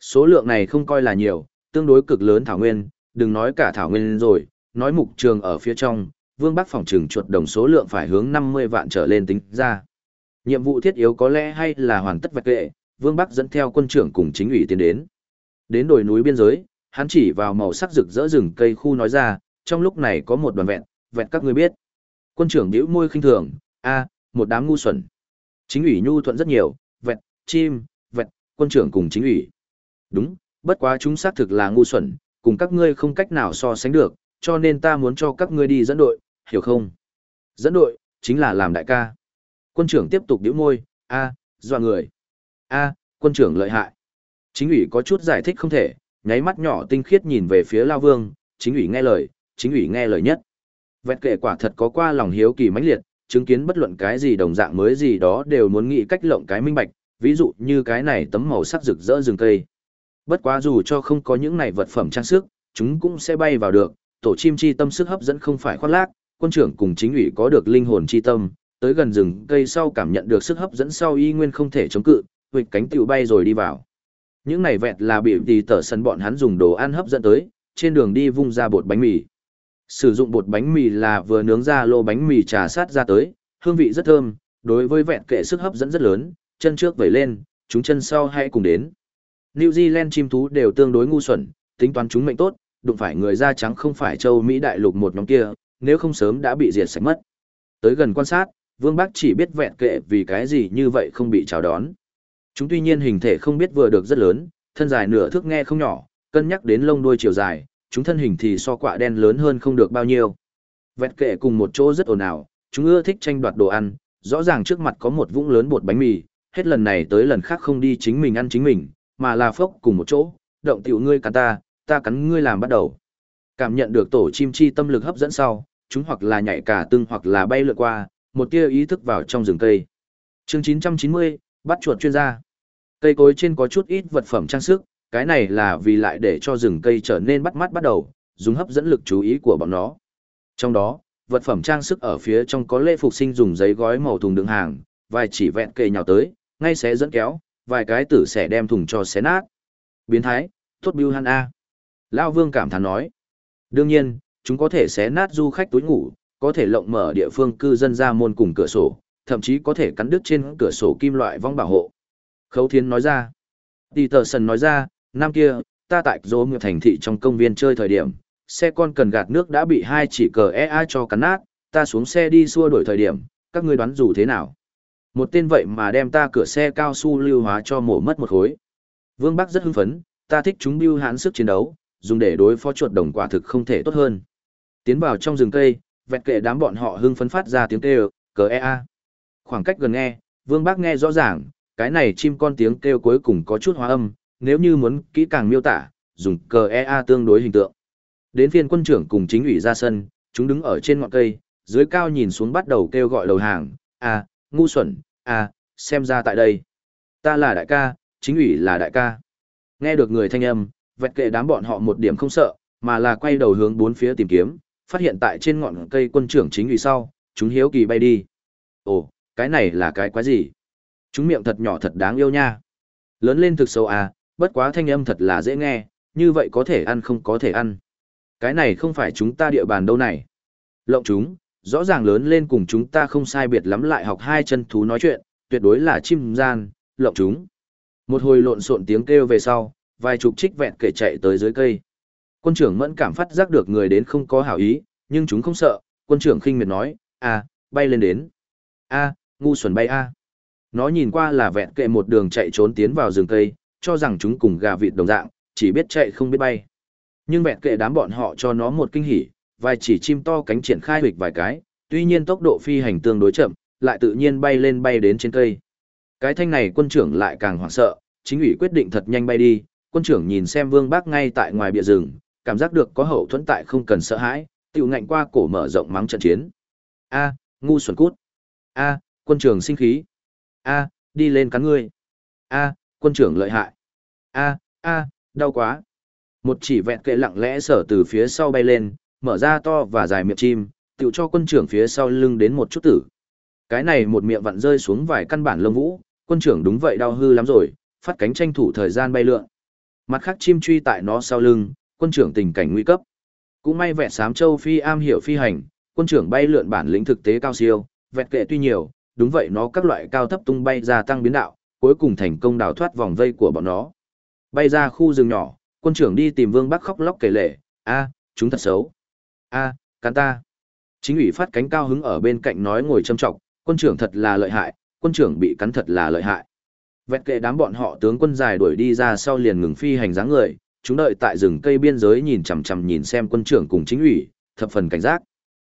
Số lượng này không coi là nhiều, tương đối cực lớn thảo nguyên, đừng nói cả thảo nguyên rồi, nói mục trường ở phía trong, Vương Bắc phòng trừng chuột đồng số lượng phải hướng 50 vạn trở lên tính ra. Nhiệm vụ thiết yếu có lẽ hay là hoàn tất vạch kệ, Vương Bắc dẫn theo quân trưởng cùng chính ủy tiến đến. Đến đồi núi biên giới, hắn chỉ vào màu sắc rực rỡ rừng cây khu nói ra, trong lúc này có một đoàn vẹn, vẹn các ngươi biết. Quân trưởng bĩu môi khinh thường, a, một đám ngu xuẩn. Chính ủy nhu thuận rất nhiều, vẹn, chim, vẹn, quân trưởng cùng chính ủy. Đúng, bất quá chúng xác thực là ngu xuẩn, cùng các ngươi không cách nào so sánh được, cho nên ta muốn cho các ngươi đi dẫn đội, hiểu không? Dẫn đội, chính là làm đại ca. Quân trưởng tiếp tục điếu môi, a, à, dọa người. a, quân trưởng lợi hại. Chính ủy có chút giải thích không thể, nháy mắt nhỏ tinh khiết nhìn về phía Lao Vương, chính ủy nghe lời, chính ủy nghe lời nhất. Vẹt kệ quả thật có qua lòng hiếu kỳ mãnh liệt, chứng kiến bất luận cái gì đồng dạng mới gì đó đều muốn nghĩ cách lộng cái minh bạch, ví dụ như cái này tấm màu sắc rực rỡ rừng cây. Bất quá dù cho không có những này vật phẩm trang sức, chúng cũng sẽ bay vào được, tổ chim chi tâm sức hấp dẫn không phải khoát lác, quân trưởng cùng chính ủy có được linh hồn chi tâm, tới gần rừng cây sau cảm nhận được sức hấp dẫn sau y nguyên không thể chống cự, huỵch cánh tiểu bay rồi đi vào. Những này vẹt là bị tỷ tở sân bọn hắn dùng đồ ăn hấp dẫn tới, trên đường đi vung ra bột bánh mì. Sử dụng bột bánh mì là vừa nướng ra lô bánh mì trà sát ra tới, hương vị rất thơm, đối với vẹn kệ sức hấp dẫn rất lớn, chân trước vẩy lên, chúng chân sau hãy cùng đến. New Zealand chim thú đều tương đối ngu xuẩn, tính toán chúng mệnh tốt, đụng phải người da trắng không phải châu Mỹ đại lục một nhóm kia, nếu không sớm đã bị diệt sạch mất. Tới gần quan sát, Vương Bắc chỉ biết vẹn kệ vì cái gì như vậy không bị chào đón. Chúng tuy nhiên hình thể không biết vừa được rất lớn, thân dài nửa thước nghe không nhỏ, cân nhắc đến lông đuôi chiều dài, chúng thân hình thì so quạ đen lớn hơn không được bao nhiêu. Vẹn kệ cùng một chỗ rất ồn ào, chúng ưa thích tranh đoạt đồ ăn, rõ ràng trước mặt có một vũng lớn bột bánh mì, hết lần này tới lần khác không đi chính mình ăn chính mình, mà là phốc cùng một chỗ, động tiểu ngươi cắn ta, ta cắn ngươi làm bắt đầu. Cảm nhận được tổ chim chi tâm lực hấp dẫn sau, chúng hoặc là nhảy cả tương hoặc là bay lượn qua, một tia ý thức vào trong rừng cây. Chương 990, bắt chuột chuyên gia. Cây cối trên có chút ít vật phẩm trang sức, cái này là vì lại để cho rừng cây trở nên bắt mắt bắt đầu, dùng hấp dẫn lực chú ý của bọn nó. Trong đó, vật phẩm trang sức ở phía trong có lễ phục sinh dùng giấy gói màu thùng đựng hàng, vài chỉ vẹn kề nhào tới, ngay sẽ dẫn kéo, vài cái tử xẻ đem thùng cho xé nát. Biến thái, tốt biêu hắn A. Lao Vương cảm thán nói. Đương nhiên, chúng có thể xé nát du khách túi ngủ, có thể lộng mở địa phương cư dân ra môn cùng cửa sổ, thậm chí có thể cắn đứt trên cửa sổ kim loại vong bảo hộ. Khấu Thiên nói ra. Tì tờ sần nói ra, năm kia, ta tại dỗ ngựa thành thị trong công viên chơi thời điểm, xe con cần gạt nước đã bị hai chỉ cờ EA cho cắn nát, ta xuống xe đi xua đổi thời điểm, các ngươi đoán dù thế nào? Một tên vậy mà đem ta cửa xe cao su lưu hóa cho mổ mất một khối. Vương Bắc rất hưng phấn, ta thích chúng bưu hãn sức chiến đấu, dùng để đối phó chuột đồng quả thực không thể tốt hơn. Tiến vào trong rừng cây, vẹt kệ đám bọn họ hưng phấn phát ra tiếng kêu, cờ e a Khoảng cách gần nghe, Vương bắc nghe rõ ràng, cái này chim con tiếng kêu cuối cùng có chút hóa âm, nếu như muốn kỹ càng miêu tả, dùng cờ e a tương đối hình tượng. Đến phiên quân trưởng cùng chính ủy ra sân, chúng đứng ở trên ngọn cây, dưới cao nhìn xuống bắt đầu kêu gọi đầu hàng, à, ngu xuẩn, à, xem ra tại đây. Ta là đại ca, chính ủy là đại ca. Nghe được người thanh âm, vẹt kệ đám bọn họ một điểm không sợ, mà là quay đầu hướng bốn phía tìm kiếm, phát hiện tại trên ngọn cây quân trưởng chính ủy sau, chúng hiếu kỳ bay đi. Ồ, cái này là cái quái gì? Chúng miệng thật nhỏ thật đáng yêu nha. Lớn lên thực sâu à, bất quá thanh âm thật là dễ nghe, như vậy có thể ăn không có thể ăn. Cái này không phải chúng ta địa bàn đâu này. Lộng chúng, rõ ràng lớn lên cùng chúng ta không sai biệt lắm lại học hai chân thú nói chuyện, tuyệt đối là chim gian, lộng chúng. Một hồi lộn xộn tiếng kêu về sau, vài chục trích vẹn kể chạy tới dưới cây. Quân trưởng mẫn cảm phát giác được người đến không có hảo ý, nhưng chúng không sợ, quân trưởng khinh miệt nói, à, bay lên đến. a ngu xuẩn bay a Nó nhìn qua là vẹn kệ một đường chạy trốn tiến vào rừng cây, cho rằng chúng cùng gà vịt đồng dạng, chỉ biết chạy không biết bay. Nhưng vẹn kệ đám bọn họ cho nó một kinh hỉ, vài chỉ chim to cánh triển khai hịch vài cái, tuy nhiên tốc độ phi hành tương đối chậm, lại tự nhiên bay lên bay đến trên cây. Cái thanh này quân trưởng lại càng hoảng sợ, chính ủy quyết định thật nhanh bay đi, quân trưởng nhìn xem vương bác ngay tại ngoài bìa rừng, cảm giác được có hậu thuẫn tại không cần sợ hãi, tiểu ngạnh qua cổ mở rộng mắng trận chiến. A, ngu xuẩn cút. A, quân trưởng sinh khí. A, đi lên cắn ngươi. A, quân trưởng lợi hại. A, a, đau quá. Một chỉ vẹn kệ lặng lẽ sở từ phía sau bay lên, mở ra to và dài miệng chim, tựu cho quân trưởng phía sau lưng đến một chút tử. Cái này một miệng vặn rơi xuống vài căn bản lông vũ, quân trưởng đúng vậy đau hư lắm rồi, phát cánh tranh thủ thời gian bay lượn. Mặt khác chim truy tại nó sau lưng, quân trưởng tình cảnh nguy cấp. Cũng may vẹn sám châu phi am hiểu phi hành, quân trưởng bay lượn bản lĩnh thực tế cao siêu, vẹt kệ tuy nhiều, đúng vậy nó các loại cao thấp tung bay ra tăng biến đạo, cuối cùng thành công đào thoát vòng vây của bọn nó. Bay ra khu rừng nhỏ, quân trưởng đi tìm Vương Bắc khóc lóc kể lể, "A, chúng thật xấu. A, à, cắn ta." Chính ủy phát cánh cao hứng ở bên cạnh nói ngồi châm trọng, quân trưởng thật là lợi hại, quân trưởng bị cắn thật là lợi hại. Vẹn kệ đám bọn họ tướng quân dài đuổi đi ra sau liền ngừng phi hành dáng người, chúng đợi tại rừng cây biên giới nhìn chằm chằm nhìn xem quân trưởng cùng chính ủy, thập phần cảnh giác.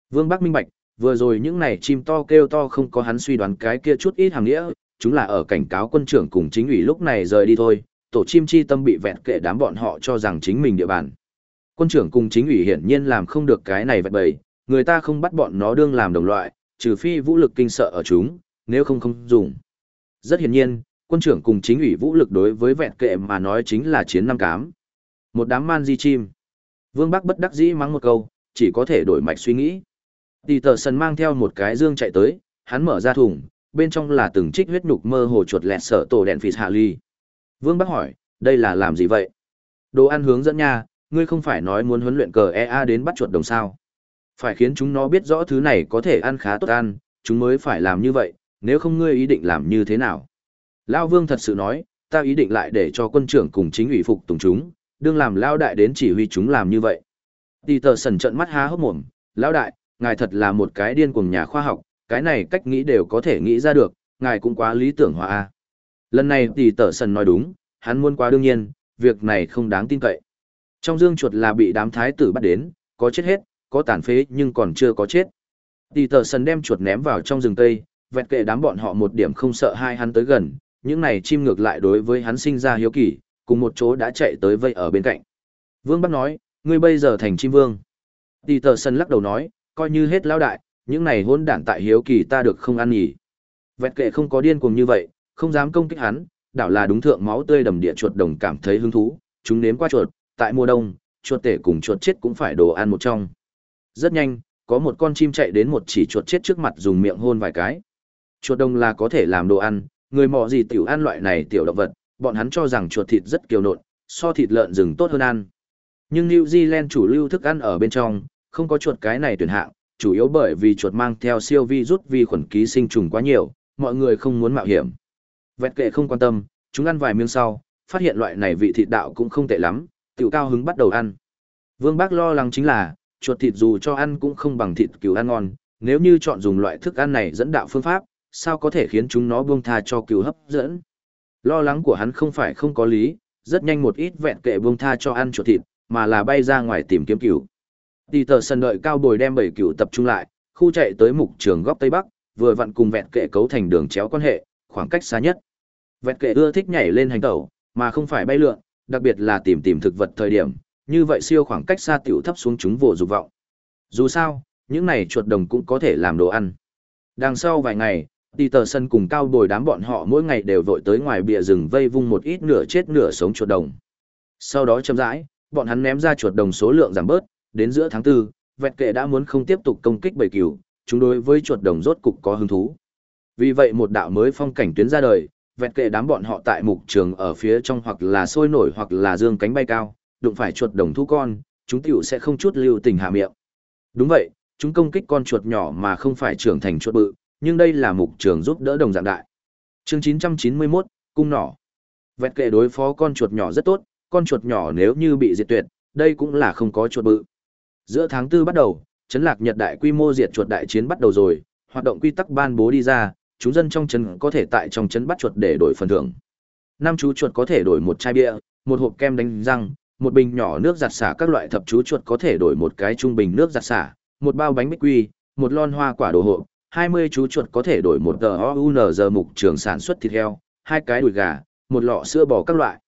Vương Bắc minh bạch, vừa rồi những này chim to kêu to không có hắn suy đoán cái kia chút ít hàng nghĩa, chúng là ở cảnh cáo quân trưởng cùng chính ủy lúc này rời đi thôi, tổ chim chi tâm bị vẹn kệ đám bọn họ cho rằng chính mình địa bàn. Quân trưởng cùng chính ủy hiển nhiên làm không được cái này vẹn bầy, người ta không bắt bọn nó đương làm đồng loại, trừ phi vũ lực kinh sợ ở chúng, nếu không không dùng. Rất hiển nhiên, quân trưởng cùng chính ủy vũ lực đối với vẹn kệ mà nói chính là chiến năm cám. Một đám man di chim. Vương Bắc bất đắc dĩ mắng một câu, chỉ có thể đổi mạch suy nghĩ. Tỷ tờ sần mang theo một cái dương chạy tới, hắn mở ra thùng, bên trong là từng trích huyết nhục mơ hồ chuột lẹt sở tổ đèn phì hạ ly. Vương Bắc hỏi, đây là làm gì vậy? Đồ ăn hướng dẫn nha, ngươi không phải nói muốn huấn luyện cờ EA đến bắt chuột đồng sao. Phải khiến chúng nó biết rõ thứ này có thể ăn khá tốt ăn, chúng mới phải làm như vậy, nếu không ngươi ý định làm như thế nào? Lao Vương thật sự nói, ta ý định lại để cho quân trưởng cùng chính ủy phục tùng chúng, đương làm Lao Đại đến chỉ huy chúng làm như vậy. Tì tờ sần trận mắt há hốc mồm, Lao Đại, ngài thật là một cái điên cùng nhà khoa học, cái này cách nghĩ đều có thể nghĩ ra được, ngài cũng quá lý tưởng hóa a. Lần này tỷ tở sần nói đúng, hắn muốn quá đương nhiên, việc này không đáng tin cậy. Trong dương chuột là bị đám thái tử bắt đến, có chết hết, có tàn phế nhưng còn chưa có chết. Tỷ tờ sần đem chuột ném vào trong rừng tây, vẹt kệ đám bọn họ một điểm không sợ hai hắn tới gần, những này chim ngược lại đối với hắn sinh ra hiếu kỳ, cùng một chỗ đã chạy tới vây ở bên cạnh. Vương Bắc nói, ngươi bây giờ thành chim vương. Tỷ tờ sần lắc đầu nói, coi như hết lao đại, những này hôn đản tại hiếu kỳ ta được không ăn nhỉ. Vẹt kệ không có điên cuồng như vậy, không dám công kích hắn, đảo là đúng thượng máu tươi đầm địa chuột đồng cảm thấy hứng thú, chúng nếm qua chuột, tại mùa đông, chuột tể cùng chuột chết cũng phải đồ ăn một trong. Rất nhanh, có một con chim chạy đến một chỉ chuột chết trước mặt dùng miệng hôn vài cái. Chuột đông là có thể làm đồ ăn, người mò gì tiểu ăn loại này tiểu động vật, bọn hắn cho rằng chuột thịt rất kiều nộn, so thịt lợn rừng tốt hơn ăn. Nhưng New Zealand chủ lưu thức ăn ở bên trong, không có chuột cái này tuyển hạng, chủ yếu bởi vì chuột mang theo siêu vi rút vi khuẩn ký sinh trùng quá nhiều, mọi người không muốn mạo hiểm. Vẹt kệ không quan tâm, chúng ăn vài miếng sau, phát hiện loại này vị thịt đạo cũng không tệ lắm, tiểu cao hứng bắt đầu ăn. Vương Bác lo lắng chính là, chuột thịt dù cho ăn cũng không bằng thịt cừu ăn ngon, nếu như chọn dùng loại thức ăn này dẫn đạo phương pháp, sao có thể khiến chúng nó buông tha cho cừu hấp dẫn. Lo lắng của hắn không phải không có lý, rất nhanh một ít vẹn kệ buông tha cho ăn chuột thịt, mà là bay ra ngoài tìm kiếm cừu. Tỷ tờ sân đợi cao bồi đem bảy cừu tập trung lại, khu chạy tới mục trường góc tây bắc, vừa vặn cùng vẹn kệ cấu thành đường chéo quan hệ, khoảng cách xa nhất. Vẹn kệ ưa thích nhảy lên hành tẩu, mà không phải bay lượn, đặc biệt là tìm tìm thực vật thời điểm, như vậy siêu khoảng cách xa tiểu thấp xuống chúng vồ dục vọng. Dù sao, những này chuột đồng cũng có thể làm đồ ăn. Đằng sau vài ngày, Peterson cùng cao bồi đám bọn họ mỗi ngày đều vội tới ngoài bìa rừng vây vung một ít nửa chết nửa sống chuột đồng. Sau đó chậm rãi, bọn hắn ném ra chuột đồng số lượng giảm bớt, đến giữa tháng 4, vẹt kệ đã muốn không tiếp tục công kích bầy cừu, chúng đối với chuột đồng rốt cục có hứng thú. Vì vậy một đạo mới phong cảnh tuyến ra đời, vẹt kệ đám bọn họ tại mục trường ở phía trong hoặc là sôi nổi hoặc là dương cánh bay cao, đụng phải chuột đồng thu con, chúng tiểu sẽ không chút lưu tình hạ miệng. Đúng vậy, chúng công kích con chuột nhỏ mà không phải trưởng thành chuột bự, nhưng đây là mục trường giúp đỡ đồng dạng đại. Chương 991, cung nỏ. Vẹt kệ đối phó con chuột nhỏ rất tốt, con chuột nhỏ nếu như bị diệt tuyệt, đây cũng là không có chuột bự. Giữa tháng 4 bắt đầu, chấn lạc Nhật đại quy mô diệt chuột đại chiến bắt đầu rồi, hoạt động quy tắc ban bố đi ra, chúng dân trong trấn có thể tại trong trấn bắt chuột để đổi phần thưởng. Năm chú chuột có thể đổi một chai bia, một hộp kem đánh răng, một bình nhỏ nước giặt xả các loại thập chú chuột có thể đổi một cái trung bình nước giặt xả, một bao bánh bích quy, một lon hoa quả đồ hộp, 20 chú chuột có thể đổi một tờ OUNZ mục trường sản xuất thịt heo, hai cái đùi gà, một lọ sữa bò các loại.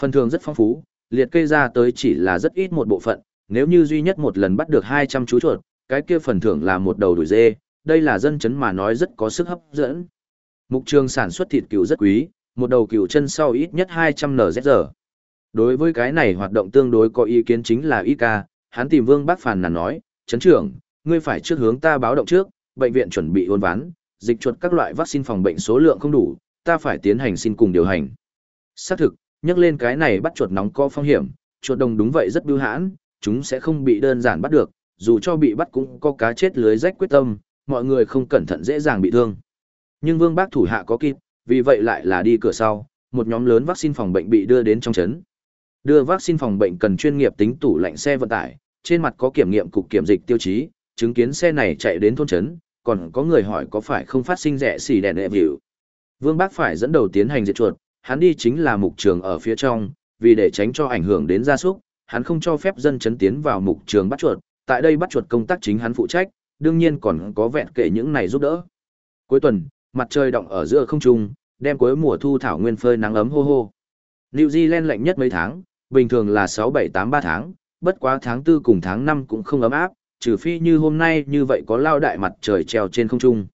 Phần thưởng rất phong phú, liệt kê ra tới chỉ là rất ít một bộ phận, nếu như duy nhất một lần bắt được 200 chú chuột, cái kia phần thưởng là một đầu đùi dê, đây là dân chấn mà nói rất có sức hấp dẫn. Mục trường sản xuất thịt cừu rất quý, một đầu cừu chân sau ít nhất 200 NZ. Đối với cái này hoạt động tương đối có ý kiến chính là Ika, hắn tìm Vương Bác Phàn là nói, chấn trưởng, ngươi phải trước hướng ta báo động trước, bệnh viện chuẩn bị ôn ván, dịch chuột các loại vaccine phòng bệnh số lượng không đủ, ta phải tiến hành xin cùng điều hành. Xác thực, nhắc lên cái này bắt chuột nóng có phong hiểm, chuột đồng đúng vậy rất bưu hãn, chúng sẽ không bị đơn giản bắt được, dù cho bị bắt cũng có cá chết lưới rách quyết tâm, mọi người không cẩn thận dễ dàng bị thương. Nhưng Vương Bác thủ hạ có kịp, vì vậy lại là đi cửa sau, một nhóm lớn vaccine phòng bệnh bị đưa đến trong trấn. Đưa vaccine phòng bệnh cần chuyên nghiệp tính tủ lạnh xe vận tải, trên mặt có kiểm nghiệm cục kiểm dịch tiêu chí, chứng kiến xe này chạy đến thôn trấn, còn có người hỏi có phải không phát sinh rẻ xì đèn đệ vịu. Vương Bác phải dẫn đầu tiến hành diệt chuột, hắn đi chính là mục trường ở phía trong, vì để tránh cho ảnh hưởng đến gia súc, hắn không cho phép dân chấn tiến vào mục trường bắt chuột, tại đây bắt chuột công tác chính hắn phụ trách, đương nhiên còn có vẹn kể những này giúp đỡ. Cuối tuần, mặt trời động ở giữa không trung, đem cuối mùa thu thảo nguyên phơi nắng ấm hô hô. New Zealand lạnh nhất mấy tháng, bình thường là 6 7 8 3 tháng, bất quá tháng 4 cùng tháng 5 cũng không ấm áp, trừ phi như hôm nay như vậy có lao đại mặt trời treo trên không trung.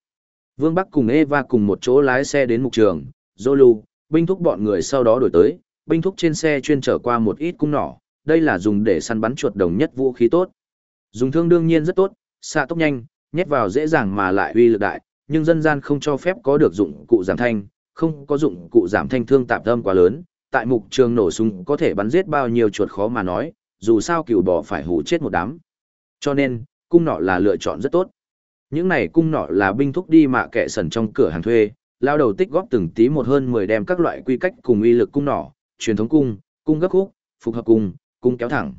Vương Bắc cùng Eva cùng một chỗ lái xe đến mục trường, Zolu, binh thúc bọn người sau đó đổi tới, binh thúc trên xe chuyên trở qua một ít cung nỏ, đây là dùng để săn bắn chuột đồng nhất vũ khí tốt. Dùng thương đương nhiên rất tốt, xạ tốc nhanh, nhét vào dễ dàng mà lại uy lực đại, nhưng dân gian không cho phép có được dụng cụ giảm thanh, không có dụng cụ giảm thanh thương tạp âm quá lớn, tại mục trường nổ súng có thể bắn giết bao nhiêu chuột khó mà nói, dù sao cừu bò phải hủ chết một đám. Cho nên, cung nỏ là lựa chọn rất tốt. Những này cung nỏ là binh thúc đi mạ kệ sần trong cửa hàng thuê, lao đầu tích góp từng tí một hơn 10 đem các loại quy cách cùng uy lực cung nỏ, truyền thống cung, cung gấp khúc, phục hợp cung, cung kéo thẳng.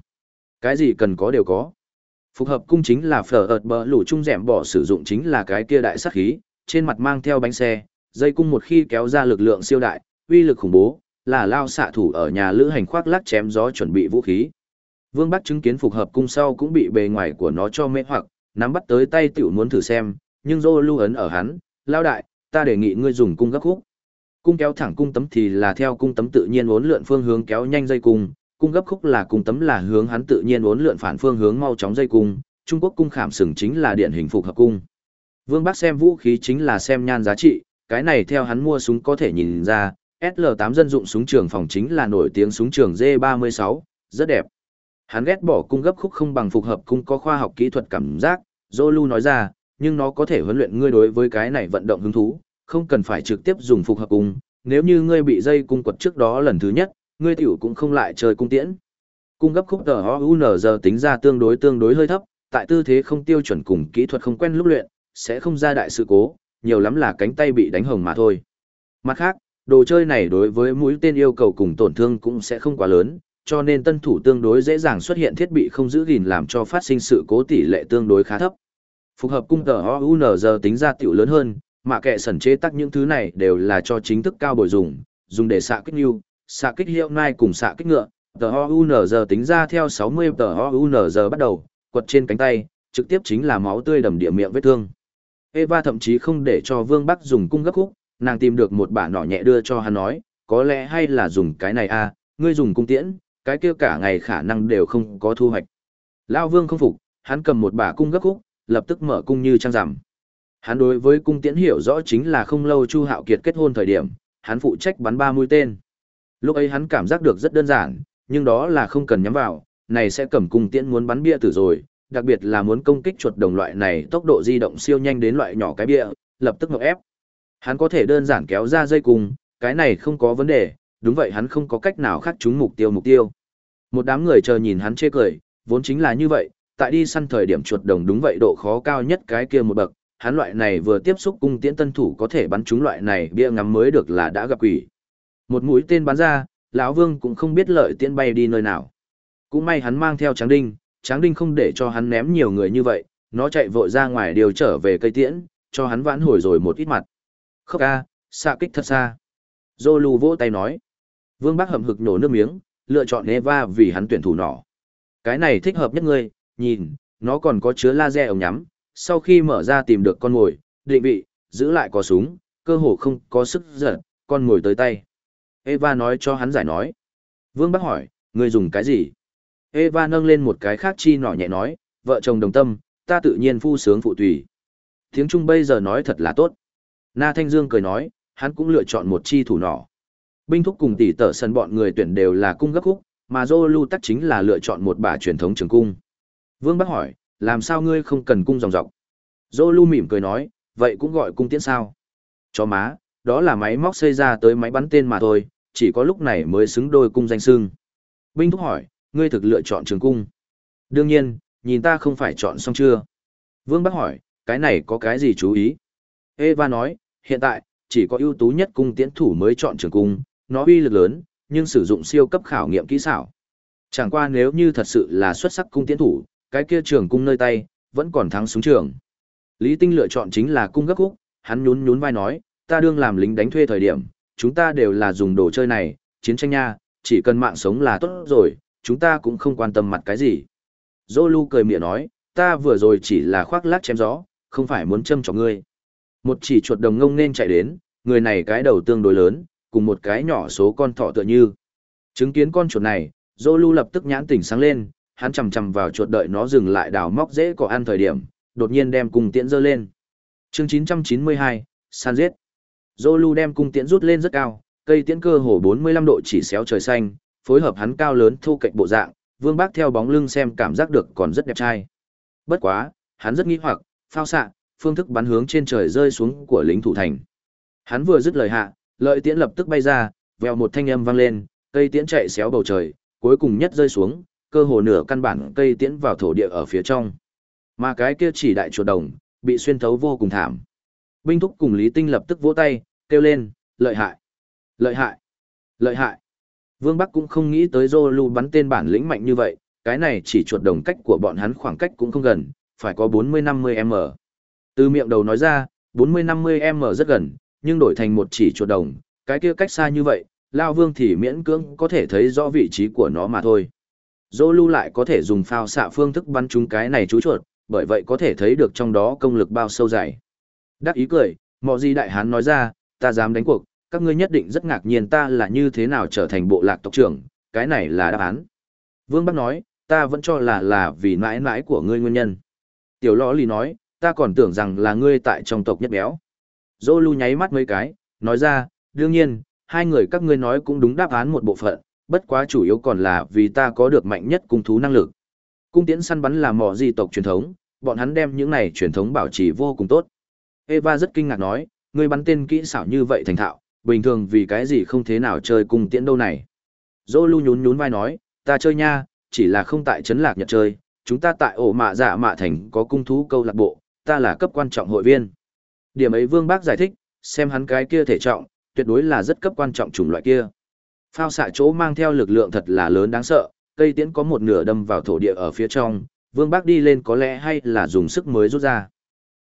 Cái gì cần có đều có. Phục hợp cung chính là phở ợt bờ lũ trung rẻm bỏ sử dụng chính là cái kia đại sát khí, trên mặt mang theo bánh xe, dây cung một khi kéo ra lực lượng siêu đại, uy lực khủng bố, là lao xạ thủ ở nhà lữ hành khoác lắc chém gió chuẩn bị vũ khí. Vương Bắc chứng kiến phục hợp cung sau cũng bị bề ngoài của nó cho mê hoặc, nắm bắt tới tay tiểu muốn thử xem, nhưng Dô lưu ấn ở hắn, lao đại, ta đề nghị ngươi dùng cung gấp khúc. Cung kéo thẳng cung tấm thì là theo cung tấm tự nhiên uốn lượn phương hướng kéo nhanh dây cung, cung gấp khúc là cung tấm là hướng hắn tự nhiên uốn lượn phản phương hướng mau chóng dây cung, Trung Quốc cung khảm sừng chính là điển hình phục hợp cung. Vương Bắc xem vũ khí chính là xem nhan giá trị, cái này theo hắn mua súng có thể nhìn ra, SL8 dân dụng súng trường phòng chính là nổi tiếng súng trường J36, rất đẹp. Hắn ghét bỏ cung gấp khúc không bằng phục hợp cung có khoa học kỹ thuật cảm giác, Zolu nói ra, nhưng nó có thể huấn luyện ngươi đối với cái này vận động hứng thú, không cần phải trực tiếp dùng phục hợp cung, nếu như ngươi bị dây cung quật trước đó lần thứ nhất, ngươi tiểu cũng không lại chơi cung tiễn. Cung gấp khúc tờ giờ tính ra tương đối tương đối hơi thấp, tại tư thế không tiêu chuẩn cùng kỹ thuật không quen lúc luyện, sẽ không ra đại sự cố, nhiều lắm là cánh tay bị đánh hồng mà thôi. Mặt khác, đồ chơi này đối với mũi tên yêu cầu cùng tổn thương cũng sẽ không quá lớn, cho nên tân thủ tương đối dễ dàng xuất hiện thiết bị không giữ gìn làm cho phát sinh sự cố tỷ lệ tương đối khá thấp. Phục hợp cung tờ giờ tính ra tiểu lớn hơn, mà kệ sẩn chế tắc những thứ này đều là cho chính thức cao bồi dùng, dùng để xạ kích nhu, xạ kích hiệu nai cùng xạ kích ngựa. Tờ giờ tính ra theo 60 tờ giờ bắt đầu, quật trên cánh tay, trực tiếp chính là máu tươi đầm địa miệng vết thương. Eva thậm chí không để cho Vương Bắc dùng cung gấp khúc, nàng tìm được một bả nỏ nhẹ đưa cho hắn nói, có lẽ hay là dùng cái này a, à, ngươi dùng cung tiễn, cái kia cả ngày khả năng đều không có thu hoạch. Lão Vương không phục, hắn cầm một bả cung gấp khúc, lập tức mở cung như trăng rằm. Hắn đối với cung tiễn hiểu rõ chính là không lâu Chu Hạo Kiệt kết hôn thời điểm, hắn phụ trách bắn ba mũi tên. Lúc ấy hắn cảm giác được rất đơn giản, nhưng đó là không cần nhắm vào, này sẽ cầm cung tiễn muốn bắn bia tử rồi, đặc biệt là muốn công kích chuột đồng loại này tốc độ di động siêu nhanh đến loại nhỏ cái bia, lập tức ngọc ép. Hắn có thể đơn giản kéo ra dây cung, cái này không có vấn đề, đúng vậy hắn không có cách nào khác trúng mục tiêu mục tiêu. Một đám người chờ nhìn hắn chê cười, vốn chính là như vậy, tại đi săn thời điểm chuột đồng đúng vậy độ khó cao nhất cái kia một bậc, hắn loại này vừa tiếp xúc cung tiễn tân thủ có thể bắn trúng loại này bia ngắm mới được là đã gặp quỷ. Một mũi tên bắn ra, lão Vương cũng không biết lợi tiễn bay đi nơi nào. Cũng may hắn mang theo Tráng Đinh, Tráng Đinh không để cho hắn ném nhiều người như vậy, nó chạy vội ra ngoài điều trở về cây tiễn, cho hắn vãn hồi rồi một ít mặt. Khóc a, xạ kích thật xa. Zolu vỗ tay nói. Vương Bắc hậm hực nổ nước miếng, lựa chọn Eva vì hắn tuyển thủ nỏ. Cái này thích hợp nhất ngươi, nhìn, nó còn có chứa laser ống nhắm, sau khi mở ra tìm được con mồi, định vị, giữ lại có súng, cơ hồ không có sức giật, con mồi tới tay. Eva nói cho hắn giải nói. Vương Bắc hỏi, người dùng cái gì? Eva nâng lên một cái khác chi nỏ nhẹ nói, vợ chồng đồng tâm, ta tự nhiên phu sướng phụ tùy. Tiếng Trung bây giờ nói thật là tốt. Na Thanh Dương cười nói, hắn cũng lựa chọn một chi thủ nỏ. Binh thúc cùng tỷ tở sân bọn người tuyển đều là cung gấp khúc, mà Zolu tắc chính là lựa chọn một bà truyền thống trường cung. Vương Bắc hỏi, làm sao ngươi không cần cung dòng dọc? Zolu mỉm cười nói, vậy cũng gọi cung tiễn sao? Chó má, đó là máy móc xây ra tới máy bắn tên mà thôi, chỉ có lúc này mới xứng đôi cung danh sưng. Binh thúc hỏi, ngươi thực lựa chọn trường cung. Đương nhiên, nhìn ta không phải chọn xong chưa? Vương Bắc hỏi, cái này có cái gì chú ý? Eva nói, hiện tại, chỉ có ưu tú nhất cung tiễn thủ mới chọn trường cung, nó uy lực lớn, nhưng sử dụng siêu cấp khảo nghiệm kỹ xảo. Chẳng qua nếu như thật sự là xuất sắc cung tiễn thủ, cái kia trường cung nơi tay, vẫn còn thắng súng trường. Lý Tinh lựa chọn chính là cung gấp khúc, hắn nhún nhún vai nói, ta đương làm lính đánh thuê thời điểm, chúng ta đều là dùng đồ chơi này, chiến tranh nha, chỉ cần mạng sống là tốt rồi, chúng ta cũng không quan tâm mặt cái gì. Zolu cười miệng nói, ta vừa rồi chỉ là khoác lác chém gió, không phải muốn châm cho ngươi. Một chỉ chuột đồng ngông nên chạy đến, người này cái đầu tương đối lớn, cùng một cái nhỏ số con thỏ tựa như. Chứng kiến con chuột này, Zolu lập tức nhãn tỉnh sáng lên, hắn chầm chầm vào chuột đợi nó dừng lại đào móc dễ cỏ ăn thời điểm, đột nhiên đem cùng tiễn dơ lên. Chương 992, san giết. Zolu đem cung tiễn rút lên rất cao, cây tiễn cơ hồ 45 độ chỉ xéo trời xanh, phối hợp hắn cao lớn thu cạnh bộ dạng, Vương Bác theo bóng lưng xem cảm giác được còn rất đẹp trai. Bất quá, hắn rất nghi hoặc, phao xạ, phương thức bắn hướng trên trời rơi xuống của lính thủ thành. Hắn vừa dứt lời hạ, lợi tiễn lập tức bay ra, vèo một thanh âm vang lên, cây tiễn chạy xéo bầu trời, cuối cùng nhất rơi xuống, cơ hồ nửa căn bản cây tiễn vào thổ địa ở phía trong. Mà cái kia chỉ đại chuột đồng, bị xuyên thấu vô cùng thảm. Binh thúc cùng Lý Tinh lập tức vỗ tay, kêu lên, lợi hại, lợi hại, lợi hại. Vương Bắc cũng không nghĩ tới Zolu bắn tên bản lĩnh mạnh như vậy, cái này chỉ chuột đồng cách của bọn hắn khoảng cách cũng không gần, phải có 40-50m. Từ miệng đầu nói ra, 40-50m rất gần, nhưng đổi thành một chỉ chuột đồng, cái kia cách xa như vậy, Lao Vương thì miễn cưỡng có thể thấy rõ vị trí của nó mà thôi. Zolu lại có thể dùng phao xạ phương thức bắn trúng cái này chú chuột, bởi vậy có thể thấy được trong đó công lực bao sâu dày. Đắc ý cười, mọ gì đại hán nói ra, ta dám đánh cuộc, các ngươi nhất định rất ngạc nhiên ta là như thế nào trở thành bộ lạc tộc trưởng, cái này là đáp án. Vương Bắc nói, ta vẫn cho là là vì mãi mãi của ngươi nguyên nhân. Tiểu lõ lì nói, ta còn tưởng rằng là ngươi tại trong tộc nhất béo. Dô lưu nháy mắt mấy cái, nói ra, đương nhiên, hai người các ngươi nói cũng đúng đáp án một bộ phận, bất quá chủ yếu còn là vì ta có được mạnh nhất cung thú năng lực. Cung tiễn săn bắn là mỏ di tộc truyền thống, bọn hắn đem những này truyền thống bảo trì vô cùng tốt. Eva rất kinh ngạc nói, ngươi bắn tên kỹ xảo như vậy thành thạo, bình thường vì cái gì không thế nào chơi cùng tiễn đâu này. Zolu nhún nhún vai nói, ta chơi nha, chỉ là không tại trấn lạc nhật chơi, chúng ta tại ổ mạ dạ mạ thành có cung thú câu lạc bộ, ta là cấp quan trọng hội viên. Điểm ấy Vương Bác giải thích, xem hắn cái kia thể trọng, tuyệt đối là rất cấp quan trọng chủng loại kia. Phao xạ chỗ mang theo lực lượng thật là lớn đáng sợ, cây tiễn có một nửa đâm vào thổ địa ở phía trong, Vương Bác đi lên có lẽ hay là dùng sức mới rút ra.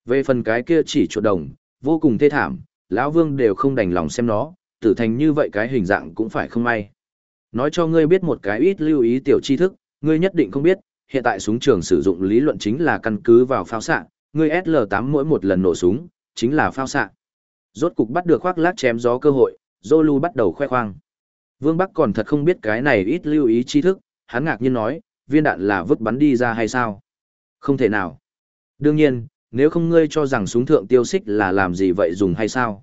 Về phần cái kia chỉ chuột đồng, vô cùng thê thảm, lão Vương đều không đành lòng xem nó, tử thành như vậy cái hình dạng cũng phải không may. Nói cho ngươi biết một cái ít lưu ý tiểu tri thức, ngươi nhất định không biết, hiện tại súng trường sử dụng lý luận chính là căn cứ vào pháo xạ, ngươi SL8 mỗi một lần nổ súng, chính là pháo xạ. Rốt cục bắt được khoác lác chém gió cơ hội, Zolu bắt đầu khoe khoang. Vương Bắc còn thật không biết cái này ít lưu ý tri thức, hắn ngạc nhiên nói, viên đạn là vứt bắn đi ra hay sao? Không thể nào. Đương nhiên, nếu không ngươi cho rằng súng thượng tiêu xích là làm gì vậy dùng hay sao?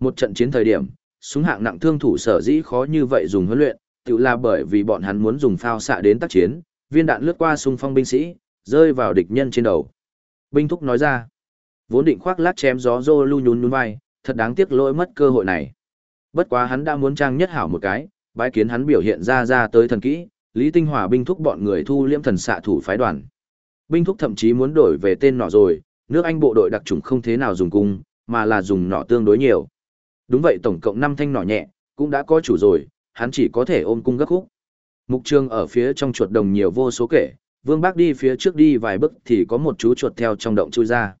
Một trận chiến thời điểm, súng hạng nặng thương thủ sở dĩ khó như vậy dùng huấn luyện, tự là bởi vì bọn hắn muốn dùng phao xạ đến tác chiến, viên đạn lướt qua xung phong binh sĩ, rơi vào địch nhân trên đầu. Binh thúc nói ra, vốn định khoác lát chém gió rô lưu nhún nhún vai, thật đáng tiếc lỗi mất cơ hội này. Bất quá hắn đã muốn trang nhất hảo một cái, bái kiến hắn biểu hiện ra ra tới thần kỹ, Lý Tinh Hòa binh thúc bọn người thu liễm thần xạ thủ phái đoàn. Binh thúc thậm chí muốn đổi về tên nọ rồi, nước Anh bộ đội đặc trùng không thế nào dùng cung, mà là dùng nỏ tương đối nhiều. Đúng vậy tổng cộng 5 thanh nỏ nhẹ, cũng đã có chủ rồi, hắn chỉ có thể ôm cung gấp khúc. Mục trường ở phía trong chuột đồng nhiều vô số kể, Vương Bác đi phía trước đi vài bước thì có một chú chuột theo trong động chui ra.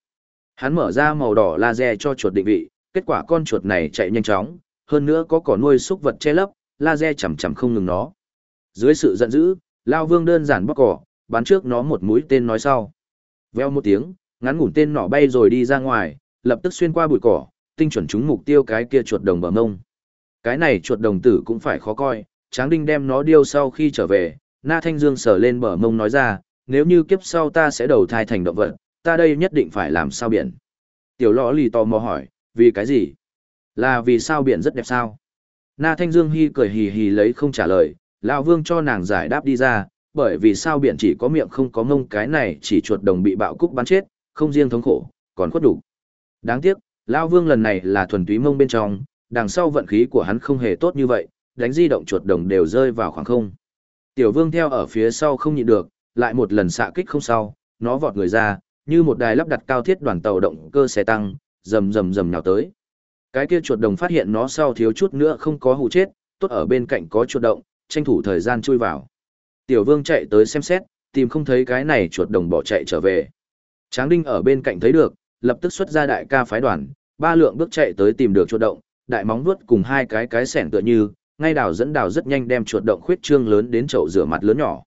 Hắn mở ra màu đỏ laser cho chuột định vị, kết quả con chuột này chạy nhanh chóng, hơn nữa có cỏ nuôi xúc vật che lấp, laser chầm chầm không ngừng nó. Dưới sự giận dữ, Lao Vương đơn giản bóc cỏ, bắn trước nó một mũi tên nói sau. Veo một tiếng, ngắn ngủn tên nỏ bay rồi đi ra ngoài, lập tức xuyên qua bụi cỏ, tinh chuẩn trúng mục tiêu cái kia chuột đồng bờ mông. Cái này chuột đồng tử cũng phải khó coi, Tráng Đinh đem nó điêu sau khi trở về, Na Thanh Dương sờ lên bờ mông nói ra, nếu như kiếp sau ta sẽ đầu thai thành động vật, ta đây nhất định phải làm sao biển. Tiểu lõ lì tò mò hỏi, vì cái gì? Là vì sao biển rất đẹp sao? Na Thanh Dương hi cười hì hì lấy không trả lời, lão Vương cho nàng giải đáp đi ra, bởi vì sao biển chỉ có miệng không có mông cái này chỉ chuột đồng bị bạo cúc bắn chết, không riêng thống khổ, còn khuất đủ. Đáng tiếc, lão Vương lần này là thuần túy mông bên trong, đằng sau vận khí của hắn không hề tốt như vậy, đánh di động chuột đồng đều rơi vào khoảng không. Tiểu Vương theo ở phía sau không nhịn được, lại một lần xạ kích không sau, nó vọt người ra, như một đài lắp đặt cao thiết đoàn tàu động cơ xe tăng, rầm rầm rầm nhào tới. Cái kia chuột đồng phát hiện nó sau thiếu chút nữa không có hù chết, tốt ở bên cạnh có chuột động, tranh thủ thời gian chui vào. Tiểu Vương chạy tới xem xét, tìm không thấy cái này chuột đồng bỏ chạy trở về. Tráng Đinh ở bên cạnh thấy được, lập tức xuất ra đại ca phái đoàn, ba lượng bước chạy tới tìm được chuột động, đại móng vuốt cùng hai cái cái sẻn tựa như, ngay đào dẫn đào rất nhanh đem chuột động khuyết trương lớn đến chậu rửa mặt lớn nhỏ.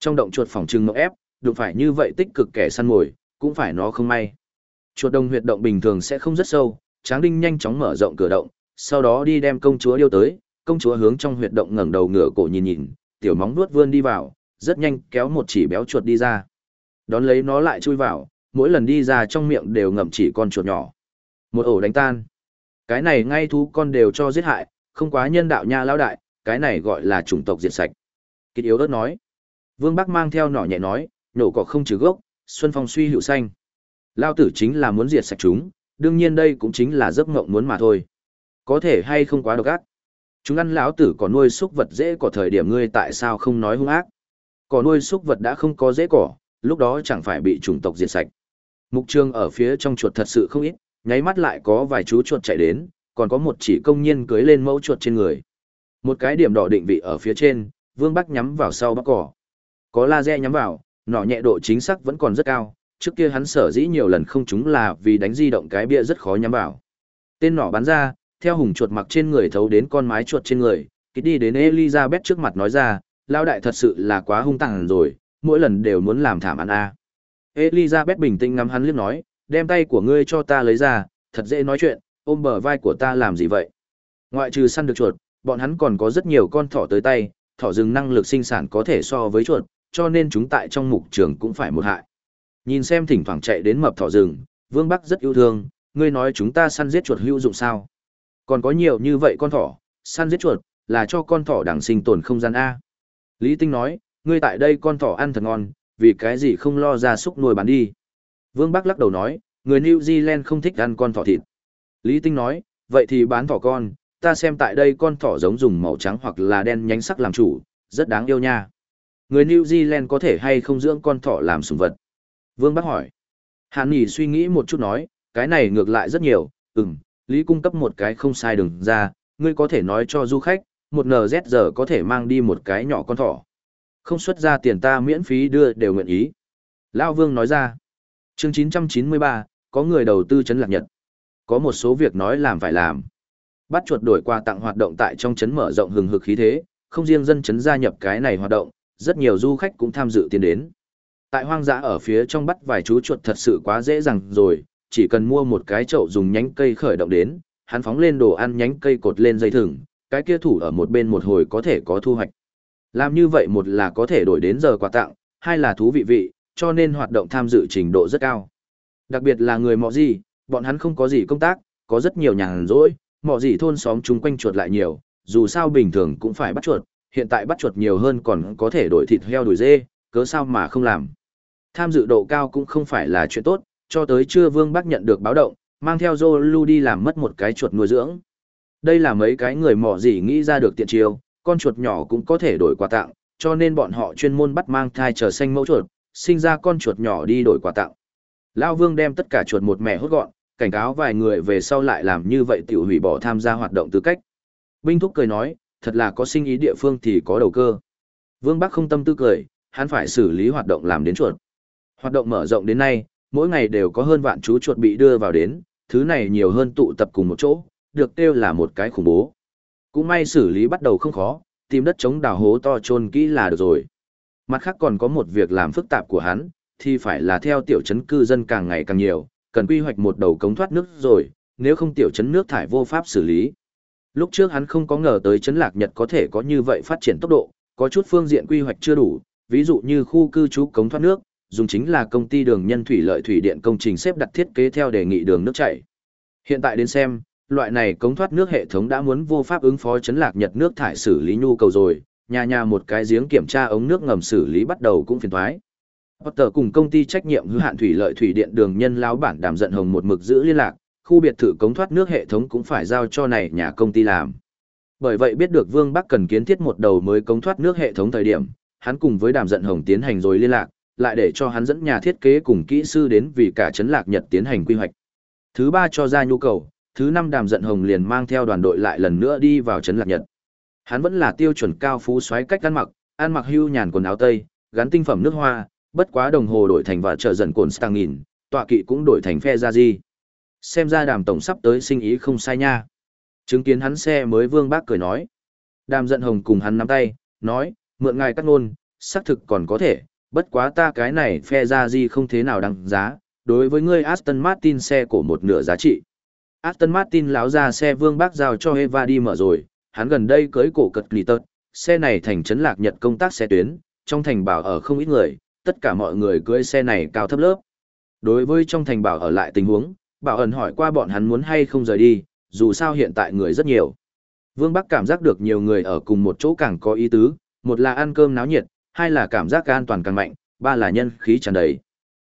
Trong động chuột phòng trưng ngộ ép, đụng phải như vậy tích cực kẻ săn mồi, cũng phải nó không may. Chuột đồng huyệt động bình thường sẽ không rất sâu, Tráng Đinh nhanh chóng mở rộng cửa động, sau đó đi đem công chúa điêu tới, công chúa hướng trong huyệt động ngẩng đầu ngửa cổ nhìn nhìn, tiểu móng vuốt vươn đi vào, rất nhanh kéo một chỉ béo chuột đi ra. Đón lấy nó lại chui vào, mỗi lần đi ra trong miệng đều ngậm chỉ con chuột nhỏ. Một ổ đánh tan. Cái này ngay thú con đều cho giết hại, không quá nhân đạo nha lão đại, cái này gọi là chủng tộc diệt sạch. Kịt yếu đất nói. Vương Bắc mang theo nỏ nhẹ nói, nổ cỏ không trừ gốc, xuân phong suy hữu xanh. Lao tử chính là muốn diệt sạch chúng, đương nhiên đây cũng chính là giấc mộng muốn mà thôi. Có thể hay không quá độc ác. Chúng ăn lão tử có nuôi súc vật dễ cỏ thời điểm ngươi tại sao không nói hung ác. Cỏ nuôi súc vật đã không có dễ cỏ, lúc đó chẳng phải bị chủng tộc diệt sạch. Mục trường ở phía trong chuột thật sự không ít, nháy mắt lại có vài chú chuột chạy đến, còn có một chỉ công nhân cưới lên mẫu chuột trên người. Một cái điểm đỏ định vị ở phía trên, Vương Bắc nhắm vào sau bắc cỏ. Có laser nhắm vào, nỏ nhẹ độ chính xác vẫn còn rất cao, trước kia hắn sở dĩ nhiều lần không trúng là vì đánh di động cái bia rất khó nhắm vào. Tên nỏ bắn ra, theo hùng chuột mặc trên người thấu đến con mái chuột trên người, kít đi đến Elizabeth trước mặt nói ra, lao đại thật sự là quá hung tàn rồi, mỗi lần đều muốn làm thảm ăn a. Elizabeth bình tĩnh ngắm hắn liếc nói, đem tay của ngươi cho ta lấy ra, thật dễ nói chuyện, ôm bờ vai của ta làm gì vậy? Ngoại trừ săn được chuột, bọn hắn còn có rất nhiều con thỏ tới tay, thỏ rừng năng lực sinh sản có thể so với chuột, cho nên chúng tại trong mục trường cũng phải một hại. Nhìn xem thỉnh thoảng chạy đến mập thỏ rừng, Vương Bắc rất yêu thương, ngươi nói chúng ta săn giết chuột hữu dụng sao? Còn có nhiều như vậy con thỏ, săn giết chuột, là cho con thỏ đẳng sinh tồn không gian A. Lý Tinh nói, ngươi tại đây con thỏ ăn thật ngon, vì cái gì không lo ra súc nuôi bán đi. Vương Bắc lắc đầu nói, người New Zealand không thích ăn con thỏ thịt. Lý Tinh nói, vậy thì bán thỏ con, ta xem tại đây con thỏ giống dùng màu trắng hoặc là đen nhánh sắc làm chủ, rất đáng yêu nha. Người New Zealand có thể hay không dưỡng con thỏ làm sủng vật? Vương Bắc hỏi. Hàn Nghị suy nghĩ một chút nói, cái này ngược lại rất nhiều, ừm, Lý cung cấp một cái không sai đừng ra, ngươi có thể nói cho du khách, một NZR có thể mang đi một cái nhỏ con thỏ. Không xuất ra tiền ta miễn phí đưa đều nguyện ý. Lao Vương nói ra. Chương 993, có người đầu tư chấn lạc nhật. Có một số việc nói làm phải làm. Bắt chuột đổi quà tặng hoạt động tại trong chấn mở rộng hừng hực khí thế, không riêng dân chấn gia nhập cái này hoạt động, rất nhiều du khách cũng tham dự tiến đến. Tại hoang dã ở phía trong bắt vài chú chuột thật sự quá dễ dàng rồi, chỉ cần mua một cái chậu dùng nhánh cây khởi động đến, hắn phóng lên đồ ăn nhánh cây cột lên dây thừng, cái kia thủ ở một bên một hồi có thể có thu hoạch. Làm như vậy một là có thể đổi đến giờ quà tặng, hai là thú vị vị, cho nên hoạt động tham dự trình độ rất cao. Đặc biệt là người mọ gì, bọn hắn không có gì công tác, có rất nhiều nhàn rỗi, mọ gì thôn xóm chung quanh chuột lại nhiều, dù sao bình thường cũng phải bắt chuột, hiện tại bắt chuột nhiều hơn còn có thể đổi thịt heo đổi dê, cớ sao mà không làm. Tham dự độ cao cũng không phải là chuyện tốt, cho tới trưa Vương Bắc nhận được báo động, mang theo Zolu đi làm mất một cái chuột nuôi dưỡng. Đây là mấy cái người mỏ gì nghĩ ra được tiện chiêu, con chuột nhỏ cũng có thể đổi quà tặng, cho nên bọn họ chuyên môn bắt mang thai chờ xanh mẫu chuột, sinh ra con chuột nhỏ đi đổi quà tặng. Lão Vương đem tất cả chuột một mẹ hút gọn, cảnh cáo vài người về sau lại làm như vậy tiểu hủy bỏ tham gia hoạt động tư cách. Binh Thúc cười nói, thật là có sinh ý địa phương thì có đầu cơ. Vương Bắc không tâm tư cười, hắn phải xử lý hoạt động làm đến chuột. Hoạt động mở rộng đến nay, mỗi ngày đều có hơn vạn chú chuột bị đưa vào đến, thứ này nhiều hơn tụ tập cùng một chỗ, được kêu là một cái khủng bố. Cũng may xử lý bắt đầu không khó, tìm đất chống đào hố to chôn kỹ là được rồi. Mặt khác còn có một việc làm phức tạp của hắn, thì phải là theo tiểu trấn cư dân càng ngày càng nhiều, cần quy hoạch một đầu cống thoát nước rồi, nếu không tiểu trấn nước thải vô pháp xử lý. Lúc trước hắn không có ngờ tới trấn lạc Nhật có thể có như vậy phát triển tốc độ, có chút phương diện quy hoạch chưa đủ, ví dụ như khu cư trú cống thoát nước, dùng chính là công ty đường nhân thủy lợi thủy điện công trình xếp đặt thiết kế theo đề nghị đường nước chảy. Hiện tại đến xem, loại này cống thoát nước hệ thống đã muốn vô pháp ứng phó chấn lạc nhật nước thải xử lý nhu cầu rồi, nhà nhà một cái giếng kiểm tra ống nước ngầm xử lý bắt đầu cũng phiền thoái. Potter cùng công ty trách nhiệm hữu hạn thủy lợi thủy điện đường nhân lão bản đàm giận hồng một mực giữ liên lạc, khu biệt thự cống thoát nước hệ thống cũng phải giao cho này nhà công ty làm. Bởi vậy biết được Vương Bắc cần kiến thiết một đầu mới cống thoát nước hệ thống thời điểm, hắn cùng với đàm giận hồng tiến hành rồi liên lạc, lại để cho hắn dẫn nhà thiết kế cùng kỹ sư đến vì cả chấn lạc Nhật tiến hành quy hoạch. Thứ ba cho ra nhu cầu, thứ năm đàm giận hồng liền mang theo đoàn đội lại lần nữa đi vào trấn lạc Nhật. Hắn vẫn là tiêu chuẩn cao phú xoáy cách ăn mặc, ăn mặc hưu nhàn quần áo tây, gắn tinh phẩm nước hoa, bất quá đồng hồ đổi thành và trợ dần cồn stang nghìn, tọa kỵ cũng đổi thành phe ra gì. Xem ra đàm tổng sắp tới sinh ý không sai nha. Chứng kiến hắn xe mới vương bác cười nói. Đàm giận hồng cùng hắn nắm tay, nói, mượn ngài cắt ngôn, xác thực còn có thể, bất quá ta cái này phe ra gì không thế nào đăng giá, đối với ngươi Aston Martin xe của một nửa giá trị. Aston Martin láo ra xe vương bác giao cho Eva đi mở rồi, hắn gần đây cưới cổ cật lì tật, xe này thành trấn lạc nhật công tác xe tuyến, trong thành bảo ở không ít người, tất cả mọi người cưới xe này cao thấp lớp. Đối với trong thành bảo ở lại tình huống, bảo ẩn hỏi qua bọn hắn muốn hay không rời đi, dù sao hiện tại người rất nhiều. Vương Bắc cảm giác được nhiều người ở cùng một chỗ càng có ý tứ, một là ăn cơm náo nhiệt, hai là cảm giác an toàn càng mạnh, ba là nhân khí tràn đầy.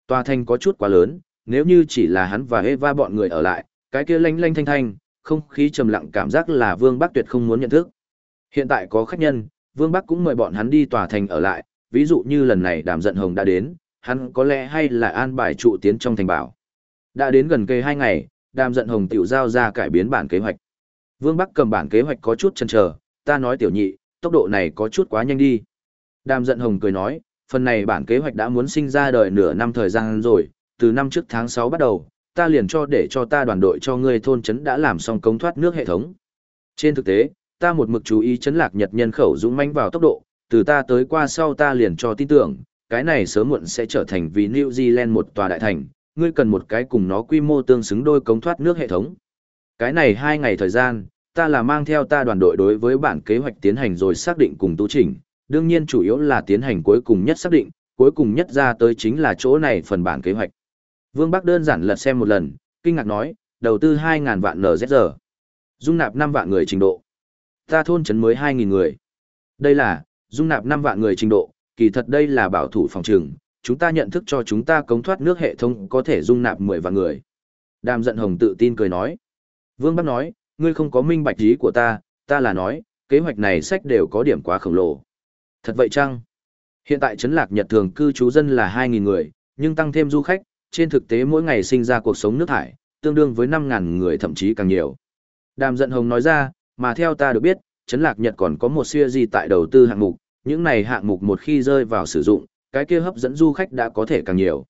Tòa thành có chút quá lớn, nếu như chỉ là hắn và Eva bọn người ở lại, cái kia lanh lanh thanh thanh, không khí trầm lặng cảm giác là Vương Bắc tuyệt không muốn nhận thức. Hiện tại có khách nhân, Vương Bắc cũng mời bọn hắn đi tòa thành ở lại, ví dụ như lần này Đàm Giận Hồng đã đến, hắn có lẽ hay là an bài trụ tiến trong thành bảo. Đã đến gần cây hai ngày, Đàm Giận Hồng tiểu giao ra cải biến bản kế hoạch. Vương Bắc cầm bản kế hoạch có chút chần chờ, ta nói tiểu nhị, tốc độ này có chút quá nhanh đi. Đàm giận hồng cười nói, phần này bản kế hoạch đã muốn sinh ra đời nửa năm thời gian rồi, từ năm trước tháng 6 bắt đầu, ta liền cho để cho ta đoàn đội cho ngươi thôn trấn đã làm xong công thoát nước hệ thống. Trên thực tế, ta một mực chú ý chấn lạc nhật nhân khẩu dũng mãnh vào tốc độ, từ ta tới qua sau ta liền cho tin tưởng, cái này sớm muộn sẽ trở thành vì New Zealand một tòa đại thành, ngươi cần một cái cùng nó quy mô tương xứng đôi công thoát nước hệ thống. Cái này hai ngày thời gian, ta là mang theo ta đoàn đội đối với bản kế hoạch tiến hành rồi xác định cùng tu chỉnh, đương nhiên chủ yếu là tiến hành cuối cùng nhất xác định, cuối cùng nhất ra tới chính là chỗ này phần bản kế hoạch. Vương Bắc đơn giản lật xem một lần, kinh ngạc nói, đầu tư 2.000 vạn NZR. Dung nạp 5 vạn người trình độ. Ta thôn trấn mới 2.000 người. Đây là, dung nạp 5 vạn người trình độ, kỳ thật đây là bảo thủ phòng trường, chúng ta nhận thức cho chúng ta cống thoát nước hệ thống có thể dung nạp 10 vạn người. Đàm giận hồng tự tin cười nói. Vương Bắc nói, ngươi không có minh bạch ý của ta, ta là nói, kế hoạch này sách đều có điểm quá khổng lồ. Thật vậy chăng? Hiện tại Trấn Lạc Nhật thường cư trú dân là 2.000 người, nhưng tăng thêm du khách, trên thực tế mỗi ngày sinh ra cuộc sống nước thải, tương đương với 5.000 người thậm chí càng nhiều. Đàm giận hồng nói ra, mà theo ta được biết, Trấn Lạc Nhật còn có một siêu gì tại đầu tư hạng mục, những này hạng mục một khi rơi vào sử dụng, cái kia hấp dẫn du khách đã có thể càng nhiều.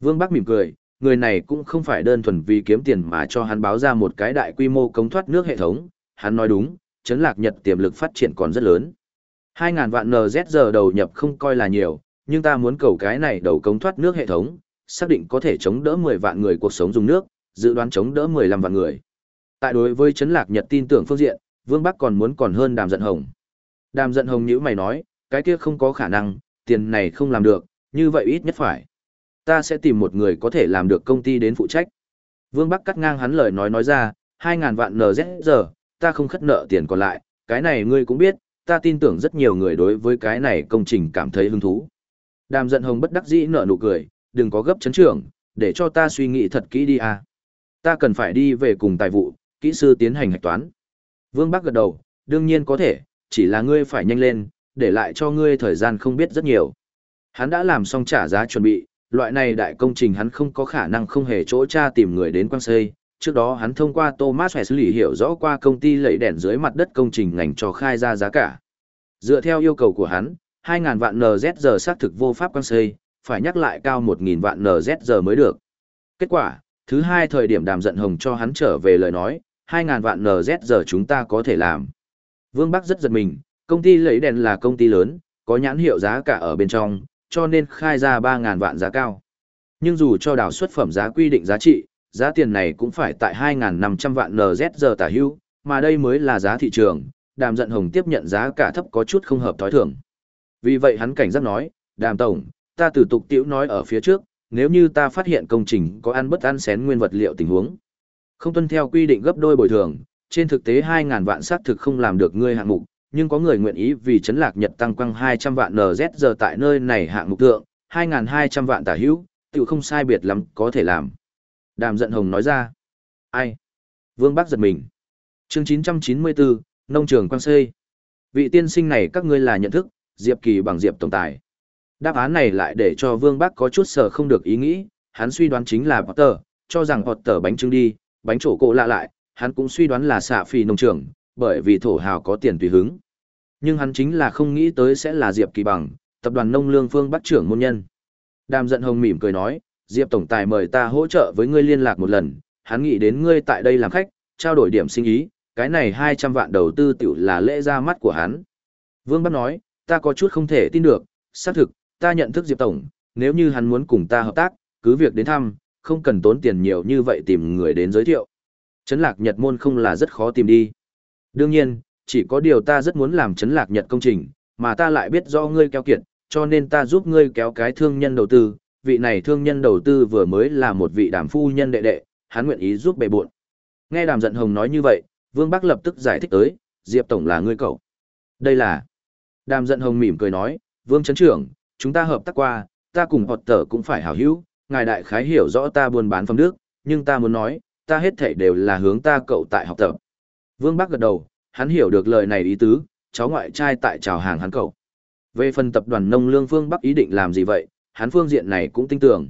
Vương Bắc mỉm cười, người này cũng không phải đơn thuần vì kiếm tiền mà cho hắn báo ra một cái đại quy mô cống thoát nước hệ thống, hắn nói đúng, Trấn Lạc Nhật tiềm lực phát triển còn rất lớn. 2.000 vạn NZ giờ đầu nhập không coi là nhiều, nhưng ta muốn cầu cái này đầu cống thoát nước hệ thống, xác định có thể chống đỡ 10 vạn người cuộc sống dùng nước, dự đoán chống đỡ 15 vạn người. Tại đối với Trấn Lạc Nhật tin tưởng phương diện, Vương Bắc còn muốn còn hơn Đàm Giận Hồng. Đàm Giận Hồng nhíu mày nói, cái kia không có khả năng, tiền này không làm được, như vậy ít nhất phải. Ta sẽ tìm một người có thể làm được công ty đến phụ trách. Vương Bắc cắt ngang hắn lời nói nói ra, 2.000 vạn NZ giờ, ta không khất nợ tiền còn lại, cái này ngươi cũng biết, ta tin tưởng rất nhiều người đối với cái này công trình cảm thấy hứng thú. Đàm giận hồng bất đắc dĩ nở nụ cười, đừng có gấp chấn trưởng, để cho ta suy nghĩ thật kỹ đi à. Ta cần phải đi về cùng tài vụ, kỹ sư tiến hành hạch toán. Vương Bắc gật đầu, đương nhiên có thể, chỉ là ngươi phải nhanh lên, để lại cho ngươi thời gian không biết rất nhiều. Hắn đã làm xong trả giá chuẩn bị, loại này đại công trình hắn không có khả năng không hề chỗ tra tìm người đến quang xây. Trước đó hắn thông qua Thomas Wesley hiểu rõ qua công ty lẫy đèn dưới mặt đất công trình ngành cho khai ra giá cả. Dựa theo yêu cầu của hắn, 2.000 vạn NZ giờ xác thực vô pháp quang xây, phải nhắc lại cao 1.000 vạn NZ giờ mới được. Kết quả, thứ hai thời điểm đàm giận hồng cho hắn trở về lời nói, 2.000 vạn NZ giờ chúng ta có thể làm. Vương Bắc rất giật mình, công ty lấy đèn là công ty lớn, có nhãn hiệu giá cả ở bên trong, cho nên khai ra 3.000 vạn giá cao. Nhưng dù cho đào xuất phẩm giá quy định giá trị, giá tiền này cũng phải tại 2.500 vạn NZ giờ tả hưu, mà đây mới là giá thị trường, đàm giận hồng tiếp nhận giá cả thấp có chút không hợp thói thường. Vì vậy hắn cảnh giác nói, đàm tổng, ta từ tục tiểu nói ở phía trước, nếu như ta phát hiện công trình có ăn bất ăn xén nguyên vật liệu tình huống. Không tuân theo quy định gấp đôi bồi thường, trên thực tế 2000 vạn sát thực không làm được ngươi hạng mục, nhưng có người nguyện ý vì chấn lạc Nhật tăng quăng 200 vạn NZ giờ tại nơi này hạng mục tượng, 2.200 vạn tả hữu, tiểu không sai biệt lắm có thể làm. Đàm giận hồng nói ra. Ai? Vương Bắc giật mình. chương 994, Nông trường Quang Xây. Vị tiên sinh này các ngươi là nhận thức, Diệp Kỳ bằng Diệp Tổng Tài. Đáp án này lại để cho Vương Bắc có chút sở không được ý nghĩ, hắn suy đoán chính là Potter, cho rằng Potter bánh trưng đi, bánh trổ cổ lạ lại, hắn cũng suy đoán là xạ phi nông trường, bởi vì thổ hào có tiền tùy hứng. Nhưng hắn chính là không nghĩ tới sẽ là Diệp Kỳ bằng, tập đoàn nông lương phương Bắc trưởng môn nhân. Đàm giận hồng mỉm cười nói, Diệp Tổng Tài mời ta hỗ trợ với ngươi liên lạc một lần, hắn nghĩ đến ngươi tại đây làm khách, trao đổi điểm sinh ý, cái này 200 vạn đầu tư tiểu là lễ ra mắt của hắn. Vương Bắc nói, ta có chút không thể tin được, xác thực, ta nhận thức Diệp Tổng, nếu như hắn muốn cùng ta hợp tác, cứ việc đến thăm, không cần tốn tiền nhiều như vậy tìm người đến giới thiệu. Trấn lạc Nhật môn không là rất khó tìm đi. Đương nhiên, chỉ có điều ta rất muốn làm trấn lạc Nhật công trình, mà ta lại biết do ngươi kéo kiệt, cho nên ta giúp ngươi kéo cái thương nhân đầu tư, vị này thương nhân đầu tư vừa mới là một vị đàm phu nhân đệ đệ, hắn nguyện ý giúp bệ buộn. Nghe đàm giận hồng nói như vậy, Vương Bắc lập tức giải thích tới, Diệp Tổng là ngươi cậu. Đây là... Đàm giận hồng mỉm cười nói, Vương Trấn Trưởng, chúng ta hợp tác qua, ta cùng họt tở cũng phải hảo hữu, ngài đại khái hiểu rõ ta buôn bán phẩm đức, nhưng ta muốn nói, ta hết thảy đều là hướng ta cậu tại học tập. Vương Bắc gật đầu, hắn hiểu được lời này ý tứ, cháu ngoại trai tại chào hàng hắn cậu. Về phần tập đoàn nông lương Phương Bắc ý định làm gì vậy, hắn phương diện này cũng tin tưởng.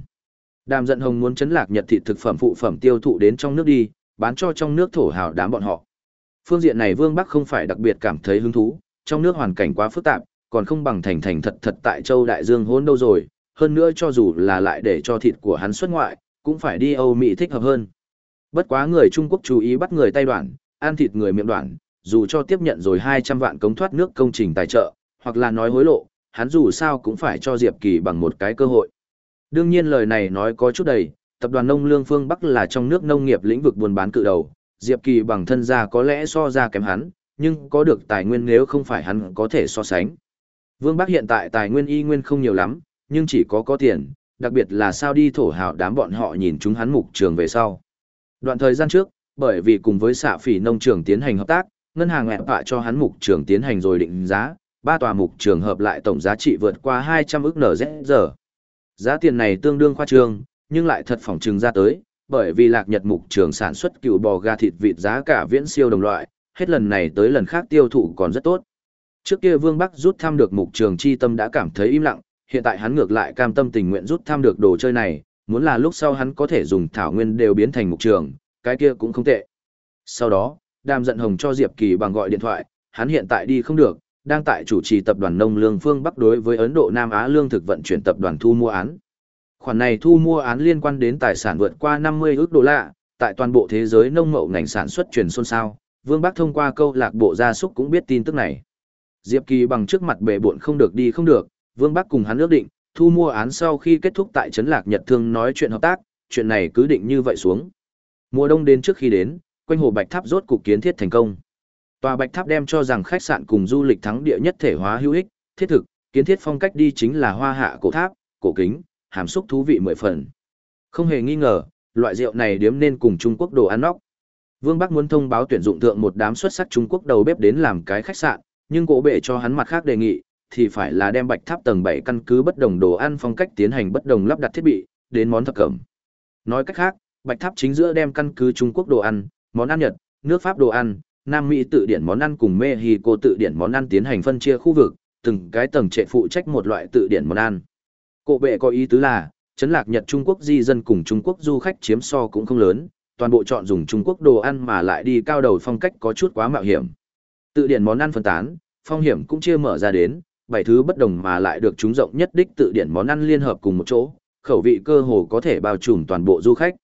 Đàm Dận hồng muốn chấn lạc nhật thị thực phẩm phụ phẩm tiêu thụ đến trong nước đi, bán cho trong nước thổ hào đám bọn họ. Phương diện này Vương Bắc không phải đặc biệt cảm thấy hứng thú, trong nước hoàn cảnh quá phức tạp, còn không bằng thành thành thật thật tại châu Đại Dương hôn đâu rồi, hơn nữa cho dù là lại để cho thịt của hắn xuất ngoại, cũng phải đi Âu Mỹ thích hợp hơn. Bất quá người Trung Quốc chú ý bắt người tay đoạn, ăn thịt người miệng đoạn, dù cho tiếp nhận rồi 200 vạn cống thoát nước công trình tài trợ, hoặc là nói hối lộ, hắn dù sao cũng phải cho Diệp Kỳ bằng một cái cơ hội. Đương nhiên lời này nói có chút đầy, tập đoàn nông lương phương Bắc là trong nước nông nghiệp lĩnh vực buôn bán cự đầu, Diệp Kỳ bằng thân gia có lẽ so ra kém hắn, nhưng có được tài nguyên nếu không phải hắn có thể so sánh. Vương Bắc hiện tại tài nguyên y nguyên không nhiều lắm, nhưng chỉ có có tiền, đặc biệt là sao đi thổ hào đám bọn họ nhìn chúng hắn mục trường về sau. Đoạn thời gian trước, bởi vì cùng với xạ phỉ nông trường tiến hành hợp tác, ngân hàng hẹn bạ cho hắn mục trường tiến hành rồi định giá, ba tòa mục trường hợp lại tổng giá trị vượt qua 200 ức NZ giờ. Giá tiền này tương đương khoa trương, nhưng lại thật phỏng trừng ra tới, bởi vì lạc nhật mục trường sản xuất cựu bò gà thịt vịt giá cả viễn siêu đồng loại, hết lần này tới lần khác tiêu thụ còn rất tốt. Trước kia Vương Bắc rút thăm được mục trường chi tâm đã cảm thấy im lặng, hiện tại hắn ngược lại cam tâm tình nguyện rút thăm được đồ chơi này, muốn là lúc sau hắn có thể dùng thảo nguyên đều biến thành mục trường, cái kia cũng không tệ. Sau đó, Đàm giận hồng cho Diệp Kỳ bằng gọi điện thoại, hắn hiện tại đi không được, đang tại chủ trì tập đoàn nông lương phương Bắc đối với Ấn Độ Nam Á lương thực vận chuyển tập đoàn thu mua án. Khoản này thu mua án liên quan đến tài sản vượt qua 50 ước đô la, tại toàn bộ thế giới nông mậu ngành sản xuất truyền xôn xao, Vương Bắc thông qua câu lạc bộ gia súc cũng biết tin tức này. Diệp Kỳ bằng trước mặt bệ buộn không được đi không được, Vương Bắc cùng hắn ước định, thu mua án sau khi kết thúc tại Trấn Lạc Nhật Thương nói chuyện hợp tác, chuyện này cứ định như vậy xuống. Mùa đông đến trước khi đến, quanh hồ Bạch Tháp rốt cục kiến thiết thành công. Tòa Bạch Tháp đem cho rằng khách sạn cùng du lịch thắng địa nhất thể hóa hữu ích, thiết thực, kiến thiết phong cách đi chính là hoa hạ cổ tháp, cổ kính, hàm xúc thú vị mười phần. Không hề nghi ngờ, loại rượu này điếm nên cùng Trung Quốc đồ ăn nóc. Vương Bắc muốn thông báo tuyển dụng thượng một đám xuất sắc Trung Quốc đầu bếp đến làm cái khách sạn, nhưng cổ bệ cho hắn mặt khác đề nghị, thì phải là đem bạch tháp tầng 7 căn cứ bất đồng đồ ăn phong cách tiến hành bất đồng lắp đặt thiết bị, đến món thập cẩm. Nói cách khác, bạch tháp chính giữa đem căn cứ Trung Quốc đồ ăn, món ăn Nhật, nước Pháp đồ ăn, Nam Mỹ tự điển món ăn cùng Mexico tự điển món ăn tiến hành phân chia khu vực, từng cái tầng trệ phụ trách một loại tự điển món ăn. Cổ bệ có ý tứ là, chấn lạc Nhật Trung Quốc di dân cùng Trung Quốc du khách chiếm so cũng không lớn, toàn bộ chọn dùng Trung Quốc đồ ăn mà lại đi cao đầu phong cách có chút quá mạo hiểm. Tự điển món ăn phân tán, phong hiểm cũng chia mở ra đến, bảy thứ bất đồng mà lại được chúng rộng nhất đích tự điển món ăn liên hợp cùng một chỗ, khẩu vị cơ hồ có thể bao trùm toàn bộ du khách.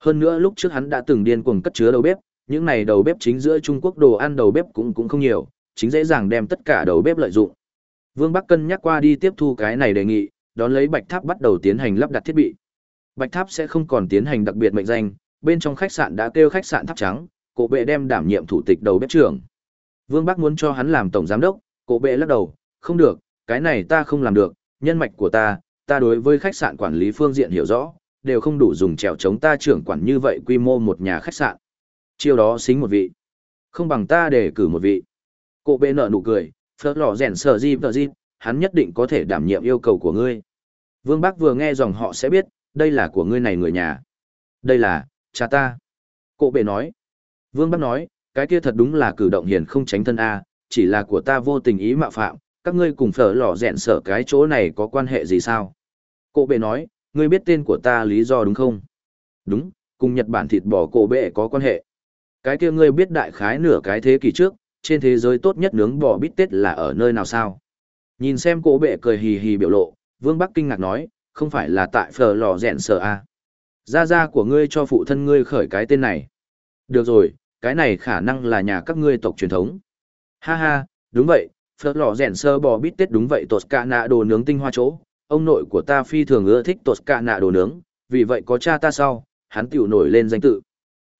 Hơn nữa lúc trước hắn đã từng điên cuồng cất chứa đầu bếp, những này đầu bếp chính giữa Trung Quốc đồ ăn đầu bếp cũng cũng không nhiều, chính dễ dàng đem tất cả đầu bếp lợi dụng. Vương Bắc cân nhắc qua đi tiếp thu cái này đề nghị, đón lấy Bạch Tháp bắt đầu tiến hành lắp đặt thiết bị. Bạch Tháp sẽ không còn tiến hành đặc biệt mệnh danh, bên trong khách sạn đã kêu khách sạn Tháp Trắng, cổ bệ đem đảm nhiệm thủ tịch đầu bếp trưởng. Vương Bắc muốn cho hắn làm tổng giám đốc, cổ bệ lắc đầu, không được, cái này ta không làm được, nhân mạch của ta, ta đối với khách sạn quản lý phương diện hiểu rõ, đều không đủ dùng trèo chống ta trưởng quản như vậy quy mô một nhà khách sạn. Chiêu đó xính một vị. Không bằng ta để cử một vị. Cổ bệ nở nụ cười, phớt lò rèn sở di vợ di, hắn nhất định có thể đảm nhiệm yêu cầu của ngươi. Vương Bắc vừa nghe dòng họ sẽ biết, đây là của ngươi này người nhà. Đây là, cha ta. Cổ bệ nói. Vương Bắc nói, cái kia thật đúng là cử động hiền không tránh thân A, chỉ là của ta vô tình ý mạo phạm, các ngươi cùng phở lò rèn sở cái chỗ này có quan hệ gì sao? Cổ bệ nói, ngươi biết tên của ta lý do đúng không? Đúng, cùng Nhật Bản thịt bò cổ bệ có quan hệ. Cái kia ngươi biết đại khái nửa cái thế kỷ trước, trên thế giới tốt nhất nướng bò bít tết là ở nơi nào sao? Nhìn xem cổ bệ cười hì hì biểu lộ, Vương Bắc kinh ngạc nói, không phải là tại phở lò rèn sở A. Gia gia của ngươi cho phụ thân ngươi khởi cái tên này. Được rồi, cái này khả năng là nhà các ngươi tộc truyền thống. Ha ha, đúng vậy, phở lò rèn sơ bò bít tết đúng vậy tột cả nạ đồ nướng tinh hoa chỗ. Ông nội của ta phi thường ưa thích tột cả nạ đồ nướng, vì vậy có cha ta sau, hắn tiểu nổi lên danh tự.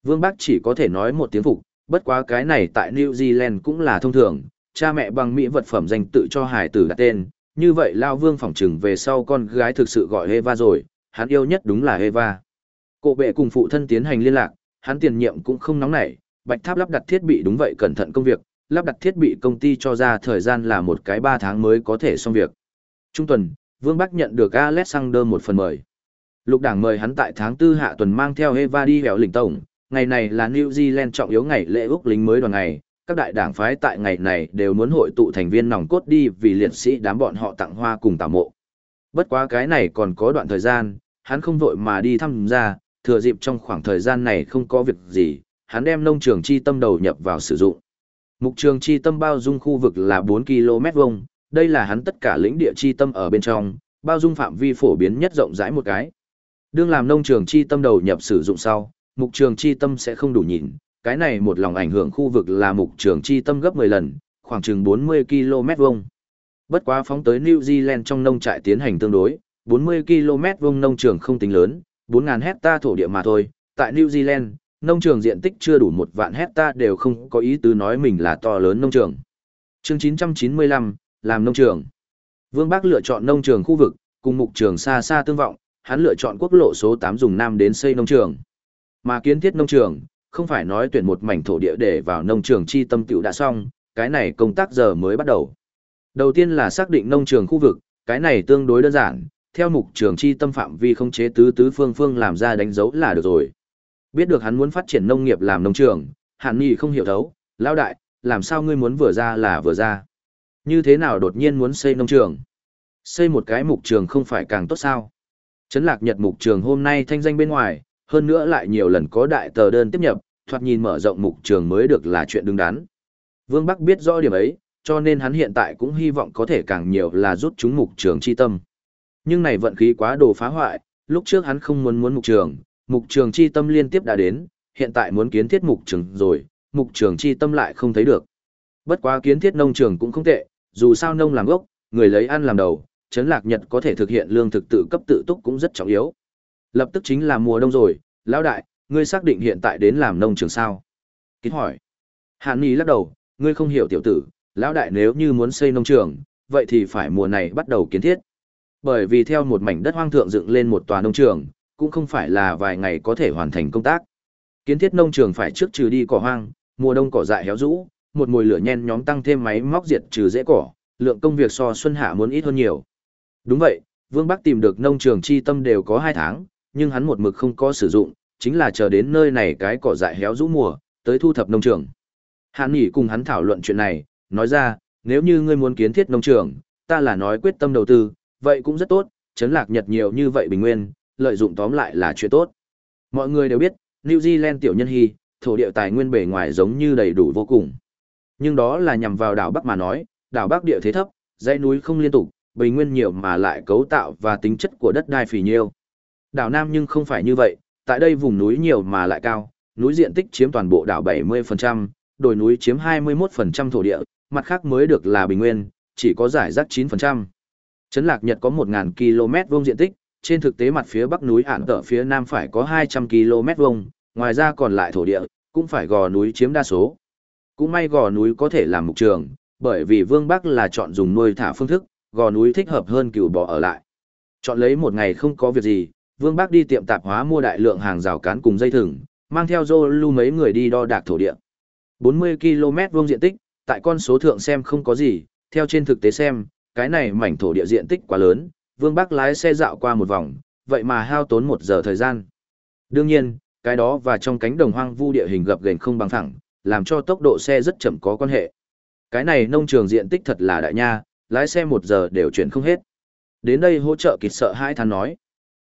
Vương Bắc chỉ có thể nói một tiếng phục, bất quá cái này tại New Zealand cũng là thông thường, cha mẹ bằng mỹ vật phẩm danh tự cho hải tử đặt tên, như vậy Lao Vương phỏng trừng về sau con gái thực sự gọi Eva rồi, hắn yêu nhất đúng là Eva. cô bệ cùng phụ thân tiến hành liên lạc, hắn tiền nhiệm cũng không nóng nảy, bạch tháp lắp đặt thiết bị đúng vậy cẩn thận công việc, lắp đặt thiết bị công ty cho ra thời gian là một cái 3 tháng mới có thể xong việc. Trung tuần, Vương Bắc nhận được Alexander một phần mời. Lục đảng mời hắn tại tháng 4 hạ tuần mang theo Eva đi hẻo lĩnh tổng, ngày này là New Zealand trọng yếu ngày lễ Úc lính mới đoàn ngày, các đại đảng phái tại ngày này đều muốn hội tụ thành viên nòng cốt đi vì liệt sĩ đám bọn họ tặng hoa cùng tảo mộ. Bất quá cái này còn có đoạn thời gian, hắn không vội mà đi thăm ra, thừa dịp trong khoảng thời gian này không có việc gì, hắn đem nông trường chi tâm đầu nhập vào sử dụng. Mục trường chi tâm bao dung khu vực là 4 km vuông, đây là hắn tất cả lĩnh địa chi tâm ở bên trong, bao dung phạm vi phổ biến nhất rộng rãi một cái. Đương làm nông trường chi tâm đầu nhập sử dụng sau, mục trường chi tâm sẽ không đủ nhìn, cái này một lòng ảnh hưởng khu vực là mục trường chi tâm gấp 10 lần, khoảng chừng 40 km vuông. Bất quá phóng tới New Zealand trong nông trại tiến hành tương đối, 40 km vuông nông trường không tính lớn, 4.000 hecta thổ địa mà thôi. Tại New Zealand, nông trường diện tích chưa đủ một vạn hecta đều không có ý tứ nói mình là to lớn nông trường. Chương 995, làm nông trường. Vương Bắc lựa chọn nông trường khu vực, cùng mục trường xa xa tương vọng, hắn lựa chọn quốc lộ số 8 dùng nam đến xây nông trường. Mà kiến thiết nông trường, không phải nói tuyển một mảnh thổ địa để vào nông trường chi tâm tiểu đã xong, cái này công tác giờ mới bắt đầu. Đầu tiên là xác định nông trường khu vực, cái này tương đối đơn giản, theo mục trường chi tâm phạm vi không chế tứ tứ phương phương làm ra đánh dấu là được rồi. Biết được hắn muốn phát triển nông nghiệp làm nông trường, Hàn Nghị không hiểu thấu, lão đại, làm sao ngươi muốn vừa ra là vừa ra? Như thế nào đột nhiên muốn xây nông trường? Xây một cái mục trường không phải càng tốt sao? Trấn Lạc Nhật mục trường hôm nay thanh danh bên ngoài, hơn nữa lại nhiều lần có đại tờ đơn tiếp nhập, thoạt nhìn mở rộng mục trường mới được là chuyện đứng đắn. Vương Bắc biết rõ điểm ấy, cho nên hắn hiện tại cũng hy vọng có thể càng nhiều là rút chúng mục trường chi tâm. Nhưng này vận khí quá đồ phá hoại, lúc trước hắn không muốn muốn mục trường, mục trường chi tâm liên tiếp đã đến, hiện tại muốn kiến thiết mục trường rồi, mục trường chi tâm lại không thấy được. Bất quá kiến thiết nông trường cũng không tệ, dù sao nông làm gốc, người lấy ăn làm đầu, chấn Lạc Nhật có thể thực hiện lương thực tự cấp tự túc cũng rất trọng yếu. Lập tức chính là mùa đông rồi, lão đại, ngươi xác định hiện tại đến làm nông trường sao? Kính hỏi. Hàn Nhi lắc đầu, ngươi không hiểu tiểu tử, lão đại nếu như muốn xây nông trường, vậy thì phải mùa này bắt đầu kiến thiết. Bởi vì theo một mảnh đất hoang thượng dựng lên một tòa nông trường, cũng không phải là vài ngày có thể hoàn thành công tác. Kiến thiết nông trường phải trước trừ đi cỏ hoang, mùa đông cỏ dại héo rũ, một mùi lửa nhen nhóm tăng thêm máy móc diệt trừ dễ cỏ, lượng công việc so xuân hạ muốn ít hơn nhiều. Đúng vậy, Vương Bắc tìm được nông trường chi tâm đều có 2 tháng, nhưng hắn một mực không có sử dụng, chính là chờ đến nơi này cái cỏ dại héo rũ mùa, tới thu thập nông trường. Hàn Nghị cùng hắn thảo luận chuyện này, nói ra, nếu như ngươi muốn kiến thiết nông trường, ta là nói quyết tâm đầu tư, vậy cũng rất tốt, chấn lạc nhật nhiều như vậy bình nguyên, lợi dụng tóm lại là chuyện tốt. Mọi người đều biết, New Zealand tiểu nhân hy, thổ địa tài nguyên bề ngoài giống như đầy đủ vô cùng. Nhưng đó là nhằm vào đảo Bắc mà nói, đảo Bắc địa thế thấp, dãy núi không liên tục, bình nguyên nhiều mà lại cấu tạo và tính chất của đất đai phì nhiêu. Đảo Nam nhưng không phải như vậy, tại đây vùng núi nhiều mà lại cao, núi diện tích chiếm toàn bộ đảo 70%, đồi núi chiếm 21% thổ địa, mặt khác mới được là bình nguyên, chỉ có giải rác 9%. Trấn Lạc Nhật có 1.000 km vuông diện tích, trên thực tế mặt phía bắc núi ản tở phía nam phải có 200 km vuông, ngoài ra còn lại thổ địa, cũng phải gò núi chiếm đa số. Cũng may gò núi có thể làm mục trường, bởi vì Vương Bắc là chọn dùng nuôi thả phương thức, gò núi thích hợp hơn cừu bò ở lại. Chọn lấy một ngày không có việc gì, Vương Bắc đi tiệm tạp hóa mua đại lượng hàng rào cán cùng dây thừng, mang theo dô lưu mấy người đi đo đạc thổ địa. 40 km vuông diện tích, tại con số thượng xem không có gì, theo trên thực tế xem, cái này mảnh thổ địa diện tích quá lớn, Vương Bắc lái xe dạo qua một vòng, vậy mà hao tốn một giờ thời gian. Đương nhiên, cái đó và trong cánh đồng hoang vu địa hình gập ghềnh không bằng thẳng, làm cho tốc độ xe rất chậm có quan hệ. Cái này nông trường diện tích thật là đại nha, lái xe một giờ đều chuyển không hết. Đến đây hỗ trợ kịch sợ hai thằng nói.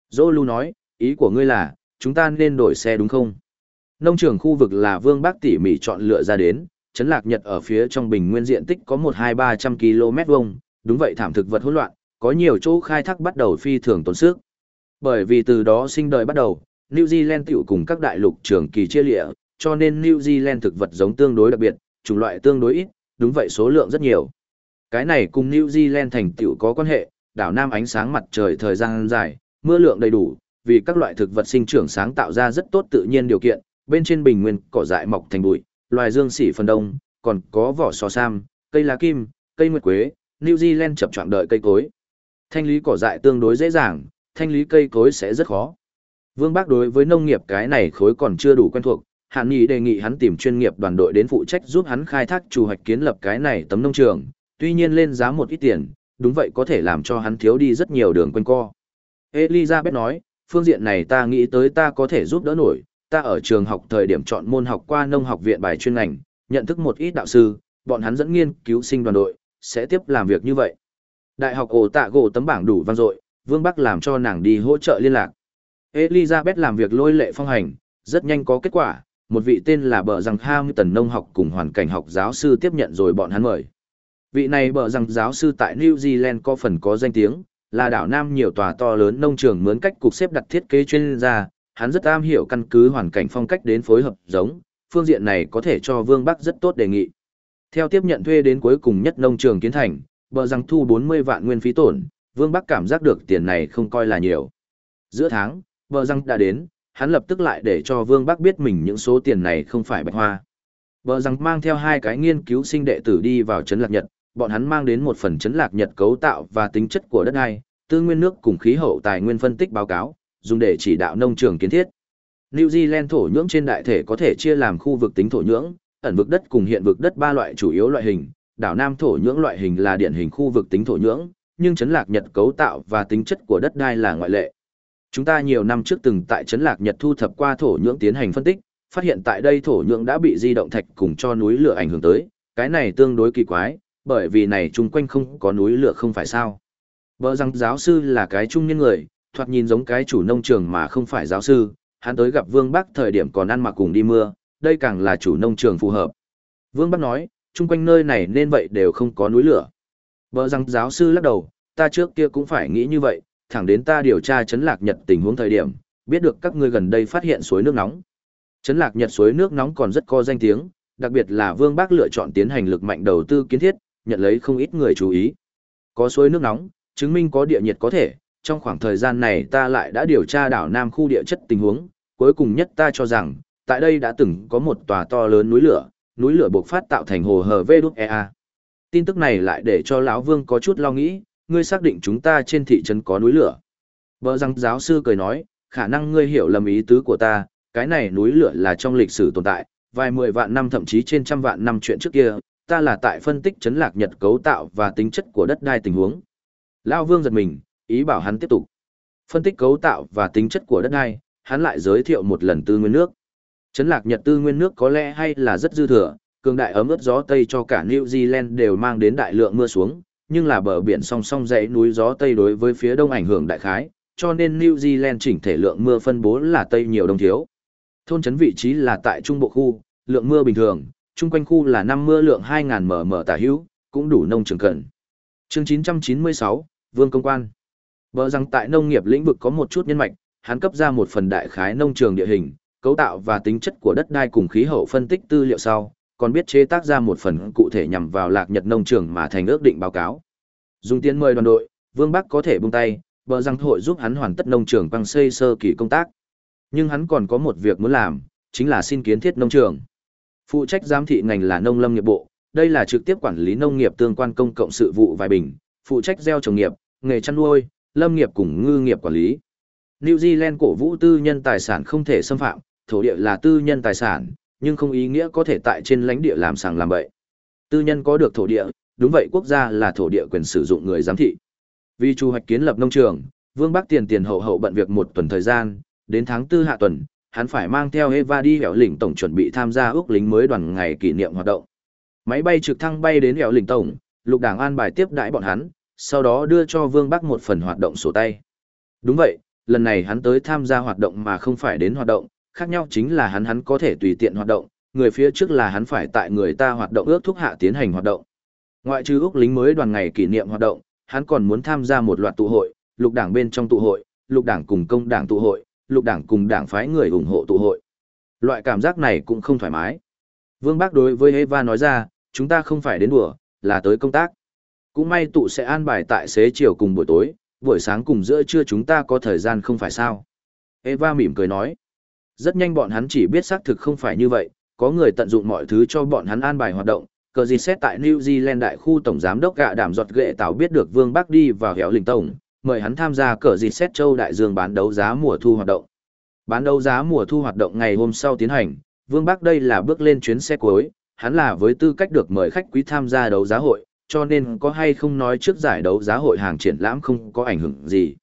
Dô lưu nói, ý của ngươi là, chúng ta nên đổi xe đúng không? Nông trường khu vực là Vương Bắc tỉ mỉ chọn lựa ra đến, chấn Lạc Nhật ở phía trong bình nguyên diện tích có 1-2-300 km vuông, đúng vậy thảm thực vật hỗn loạn, có nhiều chỗ khai thác bắt đầu phi thường tốn sức. Bởi vì từ đó sinh đời bắt đầu, New Zealand tiểu cùng các đại lục trường kỳ chia lịa, cho nên New Zealand thực vật giống tương đối đặc biệt, chủng loại tương đối ít, đúng vậy số lượng rất nhiều. Cái này cùng New Zealand thành tựu có quan hệ, đảo Nam ánh sáng mặt trời thời gian dài, mưa lượng đầy đủ, vì các loại thực vật sinh trưởng sáng tạo ra rất tốt tự nhiên điều kiện, bên trên bình nguyên cỏ dại mọc thành bụi, loài dương xỉ phần đông, còn có vỏ sò sam, cây lá kim, cây nguyệt quế, New Zealand chập chọn đợi cây cối. Thanh lý cỏ dại tương đối dễ dàng, thanh lý cây cối sẽ rất khó. Vương Bác đối với nông nghiệp cái này khối còn chưa đủ quen thuộc, Hàn Nghị đề nghị hắn tìm chuyên nghiệp đoàn đội đến phụ trách giúp hắn khai thác chủ hoạch kiến lập cái này tấm nông trường, tuy nhiên lên giá một ít tiền, đúng vậy có thể làm cho hắn thiếu đi rất nhiều đường quanh co. Elizabeth nói, phương diện này ta nghĩ tới ta có thể giúp đỡ nổi, ta ở trường học thời điểm chọn môn học qua nông học viện bài chuyên ngành, nhận thức một ít đạo sư, bọn hắn dẫn nghiên cứu sinh đoàn đội, sẽ tiếp làm việc như vậy. Đại học ổ tạ gỗ tấm bảng đủ vang dội, Vương Bắc làm cho nàng đi hỗ trợ liên lạc. Elizabeth làm việc lôi lệ phong hành, rất nhanh có kết quả, một vị tên là bờ rằng Hamilton nông học cùng hoàn cảnh học giáo sư tiếp nhận rồi bọn hắn mời. Vị này bờ rằng giáo sư tại New Zealand có phần có danh tiếng, là đảo Nam nhiều tòa to lớn nông trường mướn cách cục xếp đặt thiết kế chuyên gia, hắn rất am hiểu căn cứ hoàn cảnh phong cách đến phối hợp giống, phương diện này có thể cho Vương Bắc rất tốt đề nghị. Theo tiếp nhận thuê đến cuối cùng nhất nông trường kiến thành, bờ rằng thu 40 vạn nguyên phí tổn, Vương Bắc cảm giác được tiền này không coi là nhiều. Giữa tháng, bờ rằng đã đến, hắn lập tức lại để cho Vương Bắc biết mình những số tiền này không phải bạch hoa. Bờ rằng mang theo hai cái nghiên cứu sinh đệ tử đi vào Trấn Lạc Nhật, bọn hắn mang đến một phần Trấn Lạc Nhật cấu tạo và tính chất của đất đai, tư nguyên nước cùng khí hậu tài nguyên phân tích báo cáo, dùng để chỉ đạo nông trường kiến thiết. New Zealand thổ nhưỡng trên đại thể có thể chia làm khu vực tính thổ nhưỡng, ẩn vực đất cùng hiện vực đất ba loại chủ yếu loại hình, đảo Nam thổ nhưỡng loại hình là điển hình khu vực tính thổ nhưỡng, nhưng chấn lạc nhật cấu tạo và tính chất của đất đai là ngoại lệ. Chúng ta nhiều năm trước từng tại chấn lạc nhật thu thập qua thổ nhưỡng tiến hành phân tích, phát hiện tại đây thổ nhưỡng đã bị di động thạch cùng cho núi lửa ảnh hưởng tới, cái này tương đối kỳ quái, bởi vì này chung quanh không có núi lửa không phải sao. Bờ rằng giáo sư là cái trung niên người, thoạt nhìn giống cái chủ nông trường mà không phải giáo sư, hắn tới gặp Vương Bắc thời điểm còn ăn mặc cùng đi mưa, đây càng là chủ nông trường phù hợp. Vương Bắc nói, chung quanh nơi này nên vậy đều không có núi lửa. Bờ rằng giáo sư lắc đầu, ta trước kia cũng phải nghĩ như vậy, thẳng đến ta điều tra chấn lạc nhật tình huống thời điểm, biết được các ngươi gần đây phát hiện suối nước nóng. Chấn lạc nhật suối nước nóng còn rất có danh tiếng, đặc biệt là Vương Bác lựa chọn tiến hành lực mạnh đầu tư kiến thiết, nhận lấy không ít người chú ý. Có suối nước nóng, chứng minh có địa nhiệt có thể, trong khoảng thời gian này ta lại đã điều tra đảo Nam khu địa chất tình huống, cuối cùng nhất ta cho rằng, tại đây đã từng có một tòa to lớn núi lửa, núi lửa bộc phát tạo thành hồ hờ VĐEA. Tin tức này lại để cho lão Vương có chút lo nghĩ, ngươi xác định chúng ta trên thị trấn có núi lửa. vợ răng giáo sư cười nói, khả năng ngươi hiểu lầm ý tứ của ta, cái này núi lửa là trong lịch sử tồn tại, vài mười vạn năm thậm chí trên trăm vạn năm chuyện trước kia, ta là tại phân tích chấn lạc nhật cấu tạo và tính chất của đất đai tình huống. Lão Vương giật mình, ý bảo hắn tiếp tục. Phân tích cấu tạo và tính chất của đất đai, hắn lại giới thiệu một lần tư nguyên nước. Chấn lạc nhật tư nguyên nước có lẽ hay là rất dư thừa, cường đại ấm ướt gió Tây cho cả New Zealand đều mang đến đại lượng mưa xuống, nhưng là bờ biển song song dãy núi gió Tây đối với phía đông ảnh hưởng đại khái, cho nên New Zealand chỉnh thể lượng mưa phân bố là Tây nhiều đông thiếu. Thôn trấn vị trí là tại trung bộ khu, lượng mưa bình thường, chung quanh khu là năm mưa lượng 2.000 mm tả hữu, cũng đủ nông trường cần. Chương 996, Vương Công Quan Bờ rằng tại nông nghiệp lĩnh vực có một chút nhân mạch, hắn cấp ra một phần đại khái nông trường địa hình, cấu tạo và tính chất của đất đai cùng khí hậu phân tích tư liệu sau, còn biết chế tác ra một phần cụ thể nhằm vào lạc nhật nông trường mà thành ước định báo cáo. Dùng tiền mời đoàn đội, Vương Bắc có thể buông tay, bờ răng hội giúp hắn hoàn tất nông trường bằng xây sơ kỳ công tác. Nhưng hắn còn có một việc muốn làm, chính là xin kiến thiết nông trường. Phụ trách giám thị ngành là nông lâm nghiệp bộ, đây là trực tiếp quản lý nông nghiệp tương quan công cộng sự vụ vài bình, phụ trách gieo trồng nghiệp, nghề chăn nuôi, lâm nghiệp cùng ngư nghiệp quản lý. New Zealand cổ vũ tư nhân tài sản không thể xâm phạm, thổ địa là tư nhân tài sản, nhưng không ý nghĩa có thể tại trên lãnh địa làm sàng làm bậy. Tư nhân có được thổ địa, đúng vậy quốc gia là thổ địa quyền sử dụng người giám thị. Vì chu hoạch kiến lập nông trường, Vương Bắc tiền tiền hậu hậu bận việc một tuần thời gian, đến tháng tư hạ tuần, hắn phải mang theo Eva đi hẻo lĩnh tổng chuẩn bị tham gia ước lính mới đoàn ngày kỷ niệm hoạt động. Máy bay trực thăng bay đến hẻo lĩnh tổng, lục đảng an bài tiếp đãi bọn hắn, sau đó đưa cho Vương Bắc một phần hoạt động sổ tay. Đúng vậy, lần này hắn tới tham gia hoạt động mà không phải đến hoạt động, khác nhau chính là hắn hắn có thể tùy tiện hoạt động, người phía trước là hắn phải tại người ta hoạt động ước thúc hạ tiến hành hoạt động. Ngoại trừ úc lính mới đoàn ngày kỷ niệm hoạt động, hắn còn muốn tham gia một loạt tụ hội, lục đảng bên trong tụ hội, lục đảng cùng công đảng tụ hội, lục đảng cùng đảng phái người ủng hộ tụ hội. Loại cảm giác này cũng không thoải mái. Vương Bác đối với Eva nói ra, chúng ta không phải đến đùa, là tới công tác. Cũng may tụ sẽ an bài tại xế chiều cùng buổi tối, buổi sáng cùng giữa trưa chúng ta có thời gian không phải sao. Eva mỉm cười nói. Rất nhanh bọn hắn chỉ biết xác thực không phải như vậy, có người tận dụng mọi thứ cho bọn hắn an bài hoạt động. Cờ gì xét tại New Zealand đại khu tổng giám đốc gạ đảm giọt ghệ tảo biết được Vương Bắc đi vào hẻo lình tổng, mời hắn tham gia cờ gì xét châu đại dương bán đấu giá mùa thu hoạt động. Bán đấu giá mùa thu hoạt động ngày hôm sau tiến hành, Vương Bắc đây là bước lên chuyến xe cuối, hắn là với tư cách được mời khách quý tham gia đấu giá hội, cho nên có hay không nói trước giải đấu giá hội hàng triển lãm không có ảnh hưởng gì.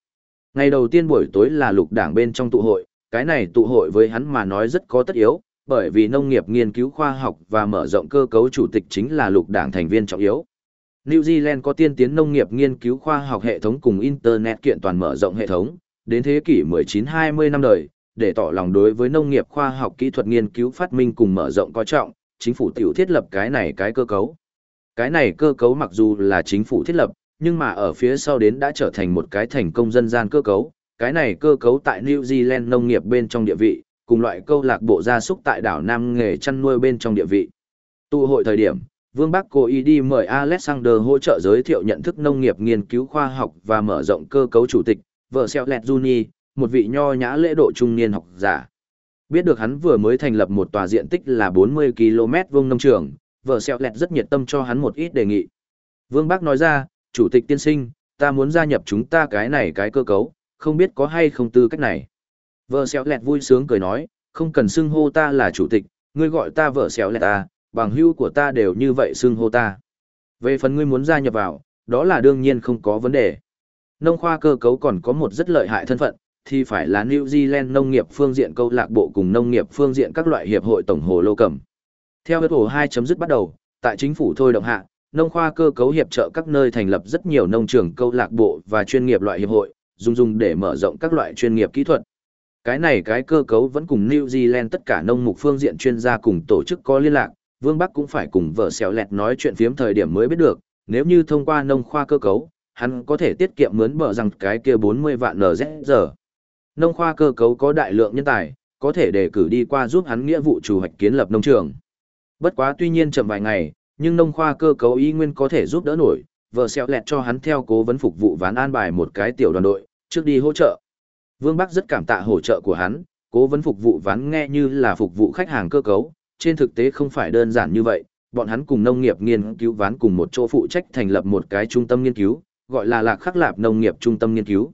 Ngày đầu tiên buổi tối là lục đảng bên trong tụ hội, cái này tụ hội với hắn mà nói rất có tất yếu, bởi vì nông nghiệp nghiên cứu khoa học và mở rộng cơ cấu chủ tịch chính là lục đảng thành viên trọng yếu. New Zealand có tiên tiến nông nghiệp nghiên cứu khoa học hệ thống cùng Internet kiện toàn mở rộng hệ thống, đến thế kỷ 19-20 năm đời, để tỏ lòng đối với nông nghiệp khoa học kỹ thuật nghiên cứu phát minh cùng mở rộng coi trọng, chính phủ tiểu thiết lập cái này cái cơ cấu. Cái này cơ cấu mặc dù là chính phủ thiết lập, nhưng mà ở phía sau đến đã trở thành một cái thành công dân gian cơ cấu. Cái này cơ cấu tại New Zealand nông nghiệp bên trong địa vị, cùng loại câu lạc bộ gia súc tại đảo Nam nghề chăn nuôi bên trong địa vị. Tụ hội thời điểm, Vương Bắc cố ý đi mời Alexander hỗ trợ giới thiệu nhận thức nông nghiệp nghiên cứu khoa học và mở rộng cơ cấu chủ tịch, vợ xeo Lẹt Juni, một vị nho nhã lễ độ trung niên học giả. Biết được hắn vừa mới thành lập một tòa diện tích là 40 km vuông nông trường, vợ xeo Lẹt rất nhiệt tâm cho hắn một ít đề nghị. Vương Bắc nói ra, chủ tịch tiên sinh, ta muốn gia nhập chúng ta cái này cái cơ cấu, không biết có hay không tư cách này. Vợ xéo Lẹt vui sướng cười nói, không cần xưng hô ta là chủ tịch, ngươi gọi ta vợ xéo Lẹt ta, bằng hữu của ta đều như vậy xưng hô ta. Về phần ngươi muốn gia nhập vào, đó là đương nhiên không có vấn đề. Nông khoa cơ cấu còn có một rất lợi hại thân phận, thì phải là New Zealand nông nghiệp phương diện câu lạc bộ cùng nông nghiệp phương diện các loại hiệp hội tổng hồ lô cầm. Theo hiệp hội 2 chấm dứt bắt đầu, tại chính phủ thôi động hạ, nông khoa cơ cấu hiệp trợ các nơi thành lập rất nhiều nông trường câu lạc bộ và chuyên nghiệp loại hiệp hội, dùng dùng để mở rộng các loại chuyên nghiệp kỹ thuật. Cái này cái cơ cấu vẫn cùng New Zealand tất cả nông mục phương diện chuyên gia cùng tổ chức có liên lạc, Vương Bắc cũng phải cùng vợ xéo lẹt nói chuyện phiếm thời điểm mới biết được, nếu như thông qua nông khoa cơ cấu, hắn có thể tiết kiệm mướn bờ rằng cái kia 40 vạn NZ giờ. Nông khoa cơ cấu có đại lượng nhân tài, có thể đề cử đi qua giúp hắn nghĩa vụ chủ hoạch kiến lập nông trường. Bất quá tuy nhiên chậm vài ngày, nhưng nông khoa cơ cấu y nguyên có thể giúp đỡ nổi, vợ xẹo lẹt cho hắn theo cố vấn phục vụ ván an bài một cái tiểu đoàn đội, trước đi hỗ trợ. Vương Bắc rất cảm tạ hỗ trợ của hắn, cố vấn phục vụ ván nghe như là phục vụ khách hàng cơ cấu, trên thực tế không phải đơn giản như vậy, bọn hắn cùng nông nghiệp nghiên cứu ván cùng một chỗ phụ trách thành lập một cái trung tâm nghiên cứu, gọi là Lạc Khắc Lạp Nông nghiệp Trung tâm nghiên cứu.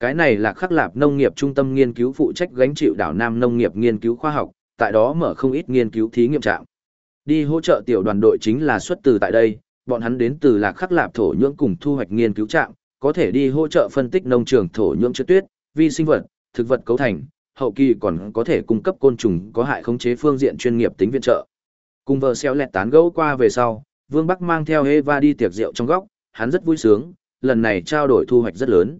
Cái này là Khắc Lạp Nông nghiệp Trung tâm nghiên cứu phụ trách gánh chịu đảo Nam nông nghiệp nghiên cứu khoa học, tại đó mở không ít nghiên cứu thí nghiệm trạm. Đi hỗ trợ tiểu đoàn đội chính là xuất từ tại đây, bọn hắn đến từ Lạc Khắc Lạp thổ nhưỡng cùng thu hoạch nghiên cứu trạm, có thể đi hỗ trợ phân tích nông trường thổ nhưỡng trượt tuyết, vi sinh vật, thực vật cấu thành, hậu kỳ còn có thể cung cấp côn trùng có hại khống chế phương diện chuyên nghiệp tính viện trợ. Cùng vợ xéo lẹt tán gẫu qua về sau, Vương Bắc mang theo Eva đi tiệc rượu trong góc, hắn rất vui sướng, lần này trao đổi thu hoạch rất lớn.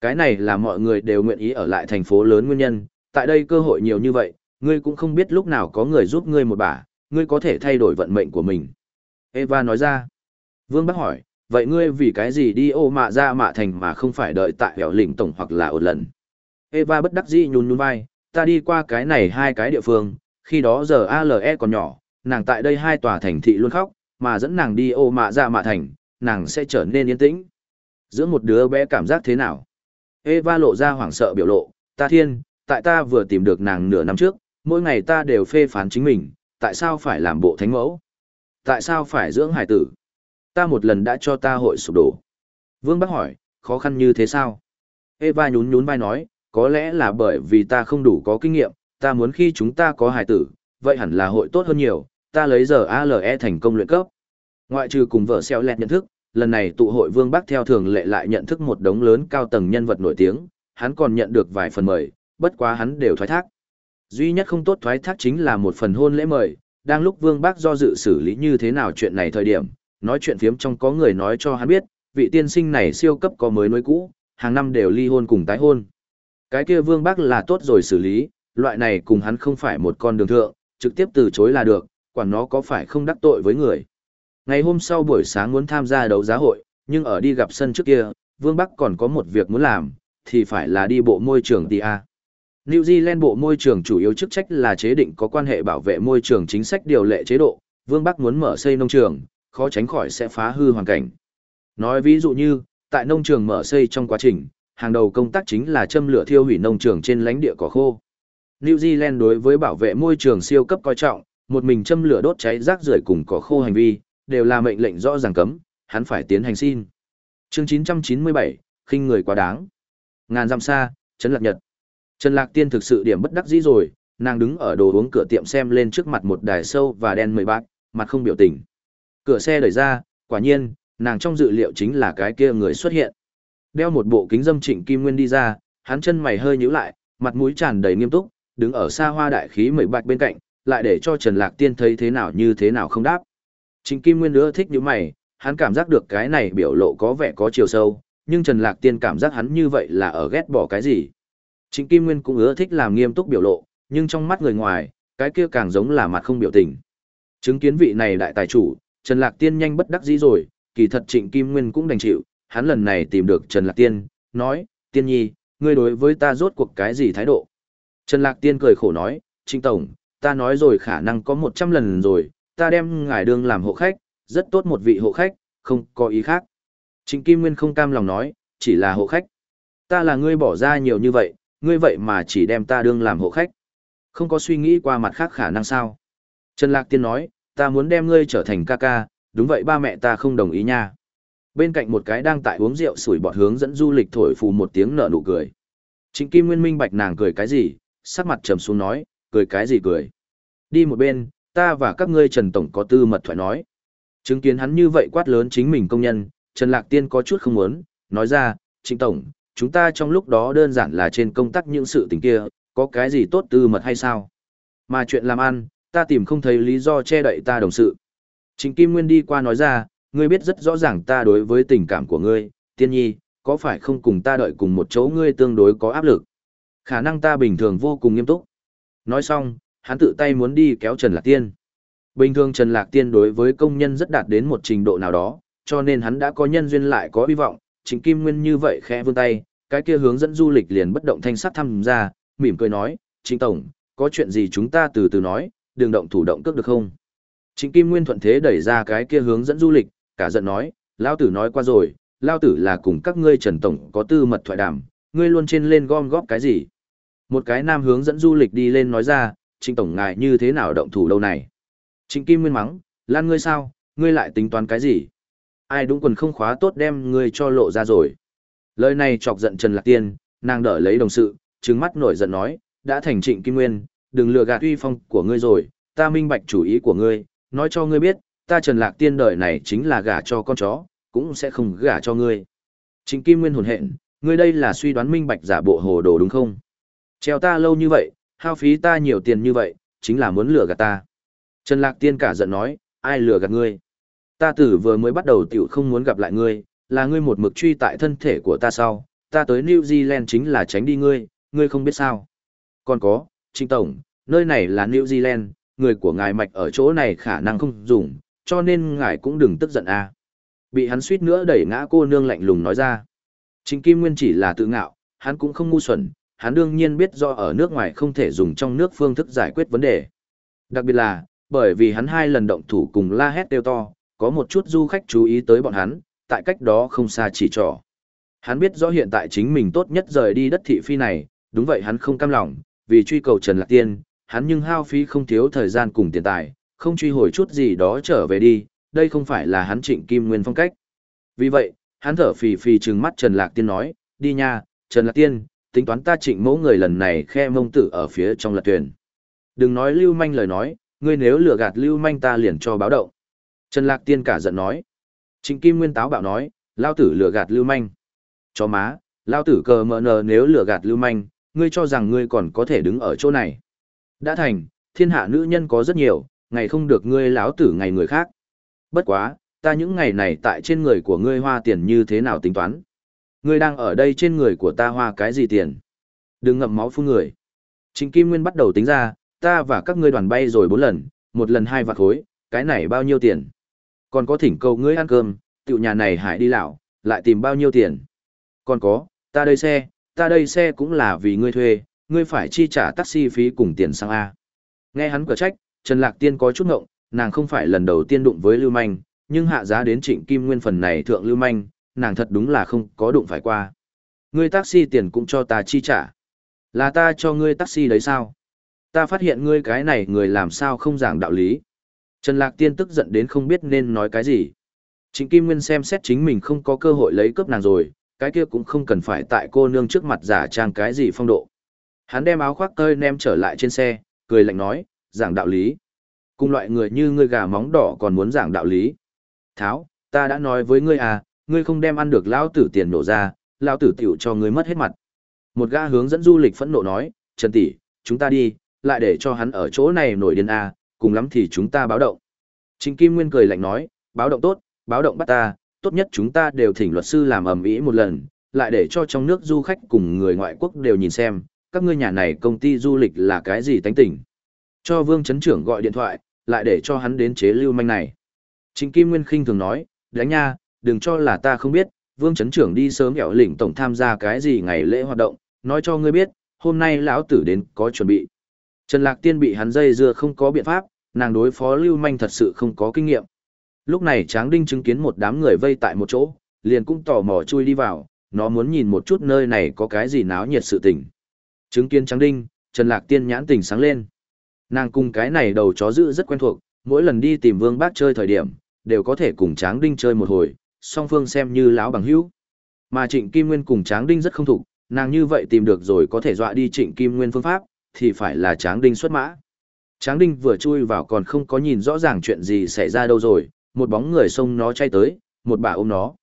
Cái này là mọi người đều nguyện ý ở lại thành phố lớn nguyên nhân, tại đây cơ hội nhiều như vậy, ngươi cũng không biết lúc nào có người giúp ngươi một bả, ngươi có thể thay đổi vận mệnh của mình. Eva nói ra. Vương Bắc hỏi, vậy ngươi vì cái gì đi ô mạ ra mạ thành mà không phải đợi tại hẻo lĩnh tổng hoặc là ột lần? Eva bất đắc dĩ nhún nhún vai, ta đi qua cái này hai cái địa phương, khi đó giờ ALE còn nhỏ, nàng tại đây hai tòa thành thị luôn khóc, mà dẫn nàng đi ô mạ ra mạ thành, nàng sẽ trở nên yên tĩnh. Giữa một đứa bé cảm giác thế nào? Eva lộ ra hoảng sợ biểu lộ, ta thiên, tại ta vừa tìm được nàng nửa năm trước, mỗi ngày ta đều phê phán chính mình, tại sao phải làm bộ thánh mẫu? Tại sao phải dưỡng hải tử? Ta một lần đã cho ta hội sụp đổ. Vương Bắc hỏi, khó khăn như thế sao? Eva nhún nhún vai nói, có lẽ là bởi vì ta không đủ có kinh nghiệm, ta muốn khi chúng ta có hải tử, vậy hẳn là hội tốt hơn nhiều, ta lấy giờ ALE thành công luyện cấp. Ngoại trừ cùng vợ xeo lẹt nhận thức, lần này tụ hội Vương Bắc theo thường lệ lại nhận thức một đống lớn cao tầng nhân vật nổi tiếng, hắn còn nhận được vài phần mời, bất quá hắn đều thoái thác. Duy nhất không tốt thoái thác chính là một phần hôn lễ mời, đang lúc Vương Bắc do dự xử lý như thế nào chuyện này thời điểm, nói chuyện phiếm trong có người nói cho hắn biết, vị tiên sinh này siêu cấp có mới nối cũ, hàng năm đều ly hôn cùng tái hôn. Cái kia Vương bác là tốt rồi xử lý, loại này cùng hắn không phải một con đường thượng, trực tiếp từ chối là được, quản nó có phải không đắc tội với người. Ngày hôm sau buổi sáng muốn tham gia đấu giá hội, nhưng ở đi gặp sân trước kia, Vương Bắc còn có một việc muốn làm, thì phải là đi bộ môi trường TIA. New Zealand bộ môi trường chủ yếu chức trách là chế định có quan hệ bảo vệ môi trường chính sách điều lệ chế độ, Vương Bắc muốn mở xây nông trường, khó tránh khỏi sẽ phá hư hoàn cảnh. Nói ví dụ như, tại nông trường mở xây trong quá trình, hàng đầu công tác chính là châm lửa thiêu hủy nông trường trên lãnh địa cỏ khô. New Zealand đối với bảo vệ môi trường siêu cấp coi trọng, một mình châm lửa đốt cháy rác rưởi cùng cỏ khô hành vi, đều là mệnh lệnh rõ ràng cấm, hắn phải tiến hành xin. Chương 997, khinh người quá đáng. Ngàn dặm xa, Trấn Lạc Nhật. Trần Lạc Tiên thực sự điểm bất đắc dĩ rồi, nàng đứng ở đồ uống cửa tiệm xem lên trước mặt một đài sâu và đen mười bạc, mặt không biểu tình. Cửa xe đẩy ra, quả nhiên, nàng trong dự liệu chính là cái kia người xuất hiện. Đeo một bộ kính dâm trịnh kim nguyên đi ra, hắn chân mày hơi nhíu lại, mặt mũi tràn đầy nghiêm túc, đứng ở xa hoa đại khí mười bạch bên cạnh, lại để cho Trần Lạc Tiên thấy thế nào như thế nào không đáp. Trịnh Kim Nguyên nữa thích như mày, hắn cảm giác được cái này biểu lộ có vẻ có chiều sâu, nhưng Trần Lạc Tiên cảm giác hắn như vậy là ở ghét bỏ cái gì. Trịnh Kim Nguyên cũng ưa thích làm nghiêm túc biểu lộ, nhưng trong mắt người ngoài, cái kia càng giống là mặt không biểu tình. Chứng kiến vị này đại tài chủ, Trần Lạc Tiên nhanh bất đắc dĩ rồi, kỳ thật Trịnh Kim Nguyên cũng đành chịu, hắn lần này tìm được Trần Lạc Tiên, nói, Tiên Nhi, ngươi đối với ta rốt cuộc cái gì thái độ? Trần Lạc Tiên cười khổ nói, Trịnh Tổng, ta nói rồi khả năng có 100 lần rồi, ta đem ngài đương làm hộ khách, rất tốt một vị hộ khách, không có ý khác. Trịnh Kim Nguyên không cam lòng nói, chỉ là hộ khách. Ta là ngươi bỏ ra nhiều như vậy, ngươi vậy mà chỉ đem ta đương làm hộ khách. Không có suy nghĩ qua mặt khác khả năng sao. Trần Lạc Tiên nói, ta muốn đem ngươi trở thành ca ca, đúng vậy ba mẹ ta không đồng ý nha. Bên cạnh một cái đang tại uống rượu sủi bọt hướng dẫn du lịch thổi phù một tiếng nở nụ cười. Trịnh Kim Nguyên minh bạch nàng cười cái gì, sắc mặt trầm xuống nói, cười cái gì cười. Đi một bên, ta và các ngươi Trần Tổng có tư mật thoại nói. Chứng kiến hắn như vậy quát lớn chính mình công nhân, Trần Lạc Tiên có chút không muốn, nói ra, Trịnh Tổng, chúng ta trong lúc đó đơn giản là trên công tác những sự tình kia, có cái gì tốt tư mật hay sao? Mà chuyện làm ăn, ta tìm không thấy lý do che đậy ta đồng sự. Trịnh Kim Nguyên đi qua nói ra, ngươi biết rất rõ ràng ta đối với tình cảm của ngươi, tiên nhi, có phải không cùng ta đợi cùng một chỗ ngươi tương đối có áp lực? Khả năng ta bình thường vô cùng nghiêm túc. Nói xong, hắn tự tay muốn đi kéo Trần Lạc Tiên. Bình thường Trần Lạc Tiên đối với công nhân rất đạt đến một trình độ nào đó, cho nên hắn đã có nhân duyên lại có hy vọng, Trịnh Kim Nguyên như vậy khẽ vươn tay, cái kia hướng dẫn du lịch liền bất động thanh sắc thăm ra, mỉm cười nói, Trịnh Tổng, có chuyện gì chúng ta từ từ nói, đừng động thủ động cước được không? Trịnh Kim Nguyên thuận thế đẩy ra cái kia hướng dẫn du lịch, cả giận nói, Lao Tử nói qua rồi, Lao Tử là cùng các ngươi Trần Tổng có tư mật thoại đàm, ngươi luôn trên lên gom góp cái gì? Một cái nam hướng dẫn du lịch đi lên nói ra, Trịnh Tổng ngài như thế nào động thủ đâu này? Trịnh Kim Nguyên mắng, lan ngươi sao, ngươi lại tính toán cái gì? Ai đúng quần không khóa tốt đem ngươi cho lộ ra rồi. Lời này chọc giận Trần Lạc Tiên, nàng đỡ lấy đồng sự, trừng mắt nổi giận nói, đã thành Trịnh Kim Nguyên, đừng lừa gạt uy phong của ngươi rồi, ta minh bạch chủ ý của ngươi, nói cho ngươi biết, ta Trần Lạc Tiên đời này chính là gả cho con chó, cũng sẽ không gả cho ngươi. Trịnh Kim Nguyên hồn hện, ngươi đây là suy đoán minh bạch giả bộ hồ đồ đúng không? Treo ta lâu như vậy, hao phí ta nhiều tiền như vậy, chính là muốn lừa gạt ta. Trần Lạc Tiên cả giận nói, ai lừa gạt ngươi? Ta tử vừa mới bắt đầu tiểu không muốn gặp lại ngươi, là ngươi một mực truy tại thân thể của ta sau, ta tới New Zealand chính là tránh đi ngươi, ngươi không biết sao. Còn có, Trịnh Tổng, nơi này là New Zealand, người của ngài mạch ở chỗ này khả năng không dùng, cho nên ngài cũng đừng tức giận a. Bị hắn suýt nữa đẩy ngã cô nương lạnh lùng nói ra. Trịnh Kim Nguyên chỉ là tự ngạo, hắn cũng không ngu xuẩn, hắn đương nhiên biết do ở nước ngoài không thể dùng trong nước phương thức giải quyết vấn đề. Đặc biệt là, bởi vì hắn hai lần động thủ cùng la hét đều to, có một chút du khách chú ý tới bọn hắn, tại cách đó không xa chỉ trỏ. Hắn biết rõ hiện tại chính mình tốt nhất rời đi đất thị phi này, đúng vậy hắn không cam lòng, vì truy cầu Trần Lạc Tiên, hắn nhưng hao phí không thiếu thời gian cùng tiền tài, không truy hồi chút gì đó trở về đi, đây không phải là hắn trịnh kim nguyên phong cách. Vì vậy, hắn thở phì phì trừng mắt Trần Lạc Tiên nói, đi nha, Trần Lạc Tiên, tính toán ta trịnh mẫu người lần này khe mông tử ở phía trong lật tuyển. Đừng nói lưu manh lời nói, ngươi nếu lừa gạt lưu manh ta liền cho báo động. Trần Lạc Tiên cả giận nói. Trịnh Kim Nguyên táo bạo nói, lao tử lừa gạt lưu manh. Chó má, lao tử cờ mờ nờ nếu lừa gạt lưu manh, ngươi cho rằng ngươi còn có thể đứng ở chỗ này. Đã thành, thiên hạ nữ nhân có rất nhiều, ngày không được ngươi láo tử ngày người khác. Bất quá, ta những ngày này tại trên người của ngươi hoa tiền như thế nào tính toán. Ngươi đang ở đây trên người của ta hoa cái gì tiền? Đừng ngậm máu phun người. Trịnh Kim Nguyên bắt đầu tính ra, ta và các ngươi đoàn bay rồi bốn lần, một lần hai vạn khối, cái này bao nhiêu tiền? Còn có thỉnh cầu ngươi ăn cơm, tiểu nhà này hải đi lão, lại tìm bao nhiêu tiền? Còn có, ta đây xe, ta đây xe cũng là vì ngươi thuê, ngươi phải chi trả taxi phí cùng tiền xăng A. Nghe hắn cửa trách, Trần Lạc Tiên có chút ngộng, nàng không phải lần đầu tiên đụng với Lưu Manh, nhưng hạ giá đến trịnh kim nguyên phần này thượng Lưu Manh, nàng thật đúng là không có đụng phải qua. Ngươi taxi tiền cũng cho ta chi trả. Là ta cho ngươi taxi đấy sao? Ta phát hiện ngươi cái này người làm sao không giảng đạo lý. Trần Lạc Tiên tức giận đến không biết nên nói cái gì. Trịnh Kim Nguyên xem xét chính mình không có cơ hội lấy cướp nàng rồi, cái kia cũng không cần phải tại cô nương trước mặt giả trang cái gì phong độ. Hắn đem áo khoác tơi nem trở lại trên xe, cười lạnh nói, giảng đạo lý. Cùng loại người như ngươi gà móng đỏ còn muốn giảng đạo lý. Tháo, ta đã nói với ngươi à, ngươi không đem ăn được lão tử tiền nổ ra, lão tử tiểu cho ngươi mất hết mặt. Một gã hướng dẫn du lịch phẫn nộ nói, Trần tỷ, chúng ta đi, lại để cho hắn ở chỗ này nổi điên à, cùng lắm thì chúng ta báo động. Trình Kim Nguyên cười lạnh nói, báo động tốt, báo động bắt ta, tốt nhất chúng ta đều thỉnh luật sư làm ầm ĩ một lần, lại để cho trong nước du khách cùng người ngoại quốc đều nhìn xem, các ngươi nhà này công ty du lịch là cái gì tánh tỉnh. Cho Vương Chấn Trưởng gọi điện thoại, lại để cho hắn đến chế lưu manh này. Trình Kim Nguyên khinh thường nói, đánh nha, đừng cho là ta không biết, Vương Chấn Trưởng đi sớm hẻo lĩnh tổng tham gia cái gì ngày lễ hoạt động, nói cho ngươi biết, hôm nay lão tử đến có chuẩn bị. Trần Lạc Tiên bị hắn dây dưa không có biện pháp, nàng đối phó lưu manh thật sự không có kinh nghiệm. Lúc này Tráng Đinh chứng kiến một đám người vây tại một chỗ, liền cũng tò mò chui đi vào, nó muốn nhìn một chút nơi này có cái gì náo nhiệt sự tình. Chứng kiến Tráng Đinh, Trần Lạc Tiên nhãn tình sáng lên. Nàng cùng cái này đầu chó dữ rất quen thuộc, mỗi lần đi tìm Vương Bác chơi thời điểm, đều có thể cùng Tráng Đinh chơi một hồi, song phương xem như lão bằng hữu. Mà Trịnh Kim Nguyên cùng Tráng Đinh rất không thuộc, nàng như vậy tìm được rồi có thể dọa đi Trịnh Kim Nguyên phương pháp, thì phải là Tráng Đinh xuất mã. Tráng Đinh vừa chui vào còn không có nhìn rõ ràng chuyện gì xảy ra đâu rồi, một bóng người xông nó chay tới, một bà ôm nó.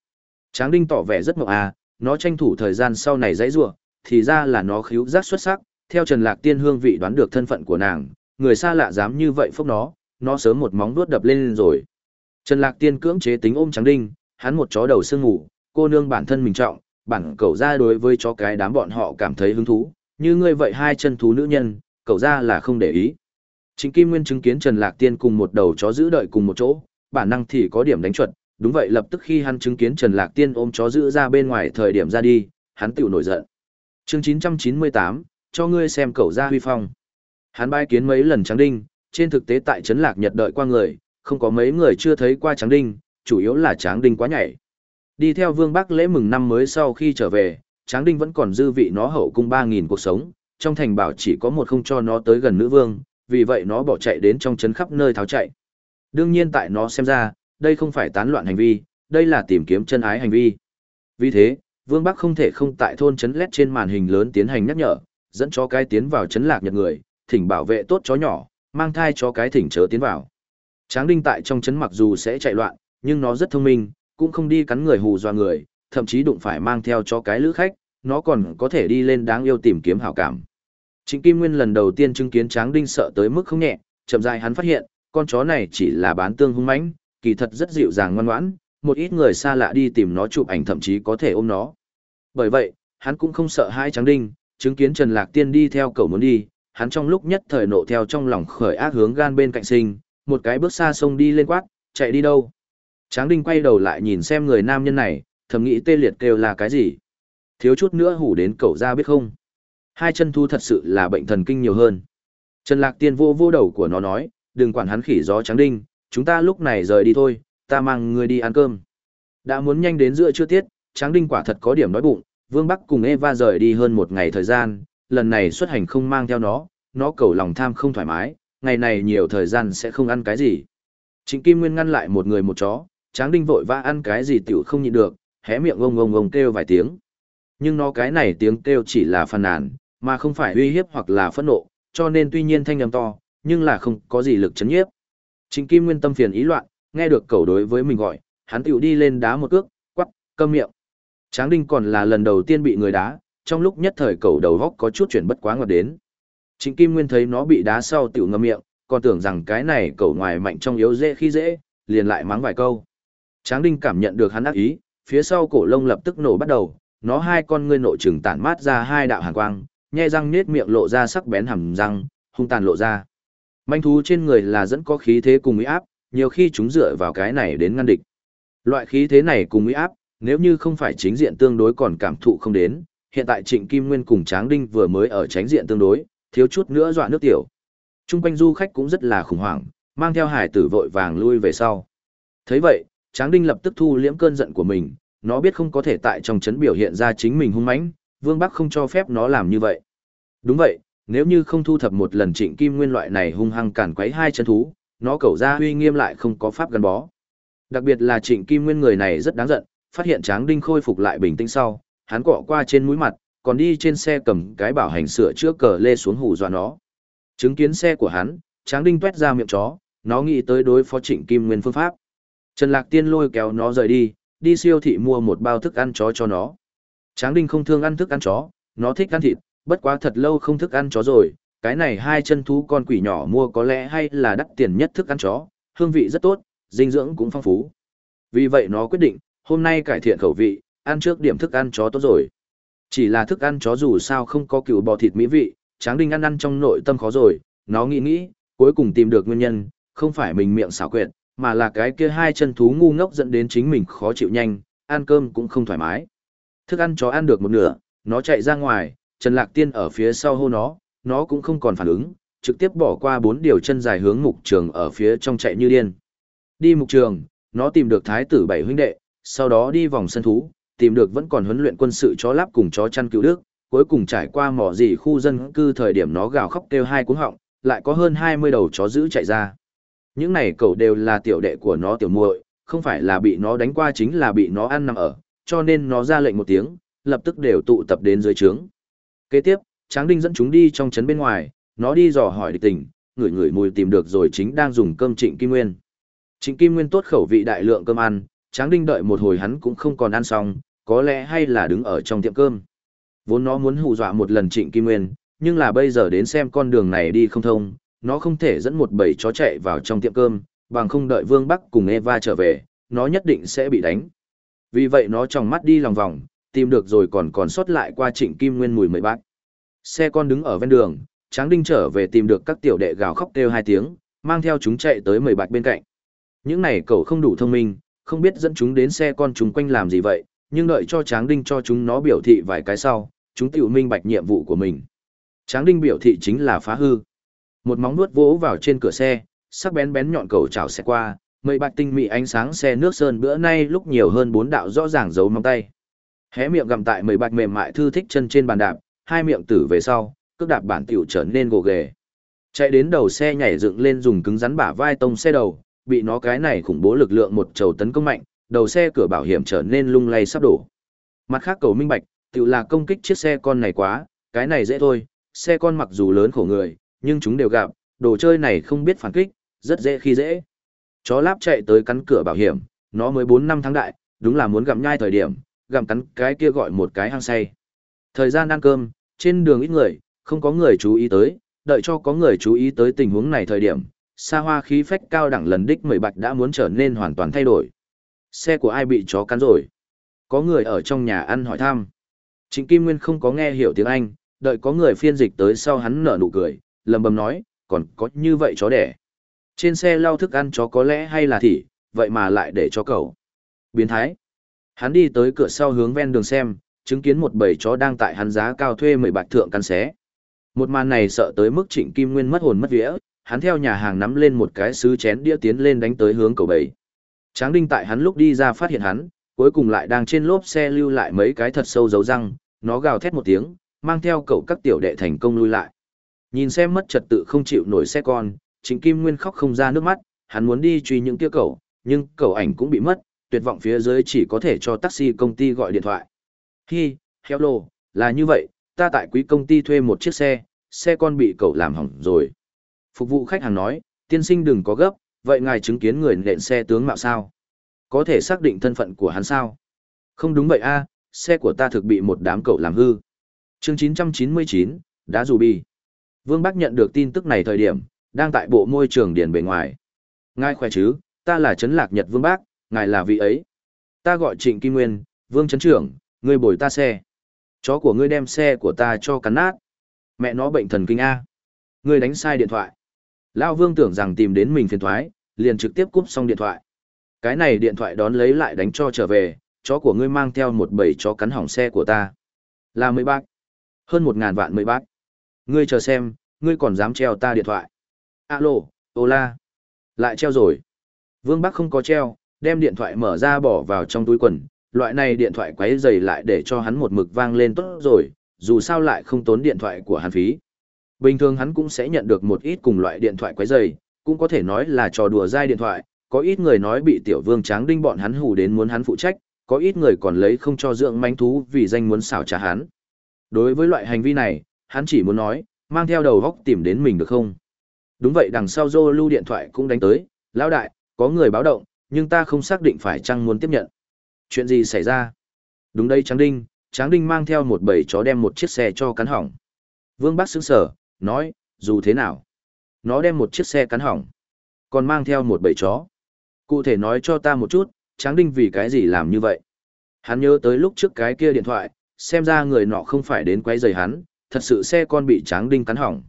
Tráng Đinh tỏ vẻ rất mộng à, nó tranh thủ thời gian sau này dãy rủa, thì ra là nó khíu giác xuất sắc, theo Trần Lạc Tiên hương vị đoán được thân phận của nàng, người xa lạ dám như vậy phốc nó, nó sớm một móng vuốt đập lên rồi. Trần Lạc Tiên cưỡng chế tính ôm Tráng Đinh, hắn một chó đầu sương ngủ, cô nương bản thân mình trọng, bản cậu ra đối với chó cái đám bọn họ cảm thấy hứng thú, như ngươi vậy hai chân thú nữ nhân, cậu ra là không để ý. Chính Kim Nguyên chứng kiến Trần Lạc Tiên cùng một đầu chó giữ đợi cùng một chỗ, bản năng thì có điểm đánh chuẩn, đúng vậy lập tức khi hắn chứng kiến Trần Lạc Tiên ôm chó giữ ra bên ngoài thời điểm ra đi, hắn tiểu nổi giận. Chương 998, cho ngươi xem cậu ra huy phong. Hắn bái kiến mấy lần trắng đinh, trên thực tế tại Trấn Lạc Nhật đợi qua người, không có mấy người chưa thấy qua trắng đinh, chủ yếu là tráng đinh quá nhảy. Đi theo Vương Bắc lễ mừng năm mới sau khi trở về, tráng đinh vẫn còn dư vị nó hậu cung 3.000 cuộc sống, trong thành bảo chỉ có một không cho nó tới gần nữ vương, vì vậy nó bỏ chạy đến trong trấn khắp nơi tháo chạy. Đương nhiên tại nó xem ra, đây không phải tán loạn hành vi, đây là tìm kiếm chân ái hành vi. Vì thế, Vương Bắc không thể không tại thôn trấn lét trên màn hình lớn tiến hành nhắc nhở, dẫn cho cái tiến vào trấn lạc nhật người, thỉnh bảo vệ tốt chó nhỏ, mang thai cho cái thỉnh chớ tiến vào. Tráng đinh tại trong trấn mặc dù sẽ chạy loạn, nhưng nó rất thông minh, cũng không đi cắn người hù dọa người, thậm chí đụng phải mang theo cho cái lữ khách, nó còn có thể đi lên đáng yêu tìm kiếm hảo cảm. Trịnh Kim Nguyên lần đầu tiên chứng kiến Tráng Đinh sợ tới mức không nhẹ, chậm rãi hắn phát hiện, con chó này chỉ là bán tương hung mãnh, kỳ thật rất dịu dàng ngoan ngoãn, một ít người xa lạ đi tìm nó chụp ảnh thậm chí có thể ôm nó. Bởi vậy, hắn cũng không sợ hai Tráng Đinh, chứng kiến Trần Lạc Tiên đi theo cậu muốn đi, hắn trong lúc nhất thời nộ theo trong lòng khởi ác hướng gan bên cạnh sinh, một cái bước xa sông đi lên quát, chạy đi đâu. Tráng Đinh quay đầu lại nhìn xem người nam nhân này, thầm nghĩ tê liệt kêu là cái gì. Thiếu chút nữa hủ đến cậu ra biết không. Hai chân thu thật sự là bệnh thần kinh nhiều hơn. Trần Lạc Tiên vô vô đầu của nó nói, đừng quản hắn khỉ gió Tráng Đinh, chúng ta lúc này rời đi thôi, ta mang người đi ăn cơm. Đã muốn nhanh đến giữa trưa tiết, Tráng Đinh quả thật có điểm đói bụng, Vương Bắc cùng Eva rời đi hơn một ngày thời gian, lần này xuất hành không mang theo nó, nó cầu lòng tham không thoải mái, ngày này nhiều thời gian sẽ không ăn cái gì. Trịnh Kim Nguyên ngăn lại một người một chó, Tráng Đinh vội vã ăn cái gì tiểu không nhịn được, hé miệng ông ông ông kêu vài tiếng. Nhưng nó cái này tiếng kêu chỉ là phàn nàn, mà không phải uy hiếp hoặc là phẫn nộ, cho nên tuy nhiên thanh âm to, nhưng là không có gì lực chấn nhiếp. Trịnh Kim Nguyên tâm phiền ý loạn, nghe được cầu đối với mình gọi, hắn tiểu đi lên đá một cước, quắc, câm miệng. Tráng Đinh còn là lần đầu tiên bị người đá, trong lúc nhất thời cầu đầu góc có chút chuyển bất quá ngọt đến. Trịnh Kim Nguyên thấy nó bị đá sau tiểu ngâm miệng, còn tưởng rằng cái này cầu ngoài mạnh trong yếu dễ khi dễ, liền lại mắng vài câu. Tráng Đinh cảm nhận được hắn ác ý, phía sau cổ lông lập tức nổ bắt đầu, nó hai con ngươi nội trừng tản mát ra hai đạo hàn quang, nhe răng nết miệng lộ ra sắc bén hầm răng, hung tàn lộ ra. Manh thú trên người là dẫn có khí thế cùng uy áp, nhiều khi chúng dựa vào cái này đến ngăn địch. Loại khí thế này cùng uy áp, nếu như không phải chính diện tương đối còn cảm thụ không đến, hiện tại Trịnh Kim Nguyên cùng Tráng Đinh vừa mới ở tránh diện tương đối, thiếu chút nữa dọa nước tiểu. Trung quanh du khách cũng rất là khủng hoảng, mang theo hải tử vội vàng lui về sau. Thấy vậy, Tráng Đinh lập tức thu liễm cơn giận của mình, nó biết không có thể tại trong chấn biểu hiện ra chính mình hung mãnh, Vương Bắc không cho phép nó làm như vậy. Đúng vậy, nếu như không thu thập một lần Trịnh Kim Nguyên loại này hung hăng cản quấy hai chân thú, nó cầu ra uy nghiêm lại không có pháp gắn bó. Đặc biệt là Trịnh Kim Nguyên người này rất đáng giận, phát hiện Tráng Đinh khôi phục lại bình tĩnh sau, hắn cọ qua trên mũi mặt, còn đi trên xe cầm cái bảo hành sửa trước cờ lê xuống hù dọa nó. Chứng kiến xe của hắn, Tráng Đinh tuét ra miệng chó, nó nghĩ tới đối phó Trịnh Kim Nguyên phương pháp. Trần Lạc Tiên lôi kéo nó rời đi, đi siêu thị mua một bao thức ăn chó cho nó. Tráng Đinh không thương ăn thức ăn chó, nó thích ăn thịt, bất quá thật lâu không thức ăn chó rồi, cái này hai chân thú con quỷ nhỏ mua có lẽ hay là đắt tiền nhất thức ăn chó, hương vị rất tốt, dinh dưỡng cũng phong phú. Vì vậy nó quyết định, hôm nay cải thiện khẩu vị, ăn trước điểm thức ăn chó tốt rồi. Chỉ là thức ăn chó dù sao không có cừu bò thịt mỹ vị, Tráng Đinh ăn ăn trong nội tâm khó rồi, nó nghĩ nghĩ, cuối cùng tìm được nguyên nhân, không phải mình miệng xảo quyệt, mà là cái kia hai chân thú ngu ngốc dẫn đến chính mình khó chịu nhanh, ăn cơm cũng không thoải mái. Thức ăn chó ăn được một nửa, nó chạy ra ngoài, Trần Lạc Tiên ở phía sau hô nó, nó cũng không còn phản ứng, trực tiếp bỏ qua bốn điều chân dài hướng mục trường ở phía trong chạy như điên. Đi mục trường, nó tìm được thái tử bảy huynh đệ, sau đó đi vòng sân thú, tìm được vẫn còn huấn luyện quân sự chó láp cùng chó chăn cứu đức, cuối cùng trải qua mỏ gì khu dân cư thời điểm nó gào khóc kêu hai cuống họng, lại có hơn 20 đầu chó giữ chạy ra. Những này cậu đều là tiểu đệ của nó tiểu muội, không phải là bị nó đánh qua chính là bị nó ăn nằm ở, cho nên nó ra lệnh một tiếng, lập tức đều tụ tập đến dưới trướng. Kế tiếp, Tráng Đinh dẫn chúng đi trong trấn bên ngoài, nó đi dò hỏi địch tình, người người mùi tìm được rồi chính đang dùng cơm Trịnh Kim Nguyên. Trịnh Kim Nguyên tốt khẩu vị đại lượng cơm ăn, Tráng Đinh đợi một hồi hắn cũng không còn ăn xong, có lẽ hay là đứng ở trong tiệm cơm. Vốn nó muốn hù dọa một lần Trịnh Kim Nguyên, nhưng là bây giờ đến xem con đường này đi không thông, nó không thể dẫn một bầy chó chạy vào trong tiệm cơm, bằng không đợi Vương Bắc cùng Eva trở về, nó nhất định sẽ bị đánh. Vì vậy nó tròng mắt đi lòng vòng, tìm được rồi còn còn sót lại qua Trịnh Kim Nguyên mùi mười bát. Xe con đứng ở ven đường, Tráng Đinh trở về tìm được các tiểu đệ gào khóc kêu hai tiếng, mang theo chúng chạy tới mười bạch bên cạnh. Những này cậu không đủ thông minh, không biết dẫn chúng đến xe con chúng quanh làm gì vậy, nhưng đợi cho Tráng Đinh cho chúng nó biểu thị vài cái sau, chúng tiểu minh bạch nhiệm vụ của mình. Tráng Đinh biểu thị chính là phá hư. Một móng vuốt vỗ vào trên cửa xe, sắc bén bén nhọn cầu chảo xe qua, mây bạch tinh mị ánh sáng xe nước sơn bữa nay lúc nhiều hơn bốn đạo rõ ràng giấu móng tay. Hé miệng gặm tại mười bạch mềm mại thư thích chân trên bàn đạp, hai miệng tử về sau, cước đạp bản tiểu trở nên gồ ghề. Chạy đến đầu xe nhảy dựng lên dùng cứng rắn bả vai tông xe đầu, bị nó cái này khủng bố lực lượng một trầu tấn công mạnh, đầu xe cửa bảo hiểm trở nên lung lay sắp đổ. Mặt khác cầu minh bạch, tự là công kích chiếc xe con này quá, cái này dễ thôi, xe con mặc dù lớn khổ người, nhưng chúng đều gặp, đồ chơi này không biết phản kích, rất dễ khi dễ. Chó láp chạy tới cắn cửa bảo hiểm, nó mới 4 năm tháng đại, đúng là muốn gặm nhai thời điểm, gặm cắn cái kia gọi một cái hang say. Thời gian ăn cơm, trên đường ít người, không có người chú ý tới, đợi cho có người chú ý tới tình huống này thời điểm, xa hoa khí phách cao đẳng lần đích mười bạch đã muốn trở nên hoàn toàn thay đổi. Xe của ai bị chó cắn rồi? Có người ở trong nhà ăn hỏi thăm. Trịnh Kim Nguyên không có nghe hiểu tiếng Anh, đợi có người phiên dịch tới sau hắn nở nụ cười, lầm bầm nói, còn có như vậy chó đẻ. Trên xe lau thức ăn chó có lẽ hay là thỉ, vậy mà lại để cho cậu. Biến thái. Hắn đi tới cửa sau hướng ven đường xem, chứng kiến một bầy chó đang tại hắn giá cao thuê mười bạch thượng căn xé. Một màn này sợ tới mức Trịnh Kim Nguyên mất hồn mất vía, hắn theo nhà hàng nắm lên một cái sứ chén đĩa tiến lên đánh tới hướng cầu bầy. Tráng Đinh tại hắn lúc đi ra phát hiện hắn, cuối cùng lại đang trên lốp xe lưu lại mấy cái thật sâu dấu răng, nó gào thét một tiếng, mang theo cậu các tiểu đệ thành công lui lại. Nhìn xem mất trật tự không chịu nổi xe con, Trịnh Kim Nguyên khóc không ra nước mắt, hắn muốn đi truy những kia cậu, nhưng cậu ảnh cũng bị mất, tuyệt vọng phía dưới chỉ có thể cho taxi công ty gọi điện thoại. Hi, hello, là như vậy, ta tại quý công ty thuê một chiếc xe, xe con bị cậu làm hỏng rồi. Phục vụ khách hàng nói, tiên sinh đừng có gấp, vậy ngài chứng kiến người nện xe tướng mạo sao? Có thể xác định thân phận của hắn sao? Không đúng vậy a, xe của ta thực bị một đám cậu làm hư. Chương 999, đã dù bi. Vương Bắc nhận được tin tức này thời điểm, đang tại bộ môi trường điển bề ngoài. Ngài khỏe chứ, ta là Trấn Lạc Nhật Vương Bác, ngài là vị ấy. Ta gọi Trịnh Kim Nguyên, Vương Trấn Trưởng, ngươi bồi ta xe. Chó của ngươi đem xe của ta cho cắn nát. Mẹ nó bệnh thần kinh A. Ngươi đánh sai điện thoại. Lao Vương tưởng rằng tìm đến mình phiền thoái, liền trực tiếp cúp xong điện thoại. Cái này điện thoại đón lấy lại đánh cho trở về, chó của ngươi mang theo một bầy chó cắn hỏng xe của ta. Là mấy bác. Hơn một ngàn vạn mấy bác. Ngươi chờ xem, ngươi còn dám treo ta điện thoại. Alo, hola. Lại treo rồi. Vương Bắc không có treo, đem điện thoại mở ra bỏ vào trong túi quần. Loại này điện thoại quấy dày lại để cho hắn một mực vang lên tốt rồi, dù sao lại không tốn điện thoại của hắn phí. Bình thường hắn cũng sẽ nhận được một ít cùng loại điện thoại quấy dày, cũng có thể nói là trò đùa dai điện thoại, có ít người nói bị tiểu vương tráng đinh bọn hắn hù đến muốn hắn phụ trách, có ít người còn lấy không cho dưỡng manh thú vì danh muốn xảo trả hắn. Đối với loại hành vi này, hắn chỉ muốn nói, mang theo đầu góc tìm đến mình được không? Đúng vậy đằng sau dô lưu điện thoại cũng đánh tới, lão đại, có người báo động, nhưng ta không xác định phải chăng muốn tiếp nhận. Chuyện gì xảy ra? Đúng đây Tráng Đinh, Tráng Đinh mang theo một bầy chó đem một chiếc xe cho cắn hỏng. Vương Bắc sững sở, nói, dù thế nào? Nó đem một chiếc xe cắn hỏng, còn mang theo một bầy chó. Cụ thể nói cho ta một chút, Tráng Đinh vì cái gì làm như vậy? Hắn nhớ tới lúc trước cái kia điện thoại, xem ra người nọ không phải đến quấy rầy hắn, thật sự xe con bị Tráng Đinh cắn hỏng.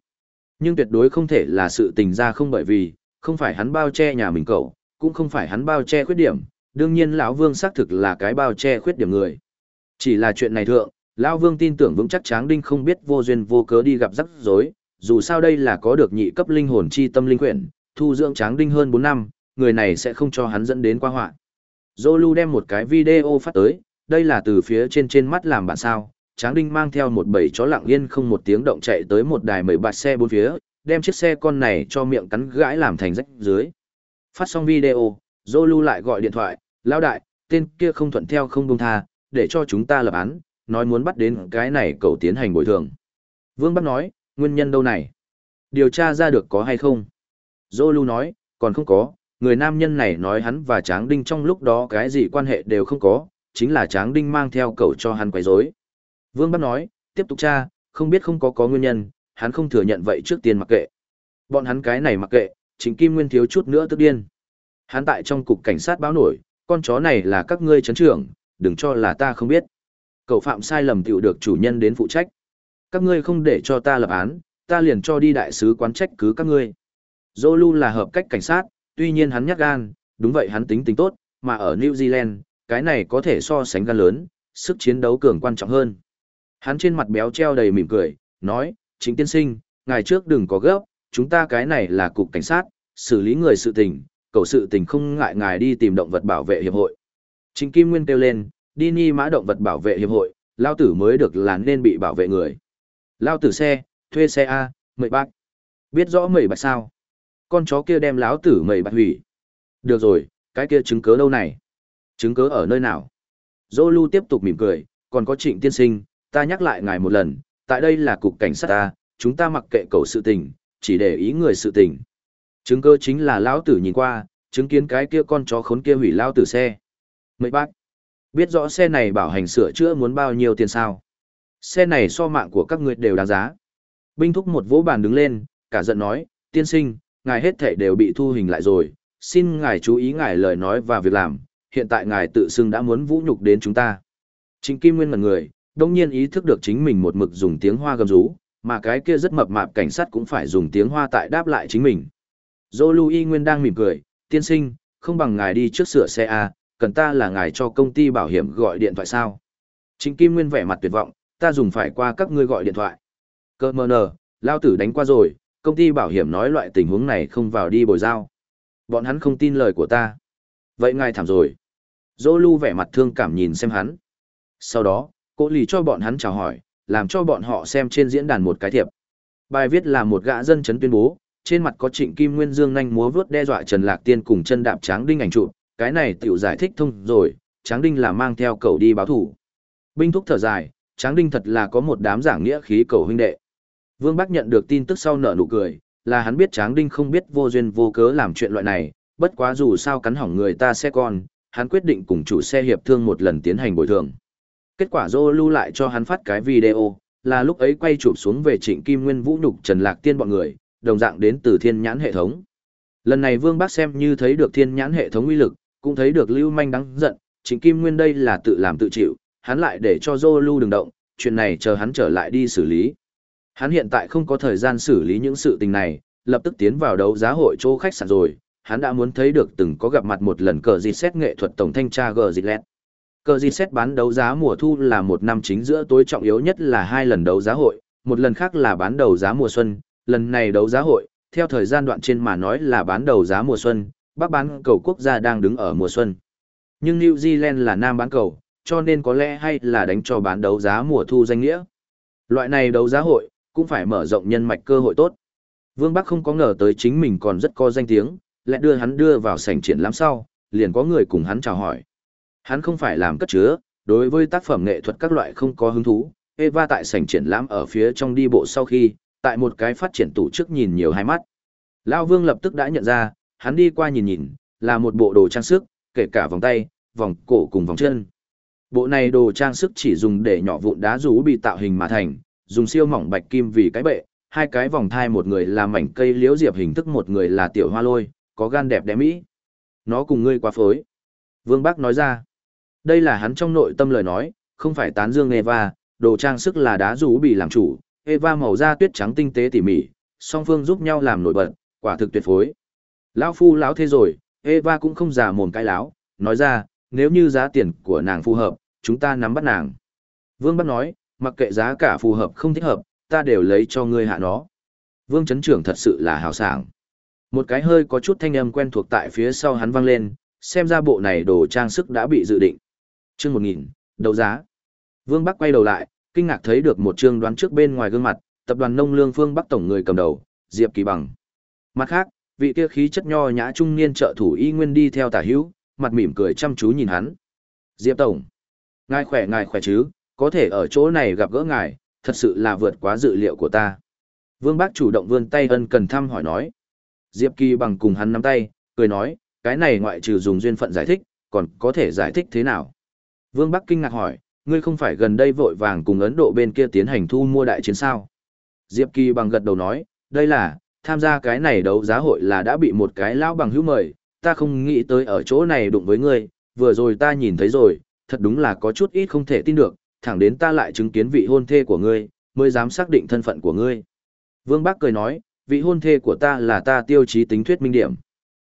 Nhưng tuyệt đối không thể là sự tình ra không bởi vì, không phải hắn bao che nhà mình cậu, cũng không phải hắn bao che khuyết điểm, đương nhiên lão Vương xác thực là cái bao che khuyết điểm người. Chỉ là chuyện này thượng, lão Vương tin tưởng vững chắc Tráng Đinh không biết vô duyên vô cớ đi gặp rắc rối, dù sao đây là có được nhị cấp linh hồn chi tâm linh quyển, thu dưỡng Tráng Đinh hơn 4 năm, người này sẽ không cho hắn dẫn đến qua họa. Zolu đem một cái video phát tới, đây là từ phía trên trên mắt làm bạn sao. Tráng Đinh mang theo một bầy chó lặng yên không một tiếng động chạy tới một đài mười bạt xe bốn phía, đem chiếc xe con này cho miệng cắn gãi làm thành rách dưới. Phát xong video, Zolu lại gọi điện thoại, lão đại, tên kia không thuận theo không buông tha, để cho chúng ta lập án, nói muốn bắt đến cái này cầu tiến hành bồi thường. Vương Bắc nói, nguyên nhân đâu này? Điều tra ra được có hay không? Zolu nói, còn không có, người nam nhân này nói hắn và Tráng Đinh trong lúc đó cái gì quan hệ đều không có, chính là Tráng Đinh mang theo cậu cho hắn quấy rối. Vương Bắc nói, tiếp tục tra, không biết không có có nguyên nhân, hắn không thừa nhận vậy trước tiên mặc kệ. Bọn hắn cái này mặc kệ, chính Kim Nguyên thiếu chút nữa tức điên. Hắn tại trong cục cảnh sát báo nổi, con chó này là các ngươi chấn trưởng, đừng cho là ta không biết. Cậu phạm sai lầm tiểu được chủ nhân đến phụ trách. Các ngươi không để cho ta lập án, ta liền cho đi đại sứ quán trách cứ các ngươi. Zolu là hợp cách cảnh sát, tuy nhiên hắn nhát gan, đúng vậy hắn tính tính tốt, mà ở New Zealand, cái này có thể so sánh gan lớn, sức chiến đấu cường quan trọng hơn. Hắn trên mặt béo treo đầy mỉm cười, nói, chính tiên sinh, ngày trước đừng có gấp, chúng ta cái này là cục cảnh sát, xử lý người sự tình, cầu sự tình không ngại ngài đi tìm động vật bảo vệ hiệp hội. Chính Kim Nguyên kêu lên, đi ni mã động vật bảo vệ hiệp hội, lao tử mới được là nên bị bảo vệ người. Lao tử xe, thuê xe A, mời bác. Biết rõ mời bạc sao? Con chó kia đem láo tử mời bạc hủy. Được rồi, cái kia chứng cớ đâu này? Chứng cớ ở nơi nào? Dô lưu tiếp tục mỉm cười, còn có trịnh tiên sinh, ta nhắc lại ngài một lần, tại đây là cục cảnh sát ta, chúng ta mặc kệ cầu sự tình, chỉ để ý người sự tình. Chứng cơ chính là lão tử nhìn qua, chứng kiến cái kia con chó khốn kia hủy lao tử xe. Mấy bác, biết rõ xe này bảo hành sửa chữa muốn bao nhiêu tiền sao? Xe này so mạng của các người đều đáng giá. Binh thúc một vỗ bàn đứng lên, cả giận nói, tiên sinh, ngài hết thể đều bị thu hình lại rồi, xin ngài chú ý ngài lời nói và việc làm, hiện tại ngài tự xưng đã muốn vũ nhục đến chúng ta. Trịnh Kim Nguyên ngẩn người, đông nhiên ý thức được chính mình một mực dùng tiếng hoa gầm rú, mà cái kia rất mập mạp cảnh sát cũng phải dùng tiếng hoa tại đáp lại chính mình. Dô Lưu Y Nguyên đang mỉm cười, tiên sinh, không bằng ngài đi trước sửa xe A, cần ta là ngài cho công ty bảo hiểm gọi điện thoại sao. Trịnh Kim Nguyên vẻ mặt tuyệt vọng, ta dùng phải qua các ngươi gọi điện thoại. Cơ mờ nờ, lao tử đánh qua rồi, công ty bảo hiểm nói loại tình huống này không vào đi bồi giao. Bọn hắn không tin lời của ta. Vậy ngài thảm rồi. Dô Lưu vẻ mặt thương cảm nhìn xem hắn. Sau đó, cô lì cho bọn hắn chào hỏi, làm cho bọn họ xem trên diễn đàn một cái thiệp. Bài viết là một gã dân chấn tuyên bố, trên mặt có Trịnh Kim Nguyên Dương nhanh múa Vớt đe dọa Trần Lạc Tiên cùng chân đạp Tráng Đinh ảnh trụ cái này tiểu giải thích thông rồi, Tráng Đinh là mang theo cầu đi báo thủ. Binh thúc thở dài, Tráng Đinh thật là có một đám giảng nghĩa khí cầu huynh đệ. Vương Bắc nhận được tin tức sau nở nụ cười, là hắn biết Tráng Đinh không biết vô duyên vô cớ làm chuyện loại này, bất quá dù sao cắn hỏng người ta xe con, hắn quyết định cùng chủ xe hiệp thương một lần tiến hành bồi thường. Kết quả Dô lưu lại cho hắn phát cái video, là lúc ấy quay chụp xuống về trịnh Kim Nguyên Vũ nhục Trần Lạc Tiên bọn người, đồng dạng đến từ thiên nhãn hệ thống. Lần này Vương Bác xem như thấy được thiên nhãn hệ thống uy lực, cũng thấy được Lưu Manh đáng giận, trịnh Kim Nguyên đây là tự làm tự chịu, hắn lại để cho Zolu đừng động, chuyện này chờ hắn trở lại đi xử lý. Hắn hiện tại không có thời gian xử lý những sự tình này, lập tức tiến vào đấu giá hội chỗ khách sạn rồi, hắn đã muốn thấy được từng có gặp mặt một lần cờ dịch xét nghệ thuật tổng thanh tra gờ dịch lẹt. Cờ gì xét bán đấu giá mùa thu là một năm chính giữa tối trọng yếu nhất là hai lần đấu giá hội, một lần khác là bán đấu giá mùa xuân, lần này đấu giá hội, theo thời gian đoạn trên mà nói là bán đấu giá mùa xuân, bắc bán cầu quốc gia đang đứng ở mùa xuân. Nhưng New Zealand là nam bán cầu, cho nên có lẽ hay là đánh cho bán đấu giá mùa thu danh nghĩa. Loại này đấu giá hội, cũng phải mở rộng nhân mạch cơ hội tốt. Vương Bắc không có ngờ tới chính mình còn rất có danh tiếng, lại đưa hắn đưa vào sảnh triển lãm sau, liền có người cùng hắn chào hỏi. Hắn không phải làm cất chứa, đối với tác phẩm nghệ thuật các loại không có hứng thú. Eva tại sảnh triển lãm ở phía trong đi bộ sau khi, tại một cái phát triển tủ trước nhìn nhiều hai mắt. Lao Vương lập tức đã nhận ra, hắn đi qua nhìn nhìn, là một bộ đồ trang sức, kể cả vòng tay, vòng cổ cùng vòng chân. Bộ này đồ trang sức chỉ dùng để nhỏ vụn đá rú bị tạo hình mà thành, dùng siêu mỏng bạch kim vì cái bệ, hai cái vòng thai một người là mảnh cây liễu diệp hình thức một người là tiểu hoa lôi, có gan đẹp đẽ mỹ. Nó cùng ngươi quá phối. Vương Bắc nói ra. Đây là hắn trong nội tâm lời nói, không phải tán dương Eva, đồ trang sức là đá rú bị làm chủ, Eva màu da tuyết trắng tinh tế tỉ mỉ, song phương giúp nhau làm nổi bật, quả thực tuyệt phối. Lão phu lão thế rồi, Eva cũng không giả mồm cái láo, nói ra, nếu như giá tiền của nàng phù hợp, chúng ta nắm bắt nàng. Vương bắt nói, mặc kệ giá cả phù hợp không thích hợp, ta đều lấy cho ngươi hạ nó. Vương chấn Trưởng thật sự là hào sảng. Một cái hơi có chút thanh âm quen thuộc tại phía sau hắn vang lên, xem ra bộ này đồ trang sức đã bị dự định chương một nghìn đấu giá vương bắc quay đầu lại kinh ngạc thấy được một chương đoán trước bên ngoài gương mặt tập đoàn nông lương phương bắc tổng người cầm đầu diệp kỳ bằng. Mặt khác vị kia khí chất nho nhã trung niên trợ thủ y nguyên đi theo tả hữu mặt mỉm cười chăm chú nhìn hắn. Diệp tổng ngài khỏe ngài khỏe chứ có thể ở chỗ này gặp gỡ ngài thật sự là vượt quá dự liệu của ta. Vương bác chủ động vươn tay ân cần thăm hỏi nói. Diệp kỳ bằng cùng hắn nắm tay cười nói cái này ngoại trừ dùng duyên phận giải thích, còn có thể giải thích thế nào? Vương Bắc kinh ngạc hỏi, ngươi không phải gần đây vội vàng cùng Ấn Độ bên kia tiến hành thu mua đại chiến sao? Diệp Kỳ bằng gật đầu nói, đây là, tham gia cái này đấu giá hội là đã bị một cái lão bằng hữu mời, ta không nghĩ tới ở chỗ này đụng với ngươi, vừa rồi ta nhìn thấy rồi, thật đúng là có chút ít không thể tin được, thẳng đến ta lại chứng kiến vị hôn thê của ngươi, mới dám xác định thân phận của ngươi. Vương Bắc cười nói, vị hôn thê của ta là ta tiêu chí tính thuyết minh điểm.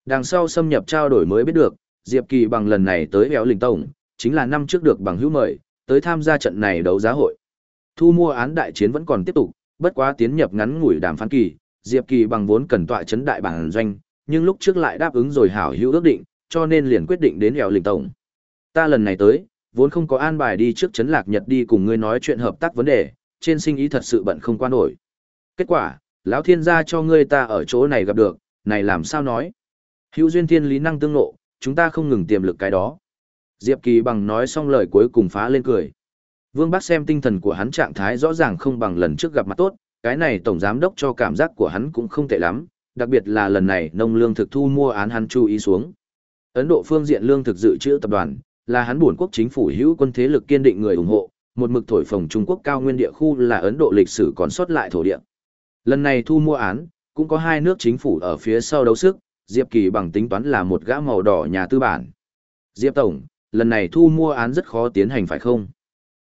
Đằng sau xâm nhập trao đổi mới biết được, Diệp Kỳ bằng lần này tới Béo lình Tổng, chính là năm trước được bằng hữu mời, tới tham gia trận này đấu giá hội. Thu mua án đại chiến vẫn còn tiếp tục, bất quá tiến nhập ngắn ngủi đàm phán kỳ, Diệp Kỳ bằng vốn cần tọa chấn đại bản doanh, nhưng lúc trước lại đáp ứng rồi hảo hữu ước định, cho nên liền quyết định đến eo lĩnh Tổng. Ta lần này tới, vốn không có an bài đi trước chấn lạc Nhật đi cùng ngươi nói chuyện hợp tác vấn đề, trên sinh ý thật sự bận không qua nổi. Kết quả, lão thiên gia cho ngươi ta ở chỗ này gặp được, này làm sao nói? Hữu duyên thiên lý năng tương ngộ, chúng ta không ngừng tiềm lực cái đó. Diệp Kỳ bằng nói xong lời cuối cùng phá lên cười. Vương Bắc xem tinh thần của hắn trạng thái rõ ràng không bằng lần trước gặp mặt tốt, cái này tổng giám đốc cho cảm giác của hắn cũng không tệ lắm, đặc biệt là lần này nông lương thực thu mua án hắn chú ý xuống. Ấn Độ phương diện lương thực dự trữ tập đoàn, là hắn buồn quốc chính phủ hữu quân thế lực kiên định người ủng hộ, một mực thổi phồng Trung Quốc cao nguyên địa khu là Ấn Độ lịch sử còn sót lại thổ địa. Lần này thu mua án, cũng có hai nước chính phủ ở phía sau đấu sức, Diệp Kỳ bằng tính toán là một gã màu đỏ nhà tư bản. Diệp Tổng, lần này thu mua án rất khó tiến hành phải không?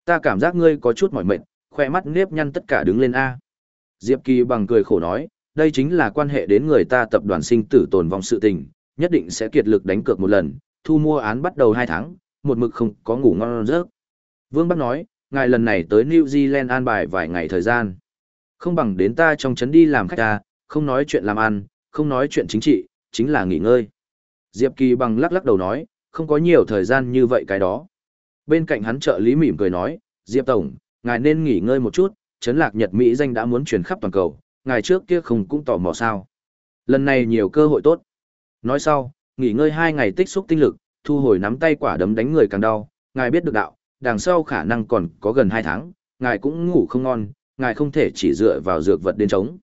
Ta cảm giác ngươi có chút mỏi mệt, khoe mắt nếp nhăn tất cả đứng lên A. Diệp Kỳ bằng cười khổ nói, đây chính là quan hệ đến người ta tập đoàn sinh tử tồn vong sự tình, nhất định sẽ kiệt lực đánh cược một lần, thu mua án bắt đầu hai tháng, một mực không có ngủ ngon giấc. Vương Bắc nói, ngài lần này tới New Zealand an bài vài ngày thời gian. Không bằng đến ta trong trấn đi làm khách ta, không nói chuyện làm ăn, không nói chuyện chính trị, chính là nghỉ ngơi. Diệp Kỳ bằng lắc lắc đầu nói, không có nhiều thời gian như vậy cái đó. Bên cạnh hắn trợ lý mỉm cười nói, Diệp Tổng, ngài nên nghỉ ngơi một chút, chấn lạc Nhật Mỹ danh đã muốn truyền khắp toàn cầu, ngài trước kia không cũng tỏ mò sao. Lần này nhiều cơ hội tốt. Nói sau, nghỉ ngơi hai ngày tích xúc tinh lực, thu hồi nắm tay quả đấm đánh người càng đau, ngài biết được đạo, đằng sau khả năng còn có gần hai tháng, ngài cũng ngủ không ngon, ngài không thể chỉ dựa vào dược vật đến chống.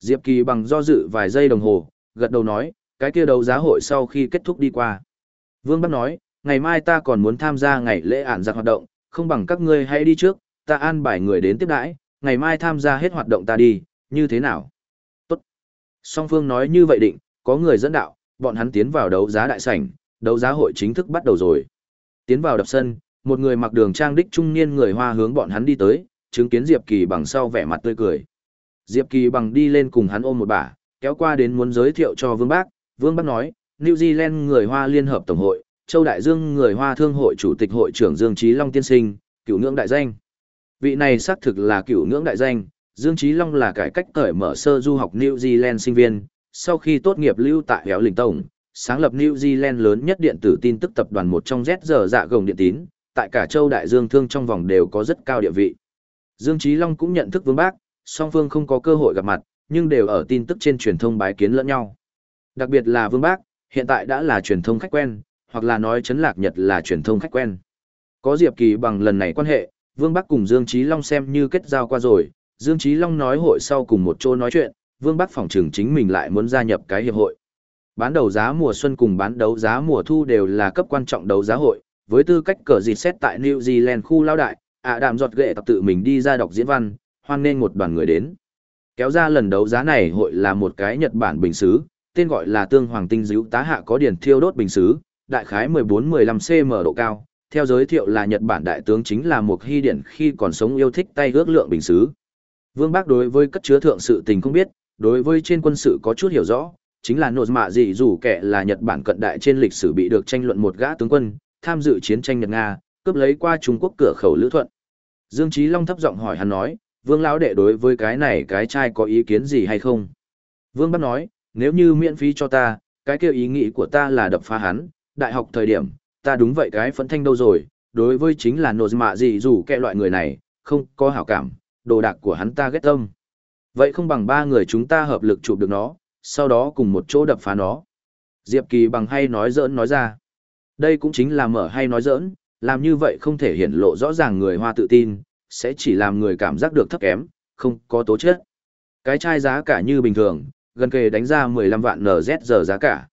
Diệp Kỳ bằng do dự vài giây đồng hồ, gật đầu nói, cái kia đấu giá hội sau khi kết thúc đi qua. Vương Bắc nói, ngày mai ta còn muốn tham gia ngày lễ ản giặc hoạt động, không bằng các ngươi hãy đi trước, ta an bài người đến tiếp đãi, ngày mai tham gia hết hoạt động ta đi, như thế nào? Tốt. Song Phương nói như vậy định, có người dẫn đạo, bọn hắn tiến vào đấu giá đại sảnh, đấu giá hội chính thức bắt đầu rồi. Tiến vào đập sân, một người mặc đường trang đích trung niên người hoa hướng bọn hắn đi tới, chứng kiến Diệp Kỳ bằng sau vẻ mặt tươi cười. Diệp Kỳ bằng đi lên cùng hắn ôm một bả, kéo qua đến muốn giới thiệu cho Vương Bác, Vương Bác nói, New Zealand người Hoa Liên hợp Tổng hội, Châu Đại Dương người Hoa Thương hội Chủ tịch hội trưởng Dương Trí Long tiên sinh, cựu ngưỡng đại danh. Vị này xác thực là cựu ngưỡng đại danh, Dương Trí Long là cải cách cởi mở sơ du học New Zealand sinh viên, sau khi tốt nghiệp lưu tại Héo Lĩnh Tổng, sáng lập New Zealand lớn nhất điện tử tin tức tập đoàn một trong Z giờ dạ gồng điện tín, tại cả châu Đại Dương thương trong vòng đều có rất cao địa vị. Dương Trí Long cũng nhận thức Vương Bác, song phương không có cơ hội gặp mặt, nhưng đều ở tin tức trên truyền thông bái kiến lẫn nhau. Đặc biệt là Vương Bác, hiện tại đã là truyền thông khách quen, hoặc là nói chấn lạc Nhật là truyền thông khách quen. Có Diệp Kỳ bằng lần này quan hệ, Vương Bắc cùng Dương chí Long xem như kết giao qua rồi, Dương chí Long nói hội sau cùng một chỗ nói chuyện, Vương Bắc phòng trưởng chính mình lại muốn gia nhập cái hiệp hội. Bán đấu giá mùa xuân cùng bán đấu giá mùa thu đều là cấp quan trọng đấu giá hội, với tư cách cờ dịt xét tại New Zealand khu lao đại, ạ đạm giọt ghệ tập tự mình đi ra đọc diễn văn, hoan nên một đoàn người đến. Kéo ra lần đấu giá này hội là một cái Nhật Bản bình xứ, tên gọi là tương hoàng tinh dữ tá hạ có điển thiêu đốt bình xứ, đại khái 14-15 cm độ cao. Theo giới thiệu là Nhật Bản đại tướng chính là một hy điển khi còn sống yêu thích tay ước lượng bình xứ. Vương Bác đối với cất chứa thượng sự tình không biết, đối với trên quân sự có chút hiểu rõ, chính là nột mạ gì dù kẻ là Nhật Bản cận đại trên lịch sử bị được tranh luận một gã tướng quân, tham dự chiến tranh Nhật Nga, cướp lấy qua Trung Quốc cửa khẩu lữ thuận. Dương Chí Long thấp giọng hỏi hắn nói, Vương lão đệ đối với cái này cái trai có ý kiến gì hay không? Vương Bắc nói, nếu như miễn phí cho ta, cái kêu ý nghĩ của ta là đập phá hắn, đại học thời điểm, ta đúng vậy cái phấn thanh đâu rồi, đối với chính là nột mạ gì dù kẻ loại người này, không có hảo cảm, đồ đạc của hắn ta ghét tâm. Vậy không bằng ba người chúng ta hợp lực chụp được nó, sau đó cùng một chỗ đập phá nó. Diệp Kỳ bằng hay nói giỡn nói ra. Đây cũng chính là mở hay nói giỡn, làm như vậy không thể hiển lộ rõ ràng người hoa tự tin, sẽ chỉ làm người cảm giác được thấp kém, không có tố chất. Cái chai giá cả như bình thường, gần kề đánh ra 15 vạn NZ giờ giá cả.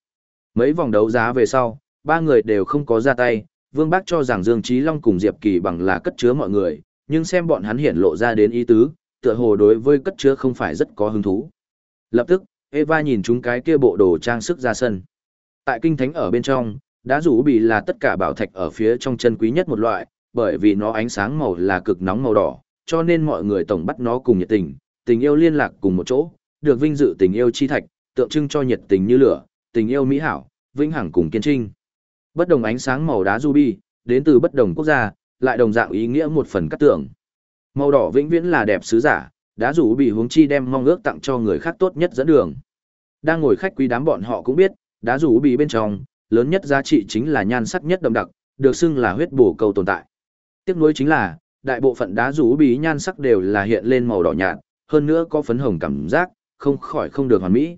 Mấy vòng đấu giá về sau, ba người đều không có ra tay, Vương Bác cho rằng Dương Trí Long cùng Diệp Kỳ bằng là cất chứa mọi người, nhưng xem bọn hắn hiện lộ ra đến ý tứ, tựa hồ đối với cất chứa không phải rất có hứng thú. Lập tức, Eva nhìn chúng cái kia bộ đồ trang sức ra sân. Tại kinh thánh ở bên trong, đá rủ bị là tất cả bảo thạch ở phía trong chân quý nhất một loại, bởi vì nó ánh sáng màu là cực nóng màu đỏ, cho nên mọi người tổng bắt nó cùng nhiệt tình, tình yêu liên lạc cùng một chỗ, được vinh dự tình yêu chi thạch, tượng trưng cho nhiệt tình như lửa, tình yêu mỹ hảo, vĩnh hằng cùng kiên trinh. Bất đồng ánh sáng màu đá ruby, đến từ bất đồng quốc gia, lại đồng dạng ý nghĩa một phần cắt tượng. Màu đỏ vĩnh viễn là đẹp sứ giả, đá rủ bị chi đem mong ước tặng cho người khác tốt nhất dẫn đường. Đang ngồi khách quý đám bọn họ cũng biết, đá rủ bị bên trong, lớn nhất giá trị chính là nhan sắc nhất đậm đặc, được xưng là huyết bổ cầu tồn tại. Tiếc nuối chính là, đại bộ phận đá rủ nhan sắc đều là hiện lên màu đỏ nhạt, hơn nữa có phấn hồng cảm giác, không khỏi không được hoàn mỹ.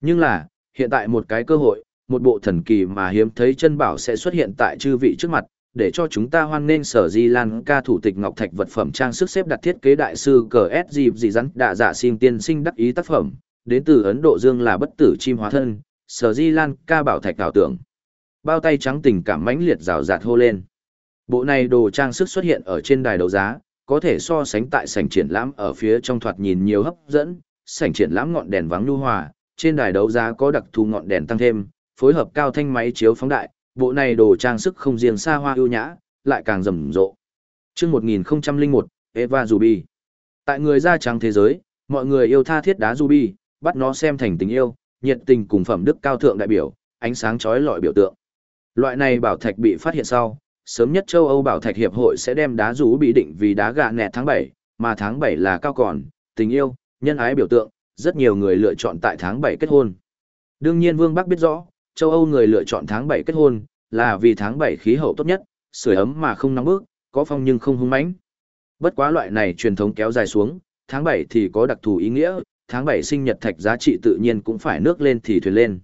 Nhưng là, hiện tại một cái cơ hội, một bộ thần kỳ mà hiếm thấy chân bảo sẽ xuất hiện tại chư vị trước mặt, để cho chúng ta hoan nghênh sở Di Lan ca thủ tịch Ngọc Thạch vật phẩm trang sức xếp đặt thiết kế đại sư cờ S dịp dị rắn đạ dạ xin tiên sinh đắc ý tác phẩm, đến từ Ấn Độ Dương là bất tử chim hóa thân, sở Di Lan ca bảo thạch ảo tưởng. Bao tay trắng tình cảm mãnh liệt rào rạt hô lên. Bộ này đồ trang sức xuất hiện ở trên đài đấu giá, có thể so sánh tại sảnh triển lãm ở phía trong thoạt nhìn nhiều hấp dẫn, sảnh triển lãm ngọn đèn vắng nhu hòa, trên đài đấu giá có đặc thù ngọn đèn tăng thêm, phối hợp cao thanh máy chiếu phóng đại, bộ này đồ trang sức không riêng xa hoa ưu nhã, lại càng rầm rộ. Chương 1001, Eva Ruby. Tại người da trắng thế giới, mọi người yêu tha thiết đá Ruby, bắt nó xem thành tình yêu, nhiệt tình cùng phẩm đức cao thượng đại biểu, ánh sáng chói lọi biểu tượng. Loại này bảo thạch bị phát hiện sau, sớm nhất châu Âu Bảo Thạch Hiệp hội sẽ đem đá rú bị định vì đá gà nẹt tháng 7, mà tháng 7 là cao còn, tình yêu, nhân ái biểu tượng, rất nhiều người lựa chọn tại tháng 7 kết hôn. Đương nhiên Vương Bắc biết rõ, châu Âu người lựa chọn tháng 7 kết hôn, là vì tháng 7 khí hậu tốt nhất, sưởi ấm mà không nóng bức, có phong nhưng không hung mãnh. Bất quá loại này truyền thống kéo dài xuống, tháng 7 thì có đặc thù ý nghĩa, tháng 7 sinh nhật thạch giá trị tự nhiên cũng phải nước lên thì thuyền lên.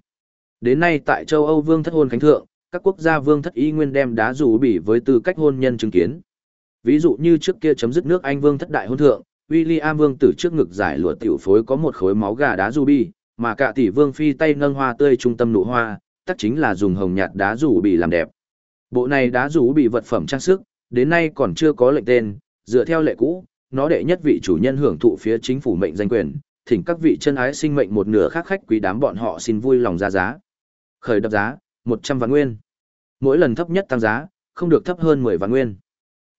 Đến nay tại châu Âu Vương thất hôn khánh thượng, các quốc gia vương thất y nguyên đem đá rủ bỉ với tư cách hôn nhân chứng kiến. Ví dụ như trước kia chấm dứt nước Anh vương thất đại hôn thượng, William vương tử trước ngực giải lụa tiểu phối có một khối máu gà đá ruby, mà cả tỷ vương phi tay nâng hoa tươi trung tâm nụ hoa, tất chính là dùng hồng nhạt đá rủ bị làm đẹp. Bộ này đá rủ bị vật phẩm trang sức, đến nay còn chưa có lệnh tên, dựa theo lệ cũ, nó đệ nhất vị chủ nhân hưởng thụ phía chính phủ mệnh danh quyền, thỉnh các vị chân ái sinh mệnh một nửa khác khách quý đám bọn họ xin vui lòng ra giá. Khởi đập giá, 100 vạn nguyên. Mỗi lần thấp nhất tăng giá, không được thấp hơn 10 vạn nguyên.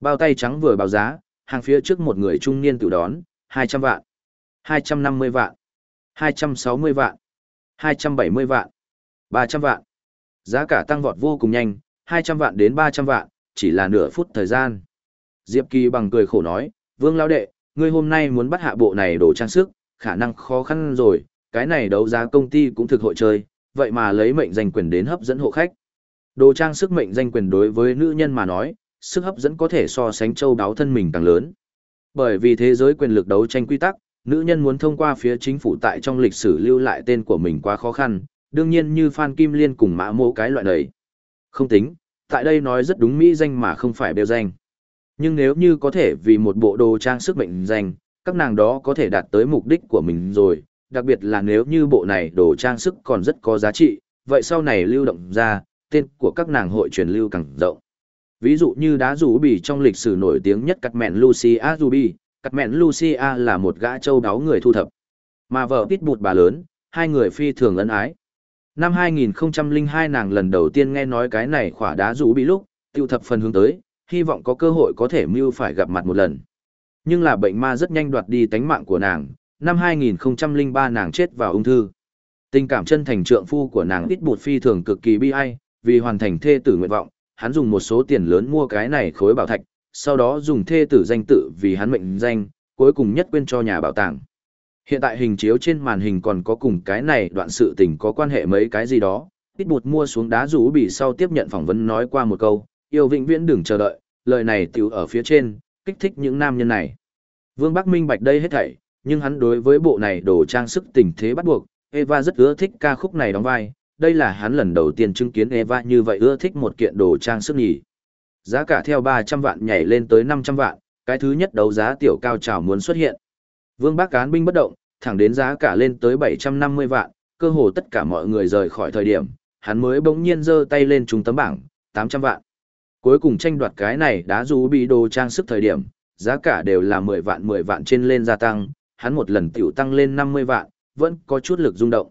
Bao tay trắng vừa báo giá, hàng phía trước một người trung niên tự đón, 200 vạn, 250 vạn, 260 vạn, 270 vạn, 300 vạn. Giá cả tăng vọt vô cùng nhanh, 200 vạn đến 300 vạn, chỉ là nửa phút thời gian. Diệp Kỳ bằng cười khổ nói, Vương Lao Đệ, ngươi hôm nay muốn bắt hạ bộ này đồ trang sức, khả năng khó khăn rồi, cái này đấu giá công ty cũng thực hội chơi, vậy mà lấy mệnh danh quyền đến hấp dẫn hộ khách. Đồ trang sức mệnh danh quyền đối với nữ nhân mà nói, sức hấp dẫn có thể so sánh châu đáo thân mình càng lớn. Bởi vì thế giới quyền lực đấu tranh quy tắc, nữ nhân muốn thông qua phía chính phủ tại trong lịch sử lưu lại tên của mình quá khó khăn, đương nhiên như Phan Kim Liên cùng mã mô cái loại này. Không tính, tại đây nói rất đúng mỹ danh mà không phải bêu danh. Nhưng nếu như có thể vì một bộ đồ trang sức mệnh danh, các nàng đó có thể đạt tới mục đích của mình rồi, đặc biệt là nếu như bộ này đồ trang sức còn rất có giá trị, vậy sau này lưu động ra, tên của các nàng hội truyền lưu càng rộng. Ví dụ như đá rủ bì trong lịch sử nổi tiếng nhất cắt mẹn Lucia Ruby, cắt mẹn Lucia là một gã châu đáo người thu thập. Mà vợ tít bụt bà lớn, hai người phi thường ân ái. Năm 2002 nàng lần đầu tiên nghe nói cái này khỏa đá rủ bị lúc, tiêu thập phần hướng tới, hy vọng có cơ hội có thể mưu phải gặp mặt một lần. Nhưng là bệnh ma rất nhanh đoạt đi tánh mạng của nàng, năm 2003 nàng chết vào ung thư. Tình cảm chân thành trượng phu của nàng ít bụt phi thường cực kỳ bi ai, vì hoàn thành thê tử nguyện vọng, hắn dùng một số tiền lớn mua cái này khối bảo thạch, sau đó dùng thê tử danh tự vì hắn mệnh danh, cuối cùng nhất quên cho nhà bảo tàng. Hiện tại hình chiếu trên màn hình còn có cùng cái này đoạn sự tình có quan hệ mấy cái gì đó. Ít bụt mua xuống đá rũ bị sau tiếp nhận phỏng vấn nói qua một câu, yêu vĩnh viễn đừng chờ đợi, lời này tiểu ở phía trên, kích thích những nam nhân này. Vương Bắc Minh bạch đây hết thảy, nhưng hắn đối với bộ này đồ trang sức tình thế bắt buộc, Eva rất ưa thích ca khúc này đóng vai, đây là hắn lần đầu tiên chứng kiến Eva như vậy ưa thích một kiện đồ trang sức nhỉ. Giá cả theo 300 vạn nhảy lên tới 500 vạn, cái thứ nhất đấu giá tiểu cao trào muốn xuất hiện. Vương Bác Cán binh bất động, thẳng đến giá cả lên tới 750 vạn, cơ hồ tất cả mọi người rời khỏi thời điểm, hắn mới bỗng nhiên giơ tay lên trúng tấm bảng, 800 vạn. Cuối cùng tranh đoạt cái này đã dù bị đồ trang sức thời điểm, giá cả đều là 10 vạn 10 vạn trên lên gia tăng, hắn một lần tiểu tăng lên 50 vạn, vẫn có chút lực rung động.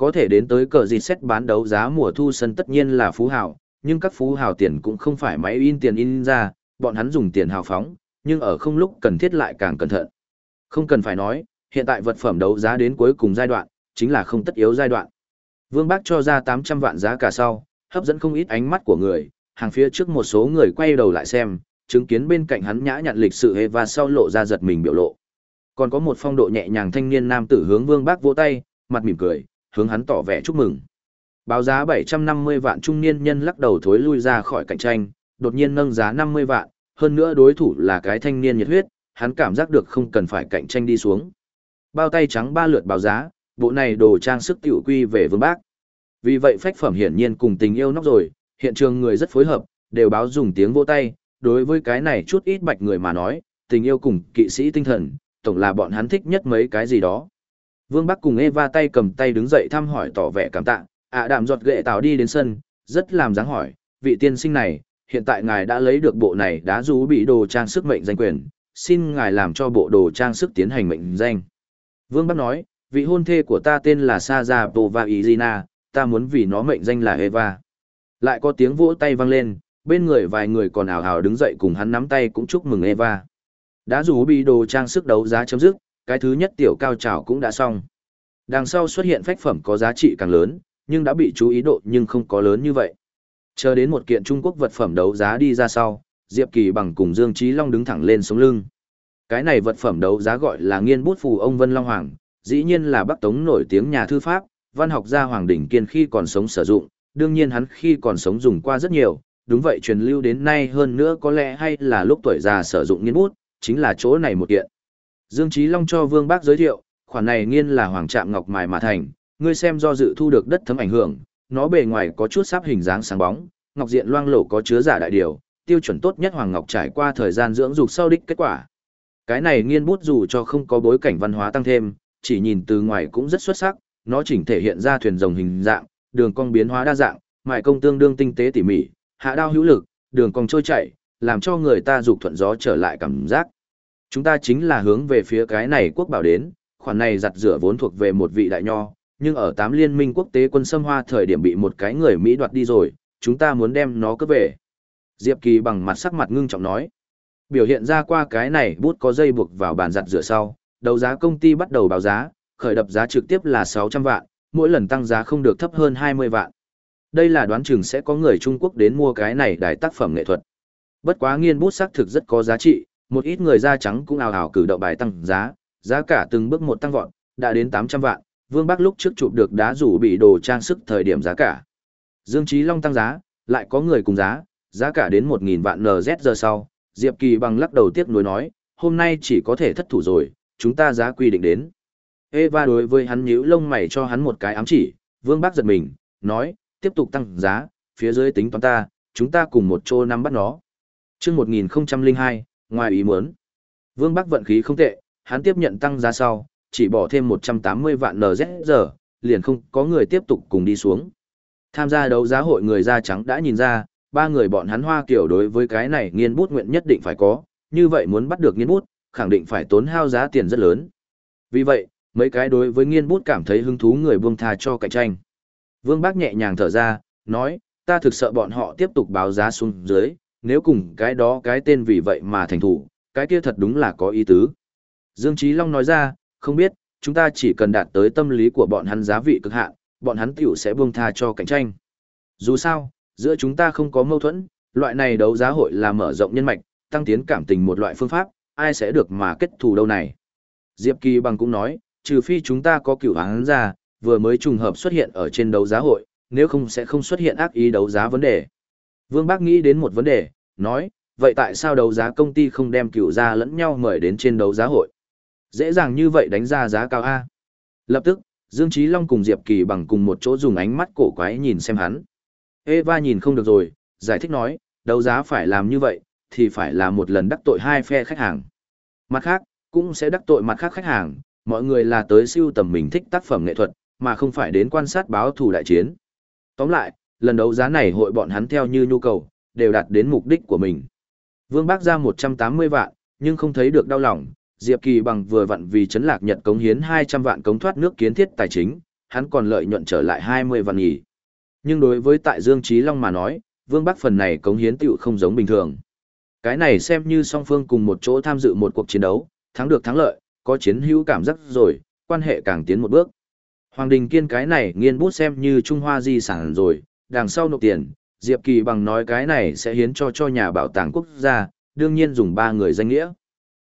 Có thể đến tới cờ gì xét bán đấu giá mùa thu sân tất nhiên là phú hào, nhưng các phú hào tiền cũng không phải máy in tiền in ra, bọn hắn dùng tiền hào phóng, nhưng ở không lúc cần thiết lại càng cẩn thận. Không cần phải nói, hiện tại vật phẩm đấu giá đến cuối cùng giai đoạn, chính là không tất yếu giai đoạn. Vương Bác cho ra 800 vạn giá cả sau, hấp dẫn không ít ánh mắt của người, hàng phía trước một số người quay đầu lại xem, chứng kiến bên cạnh hắn nhã nhặn lịch sự hề và sau lộ ra giật mình biểu lộ. Còn có một phong độ nhẹ nhàng thanh niên nam tử hướng Vương Bác vỗ tay, mặt mỉm cười, hướng hắn tỏ vẻ chúc mừng. Báo giá 750 vạn trung niên nhân lắc đầu thối lui ra khỏi cạnh tranh, đột nhiên nâng giá 50 vạn, hơn nữa đối thủ là cái thanh niên nhiệt huyết, hắn cảm giác được không cần phải cạnh tranh đi xuống. Bao tay trắng ba lượt báo giá, bộ này đồ trang sức tiểu quy về vương bác. Vì vậy phách phẩm hiển nhiên cùng tình yêu nóc rồi, hiện trường người rất phối hợp, đều báo dùng tiếng vỗ tay, đối với cái này chút ít bạch người mà nói, tình yêu cùng kỵ sĩ tinh thần, tổng là bọn hắn thích nhất mấy cái gì đó. Vương Bắc cùng Eva tay cầm tay đứng dậy thăm hỏi tỏ vẻ cảm tạ, ạ đạm giọt ghệ tào đi đến sân, rất làm dáng hỏi, vị tiên sinh này, hiện tại ngài đã lấy được bộ này đã rú bị đồ trang sức mệnh danh quyền, xin ngài làm cho bộ đồ trang sức tiến hành mệnh danh. Vương Bắc nói, vị hôn thê của ta tên là Saza Pova Izina, ta muốn vì nó mệnh danh là Eva. Lại có tiếng vỗ tay vang lên, bên người vài người còn ảo ảo đứng dậy cùng hắn nắm tay cũng chúc mừng Eva. Đã rú bị đồ trang sức đấu giá chấm dứt, cái thứ nhất tiểu cao trào cũng đã xong. Đằng sau xuất hiện phách phẩm có giá trị càng lớn, nhưng đã bị chú ý độ nhưng không có lớn như vậy. Chờ đến một kiện Trung Quốc vật phẩm đấu giá đi ra sau, Diệp Kỳ bằng cùng Dương Trí Long đứng thẳng lên sống lưng. Cái này vật phẩm đấu giá gọi là nghiên bút phù ông Vân Long Hoàng, dĩ nhiên là Bắc Tống nổi tiếng nhà thư pháp, văn học gia Hoàng Đỉnh Kiên khi còn sống sử dụng, đương nhiên hắn khi còn sống dùng qua rất nhiều, đúng vậy truyền lưu đến nay hơn nữa có lẽ hay là lúc tuổi già sử dụng nghiên bút, chính là chỗ này một kiện. Dương Chí Long cho Vương Bác giới thiệu, khoản này nghiên là hoàng trạm ngọc mài mà thành, ngươi xem do dự thu được đất thấm ảnh hưởng, nó bề ngoài có chút sáp hình dáng sáng bóng, ngọc diện loang lổ có chứa giả đại điều, tiêu chuẩn tốt nhất hoàng ngọc trải qua thời gian dưỡng dục sau đích kết quả. Cái này nghiên bút dù cho không có bối cảnh văn hóa tăng thêm, chỉ nhìn từ ngoài cũng rất xuất sắc, nó chỉnh thể hiện ra thuyền rồng hình dạng, đường cong biến hóa đa dạng, mài công tương đương tinh tế tỉ mỉ, hạ đao hữu lực, đường cong trôi chảy, làm cho người ta dục thuận gió trở lại cảm giác. Chúng ta chính là hướng về phía cái này quốc bảo đến, khoản này giặt rửa vốn thuộc về một vị đại nho, nhưng ở tám liên minh quốc tế quân xâm hoa thời điểm bị một cái người Mỹ đoạt đi rồi, chúng ta muốn đem nó cướp về. Diệp Kỳ bằng mặt sắc mặt ngưng trọng nói. Biểu hiện ra qua cái này bút có dây buộc vào bàn giặt rửa sau, đầu giá công ty bắt đầu báo giá, khởi đập giá trực tiếp là 600 vạn, mỗi lần tăng giá không được thấp hơn 20 vạn. Đây là đoán chừng sẽ có người Trung Quốc đến mua cái này đài tác phẩm nghệ thuật. Bất quá nghiên bút xác thực rất có giá trị, một ít người da trắng cũng ào ào cử động bài tăng giá, giá cả từng bước một tăng vọt, đã đến 800 vạn, Vương Bắc lúc trước chụp được đá rủ bị đồ trang sức thời điểm giá cả. Dương Chí Long tăng giá, lại có người cùng giá, giá cả đến 1000 vạn NZ giờ sau, Diệp Kỳ bằng lắc đầu tiếc nuối nói, hôm nay chỉ có thể thất thủ rồi, chúng ta giá quy định đến. Eva đối với hắn nhíu lông mày cho hắn một cái ám chỉ, Vương Bắc giật mình, nói, tiếp tục tăng giá, phía dưới tính toán ta, chúng ta cùng một chỗ nắm bắt nó. Chương 1002, ngoài ý muốn. Vương Bắc vận khí không tệ, hắn tiếp nhận tăng giá sau, chỉ bỏ thêm 180 vạn NZ giờ, liền không có người tiếp tục cùng đi xuống. Tham gia đấu giá hội người da trắng đã nhìn ra, ba người bọn hắn hoa kiểu đối với cái này nghiên bút nguyện nhất định phải có, như vậy muốn bắt được nghiên bút, khẳng định phải tốn hao giá tiền rất lớn. Vì vậy, mấy cái đối với nghiên bút cảm thấy hứng thú người buông tha cho cạnh tranh. Vương Bác nhẹ nhàng thở ra, nói, ta thực sợ bọn họ tiếp tục báo giá xuống dưới, nếu cùng cái đó cái tên vì vậy mà thành thủ, cái kia thật đúng là có ý tứ. Dương Trí Long nói ra, không biết, chúng ta chỉ cần đạt tới tâm lý của bọn hắn giá vị cực hạn, bọn hắn tiểu sẽ buông tha cho cạnh tranh. Dù sao, giữa chúng ta không có mâu thuẫn, loại này đấu giá hội là mở rộng nhân mạch, tăng tiến cảm tình một loại phương pháp, ai sẽ được mà kết thù đâu này. Diệp Kỳ bằng cũng nói, trừ phi chúng ta có cửu hắn ra, vừa mới trùng hợp xuất hiện ở trên đấu giá hội, nếu không sẽ không xuất hiện ác ý đấu giá vấn đề. Vương Bác nghĩ đến một vấn đề, nói, vậy tại sao đấu giá công ty không đem cửu ra lẫn nhau mời đến trên đấu giá hội? Dễ dàng như vậy đánh ra giá cao A. Lập tức, Dương Trí Long cùng Diệp Kỳ bằng cùng một chỗ dùng ánh mắt cổ quái nhìn xem hắn. Eva nhìn không được rồi, giải thích nói, đấu giá phải làm như vậy, thì phải là một lần đắc tội hai phe khách hàng. Mặt khác, cũng sẽ đắc tội mặt khác khách hàng, mọi người là tới siêu tầm mình thích tác phẩm nghệ thuật, mà không phải đến quan sát báo thủ đại chiến. Tóm lại, lần đấu giá này hội bọn hắn theo như nhu cầu, đều đạt đến mục đích của mình. Vương Bác ra 180 vạn, nhưng không thấy được đau lòng, Diệp Kỳ bằng vừa vặn vì chấn lạc Nhật cống hiến 200 vạn cống thoát nước kiến thiết tài chính, hắn còn lợi nhuận trở lại 20 vạn nhỉ. Nhưng đối với tại Dương Trí Long mà nói, Vương Bắc phần này cống hiến tựu không giống bình thường. Cái này xem như song phương cùng một chỗ tham dự một cuộc chiến đấu, thắng được thắng lợi, có chiến hữu cảm giác rồi, quan hệ càng tiến một bước. Hoàng Đình Kiên cái này nghiên bút xem như Trung Hoa di sản rồi, đằng sau nộp tiền, Diệp Kỳ bằng nói cái này sẽ hiến cho cho nhà bảo tàng quốc gia, đương nhiên dùng ba người danh nghĩa.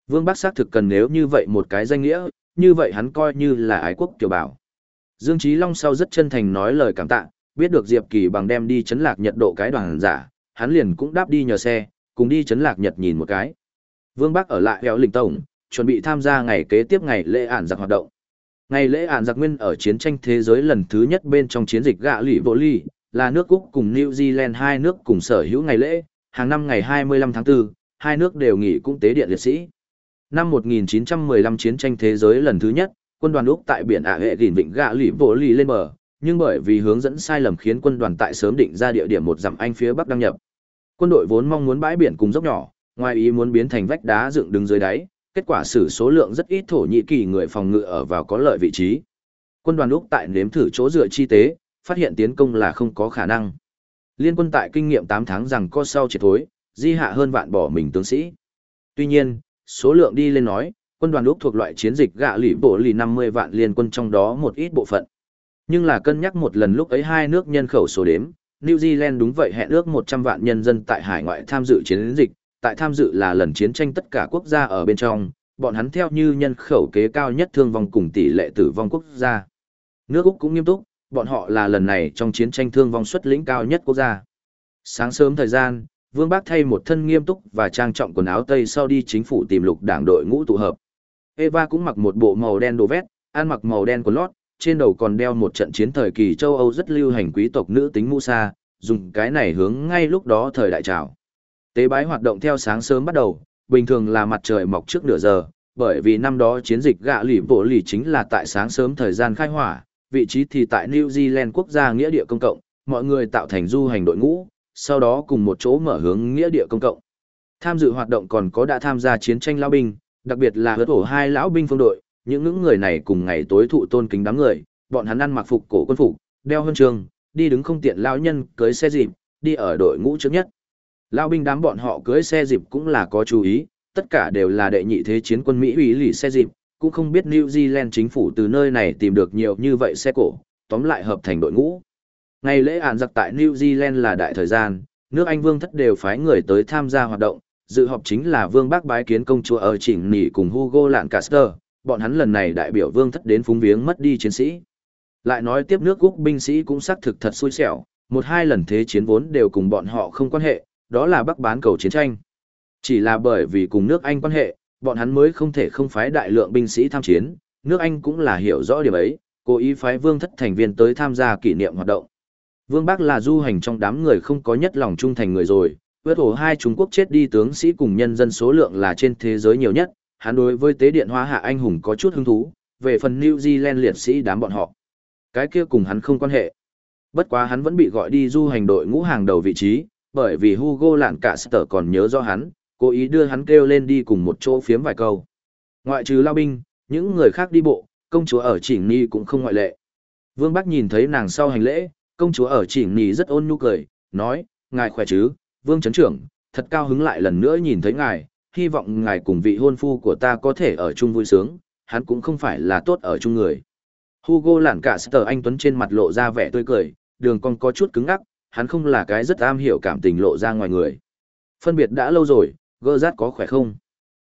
Vương Bắc xác thực cần nếu như vậy một cái danh nghĩa, như vậy hắn coi như là ái quốc kiểu bảo. Dương Trí Long sau rất chân thành nói lời cảm tạ, biết được Diệp Kỳ bằng đem đi chấn lạc Nhật độ cái đoàn giả, hắn liền cũng đáp đi nhờ xe, cùng đi chấn lạc Nhật nhìn một cái. Vương Bắc ở lại Héo Lĩnh Tổng, chuẩn bị tham gia ngày kế tiếp ngày lễ ản giặc hoạt động. Ngày lễ ản giặc nguyên ở chiến tranh thế giới lần thứ nhất bên trong chiến dịch gạ lỷ vô ly, là nước Úc cùng New Zealand hai nước cùng sở hữu ngày lễ, hàng năm ngày 25 tháng 4, hai nước đều nghỉ cũng tế điện liệt sĩ. Năm 1915 chiến tranh thế giới lần thứ nhất, quân đoàn Úc tại biển Ả hệ gìn vịnh gạ lỷ vỗ lì lên bờ, nhưng bởi vì hướng dẫn sai lầm khiến quân đoàn tại sớm định ra địa điểm một dặm anh phía bắc đăng nhập. Quân đội vốn mong muốn bãi biển cùng dốc nhỏ, ngoài ý muốn biến thành vách đá dựng đứng dưới đáy, kết quả xử số lượng rất ít thổ nhĩ kỳ người phòng ngự ở vào có lợi vị trí. Quân đoàn Úc tại nếm thử chỗ dựa chi tế, phát hiện tiến công là không có khả năng. Liên quân tại kinh nghiệm 8 tháng rằng có sau triệt thối, di hạ hơn vạn bỏ mình tướng sĩ. Tuy nhiên, số lượng đi lên nói, quân đoàn Úc thuộc loại chiến dịch gạ lỷ bộ lì 50 vạn liên quân trong đó một ít bộ phận. Nhưng là cân nhắc một lần lúc ấy hai nước nhân khẩu số đếm, New Zealand đúng vậy hẹn ước 100 vạn nhân dân tại hải ngoại tham dự chiến dịch, tại tham dự là lần chiến tranh tất cả quốc gia ở bên trong, bọn hắn theo như nhân khẩu kế cao nhất thương vong cùng tỷ lệ tử vong quốc gia. Nước Úc cũng nghiêm túc, bọn họ là lần này trong chiến tranh thương vong xuất lĩnh cao nhất quốc gia. Sáng sớm thời gian, Vương Bác thay một thân nghiêm túc và trang trọng quần áo tây sau đi chính phủ tìm lục đảng đội ngũ tụ hợp. Eva cũng mặc một bộ màu đen đồ vest, ăn mặc màu đen quần lót, trên đầu còn đeo một trận chiến thời kỳ châu Âu rất lưu hành quý tộc nữ tính Musa, dùng cái này hướng ngay lúc đó thời đại trào. Tế bái hoạt động theo sáng sớm bắt đầu, bình thường là mặt trời mọc trước nửa giờ, bởi vì năm đó chiến dịch gạ lỷ bộ lì chính là tại sáng sớm thời gian khai hỏa, vị trí thì tại New Zealand quốc gia nghĩa địa công cộng, mọi người tạo thành du hành đội ngũ, sau đó cùng một chỗ mở hướng nghĩa địa công cộng. Tham dự hoạt động còn có đã tham gia chiến tranh lão binh, đặc biệt là hứa ổ hai lão binh phương đội, những những người này cùng ngày tối thụ tôn kính đám người, bọn hắn ăn mặc phục cổ quân phục, đeo huân trường, đi đứng không tiện lão nhân cưới xe dịp, đi ở đội ngũ trước nhất. Lão binh đám bọn họ cưới xe dịp cũng là có chú ý, tất cả đều là đệ nhị thế chiến quân Mỹ ủy lì xe dịp, cũng không biết New Zealand chính phủ từ nơi này tìm được nhiều như vậy xe cổ, tóm lại hợp thành đội ngũ. Ngày lễ ản giặc tại New Zealand là đại thời gian, nước Anh vương thất đều phái người tới tham gia hoạt động, dự họp chính là vương bác bái kiến công chúa ở chỉnh nỉ cùng Hugo Lancaster, bọn hắn lần này đại biểu vương thất đến phúng viếng mất đi chiến sĩ. Lại nói tiếp nước Úc binh sĩ cũng xác thực thật xui xẻo, một hai lần thế chiến vốn đều cùng bọn họ không quan hệ, đó là bắc bán cầu chiến tranh. Chỉ là bởi vì cùng nước Anh quan hệ, bọn hắn mới không thể không phái đại lượng binh sĩ tham chiến, nước Anh cũng là hiểu rõ điểm ấy, cố ý phái vương thất thành viên tới tham gia kỷ niệm hoạt động. Vương Bắc là du hành trong đám người không có nhất lòng trung thành người rồi, vết ổ hai Trung Quốc chết đi tướng sĩ cùng nhân dân số lượng là trên thế giới nhiều nhất, hắn đối với tế điện hóa hạ anh hùng có chút hứng thú, về phần New Zealand liệt sĩ đám bọn họ. Cái kia cùng hắn không quan hệ. Bất quá hắn vẫn bị gọi đi du hành đội ngũ hàng đầu vị trí, bởi vì Hugo lạn cả sở còn nhớ do hắn, cố ý đưa hắn kêu lên đi cùng một chỗ phiếm vài câu. Ngoại trừ lao binh, những người khác đi bộ, công chúa ở chỉnh ni cũng không ngoại lệ. Vương Bắc nhìn thấy nàng sau hành lễ, công chúa ở chỉnh ni rất ôn nhu cười, nói, ngài khỏe chứ, Vương chấn Trưởng, thật cao hứng lại lần nữa nhìn thấy ngài, hy vọng ngài cùng vị hôn phu của ta có thể ở chung vui sướng, hắn cũng không phải là tốt ở chung người. Hugo lản cả sở anh Tuấn trên mặt lộ ra vẻ tươi cười, đường con có chút cứng ngắc, hắn không là cái rất am hiểu cảm tình lộ ra ngoài người. Phân biệt đã lâu rồi, gơ rát có khỏe không?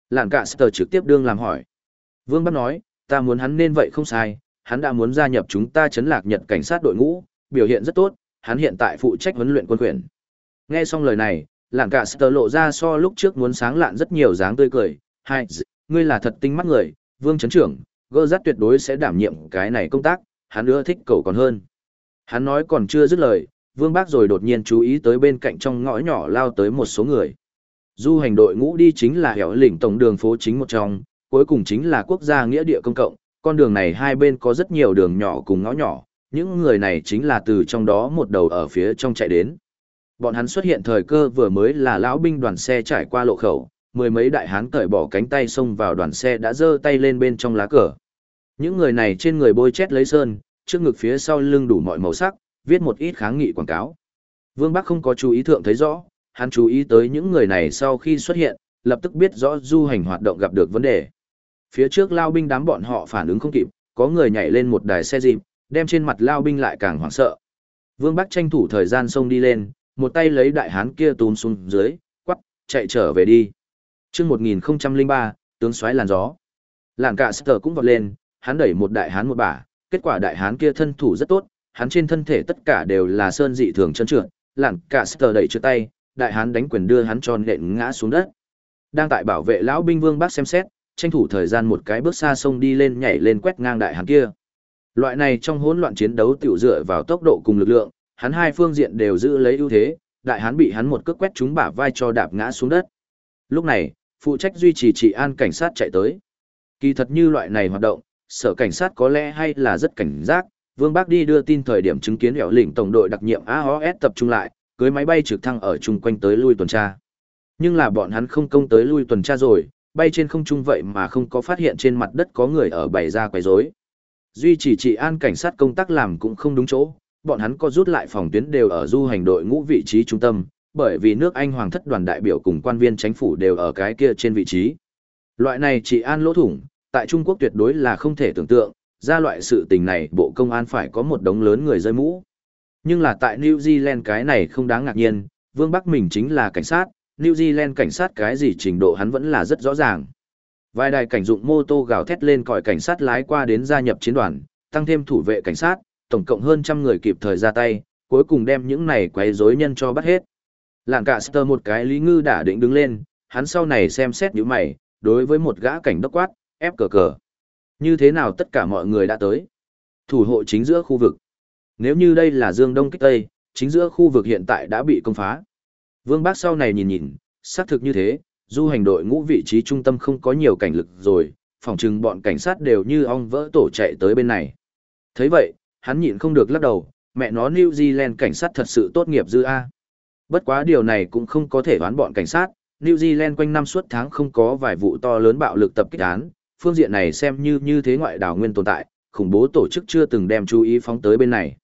Lạn cả sờ trực tiếp đương làm hỏi. Vương Bắc nói, ta muốn hắn nên vậy không sai, hắn đã muốn gia nhập chúng ta chấn lạc nhật cảnh sát đội ngũ, biểu hiện rất tốt, hắn hiện tại phụ trách huấn luyện quân quyền. Nghe xong lời này, lạn cả sờ lộ ra so lúc trước muốn sáng lạn rất nhiều dáng tươi cười, hai, ngươi là thật tinh mắt người, vương chấn trưởng, gơ rát tuyệt đối sẽ đảm nhiệm cái này công tác, hắn ưa thích cầu còn hơn. Hắn nói còn chưa dứt lời, vương bác rồi đột nhiên chú ý tới bên cạnh trong ngõ nhỏ lao tới một số người. Du hành đội ngũ đi chính là hẻo lĩnh tổng đường phố chính một trong, cuối cùng chính là quốc gia nghĩa địa công cộng, con đường này hai bên có rất nhiều đường nhỏ cùng ngõ nhỏ, những người này chính là từ trong đó một đầu ở phía trong chạy đến. Bọn hắn xuất hiện thời cơ vừa mới là lão binh đoàn xe trải qua lộ khẩu, mười mấy đại hán cởi bỏ cánh tay xông vào đoàn xe đã giơ tay lên bên trong lá cờ. Những người này trên người bôi chét lấy sơn, trước ngực phía sau lưng đủ mọi màu sắc, viết một ít kháng nghị quảng cáo. Vương Bắc không có chú ý thượng thấy rõ, hắn chú ý tới những người này sau khi xuất hiện, lập tức biết rõ du hành hoạt động gặp được vấn đề. Phía trước lao binh đám bọn họ phản ứng không kịp, có người nhảy lên một đài xe dịp, đem trên mặt lao binh lại càng hoảng sợ. Vương Bắc tranh thủ thời gian xông đi lên, một tay lấy đại hán kia túm xuống dưới, quắc, chạy trở về đi. Trước 1003, tướng xoáy làn gió. Làng cả sở cũng vọt lên, hắn đẩy một đại hán một bả, kết quả đại hán kia thân thủ rất tốt, hắn trên thân thể tất cả đều là sơn dị thường chân trượt, làng cả sở đẩy trước tay, đại hán đánh quyền đưa hắn cho nện ngã xuống đất. Đang tại bảo vệ lão binh Vương bác xem xét, tranh thủ thời gian một cái bước xa sông đi lên nhảy lên quét ngang đại hán kia. Loại này trong hỗn loạn chiến đấu tiểu dựa vào tốc độ cùng lực lượng, hắn hai phương diện đều giữ lấy ưu thế, đại hán bị hắn một cước quét trúng bả vai cho đạp ngã xuống đất. Lúc này, phụ trách duy trì trị an cảnh sát chạy tới. Kỳ thật như loại này hoạt động, sở cảnh sát có lẽ hay là rất cảnh giác, Vương Bác đi đưa tin thời điểm chứng kiến hẻo lĩnh tổng đội đặc nhiệm AOS tập trung lại, cưới máy bay trực thăng ở chung quanh tới lui tuần tra. Nhưng là bọn hắn không công tới lui tuần tra rồi, bay trên không trung vậy mà không có phát hiện trên mặt đất có người ở bày ra quấy rối. Duy chỉ trị an cảnh sát công tác làm cũng không đúng chỗ, bọn hắn có rút lại phòng tuyến đều ở du hành đội ngũ vị trí trung tâm, bởi vì nước Anh hoàng thất đoàn đại biểu cùng quan viên chính phủ đều ở cái kia trên vị trí. Loại này trị an lỗ thủng, tại Trung Quốc tuyệt đối là không thể tưởng tượng, ra loại sự tình này bộ công an phải có một đống lớn người rơi mũ. Nhưng là tại New Zealand cái này không đáng ngạc nhiên, Vương Bắc mình chính là cảnh sát, New Zealand cảnh sát cái gì trình độ hắn vẫn là rất rõ ràng. Vài đài cảnh dụng mô tô gào thét lên còi cảnh sát lái qua đến gia nhập chiến đoàn, tăng thêm thủ vệ cảnh sát, tổng cộng hơn trăm người kịp thời ra tay, cuối cùng đem những này quấy rối nhân cho bắt hết. Lạng cả Sơ một cái lý ngư đã định đứng lên, hắn sau này xem xét những mày, đối với một gã cảnh đốc quát, ép cờ cờ. Như thế nào tất cả mọi người đã tới? Thủ hộ chính giữa khu vực. Nếu như đây là Dương Đông kích Tây, chính giữa khu vực hiện tại đã bị công phá. Vương Bác sau này nhìn nhìn, xác thực như thế, du hành đội ngũ vị trí trung tâm không có nhiều cảnh lực rồi, phòng chừng bọn cảnh sát đều như ong vỡ tổ chạy tới bên này. thấy vậy, hắn nhịn không được lắc đầu, mẹ nó New Zealand cảnh sát thật sự tốt nghiệp dư A. Bất quá điều này cũng không có thể đoán bọn cảnh sát, New Zealand quanh năm suốt tháng không có vài vụ to lớn bạo lực tập kích án, phương diện này xem như như thế ngoại đảo nguyên tồn tại, khủng bố tổ chức chưa từng đem chú ý phóng tới bên này.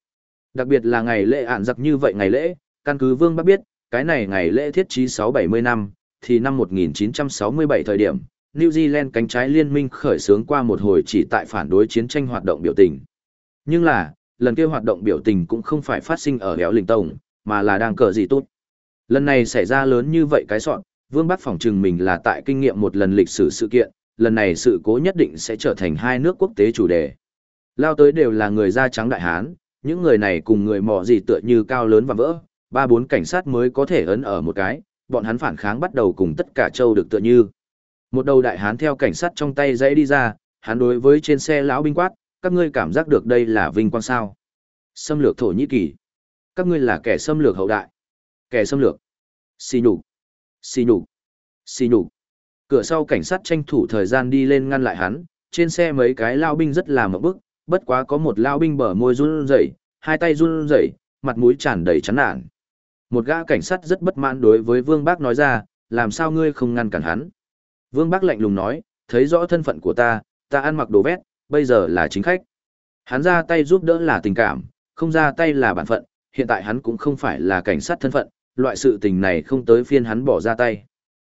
Đặc biệt là ngày lễ ạn giặc như vậy ngày lễ, căn cứ Vương Bắc biết, cái này ngày lễ thiết trí 670 năm, thì năm 1967 thời điểm, New Zealand cánh trái liên minh khởi xướng qua một hồi chỉ tại phản đối chiến tranh hoạt động biểu tình. Nhưng là, lần kia hoạt động biểu tình cũng không phải phát sinh ở héo Linh tổng mà là đang cờ gì tốt. Lần này xảy ra lớn như vậy cái soạn, Vương Bắc phỏng chừng mình là tại kinh nghiệm một lần lịch sử sự kiện, lần này sự cố nhất định sẽ trở thành hai nước quốc tế chủ đề. Lao tới đều là người da trắng đại hán, những người này cùng người mò gì tựa như cao lớn và vỡ, ba bốn cảnh sát mới có thể ấn ở một cái, bọn hắn phản kháng bắt đầu cùng tất cả châu được tựa như. Một đầu đại hán theo cảnh sát trong tay dãy đi ra, hắn đối với trên xe lão binh quát, các ngươi cảm giác được đây là vinh quang sao. Xâm lược Thổ Nhĩ Kỳ. Các ngươi là kẻ xâm lược hậu đại. Kẻ xâm lược. Xì nhục. Xì nhục. Xì nhục. Cửa sau cảnh sát tranh thủ thời gian đi lên ngăn lại hắn, trên xe mấy cái lao binh rất là mở bức, bất quá có một lao binh bờ môi run rẩy, hai tay run rẩy, mặt mũi tràn đầy chán nản. Một gã cảnh sát rất bất mãn đối với Vương Bác nói ra, làm sao ngươi không ngăn cản hắn. Vương Bác lạnh lùng nói, thấy rõ thân phận của ta, ta ăn mặc đồ vét, bây giờ là chính khách. Hắn ra tay giúp đỡ là tình cảm, không ra tay là bản phận, hiện tại hắn cũng không phải là cảnh sát thân phận, loại sự tình này không tới phiên hắn bỏ ra tay.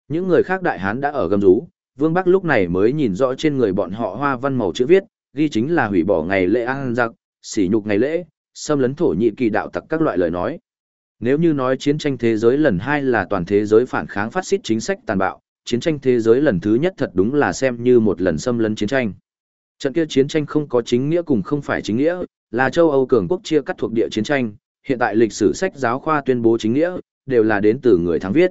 Những người khác đại hán đã ở gầm rú, Vương Bắc lúc này mới nhìn rõ trên người bọn họ hoa văn màu chữ viết, ghi chính là hủy bỏ ngày lễ an giặc, sỉ nhục ngày lễ, xâm lấn thổ nhị kỳ đạo tặc các loại lời nói. Nếu như nói chiến tranh thế giới lần hai là toàn thế giới phản kháng phát xít chính sách tàn bạo, chiến tranh thế giới lần thứ nhất thật đúng là xem như một lần xâm lấn chiến tranh. Trận kia chiến tranh không có chính nghĩa cùng không phải chính nghĩa, là châu Âu cường quốc chia cắt thuộc địa chiến tranh, hiện tại lịch sử sách giáo khoa tuyên bố chính nghĩa, đều là đến từ người thắng viết.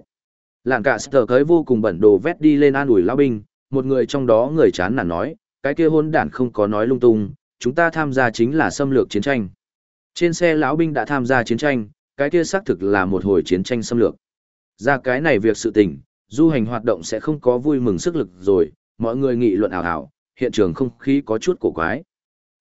Làng cả sở tới vô cùng bẩn đồ vét đi lên an ủi lao binh, một người trong đó người chán nản nói, cái kia hôn đản không có nói lung tung, chúng ta tham gia chính là xâm lược chiến tranh. Trên xe lão binh đã tham gia chiến tranh, cái kia xác thực là một hồi chiến tranh xâm lược. Ra cái này việc sự tình, du hành hoạt động sẽ không có vui mừng sức lực rồi, mọi người nghị luận ảo ảo, hiện trường không khí có chút cổ quái.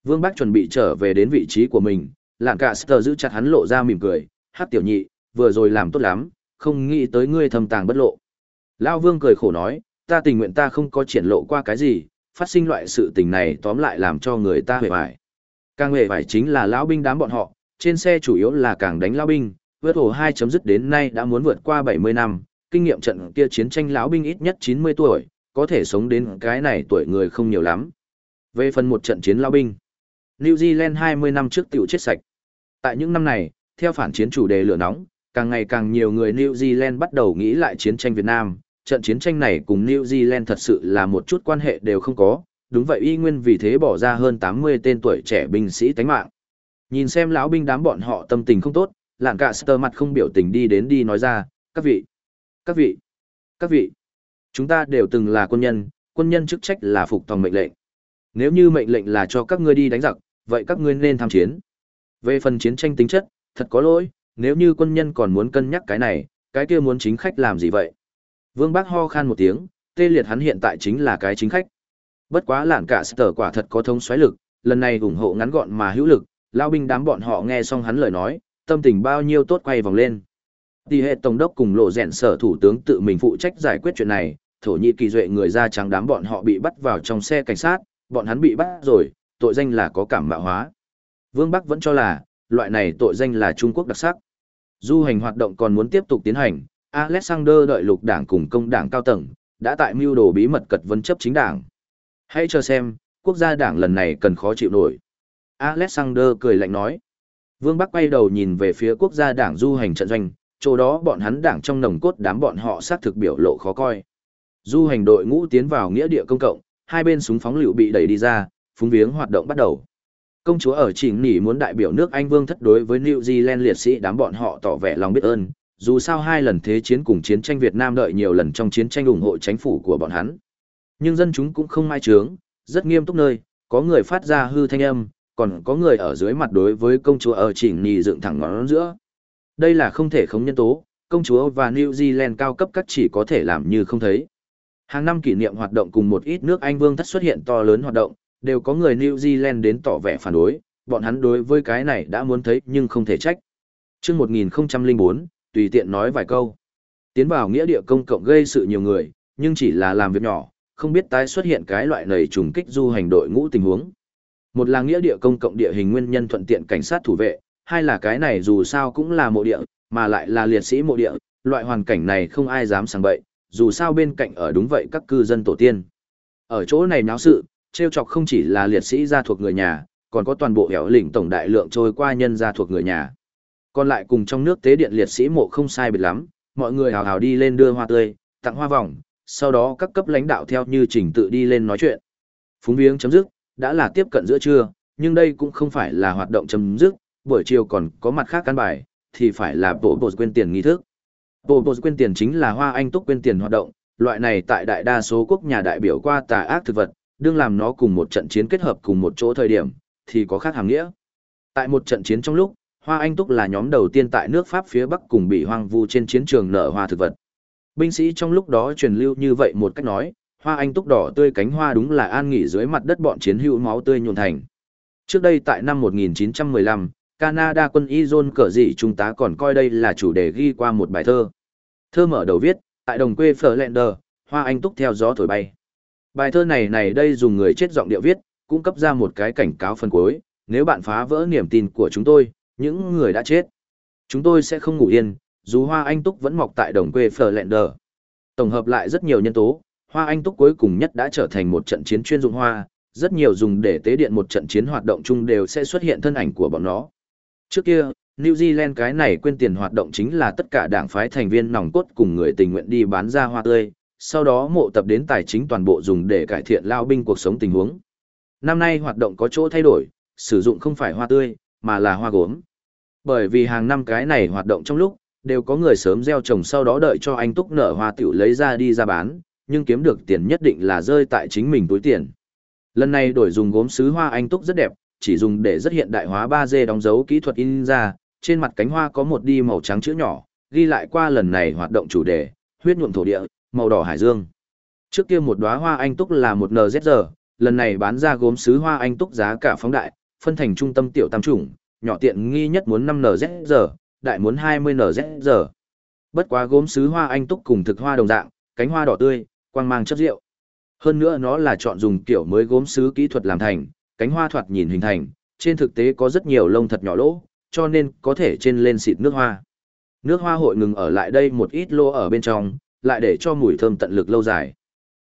Vương Bắc chuẩn bị trở về đến vị trí của mình, lạn cả sờ giữ chặt hắn lộ ra mỉm cười, hát tiểu nhị, vừa rồi làm tốt lắm, không nghĩ tới ngươi thầm tàng bất lộ. Lao Vương cười khổ nói, ta tình nguyện ta không có triển lộ qua cái gì, phát sinh loại sự tình này tóm lại làm cho người ta hề vải. Càng hề vải chính là lão binh đám bọn họ, trên xe chủ yếu là càng đánh lão binh, vượt hồ hai chấm dứt đến nay đã muốn vượt qua 70 năm, kinh nghiệm trận kia chiến tranh lão binh ít nhất 90 tuổi, có thể sống đến cái này tuổi người không nhiều lắm. Về phần một trận chiến lão binh, New Zealand 20 năm trước tiểu chết sạch. Tại những năm này, theo phản chiến chủ đề lửa nóng, càng ngày càng nhiều người New Zealand bắt đầu nghĩ lại chiến tranh Việt Nam. Trận chiến tranh này cùng New Zealand thật sự là một chút quan hệ đều không có, đúng vậy y nguyên vì thế bỏ ra hơn 80 tên tuổi trẻ binh sĩ tánh mạng. Nhìn xem lão binh đám bọn họ tâm tình không tốt, lạng cả sơ mặt không biểu tình đi đến đi nói ra, các vị, các vị, các vị, chúng ta đều từng là quân nhân, quân nhân chức trách là phục tòng mệnh lệnh. Nếu như mệnh lệnh là cho các ngươi đi đánh giặc, vậy các ngươi nên tham chiến. Về phần chiến tranh tính chất, thật có lỗi, nếu như quân nhân còn muốn cân nhắc cái này, cái kia muốn chính khách làm gì vậy? Vương Bác ho khan một tiếng, tê liệt hắn hiện tại chính là cái chính khách. Bất quá lạn cả sở quả thật có thông xoáy lực, lần này ủng hộ ngắn gọn mà hữu lực, lao binh đám bọn họ nghe xong hắn lời nói, tâm tình bao nhiêu tốt quay vòng lên. Tỷ hệ tổng đốc cùng lộ rèn sở thủ tướng tự mình phụ trách giải quyết chuyện này, thổ nhĩ kỳ duệ người da trắng đám bọn họ bị bắt vào trong xe cảnh sát, bọn hắn bị bắt rồi, tội danh là có cảm mạo hóa. Vương Bắc vẫn cho là, loại này tội danh là Trung Quốc đặc sắc. Du hành hoạt động còn muốn tiếp tục tiến hành, Alexander đợi lục đảng cùng công đảng cao tầng, đã tại mưu đồ bí mật cật vấn chấp chính đảng. Hãy cho xem, quốc gia đảng lần này cần khó chịu nổi. Alexander cười lạnh nói. Vương Bắc quay đầu nhìn về phía quốc gia đảng du hành trận doanh, chỗ đó bọn hắn đảng trong nồng cốt đám bọn họ sát thực biểu lộ khó coi. Du hành đội ngũ tiến vào nghĩa địa công cộng, hai bên súng phóng lựu bị đẩy đi ra, phúng viếng hoạt động bắt đầu. Công chúa ở chỉnh nỉ muốn đại biểu nước Anh vương thất đối với New Zealand liệt sĩ đám bọn họ tỏ vẻ lòng biết ơn, dù sao hai lần thế chiến cùng chiến tranh Việt Nam đợi nhiều lần trong chiến tranh ủng hộ chính phủ của bọn hắn. Nhưng dân chúng cũng không mai trướng, rất nghiêm túc nơi, có người phát ra hư thanh âm, còn có người ở dưới mặt đối với công chúa ở chỉnh nhì dựng thẳng ngón giữa. Đây là không thể không nhân tố, công chúa và New Zealand cao cấp các chỉ có thể làm như không thấy. Hàng năm kỷ niệm hoạt động cùng một ít nước Anh vương thất xuất hiện to lớn hoạt động, đều có người New Zealand đến tỏ vẻ phản đối, bọn hắn đối với cái này đã muốn thấy nhưng không thể trách. Trước 1004, tùy tiện nói vài câu. Tiến vào nghĩa địa công cộng gây sự nhiều người, nhưng chỉ là làm việc nhỏ, không biết tái xuất hiện cái loại này trùng kích du hành đội ngũ tình huống. Một là nghĩa địa công cộng địa hình nguyên nhân thuận tiện cảnh sát thủ vệ, hai là cái này dù sao cũng là mộ địa, mà lại là liệt sĩ mộ địa, loại hoàn cảnh này không ai dám sang bậy, dù sao bên cạnh ở đúng vậy các cư dân tổ tiên. Ở chỗ này náo sự, trêu chọc không chỉ là liệt sĩ gia thuộc người nhà, còn có toàn bộ hẻo lĩnh tổng đại lượng trôi qua nhân gia thuộc người nhà. Còn lại cùng trong nước tế điện liệt sĩ mộ không sai biệt lắm, mọi người hào hào đi lên đưa hoa tươi, tặng hoa vòng, sau đó các cấp lãnh đạo theo như trình tự đi lên nói chuyện. Phúng viếng chấm dứt, đã là tiếp cận giữa trưa, nhưng đây cũng không phải là hoạt động chấm dứt, buổi chiều còn có mặt khác căn bài, thì phải là bộ bộ quên tiền nghi thức. Bộ bộ quên tiền chính là hoa anh túc quên tiền hoạt động, loại này tại đại đa số quốc nhà đại biểu qua tà ác thực vật, đương làm nó cùng một trận chiến kết hợp cùng một chỗ thời điểm, thì có khác hàm nghĩa. Tại một trận chiến trong lúc, Hoa Anh Túc là nhóm đầu tiên tại nước Pháp phía Bắc cùng bị hoang vu trên chiến trường nở hoa thực vật. Binh sĩ trong lúc đó truyền lưu như vậy một cách nói, Hoa Anh Túc đỏ tươi cánh hoa đúng là an nghỉ dưới mặt đất bọn chiến hữu máu tươi nhuộn thành. Trước đây tại năm 1915, Canada quân y John cờ dị chúng ta còn coi đây là chủ đề ghi qua một bài thơ. Thơ mở đầu viết, tại đồng quê Florender, Hoa Anh Túc theo gió thổi bay. Bài thơ này này đây dùng người chết giọng điệu viết, cung cấp ra một cái cảnh cáo phân cuối, nếu bạn phá vỡ niềm tin của chúng tôi, những người đã chết. Chúng tôi sẽ không ngủ yên, dù hoa anh túc vẫn mọc tại đồng quê Florender. Tổng hợp lại rất nhiều nhân tố, hoa anh túc cuối cùng nhất đã trở thành một trận chiến chuyên dụng hoa, rất nhiều dùng để tế điện một trận chiến hoạt động chung đều sẽ xuất hiện thân ảnh của bọn nó. Trước kia, New Zealand cái này quên tiền hoạt động chính là tất cả đảng phái thành viên nòng cốt cùng người tình nguyện đi bán ra hoa tươi, sau đó mộ tập đến tài chính toàn bộ dùng để cải thiện lao binh cuộc sống tình huống. Năm nay hoạt động có chỗ thay đổi, sử dụng không phải hoa tươi, mà là hoa gốm. Bởi vì hàng năm cái này hoạt động trong lúc, đều có người sớm gieo trồng sau đó đợi cho anh túc nở hoa tiểu lấy ra đi ra bán, nhưng kiếm được tiền nhất định là rơi tại chính mình túi tiền. Lần này đổi dùng gốm sứ hoa anh túc rất đẹp, chỉ dùng để rất hiện đại hóa 3D đóng dấu kỹ thuật in ra, trên mặt cánh hoa có một đi màu trắng chữ nhỏ, ghi lại qua lần này hoạt động chủ đề, huyết nhuộm thổ địa, màu đỏ hải dương. Trước kia một đóa hoa anh túc là một NZR, lần này bán ra gốm sứ hoa anh túc giá cả phóng đại, phân thành trung tâm tiểu tam chủng, nhỏ tiện nghi nhất muốn 5 NZ đại muốn 20 NZ Bất quá gốm sứ hoa anh túc cùng thực hoa đồng dạng, cánh hoa đỏ tươi, quang mang chất rượu. Hơn nữa nó là chọn dùng kiểu mới gốm sứ kỹ thuật làm thành, cánh hoa thoạt nhìn hình thành, trên thực tế có rất nhiều lông thật nhỏ lỗ, cho nên có thể trên lên xịt nước hoa. Nước hoa hội ngừng ở lại đây một ít lô ở bên trong, lại để cho mùi thơm tận lực lâu dài.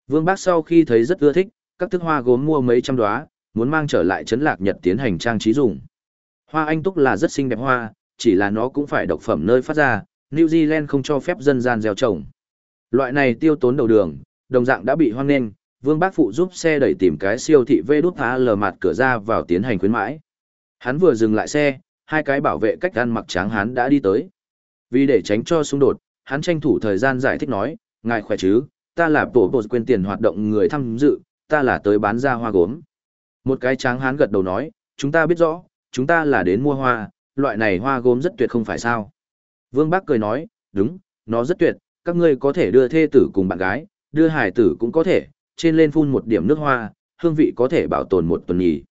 Vương Bác sau khi thấy rất ưa thích, các thức hoa gốm mua mấy trăm đóa, muốn mang trở lại trấn lạc Nhật tiến hành trang trí dùng. Hoa anh túc là rất xinh đẹp hoa, chỉ là nó cũng phải độc phẩm nơi phát ra, New Zealand không cho phép dân gian gieo trồng. Loại này tiêu tốn đầu đường, đồng dạng đã bị hoang nghênh, Vương Bác phụ giúp xe đẩy tìm cái siêu thị vê đút phá lờ mặt cửa ra vào tiến hành khuyến mãi. Hắn vừa dừng lại xe, hai cái bảo vệ cách ăn mặc tráng hắn đã đi tới. Vì để tránh cho xung đột, hắn tranh thủ thời gian giải thích nói, ngài khỏe chứ, ta là tổ bộ quyền tiền hoạt động người tham dự, ta là tới bán ra hoa gốm. Một cái tráng hán gật đầu nói, chúng ta biết rõ, chúng ta là đến mua hoa, loại này hoa gốm rất tuyệt không phải sao. Vương Bác cười nói, đúng, nó rất tuyệt, các ngươi có thể đưa thê tử cùng bạn gái, đưa hải tử cũng có thể, trên lên phun một điểm nước hoa, hương vị có thể bảo tồn một tuần nhỉ.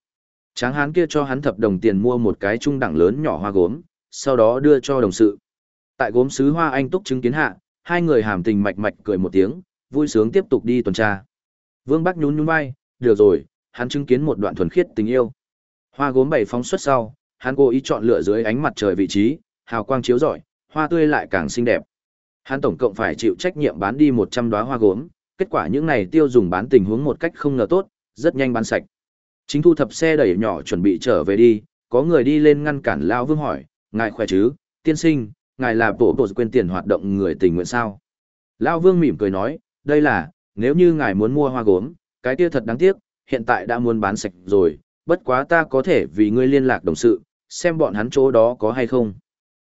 Tráng hán kia cho hắn thập đồng tiền mua một cái trung đẳng lớn nhỏ hoa gốm, sau đó đưa cho đồng sự. Tại gốm sứ hoa anh túc chứng kiến hạ, hai người hàm tình mạch mạch cười một tiếng, vui sướng tiếp tục đi tuần tra. Vương Bắc nhún nhún vai, được rồi, hắn chứng kiến một đoạn thuần khiết tình yêu. Hoa gốm bảy phóng xuất sau, hắn cố ý chọn lựa dưới ánh mặt trời vị trí, hào quang chiếu rọi, hoa tươi lại càng xinh đẹp. Hắn tổng cộng phải chịu trách nhiệm bán đi 100 đóa hoa gốm, kết quả những này tiêu dùng bán tình huống một cách không ngờ tốt, rất nhanh bán sạch. Chính thu thập xe đẩy nhỏ chuẩn bị trở về đi, có người đi lên ngăn cản Lão Vương hỏi, ngài khỏe chứ, tiên sinh, ngài là bộ bộ quên tiền hoạt động người tình nguyện sao? Lão Vương mỉm cười nói, đây là, nếu như ngài muốn mua hoa gốm, cái kia thật đáng tiếc, hiện tại đã muốn bán sạch rồi, bất quá ta có thể vì ngươi liên lạc đồng sự, xem bọn hắn chỗ đó có hay không.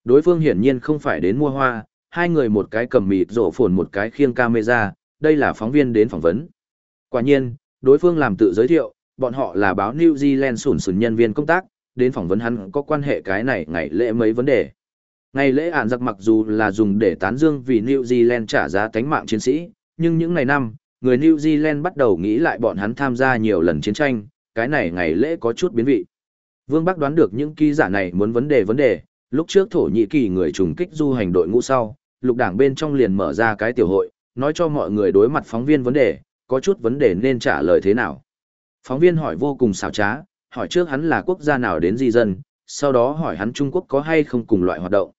Đối phương hiển nhiên không phải đến mua hoa, hai người một cái cầm mịt rổ phồn một cái khiêng camera, đây là phóng viên đến phỏng vấn. Quả nhiên, đối phương làm tự giới thiệu, bọn họ là báo New Zealand sủn sủn nhân viên công tác, đến phỏng vấn hắn có quan hệ cái này ngày lễ mấy vấn đề. Ngày lễ ản giặc mặc dù là dùng để tán dương vì New Zealand trả giá tánh mạng chiến sĩ, nhưng những ngày năm, người New Zealand bắt đầu nghĩ lại bọn hắn tham gia nhiều lần chiến tranh, cái này ngày lễ có chút biến vị. Vương Bắc đoán được những ký giả này muốn vấn đề vấn đề, lúc trước Thổ Nhĩ Kỳ người trùng kích du hành đội ngũ sau, lục đảng bên trong liền mở ra cái tiểu hội, nói cho mọi người đối mặt phóng viên vấn đề, có chút vấn đề nên trả lời thế nào. Phóng viên hỏi vô cùng xảo trá, hỏi trước hắn là quốc gia nào đến di dân, sau đó hỏi hắn Trung Quốc có hay không cùng loại hoạt động.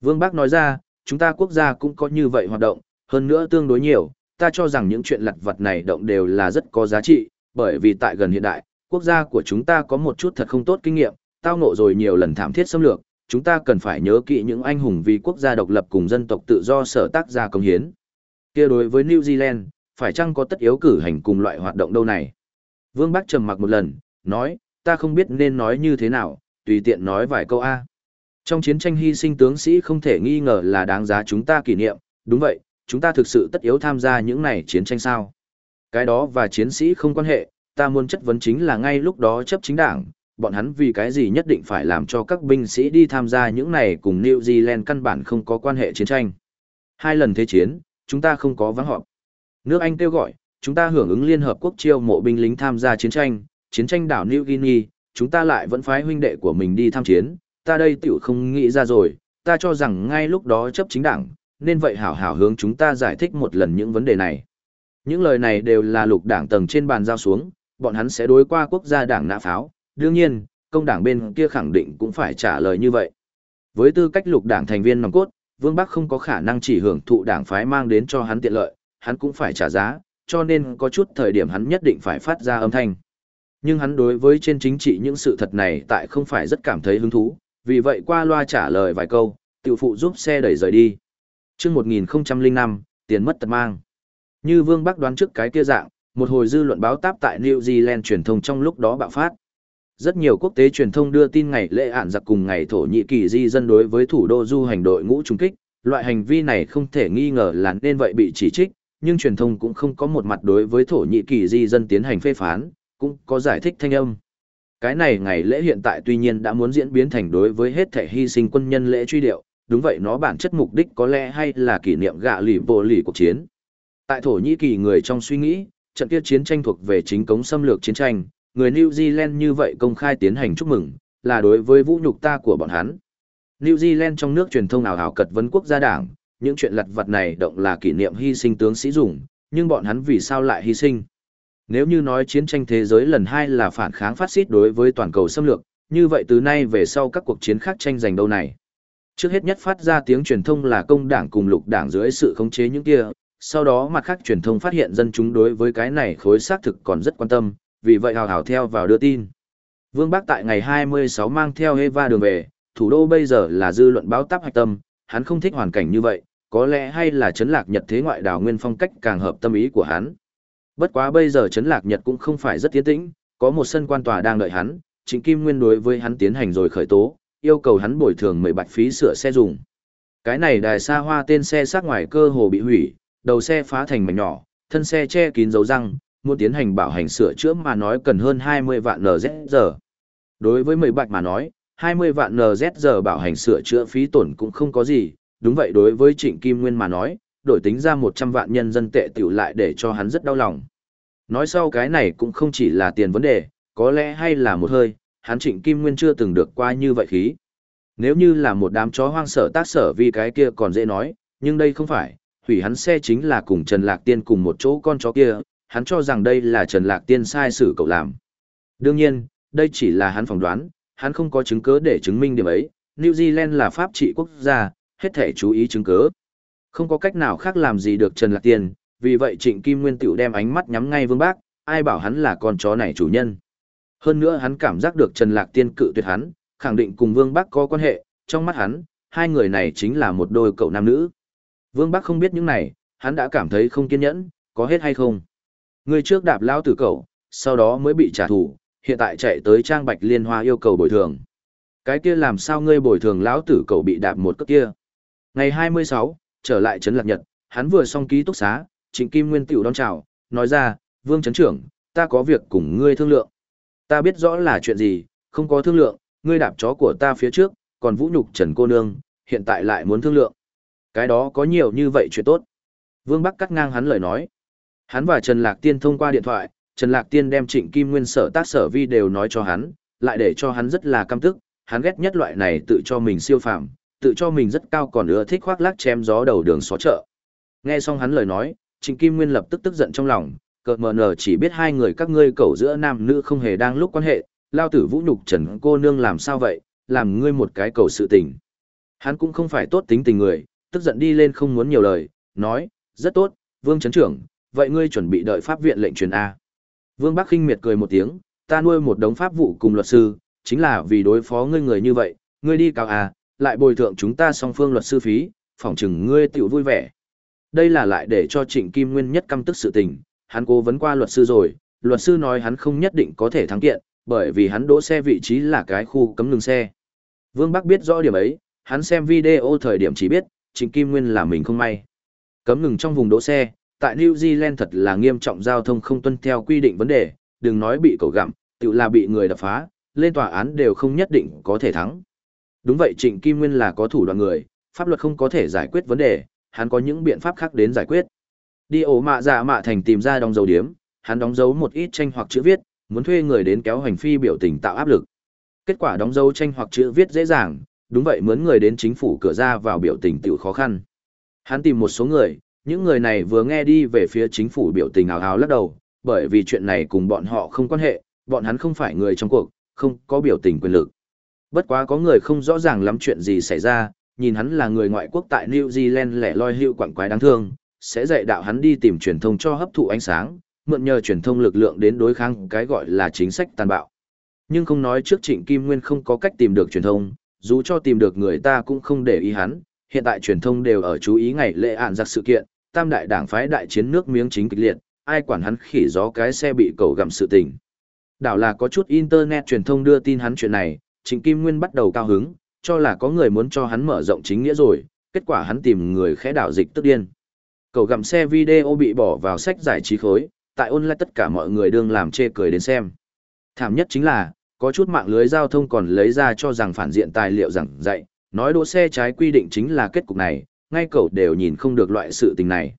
Vương Bác nói ra, chúng ta quốc gia cũng có như vậy hoạt động, hơn nữa tương đối nhiều, ta cho rằng những chuyện lặt vật này động đều là rất có giá trị, bởi vì tại gần hiện đại, quốc gia của chúng ta có một chút thật không tốt kinh nghiệm, tao ngộ rồi nhiều lần thảm thiết xâm lược, chúng ta cần phải nhớ kỹ những anh hùng vì quốc gia độc lập cùng dân tộc tự do sở tác ra công hiến. Kia đối với New Zealand, phải chăng có tất yếu cử hành cùng loại hoạt động đâu này? Vương Bắc trầm mặc một lần, nói, ta không biết nên nói như thế nào, tùy tiện nói vài câu A. Trong chiến tranh hy sinh tướng sĩ không thể nghi ngờ là đáng giá chúng ta kỷ niệm, đúng vậy, chúng ta thực sự tất yếu tham gia những này chiến tranh sao. Cái đó và chiến sĩ không quan hệ, ta muốn chất vấn chính là ngay lúc đó chấp chính đảng, bọn hắn vì cái gì nhất định phải làm cho các binh sĩ đi tham gia những này cùng New Zealand căn bản không có quan hệ chiến tranh. Hai lần thế chiến, chúng ta không có vắng họp. Nước Anh kêu gọi, chúng ta hưởng ứng Liên Hợp Quốc chiêu mộ binh lính tham gia chiến tranh, chiến tranh đảo New Guinea, chúng ta lại vẫn phái huynh đệ của mình đi tham chiến, ta đây tiểu không nghĩ ra rồi, ta cho rằng ngay lúc đó chấp chính đảng, nên vậy hảo hảo hướng chúng ta giải thích một lần những vấn đề này. Những lời này đều là lục đảng tầng trên bàn giao xuống, bọn hắn sẽ đối qua quốc gia đảng nã pháo, đương nhiên, công đảng bên kia khẳng định cũng phải trả lời như vậy. Với tư cách lục đảng thành viên nòng cốt, Vương Bắc không có khả năng chỉ hưởng thụ đảng phái mang đến cho hắn tiện lợi, hắn cũng phải trả giá, cho nên có chút thời điểm hắn nhất định phải phát ra âm thanh. Nhưng hắn đối với trên chính trị những sự thật này tại không phải rất cảm thấy hứng thú, vì vậy qua loa trả lời vài câu, tiểu phụ giúp xe đẩy rời đi. chương 1005, tiền mất tật mang. Như Vương Bắc đoán trước cái kia dạng, một hồi dư luận báo táp tại New Zealand truyền thông trong lúc đó bạo phát. Rất nhiều quốc tế truyền thông đưa tin ngày lễ ản giặc cùng ngày Thổ Nhĩ Kỳ di dân đối với thủ đô du hành đội ngũ trung kích, loại hành vi này không thể nghi ngờ là nên vậy bị chỉ trích, nhưng truyền thông cũng không có một mặt đối với Thổ Nhĩ Kỳ di dân tiến hành phê phán, cũng có giải thích thanh âm. Cái này ngày lễ hiện tại tuy nhiên đã muốn diễn biến thành đối với hết thể hy sinh quân nhân lễ truy điệu, đúng vậy nó bản chất mục đích có lẽ hay là kỷ niệm gạ lì bộ lì cuộc chiến. Tại Thổ Nhĩ Kỳ người trong suy nghĩ, trận kia chiến tranh thuộc về chính cống xâm lược chiến tranh, người New Zealand như vậy công khai tiến hành chúc mừng, là đối với vũ nhục ta của bọn hắn. New Zealand trong nước truyền thông ảo ảo cật vấn quốc gia đảng, những chuyện lặt vặt này động là kỷ niệm hy sinh tướng sĩ dùng, nhưng bọn hắn vì sao lại hy sinh? Nếu như nói chiến tranh thế giới lần hai là phản kháng phát xít đối với toàn cầu xâm lược, như vậy từ nay về sau các cuộc chiến khác tranh giành đâu này? Trước hết nhất phát ra tiếng truyền thông là công đảng cùng lục đảng dưới sự khống chế những kia, sau đó mặt khác truyền thông phát hiện dân chúng đối với cái này khối xác thực còn rất quan tâm, vì vậy hào hào theo vào đưa tin. Vương Bắc tại ngày 26 mang theo Eva đường về, thủ đô bây giờ là dư luận báo táp hạch tâm, hắn không thích hoàn cảnh như vậy, có lẽ hay là chấn lạc nhật thế ngoại đảo nguyên phong cách càng hợp tâm ý của hắn. Bất quá bây giờ chấn lạc nhật cũng không phải rất tiến tĩnh, có một sân quan tòa đang đợi hắn, Trịnh Kim Nguyên đối với hắn tiến hành rồi khởi tố, yêu cầu hắn bồi thường mười bạch phí sửa xe dùng. Cái này đài xa hoa tên xe sát ngoài cơ hồ bị hủy, đầu xe phá thành mảnh nhỏ, thân xe che kín dấu răng, muốn tiến hành bảo hành sửa chữa mà nói cần hơn 20 vạn NZ giờ. Đối với mười bạch mà nói, 20 vạn NZ giờ bảo hành sửa chữa phí tổn cũng không có gì, đúng vậy đối với Trịnh Kim Nguyên mà nói, đổi tính ra 100 vạn nhân dân tệ tiểu lại để cho hắn rất đau lòng. Nói sau cái này cũng không chỉ là tiền vấn đề, có lẽ hay là một hơi, hắn Trịnh Kim Nguyên chưa từng được qua như vậy khí. Nếu như là một đám chó hoang sở tác sở vì cái kia còn dễ nói, nhưng đây không phải, hủy hắn xe chính là cùng Trần Lạc Tiên cùng một chỗ con chó kia, hắn cho rằng đây là Trần Lạc Tiên sai xử cậu làm. Đương nhiên, đây chỉ là hắn phỏng đoán, hắn không có chứng cứ để chứng minh điểm ấy, New Zealand là pháp trị quốc gia, hết thể chú ý chứng cứ. Không có cách nào khác làm gì được Trần Lạc Tiên, vì vậy Trịnh Kim Nguyên tiểu đem ánh mắt nhắm ngay Vương Bác, ai bảo hắn là con chó này chủ nhân. Hơn nữa hắn cảm giác được Trần Lạc Tiên cự tuyệt hắn, khẳng định cùng Vương Bác có quan hệ, trong mắt hắn, hai người này chính là một đôi cậu nam nữ. Vương Bắc không biết những này, hắn đã cảm thấy không kiên nhẫn, có hết hay không. Người trước đạp lao tử cậu, sau đó mới bị trả thù, hiện tại chạy tới Trang Bạch Liên Hoa yêu cầu bồi thường. Cái kia làm sao ngươi bồi thường lão tử cậu bị đạp một cước kia. Ngày 26, trở lại Trấn Lạc Nhật, hắn vừa xong ký túc xá, Trịnh Kim Nguyên tiểu đón chào, nói ra, Vương Trấn Trưởng, ta có việc cùng ngươi thương lượng. Ta biết rõ là chuyện gì, không có thương lượng, ngươi đạp chó của ta phía trước, còn vũ nhục Trần cô nương, hiện tại lại muốn thương lượng. Cái đó có nhiều như vậy chuyện tốt. Vương Bắc cắt ngang hắn lời nói. Hắn và Trần Lạc Tiên thông qua điện thoại, Trần Lạc Tiên đem Trịnh Kim Nguyên sở tác sở vi đều nói cho hắn, lại để cho hắn rất là căm tức, hắn ghét nhất loại này tự cho mình siêu phàm, tự cho mình rất cao còn ưa thích khoác lác chém gió đầu đường xó chợ. Nghe xong hắn lời nói, Trịnh Kim Nguyên lập tức tức giận trong lòng, cợt mờ nở chỉ biết hai người các ngươi cầu giữa nam nữ không hề đang lúc quan hệ, lao tử vũ nhục trần cô nương làm sao vậy, làm ngươi một cái cầu sự tình. Hắn cũng không phải tốt tính tình người, tức giận đi lên không muốn nhiều lời, nói, rất tốt, vương chấn trưởng, vậy ngươi chuẩn bị đợi pháp viện lệnh truyền A. Vương Bắc khinh miệt cười một tiếng, ta nuôi một đống pháp vụ cùng luật sư, chính là vì đối phó ngươi người như vậy, ngươi đi cao A, lại bồi thượng chúng ta song phương luật sư phí, phỏng chừng ngươi tiểu vui vẻ. Đây là lại để cho Trịnh Kim Nguyên nhất căm tức sự tình, hắn cố vấn qua luật sư rồi, luật sư nói hắn không nhất định có thể thắng kiện, bởi vì hắn đỗ xe vị trí là cái khu cấm ngừng xe. Vương Bắc biết rõ điểm ấy, hắn xem video thời điểm chỉ biết, Trịnh Kim Nguyên là mình không may. Cấm ngừng trong vùng đỗ xe, tại New Zealand thật là nghiêm trọng giao thông không tuân theo quy định vấn đề, đừng nói bị cầu gặm, tự là bị người đập phá, lên tòa án đều không nhất định có thể thắng. Đúng vậy Trịnh Kim Nguyên là có thủ đoạn người, pháp luật không có thể giải quyết vấn đề, hắn có những biện pháp khác đến giải quyết. Đi ổ mạ dạ mạ thành tìm ra đóng dấu điếm, hắn đóng dấu một ít tranh hoặc chữ viết, muốn thuê người đến kéo hành phi biểu tình tạo áp lực. Kết quả đóng dấu tranh hoặc chữ viết dễ dàng, đúng vậy mướn người đến chính phủ cửa ra vào biểu tình tiểu khó khăn. Hắn tìm một số người, những người này vừa nghe đi về phía chính phủ biểu tình ào ào lắc đầu, bởi vì chuyện này cùng bọn họ không quan hệ, bọn hắn không phải người trong cuộc, không có biểu tình quyền lực. Bất quá có người không rõ ràng lắm chuyện gì xảy ra, nhìn hắn là người ngoại quốc tại New Zealand lẻ loi hữu quảng quái đáng thương, sẽ dạy đạo hắn đi tìm truyền thông cho hấp thụ ánh sáng, mượn nhờ truyền thông lực lượng đến đối kháng cái gọi là chính sách tàn bạo. Nhưng không nói trước Trịnh Kim Nguyên không có cách tìm được truyền thông, dù cho tìm được người ta cũng không để ý hắn, hiện tại truyền thông đều ở chú ý ngày lễ ạn giặc sự kiện, tam đại đảng phái đại chiến nước miếng chính kịch liệt, ai quản hắn khỉ gió cái xe bị cầu gặm sự tình. Đảo là có chút internet truyền thông đưa tin hắn chuyện này, Trịnh Kim Nguyên bắt đầu cao hứng, cho là có người muốn cho hắn mở rộng chính nghĩa rồi, kết quả hắn tìm người khẽ đảo dịch tức điên. Cầu gặm xe video bị bỏ vào sách giải trí khối, tại online tất cả mọi người đương làm chê cười đến xem. Thảm nhất chính là, có chút mạng lưới giao thông còn lấy ra cho rằng phản diện tài liệu rằng dạy, nói đỗ xe trái quy định chính là kết cục này, ngay cậu đều nhìn không được loại sự tình này.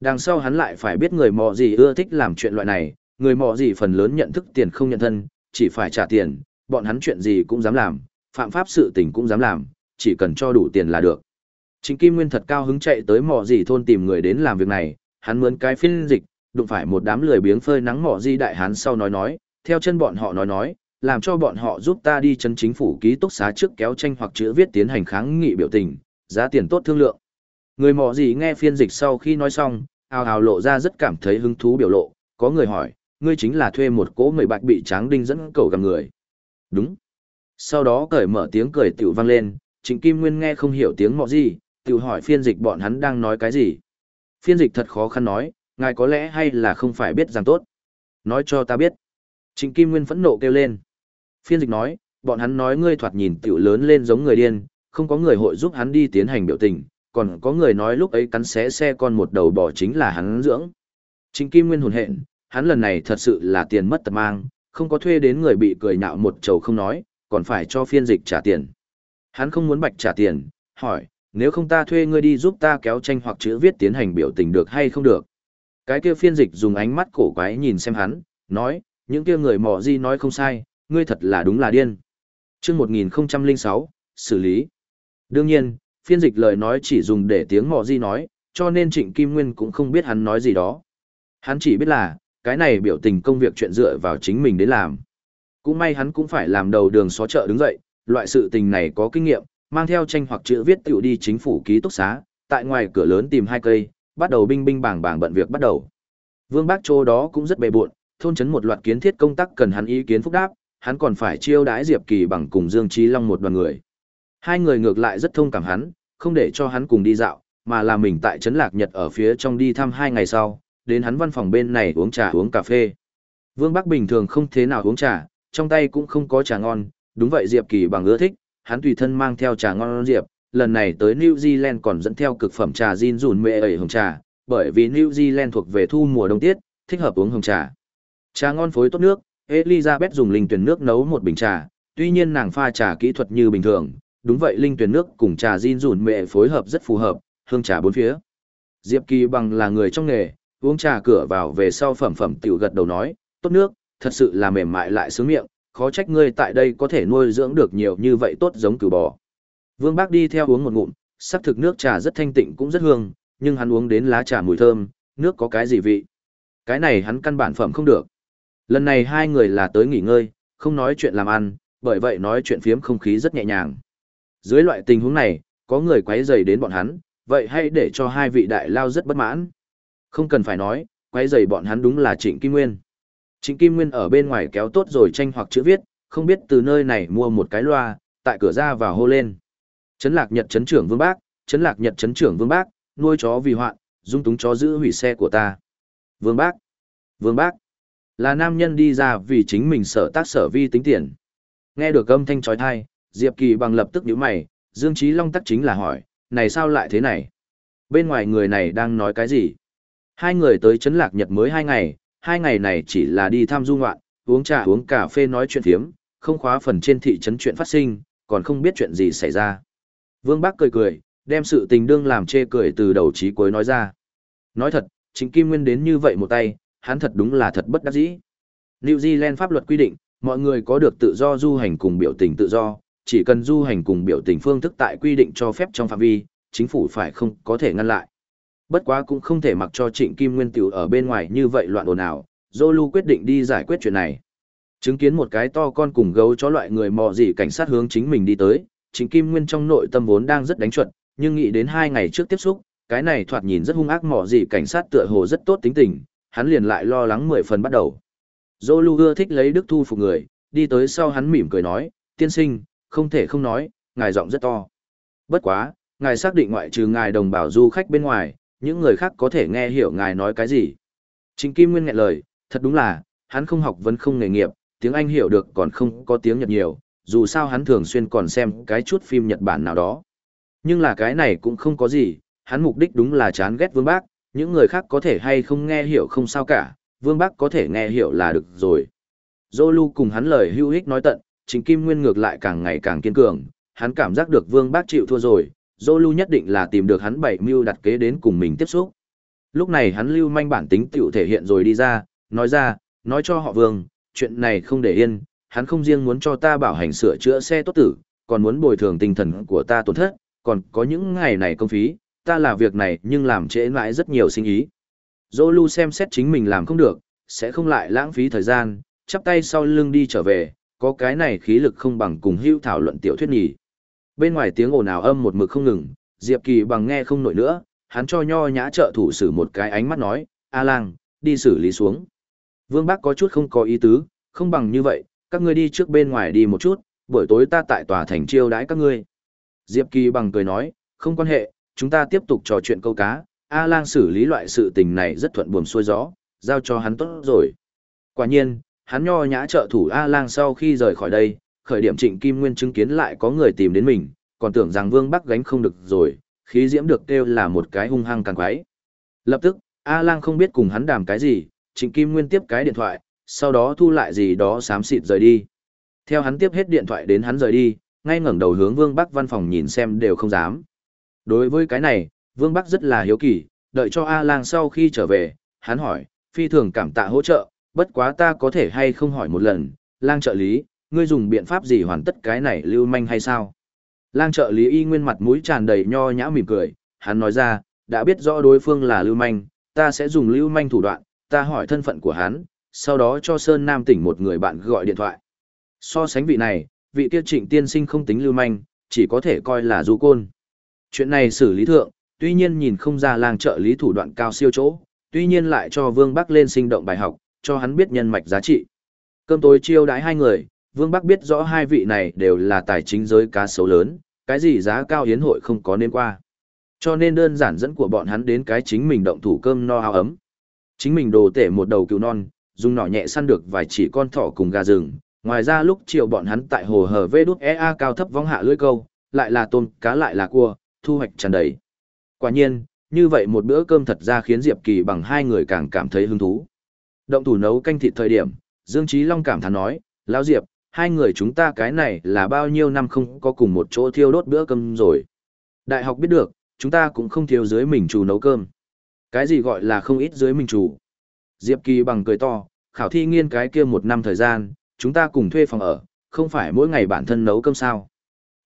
Đằng sau hắn lại phải biết người mò gì ưa thích làm chuyện loại này, người mò gì phần lớn nhận thức tiền không nhận thân, chỉ phải trả tiền, bọn hắn chuyện gì cũng dám làm, phạm pháp sự tình cũng dám làm, chỉ cần cho đủ tiền là được. Chính Kim Nguyên thật cao hứng chạy tới mò gì thôn tìm người đến làm việc này, hắn mướn cái phiên dịch, đụng phải một đám lười biếng phơi nắng mò gì đại hán sau nói nói, theo chân bọn họ nói nói, làm cho bọn họ giúp ta đi chân chính phủ ký túc xá trước kéo tranh hoặc chữ viết tiến hành kháng nghị biểu tình, giá tiền tốt thương lượng. Người mò gì nghe phiên dịch sau khi nói xong, ào ào lộ ra rất cảm thấy hứng thú biểu lộ, có người hỏi, ngươi chính là thuê một cỗ người bạch bị tráng đinh dẫn cầu gặp người. Đúng. Sau đó cởi mở tiếng cười tiểu vang lên, Trịnh Kim Nguyên nghe không hiểu tiếng mọ gì, tiểu hỏi phiên dịch bọn hắn đang nói cái gì. Phiên dịch thật khó khăn nói, ngài có lẽ hay là không phải biết rằng tốt. Nói cho ta biết. Trịnh Kim Nguyên phẫn nộ kêu lên. Phiên dịch nói, bọn hắn nói ngươi thoạt nhìn tiểu lớn lên giống người điên, không có người hội giúp hắn đi tiến hành biểu tình, còn có người nói lúc ấy cắn xé xe con một đầu bò chính là hắn dưỡng. Chính Kim Nguyên hồn hện, hắn lần này thật sự là tiền mất tật mang, không có thuê đến người bị cười nhạo một chầu không nói, còn phải cho phiên dịch trả tiền. Hắn không muốn bạch trả tiền, hỏi, nếu không ta thuê ngươi đi giúp ta kéo tranh hoặc chữ viết tiến hành biểu tình được hay không được. Cái kia phiên dịch dùng ánh mắt cổ quái nhìn xem hắn, nói, những kia người mò di nói không sai, ngươi thật là đúng là điên. Chương 1006, xử lý. Đương nhiên, phiên dịch lời nói chỉ dùng để tiếng mò di nói, cho nên Trịnh Kim Nguyên cũng không biết hắn nói gì đó. Hắn chỉ biết là, cái này biểu tình công việc chuyện dựa vào chính mình đến làm. Cũng may hắn cũng phải làm đầu đường xó chợ đứng dậy, loại sự tình này có kinh nghiệm, mang theo tranh hoặc chữ viết tiểu đi chính phủ ký túc xá, tại ngoài cửa lớn tìm hai cây, bắt đầu binh binh bảng bảng bận việc bắt đầu. Vương Bác Châu đó cũng rất bề buộn, thôn trấn một loạt kiến thiết công tác cần hắn ý kiến phúc đáp, hắn còn phải chiêu đãi Diệp Kỳ bằng cùng Dương Trí Long một đoàn người. Hai người ngược lại rất thông cảm hắn, không để cho hắn cùng đi dạo, mà là mình tại trấn Lạc Nhật ở phía trong đi thăm hai ngày sau, đến hắn văn phòng bên này uống trà uống cà phê. Vương Bắc bình thường không thế nào uống trà, trong tay cũng không có trà ngon, đúng vậy Diệp Kỳ bằng ưa thích, hắn tùy thân mang theo trà ngon Diệp, lần này tới New Zealand còn dẫn theo cực phẩm trà gin rùn mẹ ẩy hồng trà, bởi vì New Zealand thuộc về thu mùa đông tiết, thích hợp uống hồng trà. Trà ngon phối tốt nước, Elizabeth dùng linh tuyển nước nấu một bình trà, tuy nhiên nàng pha trà kỹ thuật như bình thường, đúng vậy linh tuyển nước cùng trà gin rủn mẹ phối hợp rất phù hợp, hương trà bốn phía. Diệp Kỳ bằng là người trong nghề, uống trà cửa vào về sau phẩm phẩm tiểu gật đầu nói, tốt nước, thật sự là mềm mại lại sướng miệng, khó trách ngươi tại đây có thể nuôi dưỡng được nhiều như vậy tốt giống cừu bò. Vương Bác đi theo uống một ngụm, sắc thực nước trà rất thanh tịnh cũng rất hương, nhưng hắn uống đến lá trà mùi thơm, nước có cái gì vị. Cái này hắn căn bản phẩm không được. Lần này hai người là tới nghỉ ngơi, không nói chuyện làm ăn, bởi vậy nói chuyện phiếm không khí rất nhẹ nhàng. Dưới loại tình huống này, có người quấy rầy đến bọn hắn, vậy hay để cho hai vị đại lao rất bất mãn. Không cần phải nói, quấy rầy bọn hắn đúng là Trịnh Kim Nguyên. Trịnh Kim Nguyên ở bên ngoài kéo tốt rồi tranh hoặc chữ viết, không biết từ nơi này mua một cái loa, tại cửa ra vào hô lên. Trấn Lạc Nhật trấn trưởng Vương Bác, Trấn Lạc Nhật trấn trưởng Vương Bác, nuôi chó vì hoạn, dung túng chó giữ hủy xe của ta. Vương Bác, Vương Bác, là nam nhân đi ra vì chính mình sở tác sở vi tính tiền. Nghe được âm thanh trói thai, Diệp Kỳ bằng lập tức nhíu mày, Dương Chí Long tắc chính là hỏi, này sao lại thế này? Bên ngoài người này đang nói cái gì? Hai người tới Trấn Lạc Nhật mới hai ngày, hai ngày này chỉ là đi tham du ngoạn, uống trà uống cà phê nói chuyện phiếm, không khóa phần trên thị trấn chuyện phát sinh, còn không biết chuyện gì xảy ra. Vương Bác cười cười, đem sự tình đương làm chê cười từ đầu chí cuối nói ra. Nói thật, chính Kim Nguyên đến như vậy một tay, hắn thật đúng là thật bất đắc dĩ. New Zealand pháp luật quy định, mọi người có được tự do du hành cùng biểu tình tự do, chỉ cần du hành cùng biểu tình phương thức tại quy định cho phép trong phạm vi, chính phủ phải không có thể ngăn lại. Bất quá cũng không thể mặc cho Trịnh Kim Nguyên tiểu ở bên ngoài như vậy loạn ồn ào, Zolu quyết định đi giải quyết chuyện này. Chứng kiến một cái to con cùng gấu chó loại người mò gì cảnh sát hướng chính mình đi tới, Trịnh Kim Nguyên trong nội tâm vốn đang rất đánh chuẩn, nhưng nghĩ đến hai ngày trước tiếp xúc, cái này thoạt nhìn rất hung ác mò gì cảnh sát tựa hồ rất tốt tính tình, hắn liền lại lo lắng mười phần bắt đầu. Zolu ưa thích lấy đức thu phục người, đi tới sau hắn mỉm cười nói, tiên sinh, không thể không nói, ngài giọng rất to. Bất quá, ngài xác định ngoại trừ ngài đồng bào du khách bên ngoài, những người khác có thể nghe hiểu ngài nói cái gì. Trình Kim Nguyên nghẹn lời, thật đúng là, hắn không học vẫn không nghề nghiệp, tiếng Anh hiểu được còn không có tiếng Nhật nhiều, dù sao hắn thường xuyên còn xem cái chút phim Nhật Bản nào đó. Nhưng là cái này cũng không có gì, hắn mục đích đúng là chán ghét Vương Bác, những người khác có thể hay không nghe hiểu không sao cả, Vương Bác có thể nghe hiểu là được rồi. Zolu cùng hắn lời hưu hích nói tận, Trình Kim Nguyên ngược lại càng ngày càng kiên cường, hắn cảm giác được Vương Bác chịu thua rồi, Zolu nhất định là tìm được hắn bảy mưu đặt kế đến cùng mình tiếp xúc. Lúc này hắn lưu manh bản tính tiểu thể hiện rồi đi ra, nói ra, nói cho họ Vương, chuyện này không để yên, hắn không riêng muốn cho ta bảo hành sửa chữa xe tốt tử, còn muốn bồi thường tinh thần của ta tổn thất, còn có những ngày này công phí, ta là việc này nhưng làm trễ mãi rất nhiều sinh ý. Zolu xem xét chính mình làm không được, sẽ không lại lãng phí thời gian, chắp tay sau lưng đi trở về, có cái này khí lực không bằng cùng hưu thảo luận tiểu thuyết nhỉ. Bên ngoài tiếng ồn ào âm một mực không ngừng, Diệp Kỳ bằng nghe không nổi nữa, hắn cho nho nhã trợ thủ xử một cái ánh mắt nói, A lang, đi xử lý xuống. Vương Bác có chút không có ý tứ, không bằng như vậy, các ngươi đi trước bên ngoài đi một chút, buổi tối ta tại tòa thành chiêu đãi các ngươi. Diệp Kỳ bằng cười nói, không quan hệ, chúng ta tiếp tục trò chuyện câu cá, A lang xử lý loại sự tình này rất thuận buồm xuôi gió, giao cho hắn tốt rồi. Quả nhiên, hắn nho nhã trợ thủ A lang sau khi rời khỏi đây, khởi điểm trịnh Kim Nguyên chứng kiến lại có người tìm đến mình, còn tưởng rằng Vương Bắc gánh không được rồi, khí diễm được kêu là một cái hung hăng càng quái. Lập tức, A lang không biết cùng hắn đàm cái gì, trịnh Kim Nguyên tiếp cái điện thoại, sau đó thu lại gì đó xám xịt rời đi. Theo hắn tiếp hết điện thoại đến hắn rời đi, ngay ngẩng đầu hướng Vương Bắc văn phòng nhìn xem đều không dám. Đối với cái này, Vương Bắc rất là hiếu kỳ, đợi cho A Lang sau khi trở về, hắn hỏi, phi thường cảm tạ hỗ trợ, bất quá ta có thể hay không hỏi một lần, Lang trợ lý, ngươi dùng biện pháp gì hoàn tất cái này lưu manh hay sao? Lang trợ lý y nguyên mặt mũi tràn đầy nho nhã mỉm cười, hắn nói ra, đã biết rõ đối phương là lưu manh, ta sẽ dùng lưu manh thủ đoạn, ta hỏi thân phận của hắn, sau đó cho Sơn Nam tỉnh một người bạn gọi điện thoại. So sánh vị này, vị kia trịnh tiên sinh không tính lưu manh, chỉ có thể coi là du côn. Chuyện này xử lý thượng, tuy nhiên nhìn không ra làng trợ lý thủ đoạn cao siêu chỗ, tuy nhiên lại cho Vương Bắc lên sinh động bài học, cho hắn biết nhân mạch giá trị. Cơm tối chiêu đãi hai người, Vương Bắc biết rõ hai vị này đều là tài chính giới cá sấu lớn, cái gì giá cao hiến hội không có nên qua. Cho nên đơn giản dẫn của bọn hắn đến cái chính mình động thủ cơm no áo ấm. Chính mình đồ tể một đầu cừu non, dùng nỏ nhẹ săn được vài chỉ con thỏ cùng gà rừng. Ngoài ra lúc chiều bọn hắn tại hồ hở vê đút EA cao thấp vong hạ lưỡi câu, lại là tôm, cá lại là cua, thu hoạch tràn đầy. Quả nhiên, như vậy một bữa cơm thật ra khiến Diệp Kỳ bằng hai người càng cảm thấy hứng thú. Động thủ nấu canh thịt thời điểm, Dương Chí Long cảm thán nói, Lão Diệp, hai người chúng ta cái này là bao nhiêu năm không có cùng một chỗ thiêu đốt bữa cơm rồi. Đại học biết được, chúng ta cũng không thiếu dưới mình chủ nấu cơm. Cái gì gọi là không ít dưới mình chủ? Diệp Kỳ bằng cười to, khảo thi nghiên cái kia một năm thời gian, chúng ta cùng thuê phòng ở, không phải mỗi ngày bản thân nấu cơm sao.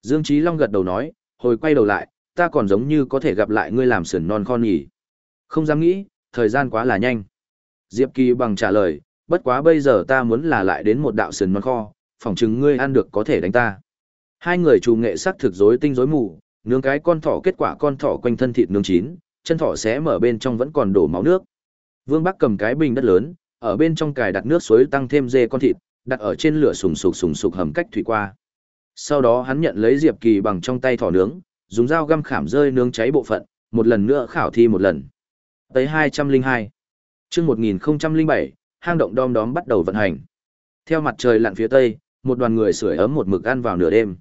Dương Chí Long gật đầu nói, hồi quay đầu lại, ta còn giống như có thể gặp lại ngươi làm sườn non con nhỉ. Không dám nghĩ, thời gian quá là nhanh. Diệp Kỳ bằng trả lời, bất quá bây giờ ta muốn là lại đến một đạo sườn non kho, phỏng chừng ngươi ăn được có thể đánh ta. Hai người chủ nghệ sắc thực rối tinh rối mù, nướng cái con thỏ kết quả con thỏ quanh thân thịt nướng chín, chân thỏ xé mở bên trong vẫn còn đổ máu nước. Vương Bắc cầm cái bình đất lớn, ở bên trong cài đặt nước suối tăng thêm dê con thịt, đặt ở trên lửa sùng sục sùng sục hầm cách thủy qua. Sau đó hắn nhận lấy Diệp Kỳ bằng trong tay thỏ nướng, dùng dao găm khảm rơi nướng cháy bộ phận, một lần nữa khảo thi một lần. Tới 202. Chương 1007, hang động đom đóm bắt đầu vận hành. Theo mặt trời lặn phía tây, một đoàn người sưởi ấm một mực ăn vào nửa đêm.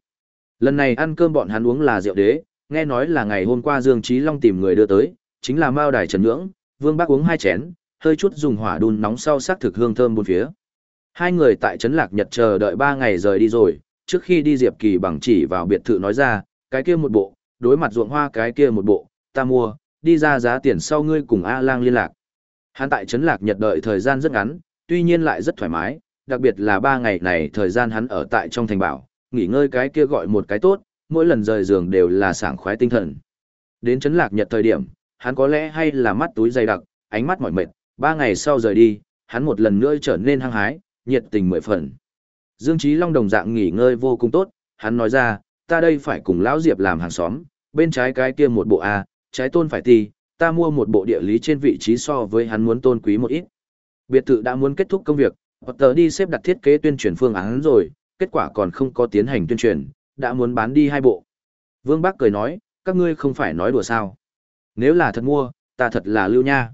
Lần này ăn cơm bọn hắn uống là rượu đế, nghe nói là ngày hôm qua Dương Chí Long tìm người đưa tới, chính là Mao Đài Trần Nhưỡng, Vương Bác uống hai chén, hơi chút dùng hỏa đun nóng sau sắc thực hương thơm bốn phía. Hai người tại trấn Lạc Nhật chờ đợi ba ngày rời đi rồi, trước khi đi Diệp Kỳ bằng chỉ vào biệt thự nói ra, cái kia một bộ, đối mặt ruộng hoa cái kia một bộ, ta mua, đi ra giá tiền sau ngươi cùng A Lang liên lạc. Hắn tại trấn Lạc Nhật đợi thời gian rất ngắn, tuy nhiên lại rất thoải mái, đặc biệt là ba ngày này thời gian hắn ở tại trong thành bảo, nghỉ ngơi cái kia gọi một cái tốt, mỗi lần rời giường đều là sảng khoái tinh thần. Đến trấn Lạc Nhật thời điểm, hắn có lẽ hay là mắt túi dày đặc, ánh mắt mỏi mệt, ba ngày sau rời đi, hắn một lần nữa trở nên hăng hái, nhiệt tình mười phần. Dương Chí Long đồng dạng nghỉ ngơi vô cùng tốt, hắn nói ra, ta đây phải cùng lão Diệp làm hàng xóm, bên trái cái kia một bộ A, trái tôn phải ti, ta mua một bộ địa lý trên vị trí so với hắn muốn tôn quý một ít. Biệt thự đã muốn kết thúc công việc, tờ đi xếp đặt thiết kế tuyên truyền phương án rồi, kết quả còn không có tiến hành tuyên truyền, đã muốn bán đi hai bộ. Vương bác cười nói, các ngươi không phải nói đùa sao. Nếu là thật mua, ta thật là lưu nha.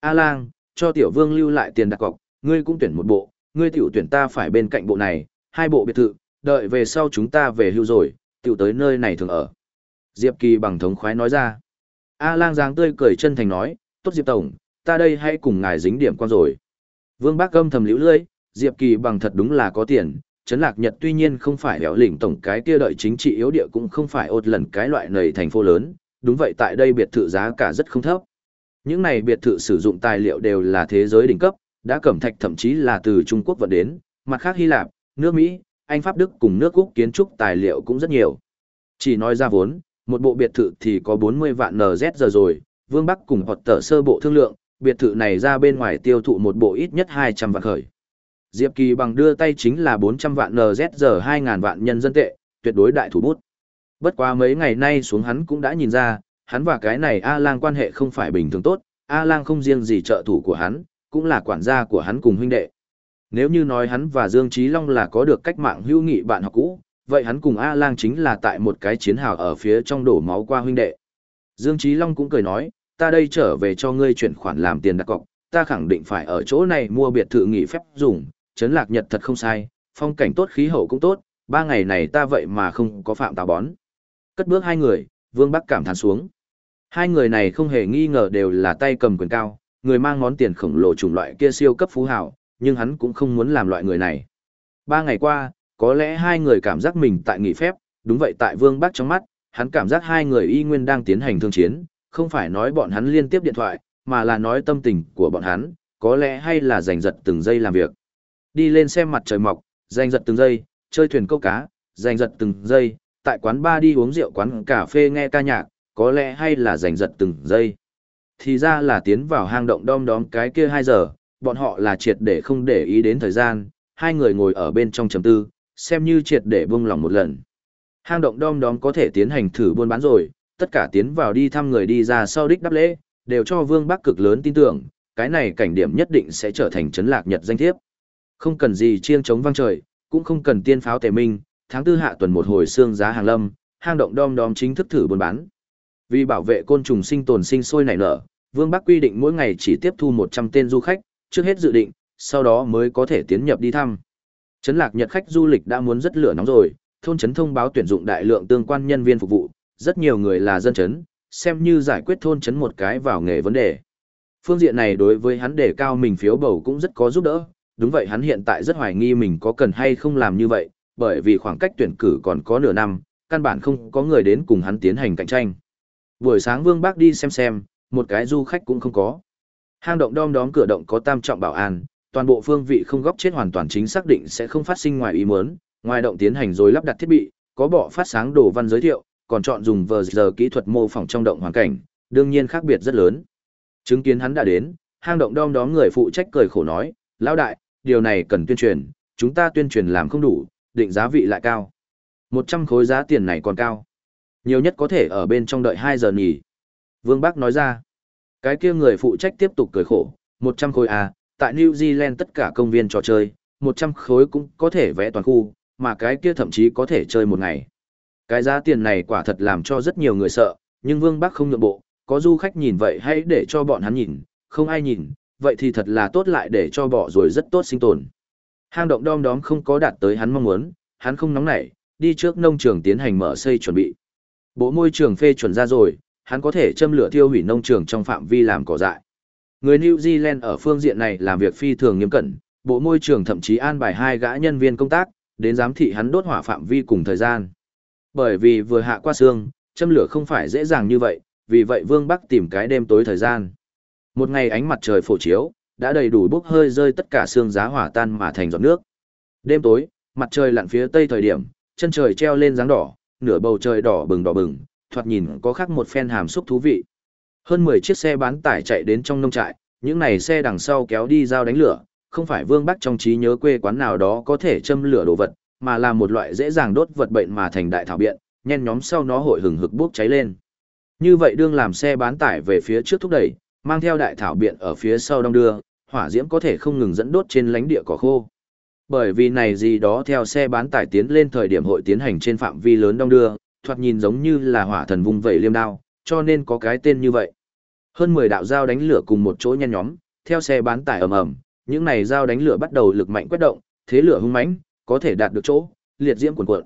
A lang, cho tiểu vương lưu lại tiền đặt cọc, ngươi cũng tuyển một bộ, ngươi tiểu tuyển ta phải bên cạnh bộ này, hai bộ biệt thự, đợi về sau chúng ta về hưu rồi, tiểu tới nơi này thường ở. Diệp Kỳ bằng thống khoái nói ra. A lang giáng tươi cười chân thành nói, tốt Diệp Tổng, ta đây hãy cùng ngài dính điểm quan rồi. Vương Bác Âm thầm liễu lưỡi, Diệp Kỳ bằng thật đúng là có tiền, Trấn Lạc Nhật tuy nhiên không phải béo lỉnh tổng cái kia đợi chính trị yếu địa cũng không phải ột lần cái loại nầy thành phố lớn, đúng vậy tại đây biệt thự giá cả rất không thấp. Những này biệt thự sử dụng tài liệu đều là thế giới đỉnh cấp, đã cẩm thạch thậm chí là từ Trung Quốc vận đến, mặt khác Hy Lạp, nước Mỹ, Anh Pháp Đức cùng nước Úc kiến trúc tài liệu cũng rất nhiều. Chỉ nói ra vốn, một bộ biệt thự thì có 40 vạn NZ giờ rồi, Vương Bắc cùng hoạt tờ sơ bộ thương lượng, biệt thự này ra bên ngoài tiêu thụ một bộ ít nhất 200 vạn khởi. Diệp Kỳ bằng đưa tay chính là 400 vạn NZ giờ 2.000 vạn nhân dân tệ, tuyệt đối đại thủ bút. Bất quá mấy ngày nay xuống hắn cũng đã nhìn ra, hắn và cái này A-lang quan hệ không phải bình thường tốt, A-lang không riêng gì trợ thủ của hắn, cũng là quản gia của hắn cùng huynh đệ. Nếu như nói hắn và Dương Trí Long là có được cách mạng hữu nghị bạn học cũ, vậy hắn cùng A-lang chính là tại một cái chiến hào ở phía trong đổ máu qua huynh đệ. Dương Trí Long cũng cười nói, ta đây trở về cho ngươi chuyển khoản làm tiền đặt cọc, ta khẳng định phải ở chỗ này mua biệt thự nghỉ phép dùng, chấn lạc nhật thật không sai, phong cảnh tốt khí hậu cũng tốt, ba ngày này ta vậy mà không có phạm tà bón. Cất bước hai người, Vương Bắc cảm thán xuống. Hai người này không hề nghi ngờ đều là tay cầm quyền cao, người mang món tiền khổng lồ chủng loại kia siêu cấp phú hào, nhưng hắn cũng không muốn làm loại người này. Ba ngày qua, có lẽ hai người cảm giác mình tại nghỉ phép, đúng vậy tại Vương Bắc trong mắt, hắn cảm giác hai người y nguyên đang tiến hành thương chiến, không phải nói bọn hắn liên tiếp điện thoại, mà là nói tâm tình của bọn hắn, có lẽ hay là giành giật từng giây làm việc. Đi lên xem mặt trời mọc, giành giật từng giây, chơi thuyền câu cá, giành giật từng giây, tại quán bar đi uống rượu quán cà phê nghe ca nhạc, có lẽ hay là giành giật từng giây. Thì ra là tiến vào hang động đom đóm cái kia 2 giờ, bọn họ là triệt để không để ý đến thời gian, hai người ngồi ở bên trong chấm tư, xem như triệt để buông lòng một lần. Hang động đom đóm có thể tiến hành thử buôn bán rồi, tất cả tiến vào đi thăm người đi ra sau đích đáp lễ, đều cho Vương Bắc cực lớn tin tưởng, cái này cảnh điểm nhất định sẽ trở thành trấn lạc nhật danh thiếp. Không cần gì chiêng chống vang trời, cũng không cần tiên pháo tề minh, tháng tư hạ tuần một hồi xương giá hàng lâm, hang động đom đóm chính thức thử buôn bán. Vì bảo vệ côn trùng sinh tồn sinh sôi nảy nở, Vương Bắc quy định mỗi ngày chỉ tiếp thu 100 tên du khách, trước hết dự định, sau đó mới có thể tiến nhập đi thăm. Trấn lạc Nhật khách du lịch đã muốn rất lửa nóng rồi, thôn trấn thông báo tuyển dụng đại lượng tương quan nhân viên phục vụ, rất nhiều người là dân trấn, xem như giải quyết thôn trấn một cái vào nghề vấn đề. Phương diện này đối với hắn đề cao mình phiếu bầu cũng rất có giúp đỡ, đúng vậy hắn hiện tại rất hoài nghi mình có cần hay không làm như vậy, bởi vì khoảng cách tuyển cử còn có nửa năm, căn bản không có người đến cùng hắn tiến hành cạnh tranh. Buổi sáng Vương Bác đi xem xem, một cái du khách cũng không có. Hang động đom đóm cửa động có tam trọng bảo an, toàn bộ phương vị không góc chết hoàn toàn chính xác định sẽ không phát sinh ngoài ý muốn, ngoài động tiến hành rồi lắp đặt thiết bị, có bọ phát sáng đồ văn giới thiệu, còn chọn dùng vờ giờ kỹ thuật mô phỏng trong động hoàn cảnh, đương nhiên khác biệt rất lớn. Chứng kiến hắn đã đến, hang động đom đóm người phụ trách cười khổ nói, lão đại, điều này cần tuyên truyền, chúng ta tuyên truyền làm không đủ, định giá vị lại cao. 100 khối giá tiền này còn cao. Nhiều nhất có thể ở bên trong đợi 2 giờ nghỉ. Vương Bắc nói ra, cái kia người phụ trách tiếp tục cười khổ, 100 khối à, tại New Zealand tất cả công viên trò chơi, 100 khối cũng có thể vẽ toàn khu, mà cái kia thậm chí có thể chơi một ngày. Cái giá tiền này quả thật làm cho rất nhiều người sợ, nhưng Vương Bắc không nhượng bộ, có du khách nhìn vậy hãy để cho bọn hắn nhìn, không ai nhìn, vậy thì thật là tốt lại để cho bỏ rồi rất tốt sinh tồn. Hang động đom đóm không có đạt tới hắn mong muốn, hắn không nóng nảy, đi trước nông trường tiến hành mở xây chuẩn bị. Bộ môi trường phê chuẩn ra rồi, hắn có thể châm lửa thiêu hủy nông trường trong phạm vi làm cỏ dại. Người New Zealand ở phương diện này làm việc phi thường nghiêm cẩn, bộ môi trường thậm chí an bài hai gã nhân viên công tác, đến giám thị hắn đốt hỏa phạm vi cùng thời gian. Bởi vì vừa hạ qua xương, châm lửa không phải dễ dàng như vậy, vì vậy Vương Bắc tìm cái đêm tối thời gian. Một ngày ánh mặt trời phổ chiếu, đã đầy đủ bốc hơi rơi tất cả xương giá hỏa tan mà thành giọt nước. Đêm tối, mặt trời lặn phía tây thời điểm, chân trời treo lên dáng đỏ, nửa bầu trời đỏ bừng đỏ bừng, thoạt nhìn có khác một phen hàm xúc thú vị. Hơn 10 chiếc xe bán tải chạy đến trong nông trại, những này xe đằng sau kéo đi dao đánh lửa, không phải Vương Bắc trong trí nhớ quê quán nào đó có thể châm lửa đồ vật, mà là một loại dễ dàng đốt vật bệnh mà thành đại thảo biện, nhen nhóm sau nó hội hừng hực bốc cháy lên. Như vậy đương làm xe bán tải về phía trước thúc đẩy, mang theo đại thảo biện ở phía sau đông đưa, hỏa diễm có thể không ngừng dẫn đốt trên lánh địa cỏ khô. Bởi vì này gì đó theo xe bán tải tiến lên thời điểm hội tiến hành trên phạm vi lớn đông đưa, thoạt nhìn giống như là hỏa thần vung vẩy liêm đao, cho nên có cái tên như vậy. Hơn 10 đạo dao đánh lửa cùng một chỗ nhen nhóm, theo xe bán tải ầm ầm, những này dao đánh lửa bắt đầu lực mạnh quét động, thế lửa hung mãnh, có thể đạt được chỗ, liệt diễm cuồn cuộn.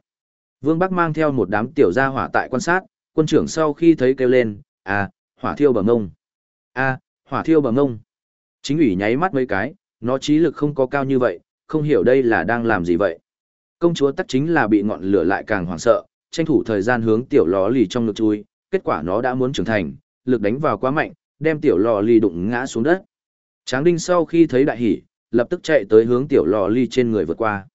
Vương Bắc mang theo một đám tiểu gia hỏa tại quan sát, quân trưởng sau khi thấy kêu lên, "À, hỏa thiêu bằng ngông." "A, à, hỏa thiêu bằng ngông." Chính ủy nháy mắt mấy cái, nó trí lực không có cao như vậy, không hiểu đây là đang làm gì vậy. Công chúa tắc chính là bị ngọn lửa lại càng hoảng sợ, tranh thủ thời gian hướng tiểu ló lì trong ngực chui, kết quả nó đã muốn trưởng thành, lực đánh vào quá mạnh, đem tiểu lò ly đụng ngã xuống đất. Tráng đinh sau khi thấy đại hỉ, lập tức chạy tới hướng tiểu lò ly trên người vượt qua.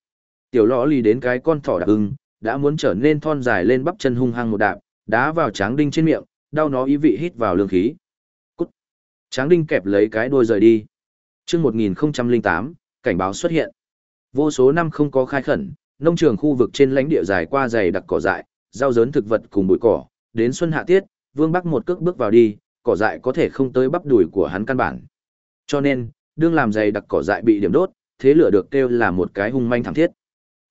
Tiểu lò ly đến cái con thỏ đạp ưng, đã muốn trở nên thon dài lên bắp chân hung hăng một đạp, đá vào tráng đinh trên miệng, đau nó ý vị hít vào lương khí. Cút. Tráng đinh kẹp lấy cái đuôi rời đi. Trước 1008, cảnh báo xuất hiện. Vô số năm không có khai khẩn, nông trường khu vực trên lãnh địa dài qua dày đặc cỏ dại, rau dớn thực vật cùng bụi cỏ, đến xuân hạ tiết, Vương Bắc một cước bước vào đi, cỏ dại có thể không tới bắp đùi của hắn căn bản. Cho nên, đương làm dày đặc cỏ dại bị điểm đốt, thế lửa được kêu là một cái hung manh thảm thiết.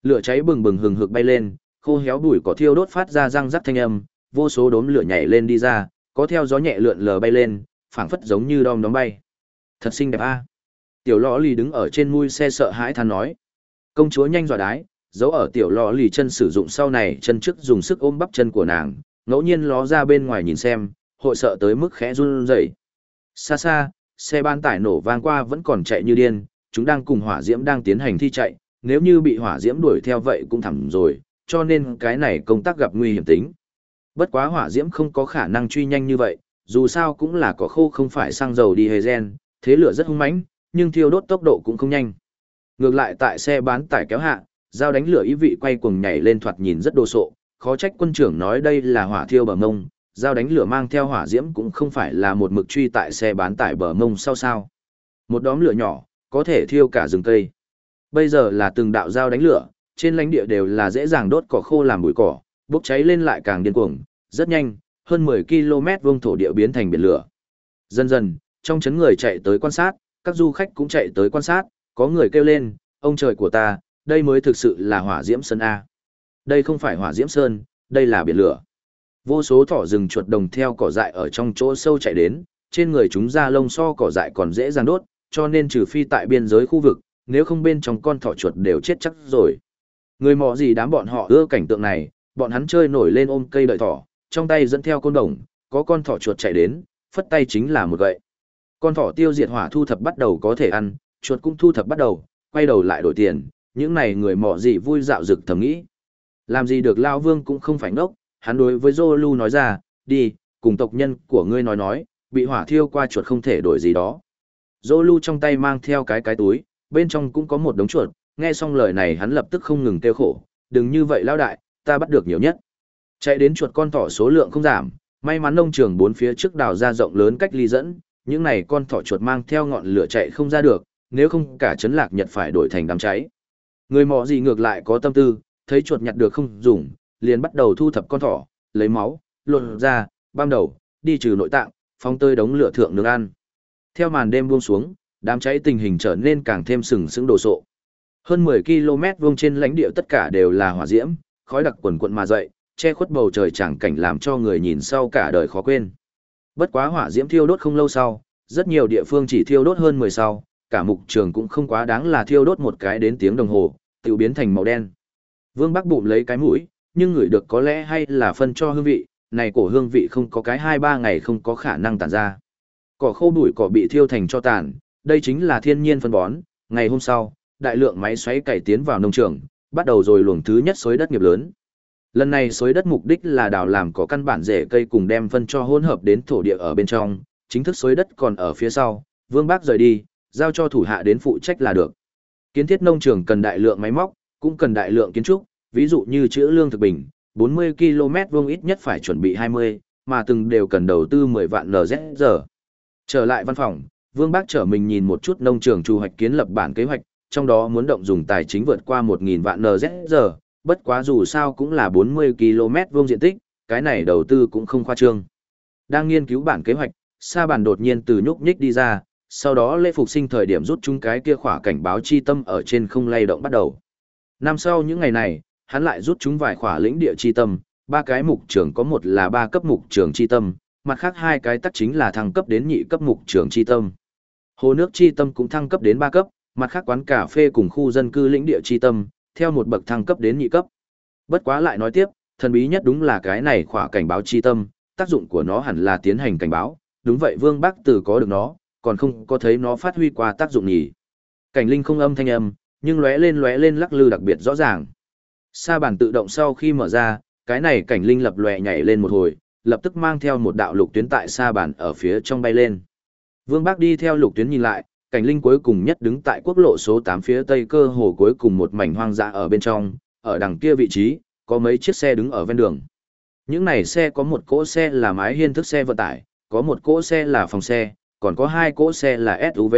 Lửa cháy bừng bừng hừng hực bay lên, khô héo bụi cỏ thiêu đốt phát ra răng rắc thanh âm, vô số đốm lửa nhảy lên đi ra, có theo gió nhẹ lượn lờ bay lên, phảng phất giống như đom đóm bay. Thật xinh đẹp a. Tiểu lọ lì đứng ở trên mui xe sợ hãi than nói. Công chúa nhanh dọa đái, giấu ở tiểu lọ lì chân sử dụng sau này chân trước dùng sức ôm bắp chân của nàng, ngẫu nhiên ló ra bên ngoài nhìn xem, hội sợ tới mức khẽ run rẩy. Xa xa, xe ban tải nổ vang qua vẫn còn chạy như điên, chúng đang cùng hỏa diễm đang tiến hành thi chạy, nếu như bị hỏa diễm đuổi theo vậy cũng thẳng rồi, cho nên cái này công tác gặp nguy hiểm tính. Bất quá hỏa diễm không có khả năng truy nhanh như vậy, dù sao cũng là có khô không phải xăng dầu đi hề gen, thế lửa rất hung mãnh, nhưng thiêu đốt tốc độ cũng không nhanh. Ngược lại tại xe bán tải kéo hạ, dao đánh lửa ý vị quay cuồng nhảy lên thoạt nhìn rất đồ sộ, khó trách quân trưởng nói đây là hỏa thiêu bờ mông, dao đánh lửa mang theo hỏa diễm cũng không phải là một mực truy tại xe bán tải bờ mông sao sao. Một đóm lửa nhỏ, có thể thiêu cả rừng cây. Bây giờ là từng đạo dao đánh lửa, trên lãnh địa đều là dễ dàng đốt cỏ khô làm bụi cỏ, bốc cháy lên lại càng điên cuồng, rất nhanh, hơn 10 km vuông thổ địa biến thành biển lửa. Dần dần, trong chấn người chạy tới quan sát, các du khách cũng chạy tới quan sát, có người kêu lên, ông trời của ta, đây mới thực sự là hỏa diễm sân A. Đây không phải hỏa diễm sơn, đây là biển lửa. Vô số thỏ rừng chuột đồng theo cỏ dại ở trong chỗ sâu chạy đến, trên người chúng da lông so cỏ dại còn dễ dàng đốt, cho nên trừ phi tại biên giới khu vực, nếu không bên trong con thỏ chuột đều chết chắc rồi. Người mò gì đám bọn họ ưa cảnh tượng này, bọn hắn chơi nổi lên ôm cây đợi thỏ, trong tay dẫn theo côn đồng, có con thỏ chuột chạy đến, phất tay chính là một gậy. Con thỏ tiêu diệt hỏa thu thập bắt đầu có thể ăn, chuột cũng thu thập bắt đầu, quay đầu lại đổi tiền, những này người mò gì vui dạo dực thầm nghĩ. Làm gì được Lao Vương cũng không phải ngốc, hắn đối với Zolu nói ra, đi, cùng tộc nhân của ngươi nói nói, bị hỏa thiêu qua chuột không thể đổi gì đó. Zolu trong tay mang theo cái cái túi, bên trong cũng có một đống chuột, nghe xong lời này hắn lập tức không ngừng kêu khổ, đừng như vậy lao đại, ta bắt được nhiều nhất. Chạy đến chuột con thỏ số lượng không giảm, may mắn nông trường bốn phía trước đào ra rộng lớn cách ly dẫn, những này con thỏ chuột mang theo ngọn lửa chạy không ra được, nếu không cả chấn lạc nhật phải đổi thành đám cháy. Người mò gì ngược lại có tâm tư, thấy chuột nhặt được không dùng, liền bắt đầu thu thập con thỏ, lấy máu, lột ra, băm đầu, đi trừ nội tạng, phóng tơi đống lửa thượng nướng ăn. Theo màn đêm buông xuống, đám cháy tình hình trở nên càng thêm sừng sững đồ sộ. Hơn 10 km vuông trên lãnh địa tất cả đều là hỏa diễm, khói đặc quần quận mà dậy, che khuất bầu trời chẳng cảnh làm cho người nhìn sau cả đời khó quên. Bất quá hỏa diễm thiêu đốt không lâu sau, rất nhiều địa phương chỉ thiêu đốt hơn 10 sau, cả mục trường cũng không quá đáng là thiêu đốt một cái đến tiếng đồng hồ, tự biến thành màu đen. Vương Bắc bụng lấy cái mũi, nhưng người được có lẽ hay là phân cho hương vị, này cổ hương vị không có cái 2-3 ngày không có khả năng tàn ra. Cỏ khô bụi cỏ bị thiêu thành cho tàn, đây chính là thiên nhiên phân bón, ngày hôm sau, đại lượng máy xoáy cày tiến vào nông trường, bắt đầu rồi luồng thứ nhất xối đất nghiệp lớn. Lần này xối đất mục đích là đào làm có căn bản rễ cây cùng đem phân cho hỗn hợp đến thổ địa ở bên trong, chính thức xối đất còn ở phía sau, Vương Bác rời đi, giao cho thủ hạ đến phụ trách là được. Kiến thiết nông trường cần đại lượng máy móc, cũng cần đại lượng kiến trúc, ví dụ như chữ lương thực bình, 40 km vuông ít nhất phải chuẩn bị 20, mà từng đều cần đầu tư 10 vạn NZ Trở lại văn phòng, Vương Bác trở mình nhìn một chút nông trường chu hoạch kiến lập bản kế hoạch, trong đó muốn động dùng tài chính vượt qua 1.000 vạn NZ bất quá dù sao cũng là 40 km vuông diện tích, cái này đầu tư cũng không khoa trương. Đang nghiên cứu bản kế hoạch, Sa Bản đột nhiên từ nhúc nhích đi ra, sau đó lễ phục sinh thời điểm rút chúng cái kia khỏa cảnh báo chi tâm ở trên không lay động bắt đầu. Năm sau những ngày này, hắn lại rút chúng vài khỏa lĩnh địa chi tâm, ba cái mục trường có một là ba cấp mục trường chi tâm, mặt khác hai cái tắc chính là thăng cấp đến nhị cấp mục trường chi tâm. Hồ nước chi tâm cũng thăng cấp đến ba cấp, mặt khác quán cà phê cùng khu dân cư lĩnh địa chi tâm, theo một bậc thăng cấp đến nhị cấp. Bất quá lại nói tiếp, thần bí nhất đúng là cái này khỏa cảnh báo chi tâm, tác dụng của nó hẳn là tiến hành cảnh báo, đúng vậy Vương Bắc Từ có được nó, còn không có thấy nó phát huy qua tác dụng nhỉ. Cảnh linh không âm thanh âm, nhưng lóe lên lóe lên lắc lư đặc biệt rõ ràng. Sa bản tự động sau khi mở ra, cái này cảnh linh lập lòe nhảy lên một hồi, lập tức mang theo một đạo lục tuyến tại Sa bản ở phía trong bay lên. Vương Bác đi theo lục tuyến nhìn lại, cảnh linh cuối cùng nhất đứng tại quốc lộ số 8 phía tây cơ hồ cuối cùng một mảnh hoang dã ở bên trong, ở đằng kia vị trí, có mấy chiếc xe đứng ở ven đường. Những này xe có một cỗ xe là mái hiên thức xe vận tải, có một cỗ xe là phòng xe, còn có hai cỗ xe là SUV.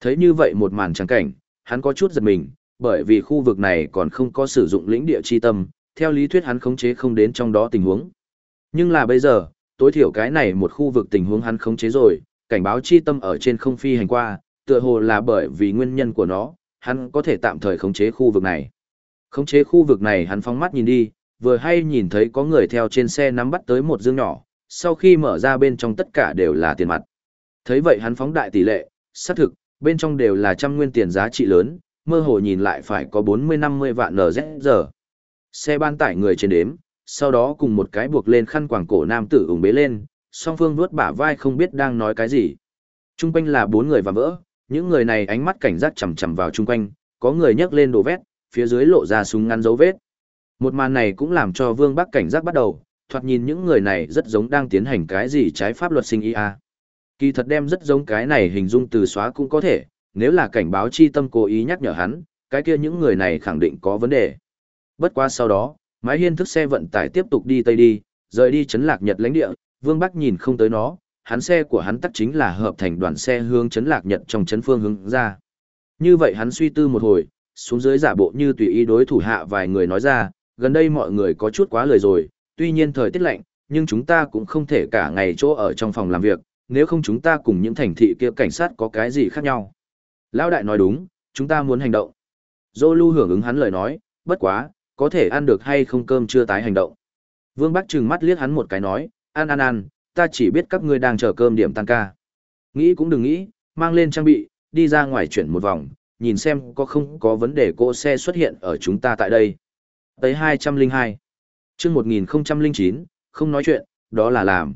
Thấy như vậy một màn trắng cảnh, hắn có chút giật mình, bởi vì khu vực này còn không có sử dụng lĩnh địa chi tâm, theo lý thuyết hắn khống chế không đến trong đó tình huống. Nhưng là bây giờ, tối thiểu cái này một khu vực tình huống hắn khống chế rồi, cảnh báo chi tâm ở trên không phi hành qua, tựa hồ là bởi vì nguyên nhân của nó, hắn có thể tạm thời khống chế khu vực này. Khống chế khu vực này hắn phóng mắt nhìn đi, vừa hay nhìn thấy có người theo trên xe nắm bắt tới một dương nhỏ, sau khi mở ra bên trong tất cả đều là tiền mặt. Thấy vậy hắn phóng đại tỷ lệ, xác thực, bên trong đều là trăm nguyên tiền giá trị lớn, mơ hồ nhìn lại phải có 40-50 vạn NZ Xe ban tải người trên đếm, sau đó cùng một cái buộc lên khăn quàng cổ nam tử ủng bế lên, song phương vuốt bả vai không biết đang nói cái gì. Trung quanh là bốn người và vỡ, những người này ánh mắt cảnh giác chằm chằm vào trung quanh, có người nhấc lên đồ vét, phía dưới lộ ra súng ngắn dấu vết. Một màn này cũng làm cho Vương Bắc cảnh giác bắt đầu, thoạt nhìn những người này rất giống đang tiến hành cái gì trái pháp luật sinh IA. Kỳ thật đem rất giống cái này hình dung từ xóa cũng có thể, nếu là cảnh báo chi tâm cố ý nhắc nhở hắn, cái kia những người này khẳng định có vấn đề. Bất qua sau đó, mái hiên thức xe vận tải tiếp tục đi tây đi, rời đi chấn lạc Nhật lãnh địa, Vương Bắc nhìn không tới nó, hắn xe của hắn tắc chính là hợp thành đoàn xe hướng chấn lạc Nhật trong chấn phương hướng ra. Như vậy hắn suy tư một hồi, xuống dưới giả bộ như tùy ý đối thủ hạ vài người nói ra, gần đây mọi người có chút quá lời rồi, tuy nhiên thời tiết lạnh, nhưng chúng ta cũng không thể cả ngày chỗ ở trong phòng làm việc, nếu không chúng ta cùng những thành thị kia cảnh sát có cái gì khác nhau. Lão đại nói đúng, chúng ta muốn hành động. Dô lưu hưởng ứng hắn lời nói, bất quá, có thể ăn được hay không cơm chưa tái hành động. Vương Bắc trừng mắt liếc hắn một cái nói, ăn ăn ăn, ta chỉ biết các ngươi đang chờ cơm điểm tăng ca. Nghĩ cũng đừng nghĩ, mang lên trang bị, đi ra ngoài chuyển một vòng, nhìn xem có không có vấn đề cỗ xe xuất hiện ở chúng ta tại đây. Tới 202. chương 1009, không nói chuyện, đó là làm.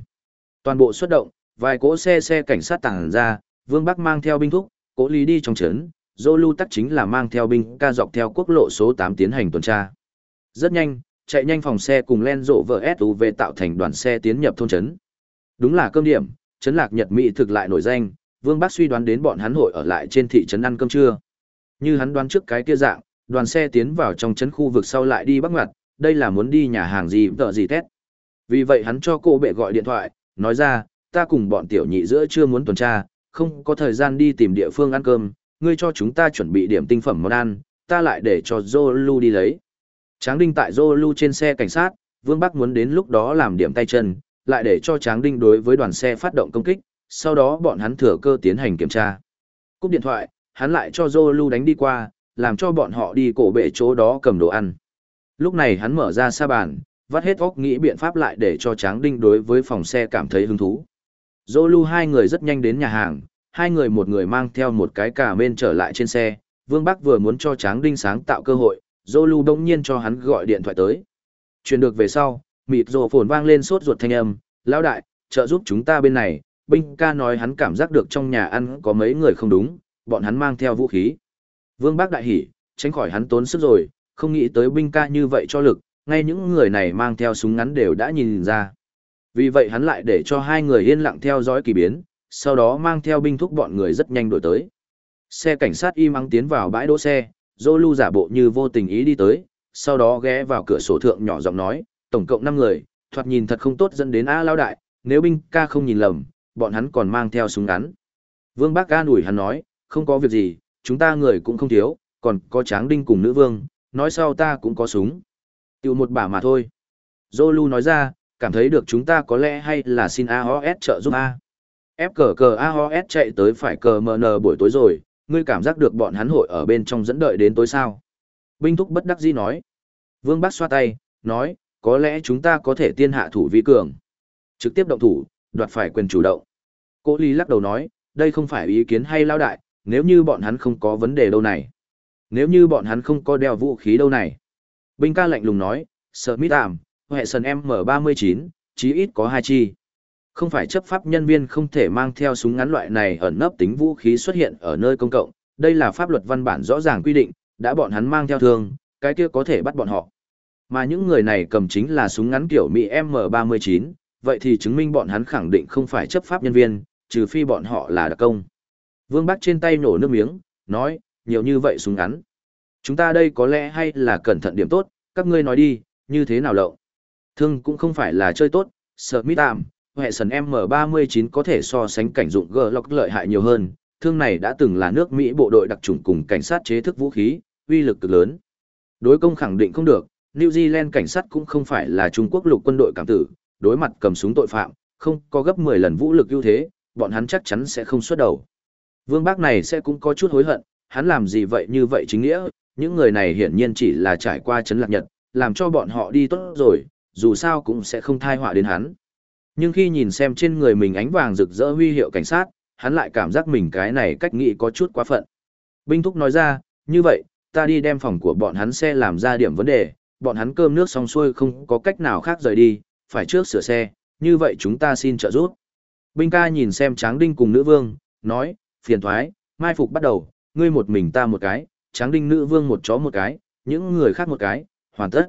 Toàn bộ xuất động, vài cỗ xe xe cảnh sát tàng ra, Vương Bắc mang theo binh thúc, cỗ lý đi trong trấn, dô lưu tắc chính là mang theo binh ca dọc theo quốc lộ số 8 tiến hành tuần tra. Rất nhanh, chạy nhanh phòng xe cùng len rộ vợ SUV tạo thành đoàn xe tiến nhập thôn trấn. Đúng là cơm điểm, trấn lạc Nhật Mỹ thực lại nổi danh, Vương Bác suy đoán đến bọn hắn hội ở lại trên thị trấn ăn cơm trưa. Như hắn đoán trước cái kia dạng, đoàn xe tiến vào trong trấn khu vực sau lại đi bắc ngoặt, đây là muốn đi nhà hàng gì tợ gì tét. Vì vậy hắn cho cô bệ gọi điện thoại, nói ra, ta cùng bọn tiểu nhị giữa chưa muốn tuần tra, không có thời gian đi tìm địa phương ăn cơm, ngươi cho chúng ta chuẩn bị điểm tinh phẩm món ăn, ta lại để cho Zolu đi lấy. Tráng Đinh tại Zolu trên xe cảnh sát, Vương Bắc muốn đến lúc đó làm điểm tay chân, lại để cho Tráng Đinh đối với đoàn xe phát động công kích, sau đó bọn hắn thừa cơ tiến hành kiểm tra. Cúp điện thoại, hắn lại cho Zolu đánh đi qua, làm cho bọn họ đi cổ bệ chỗ đó cầm đồ ăn. Lúc này hắn mở ra sa bàn, vắt hết óc nghĩ biện pháp lại để cho Tráng Đinh đối với phòng xe cảm thấy hứng thú. Zolu hai người rất nhanh đến nhà hàng, hai người một người mang theo một cái cà mên trở lại trên xe, Vương Bắc vừa muốn cho Tráng Đinh sáng tạo cơ hội, Zolu đông nhiên cho hắn gọi điện thoại tới. Truyền được về sau, mịt rồ phồn vang lên sốt ruột thanh âm, lão đại, trợ giúp chúng ta bên này, binh ca nói hắn cảm giác được trong nhà ăn có mấy người không đúng, bọn hắn mang theo vũ khí. Vương Bác đại hỉ, tránh khỏi hắn tốn sức rồi, không nghĩ tới binh ca như vậy cho lực, ngay những người này mang theo súng ngắn đều đã nhìn ra. Vì vậy hắn lại để cho hai người yên lặng theo dõi kỳ biến, sau đó mang theo binh thúc bọn người rất nhanh đổi tới. Xe cảnh sát im ắng tiến vào bãi đỗ xe, Zolu giả bộ như vô tình ý đi tới, sau đó ghé vào cửa sổ thượng nhỏ giọng nói, tổng cộng 5 người, thoạt nhìn thật không tốt dẫn đến A lao đại, nếu binh ca không nhìn lầm, bọn hắn còn mang theo súng ngắn. Vương Bác ca ủi hắn nói, không có việc gì, chúng ta người cũng không thiếu, còn có tráng đinh cùng nữ vương, nói sau ta cũng có súng. Tiêu một bả mà thôi. Zolu nói ra, cảm thấy được chúng ta có lẽ hay là xin AOS trợ giúp A. Ép cờ cờ AOS chạy tới phải cờ MN buổi tối rồi, ngươi cảm giác được bọn hắn hội ở bên trong dẫn đợi đến tối sao. Binh thúc bất đắc dĩ nói. Vương Bác xoa tay, nói, có lẽ chúng ta có thể tiên hạ thủ vi cường. Trực tiếp động thủ, đoạt phải quyền chủ động. Cô ly lắc đầu nói, đây không phải ý kiến hay lao đại, nếu như bọn hắn không có vấn đề đâu này. Nếu như bọn hắn không có đeo vũ khí đâu này. Binh ca lạnh lùng nói, sợ mít ảm, hệ sần M39, chí ít có hai chi. Không phải chấp pháp nhân viên không thể mang theo súng ngắn loại này ẩn nấp tính vũ khí xuất hiện ở nơi công cộng, đây là pháp luật văn bản rõ ràng quy định, đã bọn hắn mang theo thương, cái kia có thể bắt bọn họ. Mà những người này cầm chính là súng ngắn kiểu Mỹ M39, vậy thì chứng minh bọn hắn khẳng định không phải chấp pháp nhân viên, trừ phi bọn họ là đặc công. Vương Bắc trên tay nổ nước miếng, nói, nhiều như vậy súng ngắn. Chúng ta đây có lẽ hay là cẩn thận điểm tốt, các ngươi nói đi, như thế nào lậu. Thương cũng không phải là chơi tốt, Smith tạm, hệ sần M39 có thể so sánh cảnh dụng Glock lợi hại nhiều hơn, thương này đã từng là nước Mỹ bộ đội đặc trùng cùng cảnh sát chế thức vũ khí, uy lực cực lớn. Đối công khẳng định không được, New Zealand cảnh sát cũng không phải là Trung Quốc lục quân đội cảm tử, đối mặt cầm súng tội phạm, không có gấp 10 lần vũ lực ưu thế, bọn hắn chắc chắn sẽ không xuất đầu. Vương Bác này sẽ cũng có chút hối hận, hắn làm gì vậy như vậy chính nghĩa, những người này hiển nhiên chỉ là trải qua chấn lạc nhật, làm cho bọn họ đi tốt rồi, dù sao cũng sẽ không thai họa đến hắn. Nhưng khi nhìn xem trên người mình ánh vàng rực rỡ huy hiệu cảnh sát, hắn lại cảm giác mình cái này cách nghĩ có chút quá phận. Binh Thúc nói ra, như vậy, ta đi đem phòng của bọn hắn xe làm ra điểm vấn đề, bọn hắn cơm nước xong xuôi không có cách nào khác rời đi, phải trước sửa xe, như vậy chúng ta xin trợ giúp. Binh ca nhìn xem Tráng Đinh cùng nữ vương, nói, phiền thoái, mai phục bắt đầu, ngươi một mình ta một cái, Tráng Đinh nữ vương một chó một cái, những người khác một cái, hoàn tất.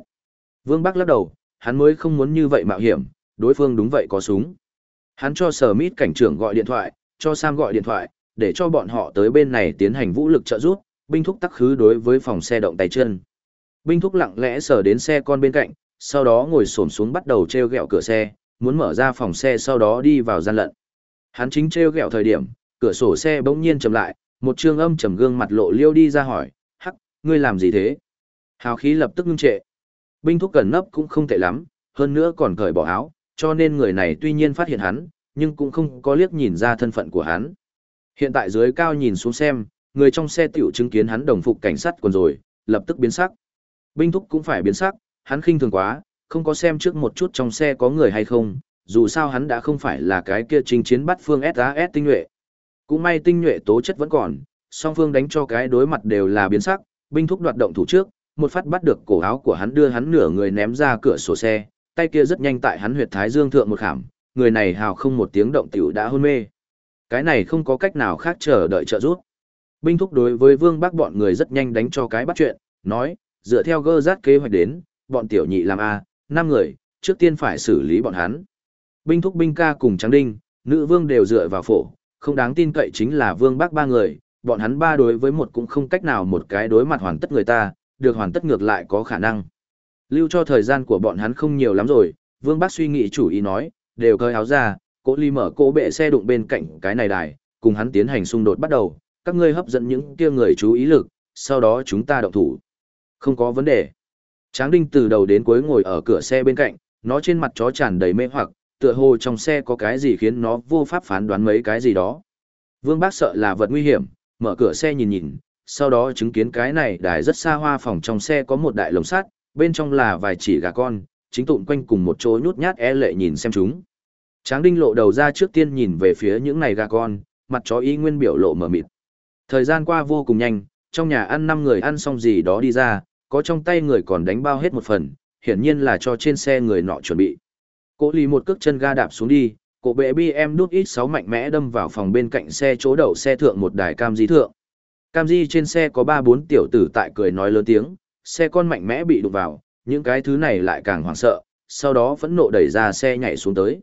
Vương Bắc lắc đầu, hắn mới không muốn như vậy mạo hiểm, đối phương đúng vậy có súng. Hắn cho sở mít cảnh trưởng gọi điện thoại, cho Sam gọi điện thoại, để cho bọn họ tới bên này tiến hành vũ lực trợ giúp, binh thúc tắc khứ đối với phòng xe động tay chân. Binh thúc lặng lẽ sờ đến xe con bên cạnh, sau đó ngồi xổm xuống bắt đầu treo gẹo cửa xe, muốn mở ra phòng xe sau đó đi vào gian lận. Hắn chính treo gẹo thời điểm, cửa sổ xe bỗng nhiên chầm lại, một trương âm trầm gương mặt lộ liêu đi ra hỏi, hắc, ngươi làm gì thế? Hào khí lập tức ngưng trệ. Binh thúc cần nấp cũng không tệ lắm, hơn nữa còn cởi bỏ áo, cho nên người này tuy nhiên phát hiện hắn, nhưng cũng không có liếc nhìn ra thân phận của hắn. Hiện tại dưới cao nhìn xuống xem, người trong xe tiểu chứng kiến hắn đồng phục cảnh sát quần rồi, lập tức biến sắc. Binh thúc cũng phải biến sắc, hắn khinh thường quá, không có xem trước một chút trong xe có người hay không, dù sao hắn đã không phải là cái kia trình chiến bắt phương SAS tinh nhuệ. Cũng may tinh nhuệ tố chất vẫn còn, song phương đánh cho cái đối mặt đều là biến sắc, binh thúc đoạt động thủ trước, một phát bắt được cổ áo của hắn đưa hắn nửa người ném ra cửa sổ xe, tay kia rất nhanh tại hắn huyệt thái dương thượng một khảm, người này hào không một tiếng động tiểu đã hôn mê. Cái này không có cách nào khác chờ đợi trợ giúp. Binh thúc đối với Vương Bắc bọn người rất nhanh đánh cho cái bắt chuyện, nói, dựa theo gơ rát kế hoạch đến, bọn tiểu nhị làm A, năm người, trước tiên phải xử lý bọn hắn. Binh thúc binh ca cùng Tráng Đinh, nữ vương đều dựa vào phổ, không đáng tin cậy chính là Vương Bắc ba người, bọn hắn ba đối với một cũng không cách nào một cái đối mặt hoàn tất người ta, được hoàn tất ngược lại có khả năng. Lưu cho thời gian của bọn hắn không nhiều lắm rồi, Vương Bắc suy nghĩ chủ ý nói, đều cởi áo ra, cố ly mở cố bệ xe đụng bên cạnh cái này đài, cùng hắn tiến hành xung đột bắt đầu, các ngươi hấp dẫn những kia người chú ý lực, sau đó chúng ta động thủ. Không có vấn đề. Tráng Đinh từ đầu đến cuối ngồi ở cửa xe bên cạnh, nó trên mặt chó tràn đầy mê hoặc, tựa hồ trong xe có cái gì khiến nó vô pháp phán đoán mấy cái gì đó. Vương Bác sợ là vật nguy hiểm, mở cửa xe nhìn nhìn, sau đó chứng kiến cái này đài rất xa hoa phòng trong xe có một đại lồng sắt, bên trong là vài chỉ gà con, chính tụn quanh cùng một chỗ nhút nhát e lệ nhìn xem chúng. Tráng Đinh lộ đầu ra trước tiên nhìn về phía những này gà con, mặt chó y nguyên biểu lộ mở mịt. Thời gian qua vô cùng nhanh, trong nhà ăn năm người ăn xong gì đó đi ra, có trong tay người còn đánh bao hết một phần, hiển nhiên là cho trên xe người nọ chuẩn bị. Cố lì một cước chân ga đạp xuống đi, cổ bệ BM đút ít 6 mạnh mẽ đâm vào phòng bên cạnh xe chỗ đậu xe thượng một đài cam di thượng. Cam di trên xe có 3-4 tiểu tử tại cười nói lớn tiếng, xe con mạnh mẽ bị đụng vào, những cái thứ này lại càng hoảng sợ, sau đó phẫn nộ đẩy ra xe nhảy xuống tới.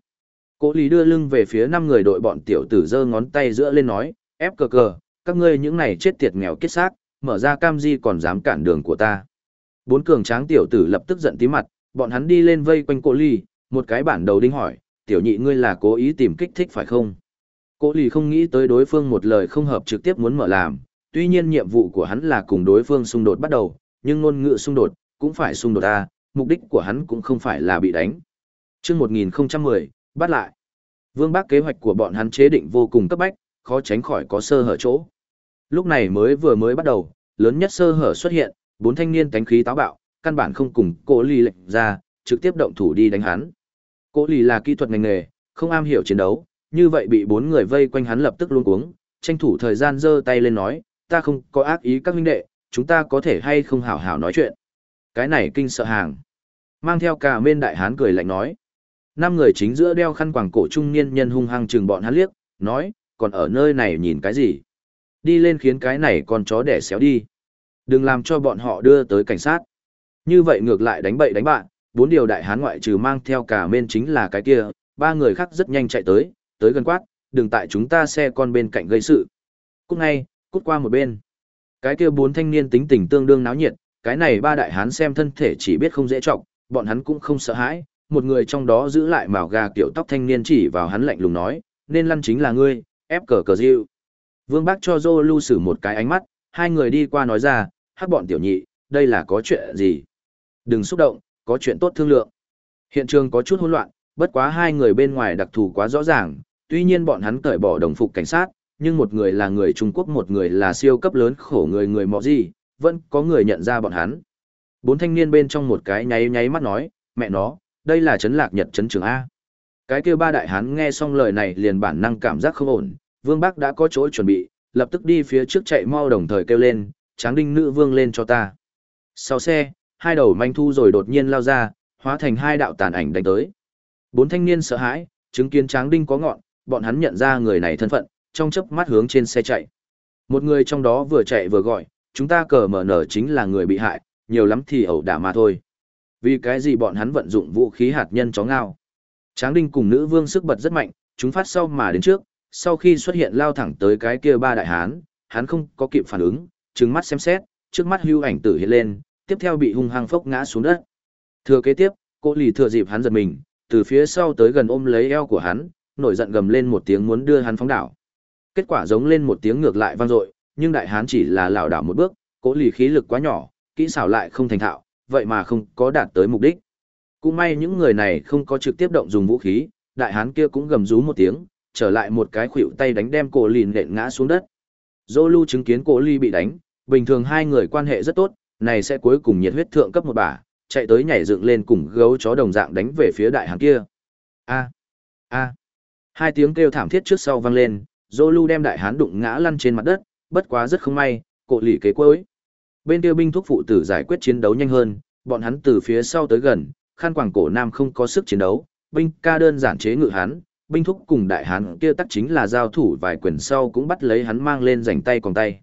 Cố lý đưa lưng về phía năm người đội bọn tiểu tử giơ ngón tay giữa lên nói, ép cờ cờ, các ngươi những này chết tiệt nghèo kết xác, mở ra cam di còn dám cản đường của ta. Bốn cường tráng tiểu tử lập tức giận tí mặt, bọn hắn đi lên vây quanh cố ly, một cái bản đầu đinh hỏi, tiểu nhị ngươi là cố ý tìm kích thích phải không? Cố ly không nghĩ tới đối phương một lời không hợp trực tiếp muốn mở làm, tuy nhiên nhiệm vụ của hắn là cùng đối phương xung đột bắt đầu, nhưng ngôn ngữ xung đột, cũng phải xung đột ta, mục đích của hắn cũng không phải là bị đánh. Chương 1010, bắt lại. Vương Bác kế hoạch của bọn hắn chế định vô cùng cấp bách, khó tránh khỏi có sơ hở chỗ. Lúc này mới vừa mới bắt đầu, lớn nhất sơ hở xuất hiện, bốn thanh niên tánh khí táo bạo, căn bản không cùng Cố Ly lệnh ra, trực tiếp động thủ đi đánh hắn. Cố Ly là kỹ thuật ngành nghề, không am hiểu chiến đấu, như vậy bị bốn người vây quanh hắn lập tức luống cuống, tranh thủ thời gian giơ tay lên nói, ta không có ác ý các huynh đệ, chúng ta có thể hay không hảo hảo nói chuyện. Cái này kinh sợ hàng. Mang theo cả bên đại hán cười lạnh nói. Năm người chính giữa đeo khăn quàng cổ trung niên nhân hung hăng chừng bọn hắn liếc, nói, còn ở nơi này nhìn cái gì? Đi lên khiến cái này con chó đẻ xéo đi. Đừng làm cho bọn họ đưa tới cảnh sát. Như vậy ngược lại đánh bậy đánh bạn, bốn điều đại hán ngoại trừ mang theo cả bên chính là cái kia, ba người khác rất nhanh chạy tới, tới gần quát, đừng tại chúng ta xe con bên cạnh gây sự. Cũng ngay, cút qua một bên. Cái kia bốn thanh niên tính tình tương đương náo nhiệt, cái này ba đại hán xem thân thể chỉ biết không dễ trọng, bọn hắn cũng không sợ hãi, một người trong đó giữ lại màu gà kiểu tóc thanh niên chỉ vào hắn lạnh lùng nói, nên lăn chính là ngươi, ép cờ cờ diệu. Vương Bác cho Zolu sử một cái ánh mắt, hai người đi qua nói ra, hát bọn tiểu nhị, đây là có chuyện gì? Đừng xúc động, có chuyện tốt thương lượng. Hiện trường có chút hỗn loạn, bất quá hai người bên ngoài đặc thù quá rõ ràng, tuy nhiên bọn hắn cởi bỏ đồng phục cảnh sát, nhưng một người là người Trung Quốc một người là siêu cấp lớn khổ người người mọ gì, vẫn có người nhận ra bọn hắn. Bốn thanh niên bên trong một cái nháy nháy mắt nói, mẹ nó, đây là chấn lạc nhật chấn trường A. Cái kia ba đại hán nghe xong lời này liền bản năng cảm giác không ổn, vương bác đã có chỗ chuẩn bị, lập tức đi phía trước chạy mau đồng thời kêu lên, tráng đinh nữ vương lên cho ta. Sau xe, hai đầu manh thu rồi đột nhiên lao ra, hóa thành hai đạo tàn ảnh đánh tới. Bốn thanh niên sợ hãi, chứng kiến tráng đinh có ngọn, bọn hắn nhận ra người này thân phận, trong chớp mắt hướng trên xe chạy. Một người trong đó vừa chạy vừa gọi, chúng ta cờ mở nở chính là người bị hại, nhiều lắm thì ẩu đả mà thôi. Vì cái gì bọn hắn vận dụng vũ khí hạt nhân chó ngao. Tráng đinh cùng nữ vương sức bật rất mạnh, chúng phát sau mà đến trước, sau khi xuất hiện lao thẳng tới cái kia ba đại hán, hắn không có kịp phản ứng, trừng mắt xem xét, trước mắt hưu ảnh tử hiện lên, tiếp theo bị hung hăng phốc ngã xuống đất. Thừa kế tiếp, cô lì thừa dịp hắn giật mình, từ phía sau tới gần ôm lấy eo của hắn, nổi giận gầm lên một tiếng muốn đưa hắn phóng đảo. Kết quả giống lên một tiếng ngược lại vang dội, nhưng đại hán chỉ là lảo đảo một bước, cố lì khí lực quá nhỏ, kỹ xảo lại không thành thạo, vậy mà không có đạt tới mục đích. Cũng may những người này không có trực tiếp động dùng vũ khí, đại hán kia cũng gầm rú một tiếng, trở lại một cái khuỷu tay đánh đem cổ lìn nện ngã xuống đất. Zolu chứng kiến cổ ly bị đánh, bình thường hai người quan hệ rất tốt, này sẽ cuối cùng nhiệt huyết thượng cấp một bà, chạy tới nhảy dựng lên cùng gấu chó đồng dạng đánh về phía đại hán kia. A, a, hai tiếng kêu thảm thiết trước sau vang lên, Zolu đem đại hán đụng ngã lăn trên mặt đất, bất quá rất không may, cổ lì kế cuối. Bên kia binh thuốc phụ tử giải quyết chiến đấu nhanh hơn, bọn hắn từ phía sau tới gần, khăn quàng cổ nam không có sức chiến đấu, binh ca đơn giản chế ngự hắn, binh thúc cùng đại hán kia tắc chính là giao thủ vài quyền sau cũng bắt lấy hắn mang lên rảnh tay còn tay.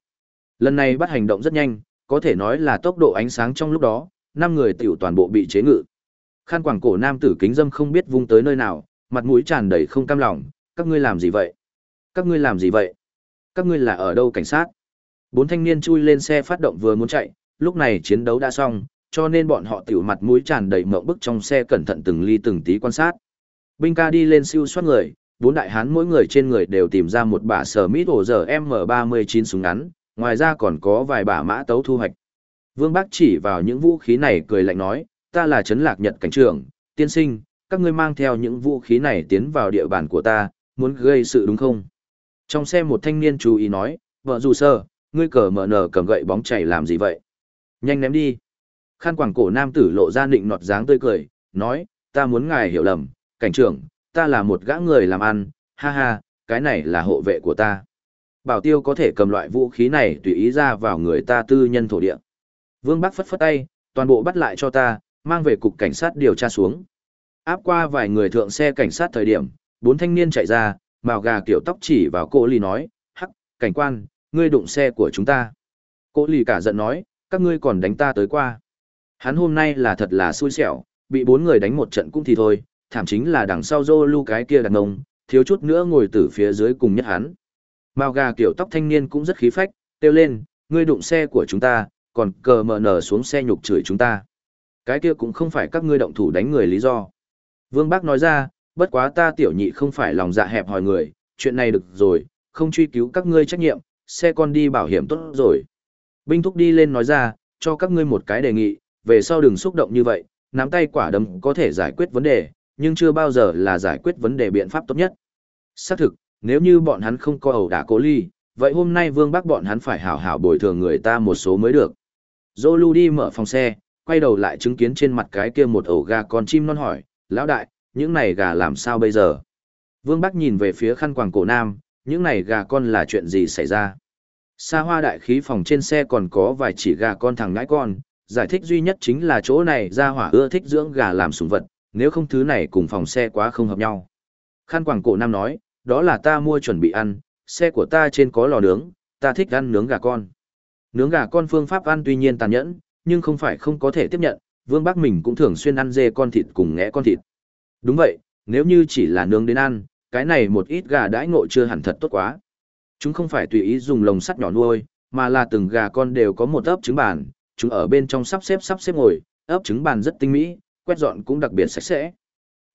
Lần này bắt hành động rất nhanh, có thể nói là tốc độ ánh sáng trong lúc đó, năm người tiểu toàn bộ bị chế ngự. Khăn quàng cổ nam tử kính dâm không biết vung tới nơi nào, mặt mũi tràn đầy không cam lòng, các ngươi làm gì vậy? Các ngươi làm gì vậy? Các ngươi là ở đâu cảnh sát? Bốn thanh niên chui lên xe phát động vừa muốn chạy, lúc này chiến đấu đã xong, cho nên bọn họ tiểu mặt mũi tràn đầy mộng bức trong xe cẩn thận từng ly từng tí quan sát. Binh ca đi lên siêu soát người, bốn đại hán mỗi người trên người đều tìm ra một bả sở mít ổ giờ M39 súng ngắn, ngoài ra còn có vài bả mã tấu thu hoạch. Vương Bác chỉ vào những vũ khí này cười lạnh nói, ta là Trấn Lạc Nhật Cảnh trưởng, tiên sinh, các ngươi mang theo những vũ khí này tiến vào địa bàn của ta, muốn gây sự đúng không? Trong xe một thanh niên chú ý nói, vợ dù sơ, ngươi cờ mở nở cầm gậy bóng chảy làm gì vậy? Nhanh ném đi. Khăn quàng cổ nam tử lộ ra nịnh nọt dáng tươi cười, nói, ta muốn ngài hiểu lầm, cảnh trưởng, ta là một gã người làm ăn, ha ha, cái này là hộ vệ của ta. Bảo tiêu có thể cầm loại vũ khí này tùy ý ra vào người ta tư nhân thổ địa. Vương Bắc phất phất tay, toàn bộ bắt lại cho ta, mang về cục cảnh sát điều tra xuống. Áp qua vài người thượng xe cảnh sát thời điểm, bốn thanh niên chạy ra, màu gà kiểu tóc chỉ vào cô lì nói, hắc, cảnh quan, ngươi đụng xe của chúng ta. Cô lì cả giận nói, các ngươi còn đánh ta tới qua. Hắn hôm nay là thật là xui xẻo, bị bốn người đánh một trận cũng thì thôi, thảm chính là đằng sau dô lưu cái kia đàn ông, thiếu chút nữa ngồi từ phía dưới cùng nhất hắn. Mao gà kiểu tóc thanh niên cũng rất khí phách, kêu lên, ngươi đụng xe của chúng ta, còn cờ mờ nở xuống xe nhục chửi chúng ta. Cái kia cũng không phải các ngươi động thủ đánh người lý do. Vương Bác nói ra, bất quá ta tiểu nhị không phải lòng dạ hẹp hòi người, chuyện này được rồi, không truy cứu các ngươi trách nhiệm, xe con đi bảo hiểm tốt rồi. Binh thúc đi lên nói ra, cho các ngươi một cái đề nghị, về sau đừng xúc động như vậy, nắm tay quả đấm có thể giải quyết vấn đề, nhưng chưa bao giờ là giải quyết vấn đề biện pháp tốt nhất. Xác thực, nếu như bọn hắn không có ẩu đả cố ly, vậy hôm nay vương bác bọn hắn phải hảo hảo bồi thường người ta một số mới được. Zolu đi mở phòng xe, quay đầu lại chứng kiến trên mặt cái kia một ổ gà con chim non hỏi, lão đại, những này gà làm sao bây giờ? Vương Bắc nhìn về phía khăn quàng cổ nam, những này gà con là chuyện gì xảy ra? Sa hoa đại khí phòng trên xe còn có vài chỉ gà con thằng ngãi con, giải thích duy nhất chính là chỗ này ra hỏa ưa thích dưỡng gà làm sủng vật, nếu không thứ này cùng phòng xe quá không hợp nhau. Khăn quàng cổ nam nói, đó là ta mua chuẩn bị ăn, xe của ta trên có lò nướng, ta thích ăn nướng gà con. Nướng gà con phương pháp ăn tuy nhiên tàn nhẫn, nhưng không phải không có thể tiếp nhận, Vương Bắc mình cũng thường xuyên ăn dê con thịt cùng ngẽ con thịt. Đúng vậy, nếu như chỉ là nướng đến ăn, cái này một ít gà đãi ngộ chưa hẳn thật tốt quá. Chúng không phải tùy ý dùng lồng sắt nhỏ nuôi, mà là từng gà con đều có một ấp trứng bàn, chúng ở bên trong sắp xếp sắp xếp ngồi, ấp trứng bàn rất tinh mỹ, quét dọn cũng đặc biệt sạch sẽ.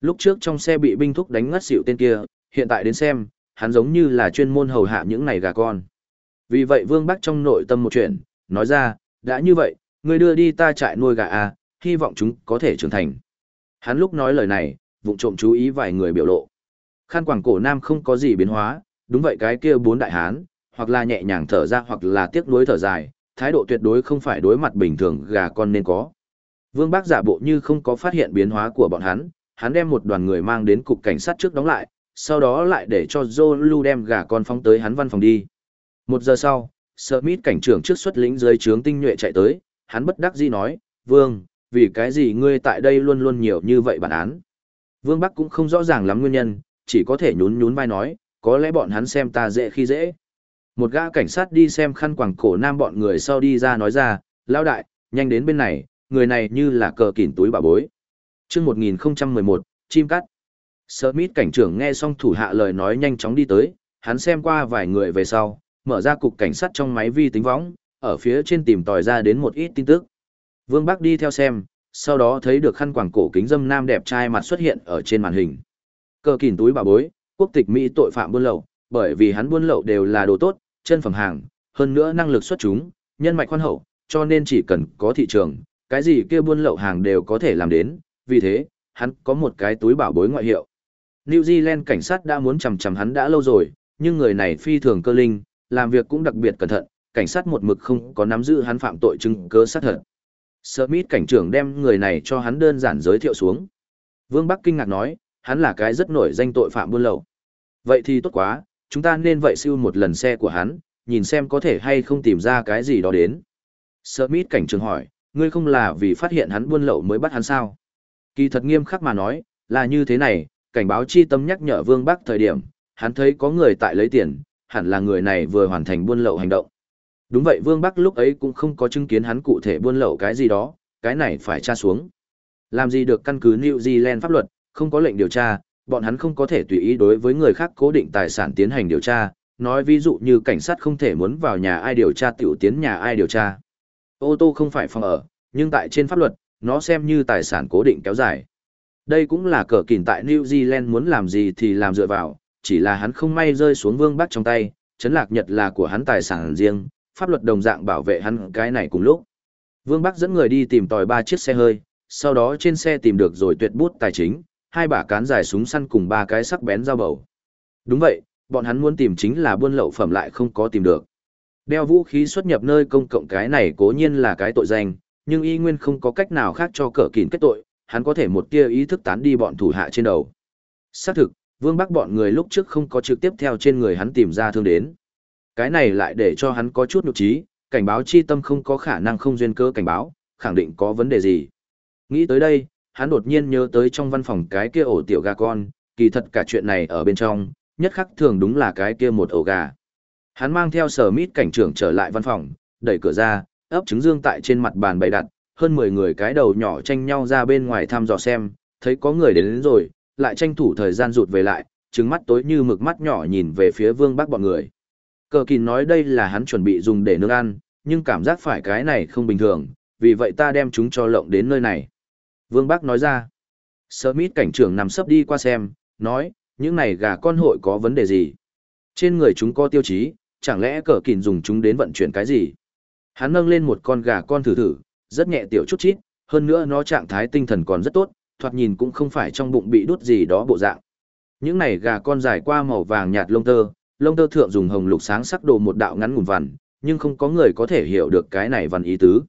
Lúc trước trong xe bị binh thúc đánh ngất xỉu tên kia, hiện tại đến xem, hắn giống như là chuyên môn hầu hạ những này gà con. Vì vậy Vương Bắc trong nội tâm một chuyện, nói ra, đã như vậy, người đưa đi ta trại nuôi gà à, hy vọng chúng có thể trưởng thành. Hắn lúc nói lời này, vụng trộm chú ý vài người biểu lộ. Khăn quảng cổ nam không có gì biến hóa, đúng vậy cái kia bốn đại hán, hoặc là nhẹ nhàng thở ra hoặc là tiếc nuối thở dài, thái độ tuyệt đối không phải đối mặt bình thường gà con nên có. Vương Bác giả bộ như không có phát hiện biến hóa của bọn hắn, hắn đem một đoàn người mang đến cục cảnh sát trước đóng lại, sau đó lại để cho Zolu đem gà con phóng tới hắn văn phòng đi. Một giờ sau, Smith cảnh trưởng trước xuất lĩnh dưới trướng tinh nhuệ chạy tới, hắn bất đắc dĩ nói, Vương, vì cái gì ngươi tại đây luôn luôn nhiều như vậy bản án. Vương Bắc cũng không rõ ràng lắm nguyên nhân, chỉ có thể nhún nhún vai nói, có lẽ bọn hắn xem ta dễ khi dễ. Một gã cảnh sát đi xem khăn quàng cổ nam bọn người sau đi ra nói ra, lao đại, nhanh đến bên này, người này như là cờ kỉn túi bà bối. chương 1011, chim cắt. Smith cảnh trưởng nghe xong thủ hạ lời nói nhanh chóng đi tới, hắn xem qua vài người về sau, mở ra cục cảnh sát trong máy vi tính võng, ở phía trên tìm tòi ra đến một ít tin tức. Vương Bắc đi theo xem, sau đó thấy được khăn quàng cổ kính dâm nam đẹp trai mặt xuất hiện ở trên màn hình. Cờ kìn túi bà bối, quốc tịch Mỹ tội phạm buôn lậu, bởi vì hắn buôn lậu đều là đồ tốt, chân phẩm hàng, hơn nữa năng lực xuất chúng, nhân mạch khoan hậu, cho nên chỉ cần có thị trường, cái gì kia buôn lậu hàng đều có thể làm đến, vì thế, hắn có một cái túi bảo bối ngoại hiệu. New Zealand cảnh sát đã muốn chằm chằm hắn đã lâu rồi, nhưng người này phi thường cơ linh, làm việc cũng đặc biệt cẩn thận, cảnh sát một mực không có nắm giữ hắn phạm tội chứng cứ xác thật. Smith cảnh trưởng đem người này cho hắn đơn giản giới thiệu xuống. Vương Bắc kinh ngạc nói, hắn là cái rất nổi danh tội phạm buôn lậu. Vậy thì tốt quá, chúng ta nên vậy siêu một lần xe của hắn, nhìn xem có thể hay không tìm ra cái gì đó đến. Smith cảnh trưởng hỏi, ngươi không là vì phát hiện hắn buôn lậu mới bắt hắn sao? Kỳ thật nghiêm khắc mà nói, là như thế này, cảnh báo chi tâm nhắc nhở Vương Bắc thời điểm, hắn thấy có người tại lấy tiền, hẳn là người này vừa hoàn thành buôn lậu hành động. Đúng vậy Vương Bắc lúc ấy cũng không có chứng kiến hắn cụ thể buôn lậu cái gì đó, cái này phải tra xuống. Làm gì được căn cứ New Zealand pháp luật, không có lệnh điều tra, bọn hắn không có thể tùy ý đối với người khác cố định tài sản tiến hành điều tra, nói ví dụ như cảnh sát không thể muốn vào nhà ai điều tra tiểu tiến nhà ai điều tra. Ô tô không phải phòng ở, nhưng tại trên pháp luật, nó xem như tài sản cố định kéo dài. Đây cũng là cờ kìn tại New Zealand muốn làm gì thì làm dựa vào, chỉ là hắn không may rơi xuống vương bắc trong tay, chấn lạc nhật là của hắn tài sản riêng, pháp luật đồng dạng bảo vệ hắn cái này cùng lúc. Vương Bắc dẫn người đi tìm tòi ba chiếc xe hơi, sau đó trên xe tìm được rồi tuyệt bút tài chính, hai bả cán dài súng săn cùng ba cái sắc bén dao bầu. Đúng vậy, bọn hắn muốn tìm chính là buôn lậu phẩm lại không có tìm được. Đeo vũ khí xuất nhập nơi công cộng cái này cố nhiên là cái tội danh, nhưng y nguyên không có cách nào khác cho cờ kín kết tội, hắn có thể một tia ý thức tán đi bọn thủ hạ trên đầu. Xác thực, Vương Bắc bọn người lúc trước không có trực tiếp theo trên người hắn tìm ra thương đến. Cái này lại để cho hắn có chút nhục trí, cảnh báo chi tâm không có khả năng không duyên cơ cảnh báo, khẳng định có vấn đề gì. Nghĩ tới đây, hắn đột nhiên nhớ tới trong văn phòng cái kia ổ tiểu gà con, kỳ thật cả chuyện này ở bên trong, nhất khắc thường đúng là cái kia một ổ gà. Hắn mang theo sở mít cảnh trưởng trở lại văn phòng, đẩy cửa ra, ấp trứng dương tại trên mặt bàn bày đặt, hơn 10 người cái đầu nhỏ tranh nhau ra bên ngoài thăm dò xem, thấy có người đến, đến rồi, lại tranh thủ thời gian rụt về lại, trứng mắt tối như mực mắt nhỏ nhìn về phía vương bắc bọn người. Cờ kín nói đây là hắn chuẩn bị dùng để nướng ăn, nhưng cảm giác phải cái này không bình thường, vì vậy ta đem chúng cho lộng đến nơi này. Vương Bắc nói ra. Smith cảnh trưởng nằm sấp đi qua xem, nói, những này gà con hội có vấn đề gì? Trên người chúng có tiêu chí, chẳng lẽ cờ kín dùng chúng đến vận chuyển cái gì? Hắn nâng lên một con gà con thử thử, rất nhẹ tiểu chút chít, hơn nữa nó trạng thái tinh thần còn rất tốt, thoạt nhìn cũng không phải trong bụng bị đút gì đó bộ dạng. Những này gà con dài qua màu vàng nhạt lông tơ, lông tơ thượng dùng hồng lục sáng sắc đồ một đạo ngắn ngủn vằn, nhưng không có người có thể hiểu được cái này vằn ý tứ.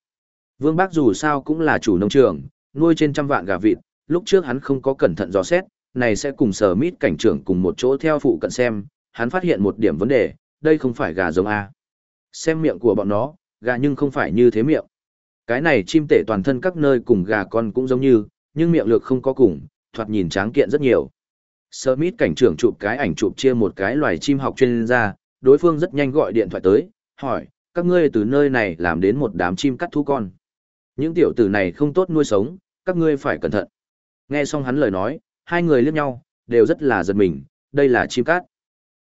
Vương Bác dù sao cũng là chủ nông trường, nuôi trên trăm vạn gà vịt, lúc trước hắn không có cẩn thận dò xét, này sẽ cùng sở mít cảnh trưởng cùng một chỗ theo phụ cận xem, hắn phát hiện một điểm vấn đề, đây không phải gà giống A. Xem miệng của bọn nó, gà nhưng không phải như thế miệng. Cái này chim tể toàn thân các nơi cùng gà con cũng giống như, nhưng miệng lược không có cùng, thoạt nhìn tráng kiện rất nhiều. Smith cảnh trưởng chụp cái ảnh chụp chia một cái loài chim học chuyên gia, đối phương rất nhanh gọi điện thoại tới, hỏi, các ngươi từ nơi này làm đến một đám chim cắt thú con. Những tiểu tử này không tốt nuôi sống, các ngươi phải cẩn thận. Nghe xong hắn lời nói, hai người liếc nhau, đều rất là giật mình, đây là chim cắt.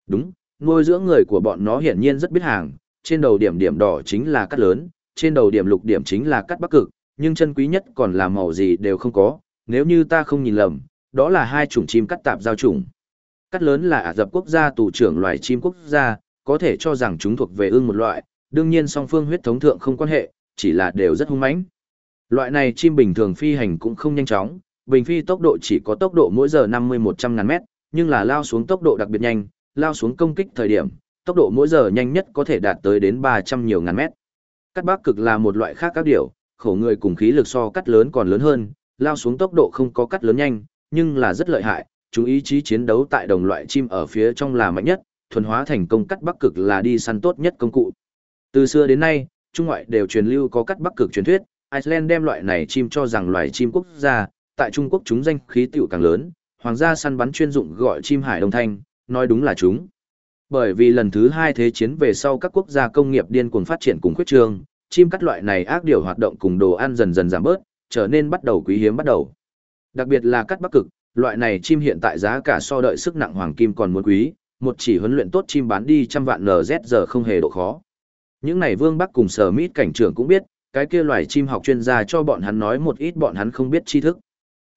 Đúng, nuôi dưỡng người của bọn nó hiển nhiên rất biết hàng, trên đầu điểm điểm đỏ chính là cắt lớn, trên đầu điểm lục điểm chính là cắt bắc cực, nhưng chân quý nhất còn là màu gì đều không có, nếu như ta không nhìn lầm, đó là hai chủng chim cắt tạp giao chủng. Cắt lớn là Ả Rập quốc gia tù trưởng loài chim quốc gia, có thể cho rằng chúng thuộc về ương một loại, đương nhiên song phương huyết thống thượng không quan hệ, chỉ là đều rất hung mãnh. Loại này chim bình thường phi hành cũng không nhanh chóng, bình phi tốc độ chỉ có tốc độ mỗi giờ 50-100 ngàn mét, nhưng là lao xuống tốc độ đặc biệt nhanh, lao xuống công kích thời điểm, tốc độ mỗi giờ nhanh nhất có thể đạt tới đến 300 nhiều ngàn mét. Cắt bác cực là một loại khác các điều, khổ người cùng khí lực so cắt lớn còn lớn hơn, lao xuống tốc độ không có cắt lớn nhanh, nhưng là rất lợi hại, chúng ý chí chiến đấu tại đồng loại chim ở phía trong là mạnh nhất, thuần hóa thành công cắt bắc cực là đi săn tốt nhất công cụ. Từ xưa đến nay, trung ngoại đều truyền lưu có cắt bắc cực truyền thuyết, Iceland đem loại này chim cho rằng loài chim quốc gia, tại Trung Quốc chúng danh khí tiểu càng lớn, hoàng gia săn bắn chuyên dụng gọi chim hải đông thanh, nói đúng là chúng. Bởi vì lần thứ hai thế chiến về sau các quốc gia công nghiệp điên cuồng phát triển cùng khuyết trường, chim cắt loại này ác điều hoạt động cùng đồ ăn dần dần giảm bớt, trở nên bắt đầu quý hiếm bắt đầu. Đặc biệt là cắt bắc cực, loại này chim hiện tại giá cả so đợi sức nặng hoàng kim còn muốn quý, một chỉ huấn luyện tốt chim bán đi trăm vạn NZ giờ không hề độ khó. Những này Vương Bắc cùng Sở Mít cảnh trưởng cũng biết, cái kia loài chim học chuyên gia cho bọn hắn nói một ít bọn hắn không biết tri thức.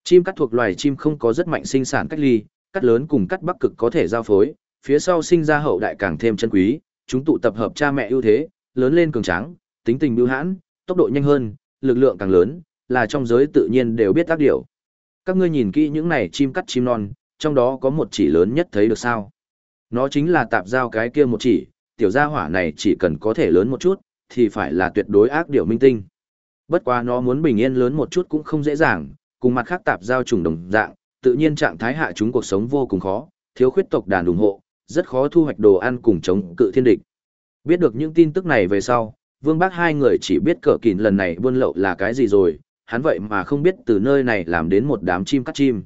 Chim cắt thuộc loài chim không có rất mạnh sinh sản cách ly, cắt lớn cùng cắt bắc cực có thể giao phối, phía sau sinh ra hậu đại càng thêm chân quý, chúng tụ tập hợp cha mẹ ưu thế, lớn lên cường tráng, tính tình bưu hãn, tốc độ nhanh hơn, lực lượng càng lớn, là trong giới tự nhiên đều biết tác điều. Các ngươi nhìn kỹ những này chim cắt chim non, trong đó có một chỉ lớn nhất thấy được sao? Nó chính là tạp giao cái kia một chỉ, tiểu gia hỏa này chỉ cần có thể lớn một chút, thì phải là tuyệt đối ác điểu minh tinh. Bất quá nó muốn bình yên lớn một chút cũng không dễ dàng, cùng mặt khác tạp giao trùng đồng dạng, tự nhiên trạng thái hạ chúng cuộc sống vô cùng khó, thiếu khuyết tộc đàn ủng hộ, rất khó thu hoạch đồ ăn cùng chống cự thiên địch. Biết được những tin tức này về sau, Vương Bác hai người chỉ biết cờ kín lần này buôn lậu là cái gì rồi, hắn vậy mà không biết từ nơi này làm đến một đám chim cắt chim.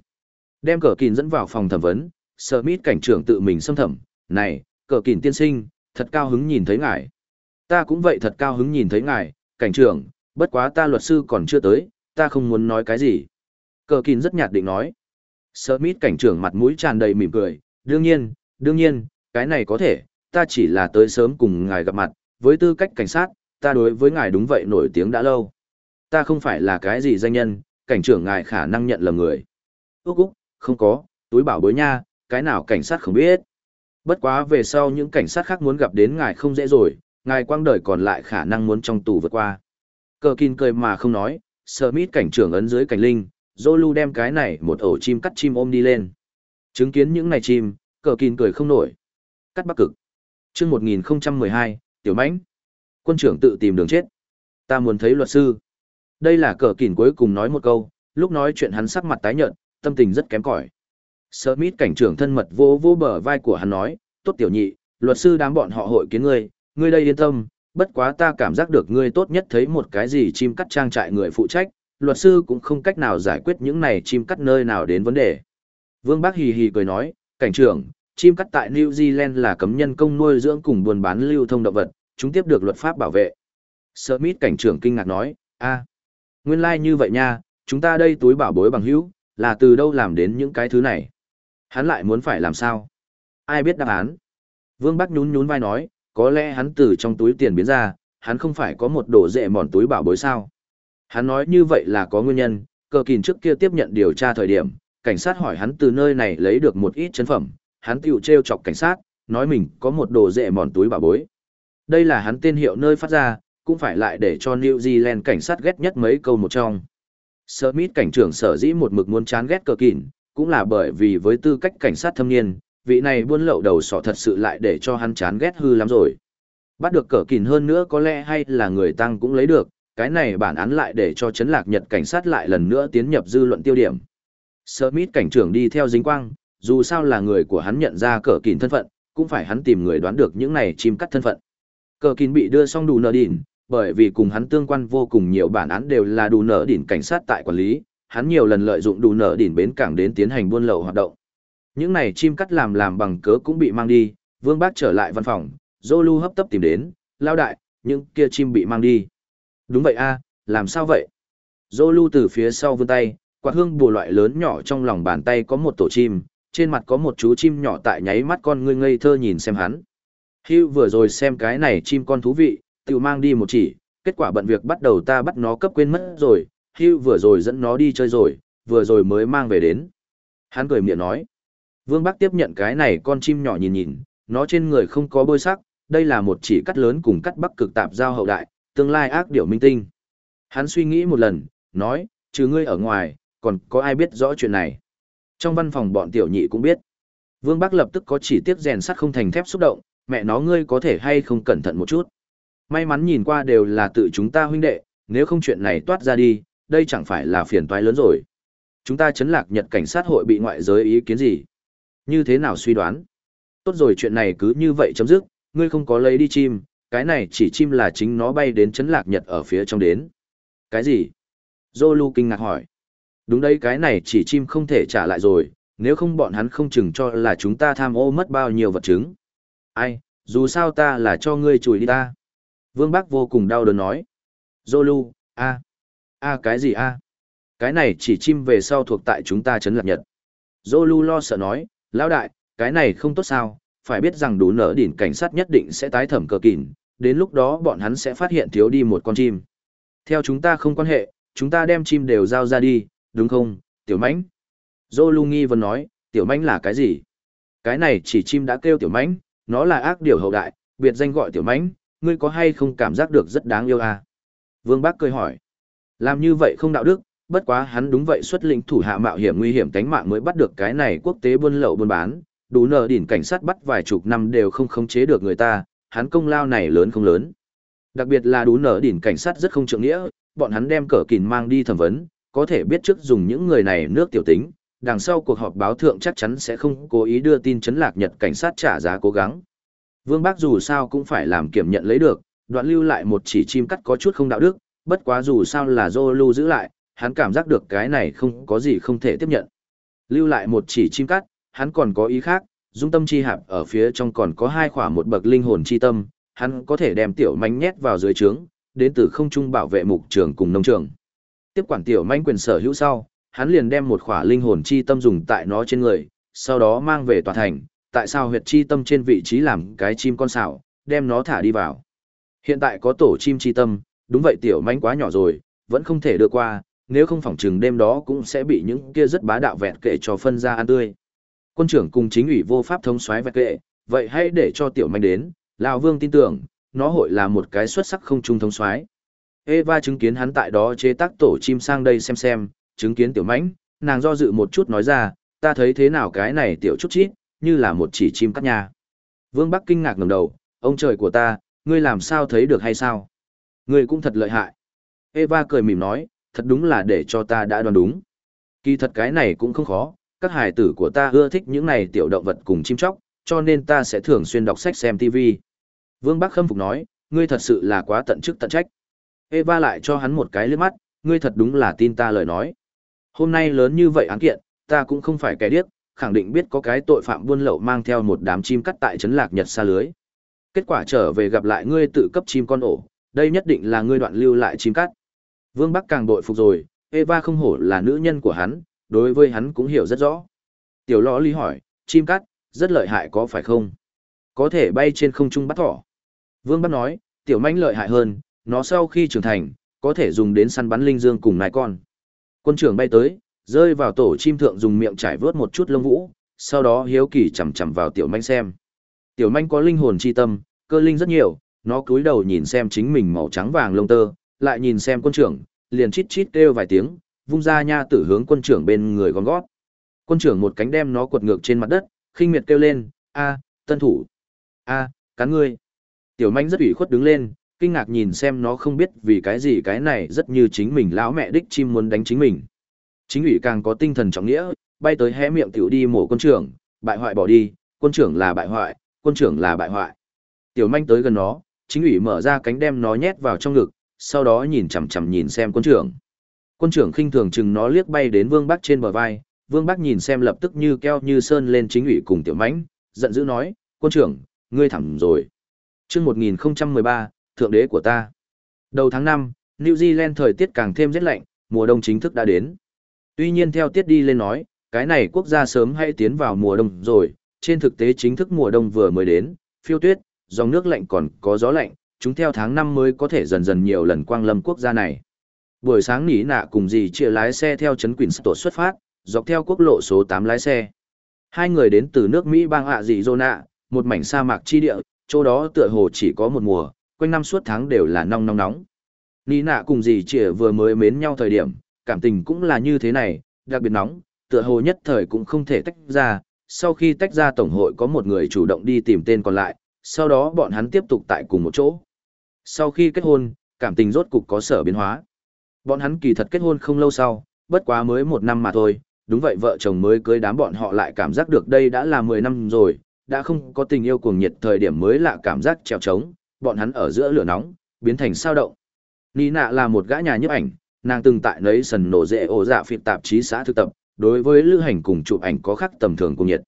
Đem cờ kìn dẫn vào phòng thẩm vấn, Smith cảnh trưởng tự mình xâm thẩm, này, cờ kìn tiên sinh, thật cao hứng nhìn thấy ngài. Ta cũng vậy thật cao hứng nhìn thấy ngài, cảnh trưởng, bất quá ta luật sư còn chưa tới, ta không muốn nói cái gì. Cờ kìn rất nhạt định nói. Smith cảnh trưởng mặt mũi tràn đầy mỉm cười, đương nhiên, đương nhiên, cái này có thể, ta chỉ là tới sớm cùng ngài gặp mặt, với tư cách cảnh sát, ta đối với ngài đúng vậy nổi tiếng đã lâu. Ta không phải là cái gì danh nhân, cảnh trưởng ngài khả năng nhận lầm người. Úc Úc, không có, túi bảo bối nha, cái nào cảnh sát không biết. Bất quá về sau những cảnh sát khác muốn gặp đến ngài không dễ rồi, ngài quang đời còn lại khả năng muốn trong tù vượt qua. Cờ kín cười mà không nói, Smith cảnh trưởng ấn dưới cảnh linh, Zolu đem cái này một ổ chim cắt chim ôm đi lên. Chứng kiến những này chim, cờ kín cười không nổi. Cắt bắc cực. Trước 1012, Tiểu Mãnh. Quân trưởng tự tìm đường chết. Ta muốn thấy luật sư. Đây là cờ kín cuối cùng nói một câu, lúc nói chuyện hắn sắc mặt tái nhợt, tâm tình rất kém cỏi. Smith cảnh trưởng thân mật vô vô bờ vai của hắn nói, tốt tiểu nhị, luật sư đám bọn họ hội kiến ngươi, ngươi đây yên tâm, bất quá ta cảm giác được ngươi tốt nhất thấy một cái gì chim cắt trang trại người phụ trách, luật sư cũng không cách nào giải quyết những này chim cắt nơi nào đến vấn đề. Vương Bác hì hì cười nói, cảnh trưởng, chim cắt tại New Zealand là cấm nhân công nuôi dưỡng cùng buôn bán lưu thông động vật, chúng tiếp được luật pháp bảo vệ. Smith cảnh trưởng kinh ngạc nói, a, nguyên lai like như vậy nha, chúng ta đây túi bảo bối bằng hữu, là từ đâu làm đến những cái thứ này. Hắn lại muốn phải làm sao? Ai biết đáp án? Vương Bắc nhún nhún vai nói, có lẽ hắn từ trong túi tiền biến ra, hắn không phải có một đồ dệ mòn túi bảo bối sao. Hắn nói như vậy là có nguyên nhân, cờ kìn trước kia tiếp nhận điều tra thời điểm, cảnh sát hỏi hắn từ nơi này lấy được một ít chân phẩm, hắn tiểu treo chọc cảnh sát, nói mình có một đồ dệ mòn túi bảo bối. Đây là hắn tên hiệu nơi phát ra, cũng phải lại để cho New Zealand cảnh sát ghét nhất mấy câu một trong. Smith cảnh trưởng sở dĩ một mực muốn chán ghét cờ kỉn cũng là bởi vì với tư cách cảnh sát thâm niên, vị này buôn lậu đầu sọ thật sự lại để cho hắn chán ghét hư lắm rồi. Bắt được cờ kỉn hơn nữa có lẽ hay là người tăng cũng lấy được, cái này bản án lại để cho chấn lạc nhật cảnh sát lại lần nữa tiến nhập dư luận tiêu điểm. Smith cảnh trưởng đi theo dính quang, dù sao là người của hắn nhận ra cờ kỉn thân phận, cũng phải hắn tìm người đoán được những này chim cắt thân phận. Cờ kín bị đưa xong đủ nợ đỉnh, bởi vì cùng hắn tương quan vô cùng nhiều bản án đều là đủ nợ đỉnh cảnh sát tại quản lý, hắn nhiều lần lợi dụng đủ nợ đỉnh bến cảng đến tiến hành buôn lậu hoạt động. Những này chim cắt làm làm bằng cớ cũng bị mang đi, Vương Bác trở lại văn phòng, Zolu hấp tấp tìm đến, lao đại, những kia chim bị mang đi. Đúng vậy a, làm sao vậy? Zolu từ phía sau vươn tay, quạt hương bùa loại lớn nhỏ trong lòng bàn tay có một tổ chim, trên mặt có một chú chim nhỏ tại nháy mắt con ngươi ngây thơ nhìn xem hắn. Hưu vừa rồi xem cái này chim con thú vị, tự mang đi một chỉ, kết quả bận việc bắt đầu ta bắt nó cấp quên mất rồi, Hưu vừa rồi dẫn nó đi chơi rồi, vừa rồi mới mang về đến. Hắn cười miệng nói. Vương Bắc tiếp nhận cái này con chim nhỏ nhìn nhìn, nó trên người không có bôi sắc, đây là một chỉ cắt lớn cùng cắt bắc cực tạp giao hậu đại, tương lai ác điểu minh tinh. Hắn suy nghĩ một lần, nói, trừ ngươi ở ngoài, còn có ai biết rõ chuyện này. Trong văn phòng bọn tiểu nhị cũng biết. Vương Bắc lập tức có chỉ tiếp rèn sắt không thành thép xúc động, mẹ nó ngươi có thể hay không cẩn thận một chút. May mắn nhìn qua đều là tự chúng ta huynh đệ, nếu không chuyện này toát ra đi, đây chẳng phải là phiền toái lớn rồi. Chúng ta chấn lạc nhật cảnh sát hội bị ngoại giới ý kiến gì? Như thế nào suy đoán? Tốt rồi chuyện này cứ như vậy chấm dứt, ngươi không có lấy đi chim, cái này chỉ chim là chính nó bay đến chấn lạc nhật ở phía trong đến. Cái gì? Zolu kinh ngạc hỏi. Đúng đấy cái này chỉ chim không thể trả lại rồi, nếu không bọn hắn không chừng cho là chúng ta tham ô mất bao nhiêu vật chứng. Ai, dù sao ta là cho ngươi chùi đi ta. Vương Bắc vô cùng đau đớn nói. Zolu, a, a cái gì a? Cái này chỉ chim về sau thuộc tại chúng ta chấn lạc nhật. Zolu lo sợ nói, lão đại, cái này không tốt sao, phải biết rằng đủ nở đỉnh cảnh sát nhất định sẽ tái thẩm cờ kỉn, đến lúc đó bọn hắn sẽ phát hiện thiếu đi một con chim. Theo chúng ta không quan hệ, chúng ta đem chim đều giao ra đi, đúng không, tiểu mãnh? Zolu nghi vấn nói, tiểu mãnh là cái gì? Cái này chỉ chim đã kêu tiểu mãnh, nó là ác điều hậu đại, biệt danh gọi tiểu mãnh, ngươi có hay không cảm giác được rất đáng yêu à? Vương Bác cười hỏi. Làm như vậy không đạo đức, bất quá hắn đúng vậy xuất lĩnh thủ hạ mạo hiểm nguy hiểm tánh mạng mới bắt được cái này quốc tế buôn lậu buôn bán, đủ nợ đỉnh cảnh sát bắt vài chục năm đều không khống chế được người ta, hắn công lao này lớn không lớn. Đặc biệt là đủ nợ đỉnh cảnh sát rất không trượng nghĩa, bọn hắn đem cờ kìn mang đi thẩm vấn, có thể biết trước dùng những người này nước tiểu tính, đằng sau cuộc họp báo thượng chắc chắn sẽ không cố ý đưa tin chấn lạc Nhật cảnh sát trả giá cố gắng. Vương Bác dù sao cũng phải làm kiểm nhận lấy được, đoạn lưu lại một chỉ chim cắt có chút không đạo đức, bất quá dù sao là Zolu lưu giữ lại, hắn cảm giác được cái này không có gì không thể tiếp nhận. Lưu lại một chỉ chim cắt, hắn còn có ý khác, dung tâm chi hạp ở phía trong còn có hai khỏa một bậc linh hồn chi tâm, hắn có thể đem tiểu manh nhét vào dưới trướng, đến từ không trung bảo vệ mục trường cùng nông trường. Tiếp quản tiểu manh quyền sở hữu sau, hắn liền đem một khỏa linh hồn chi tâm dùng tại nó trên người, sau đó mang về tòa thành, tại sao huyệt chi tâm trên vị trí làm cái chim con xảo, đem nó thả đi vào. Hiện tại có tổ chim chi tâm, đúng vậy tiểu manh quá nhỏ rồi, vẫn không thể đưa qua, nếu không phỏng chừng đêm đó cũng sẽ bị những kia rất bá đạo vẹt kệ cho phân ra ăn tươi. Quân trưởng cùng chính ủy vô pháp thống soái vẹt kệ, vậy hãy để cho tiểu manh đến, lão vương tin tưởng, nó hội là một cái xuất sắc không trung thống soái. Eva chứng kiến hắn tại đó chế tác tổ chim sang đây xem xem, chứng kiến tiểu mãnh, nàng do dự một chút nói ra, ta thấy thế nào cái này tiểu chút chít, như là một chỉ chim cắt nhà. Vương Bắc kinh ngạc ngẩng đầu, ông trời của ta, ngươi làm sao thấy được hay sao? Ngươi cũng thật lợi hại. Eva cười mỉm nói, thật đúng là để cho ta đã đoán đúng. Kỳ thật cái này cũng không khó, các hài tử của ta ưa thích những này tiểu động vật cùng chim chóc, cho nên ta sẽ thường xuyên đọc sách xem TV. Vương Bắc khâm phục nói, ngươi thật sự là quá tận chức tận trách. Eva lại cho hắn một cái liếc mắt, ngươi thật đúng là tin ta lời nói. Hôm nay lớn như vậy án kiện, ta cũng không phải kẻ điếc, khẳng định biết có cái tội phạm buôn lậu mang theo một đám chim cắt tại trấn lạc Nhật xa lưới. Kết quả trở về gặp lại ngươi tự cấp chim con ổ, đây nhất định là ngươi đoạn lưu lại chim cắt. Vương Bắc càng bội phục rồi, Eva không hổ là nữ nhân của hắn, đối với hắn cũng hiểu rất rõ. Tiểu lõ ly hỏi, chim cắt, rất lợi hại có phải không? Có thể bay trên không trung bắt thỏ. Vương Bắc nói, tiểu manh lợi hại hơn, nó sau khi trưởng thành, có thể dùng đến săn bắn linh dương cùng nai con. Quân trưởng bay tới, rơi vào tổ chim thượng dùng miệng trải vớt một chút lông vũ, sau đó hiếu kỳ chầm chầm vào tiểu manh xem. Tiểu manh có linh hồn chi tâm, cơ linh rất nhiều, nó cúi đầu nhìn xem chính mình màu trắng vàng lông tơ, lại nhìn xem quân trưởng, liền chít chít kêu vài tiếng, vung ra nha tử hướng quân trưởng bên người gom gót. Quân trưởng một cánh đem nó quật ngược trên mặt đất, khinh miệt kêu lên, a, tân thủ, a, cắn ngươi. Tiểu manh rất ủy khuất đứng lên, kinh ngạc nhìn xem nó không biết vì cái gì cái này rất như chính mình lão mẹ đích chim muốn đánh chính mình. Chính ủy càng có tinh thần trọng nghĩa, bay tới hé miệng tiểu đi mổ quân trưởng, bại hoại bỏ đi, quân trưởng là bại hoại, quân trưởng là bại hoại. Tiểu manh tới gần nó, chính ủy mở ra cánh đem nó nhét vào trong ngực, sau đó nhìn chằm chằm nhìn xem quân trưởng. Quân trưởng khinh thường chừng nó liếc bay đến Vương Bắc trên bờ vai, Vương Bắc nhìn xem lập tức như keo như sơn lên chính ủy cùng tiểu mãnh, giận dữ nói, quân trưởng, ngươi thẳng rồi. chương 1013, thượng đế của ta. Đầu tháng 5, New Zealand thời tiết càng thêm rét lạnh, mùa đông chính thức đã đến. Tuy nhiên theo tiết đi lên nói, Cái này quốc gia sớm hay tiến vào mùa đông rồi, trên thực tế chính thức mùa đông vừa mới đến, phiêu tuyết, dòng nước lạnh còn có gió lạnh, chúng theo tháng năm mới có thể dần dần nhiều lần quang lâm quốc gia này. Buổi sáng nỉ nạ cùng dì chia lái xe theo trấn Quỳnh tổ xuất phát, dọc theo quốc lộ số 8 lái xe. Hai người đến từ nước Mỹ bang ạ dị Zona, một mảnh sa mạc chi địa, chỗ đó tựa hồ chỉ có một mùa, quanh năm suốt tháng đều là nong nong nóng. Nỉ nạ cùng dì chia vừa mới mến nhau thời điểm, cảm tình cũng là như thế này, đặc biệt nóng, tựa hồ nhất thời cũng không thể tách ra. Sau khi tách ra tổng hội có một người chủ động đi tìm tên còn lại, sau đó bọn hắn tiếp tục tại cùng một chỗ. Sau khi kết hôn, cảm tình rốt cục có sở biến hóa. Bọn hắn kỳ thật kết hôn không lâu sau, bất quá mới một năm mà thôi, đúng vậy vợ chồng mới cưới đám bọn họ lại cảm giác được đây đã là 10 năm rồi, đã không có tình yêu cuồng nhiệt thời điểm mới lạ cảm giác trèo trống, bọn hắn ở giữa lửa nóng, biến thành sao động. Nina là một gã nhà nhiếp ảnh, nàng từng tại nấy sần nổ dễ ổ dạ phiệt tạp chí xã thực tập, đối với lữ hành cùng chụp ảnh có khắc tầm thường cùng nhiệt.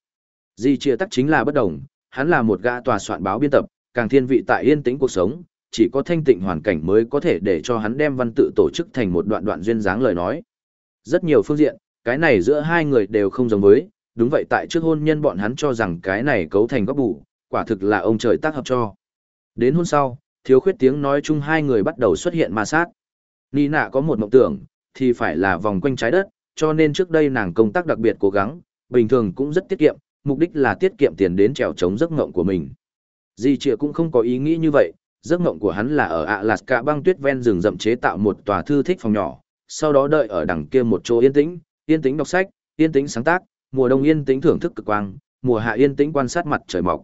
Di chia tắc chính là bất đồng, hắn là một gã tòa soạn báo biên tập, càng thiên vị tại yên tĩnh cuộc sống, chỉ có thanh tịnh hoàn cảnh mới có thể để cho hắn đem văn tự tổ chức thành một đoạn đoạn duyên dáng lời nói. Rất nhiều phương diện, cái này giữa hai người đều không giống với, đúng vậy tại trước hôn nhân bọn hắn cho rằng cái này cấu thành góc bù, quả thực là ông trời tác hợp cho. Đến hôn sau, thiếu khuyết tiếng nói chung hai người bắt đầu xuất hiện ma sát. Nina có một mộng tưởng, thì phải là vòng quanh trái đất, cho nên trước đây nàng công tác đặc biệt cố gắng, bình thường cũng rất tiết kiệm, mục đích là tiết kiệm tiền đến trèo chống giấc mộng của mình. Di Trịa cũng không có ý nghĩ như vậy, giấc mộng của hắn là ở Alaska băng tuyết ven rừng rậm chế tạo một tòa thư thích phòng nhỏ, sau đó đợi ở đằng kia một chỗ yên tĩnh, yên tĩnh đọc sách, yên tĩnh sáng tác, mùa đông yên tĩnh thưởng thức cực quang, mùa hạ yên tĩnh quan sát mặt trời mọc.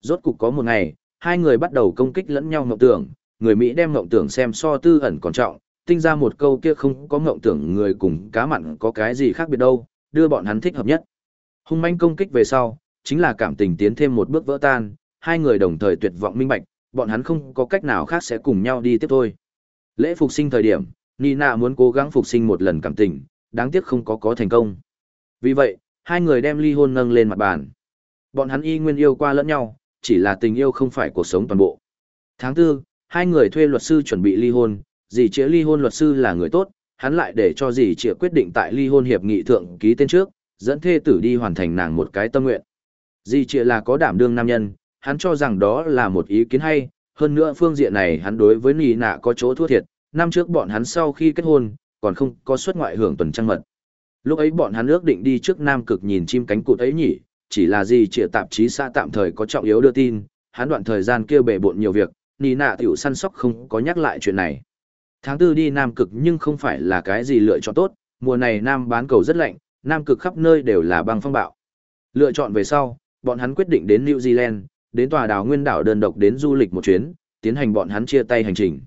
Rốt cục có một ngày, hai người bắt đầu công kích lẫn nhau mộng tưởng, người Mỹ đem mộng tưởng xem so tư ẩn còn trọng, tinh ra một câu kia không có mộng tưởng người cùng cá mặn có cái gì khác biệt đâu, đưa bọn hắn thích hợp nhất. Hung manh công kích về sau, chính là cảm tình tiến thêm một bước vỡ tan, hai người đồng thời tuyệt vọng minh bạch, bọn hắn không có cách nào khác sẽ cùng nhau đi tiếp thôi. Lễ phục sinh thời điểm, Nina muốn cố gắng phục sinh một lần cảm tình, đáng tiếc không có có thành công. Vì vậy, hai người đem ly hôn nâng lên mặt bàn. Bọn hắn y nguyên yêu qua lẫn nhau, chỉ là tình yêu không phải cuộc sống toàn bộ. Tháng 4, hai người thuê luật sư chuẩn bị ly hôn, dì chĩa ly hôn luật sư là người tốt, hắn lại để cho dì chĩa quyết định tại ly hôn hiệp nghị thượng ký tên trước, dẫn thê tử đi hoàn thành nàng một cái tâm nguyện. Dì chĩa là có đảm đương nam nhân, hắn cho rằng đó là một ý kiến hay, hơn nữa phương diện này hắn đối với nì nạ có chỗ thua thiệt, năm trước bọn hắn sau khi kết hôn, còn không có xuất ngoại hưởng tuần trăng mật. Lúc ấy bọn hắn ước định đi trước Nam Cực nhìn chim cánh cụt ấy nhỉ, chỉ là gì trịa tạp chí xã tạm thời có trọng yếu đưa tin, hắn đoạn thời gian kia bể bộn nhiều việc, nì nạ tiểu săn sóc không có nhắc lại chuyện này. Tháng tư đi Nam Cực nhưng không phải là cái gì lựa chọn tốt, mùa này Nam bán cầu rất lạnh, Nam Cực khắp nơi đều là băng phong bạo. Lựa chọn về sau, bọn hắn quyết định đến New Zealand, đến tòa đảo nguyên đảo đơn độc đến du lịch một chuyến, tiến hành bọn hắn chia tay hành trình.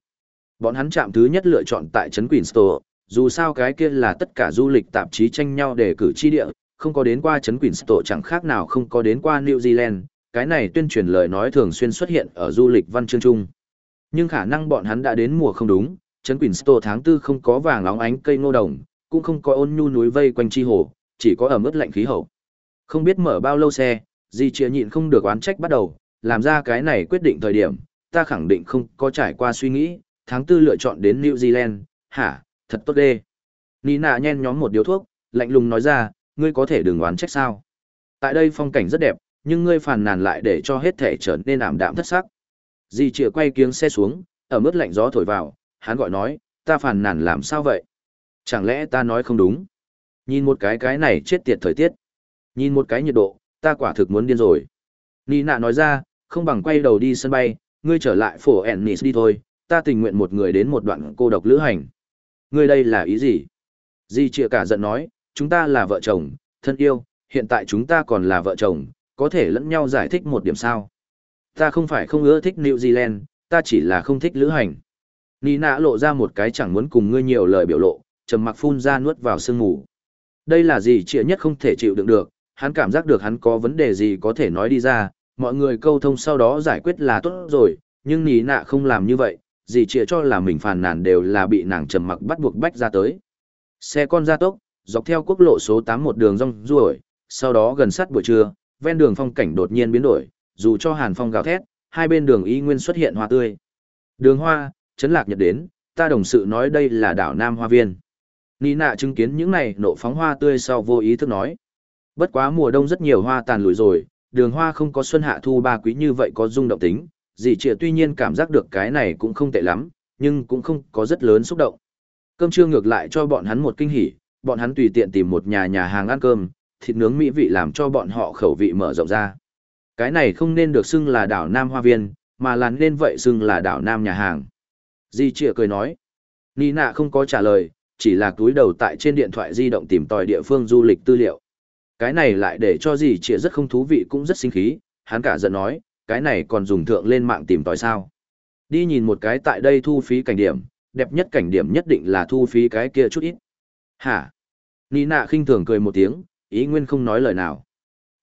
Bọn hắn chạm thứ nhất lựa chọn tại trấn Queenstown, dù sao cái kia là tất cả du lịch tạp chí tranh nhau để cử chi địa, không có đến qua trấn Queenstown chẳng khác nào không có đến qua New Zealand, cái này tuyên truyền lời nói thường xuyên xuất hiện ở du lịch văn chương chung. Nhưng khả năng bọn hắn đã đến mùa không đúng, trấn Queenstown tháng tư không có vàng óng ánh cây ngô đồng, cũng không có ôn nhu núi vây quanh chi hồ, chỉ có ẩm ướt lạnh khí hậu. Không biết mở bao lâu xe, Di Chia nhịn không được oán trách bắt đầu, làm ra cái này quyết định thời điểm, ta khẳng định không có trải qua suy nghĩ, tháng tư lựa chọn đến New Zealand, hả, thật tốt đê. Nina nhen nhóm một điếu thuốc, lạnh lùng nói ra, ngươi có thể đừng oán trách sao. Tại đây phong cảnh rất đẹp, nhưng ngươi phàn nàn lại để cho hết thể trở nên ảm đạm thất sắc. Di chia quay kiếng xe xuống, ở mức lạnh gió thổi vào, hắn gọi nói, ta phàn nàn làm sao vậy? Chẳng lẽ ta nói không đúng? Nhìn một cái cái này chết tiệt thời tiết. Nhìn một cái nhiệt độ, ta quả thực muốn điên rồi. Nina nói ra, không bằng quay đầu đi sân bay, ngươi trở lại phổ Ennis đi thôi, ta tình nguyện một người đến một đoạn cô độc lữ hành. Ngươi đây là ý gì? Di trịa cả giận nói, chúng ta là vợ chồng, thân yêu, hiện tại chúng ta còn là vợ chồng, có thể lẫn nhau giải thích một điểm sao. Ta không phải không ưa thích New Zealand, ta chỉ là không thích lữ hành. Nina lộ ra một cái chẳng muốn cùng ngươi nhiều lời biểu lộ, trầm mặc phun ra nuốt vào sương ngủ. Đây là gì trịa nhất không thể chịu đựng được, hắn cảm giác được hắn có vấn đề gì có thể nói đi ra, mọi người câu thông sau đó giải quyết là tốt rồi, nhưng nị nạ không làm như vậy, gì trịa cho là mình phàn nàn đều là bị nàng trầm mặc bắt buộc bách ra tới. Xe con ra tốc, dọc theo quốc lộ số 81 đường rong ruổi, sau đó gần sát buổi trưa, ven đường phong cảnh đột nhiên biến đổi, dù cho hàn phong gào thét, hai bên đường y nguyên xuất hiện hoa tươi. Đường hoa, chấn lạc nhật đến, ta đồng sự nói đây là đảo Nam Hoa Viên. Nị nạ chứng kiến những này nộ phóng hoa tươi sau vô ý thức nói. Bất quá mùa đông rất nhiều hoa tàn lùi rồi, đường hoa không có xuân hạ thu ba quý như vậy có dung động tính, dì trịa tuy nhiên cảm giác được cái này cũng không tệ lắm, nhưng cũng không có rất lớn xúc động. Cơm trưa ngược lại cho bọn hắn một kinh hỉ, bọn hắn tùy tiện tìm một nhà nhà hàng ăn cơm, thịt nướng mỹ vị làm cho bọn họ khẩu vị mở rộng ra. Cái này không nên được xưng là đảo Nam Hoa Viên, mà là nên vậy xưng là đảo Nam nhà hàng. Di Trịa cười nói. Nina không có trả lời, chỉ là túi đầu tại trên điện thoại di động tìm tòi địa phương du lịch tư liệu. Cái này lại để cho Di Trịa rất không thú vị cũng rất sinh khí, hắn cả giận nói, cái này còn dùng thượng lên mạng tìm tòi sao. Đi nhìn một cái tại đây thu phí cảnh điểm, đẹp nhất cảnh điểm nhất định là thu phí cái kia chút ít. Hả? Nina khinh thường cười một tiếng, ý nguyên không nói lời nào.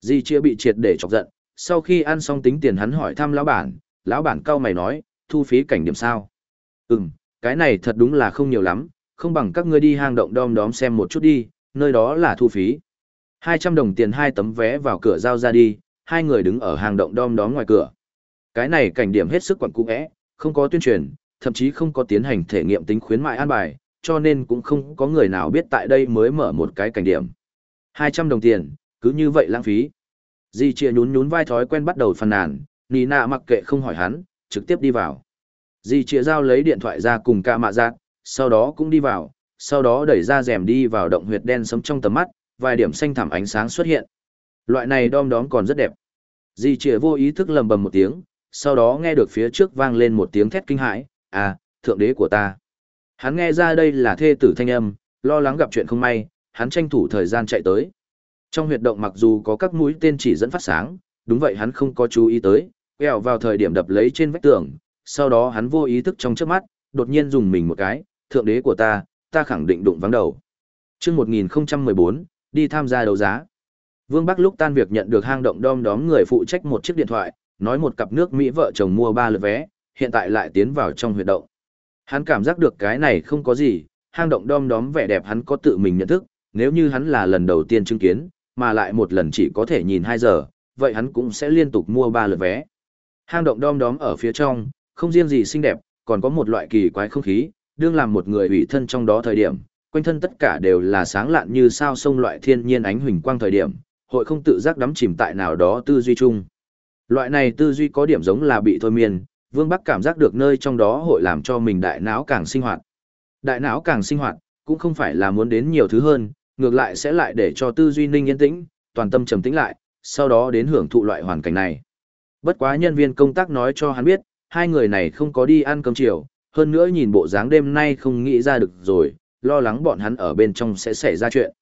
Di Chia bị triệt để chọc giận, sau khi ăn xong tính tiền hắn hỏi thăm lão bản, lão bản cao mày nói, thu phí cảnh điểm sao? Ừm, cái này thật đúng là không nhiều lắm, không bằng các ngươi đi hang động đom đóm xem một chút đi, nơi đó là thu phí. 200 đồng tiền hai tấm vé vào cửa giao ra đi, hai người đứng ở hang động đom đóm ngoài cửa. Cái này cảnh điểm hết sức quẩn cũ ẽ, không có tuyên truyền, thậm chí không có tiến hành thể nghiệm tính khuyến mại an bài, cho nên cũng không có người nào biết tại đây mới mở một cái cảnh điểm. 200 đồng tiền, cứ như vậy lãng phí. Di chia nhún nhún vai thói quen bắt đầu phàn nàn, Nina mặc kệ không hỏi hắn, trực tiếp đi vào. Dì chia giao lấy điện thoại ra cùng ca mạ giác, sau đó cũng đi vào, sau đó đẩy ra rèm đi vào động huyệt đen sống trong tầm mắt, vài điểm xanh thẳm ánh sáng xuất hiện. Loại này đom đóm còn rất đẹp. Dì chia vô ý thức lầm bầm một tiếng, sau đó nghe được phía trước vang lên một tiếng thét kinh hãi, à, thượng đế của ta. Hắn nghe ra đây là thê tử thanh âm, lo lắng gặp chuyện không may, hắn tranh thủ thời gian chạy tới. Trong huyệt động mặc dù có các mũi tên chỉ dẫn phát sáng, đúng vậy hắn không có chú ý tới, quẹo vào thời điểm đập lấy trên vách tường, sau đó hắn vô ý thức trong trước mắt, đột nhiên dùng mình một cái, thượng đế của ta, ta khẳng định đụng vắng đầu. Trước 1014, đi tham gia đấu giá. Vương Bắc lúc tan việc nhận được hang động đom đóm người phụ trách một chiếc điện thoại, nói một cặp nước Mỹ vợ chồng mua ba lượt vé, hiện tại lại tiến vào trong huyệt động. Hắn cảm giác được cái này không có gì, hang động đom đóm vẻ đẹp hắn có tự mình nhận thức, nếu như hắn là lần đầu tiên chứng kiến, mà lại một lần chỉ có thể nhìn 2 giờ, vậy hắn cũng sẽ liên tục mua 3 lượt vé. Hang động đom đóm ở phía trong, không riêng gì xinh đẹp, còn có một loại kỳ quái không khí, đương làm một người ủy thân trong đó thời điểm, quanh thân tất cả đều là sáng lạn như sao sông loại thiên nhiên ánh huỳnh quang thời điểm, hội không tự giác đắm chìm tại nào đó tư duy chung. Loại này tư duy có điểm giống là bị thôi miên, Vương Bắc cảm giác được nơi trong đó hội làm cho mình đại não càng sinh hoạt. Đại não càng sinh hoạt, cũng không phải là muốn đến nhiều thứ hơn, ngược lại sẽ lại để cho tư duy ninh yên tĩnh, toàn tâm trầm tĩnh lại, sau đó đến hưởng thụ loại hoàn cảnh này. Bất quá nhân viên công tác nói cho hắn biết, hai người này không có đi ăn cơm chiều, hơn nữa nhìn bộ dáng đêm nay không nghĩ ra được rồi, lo lắng bọn hắn ở bên trong sẽ xảy ra chuyện.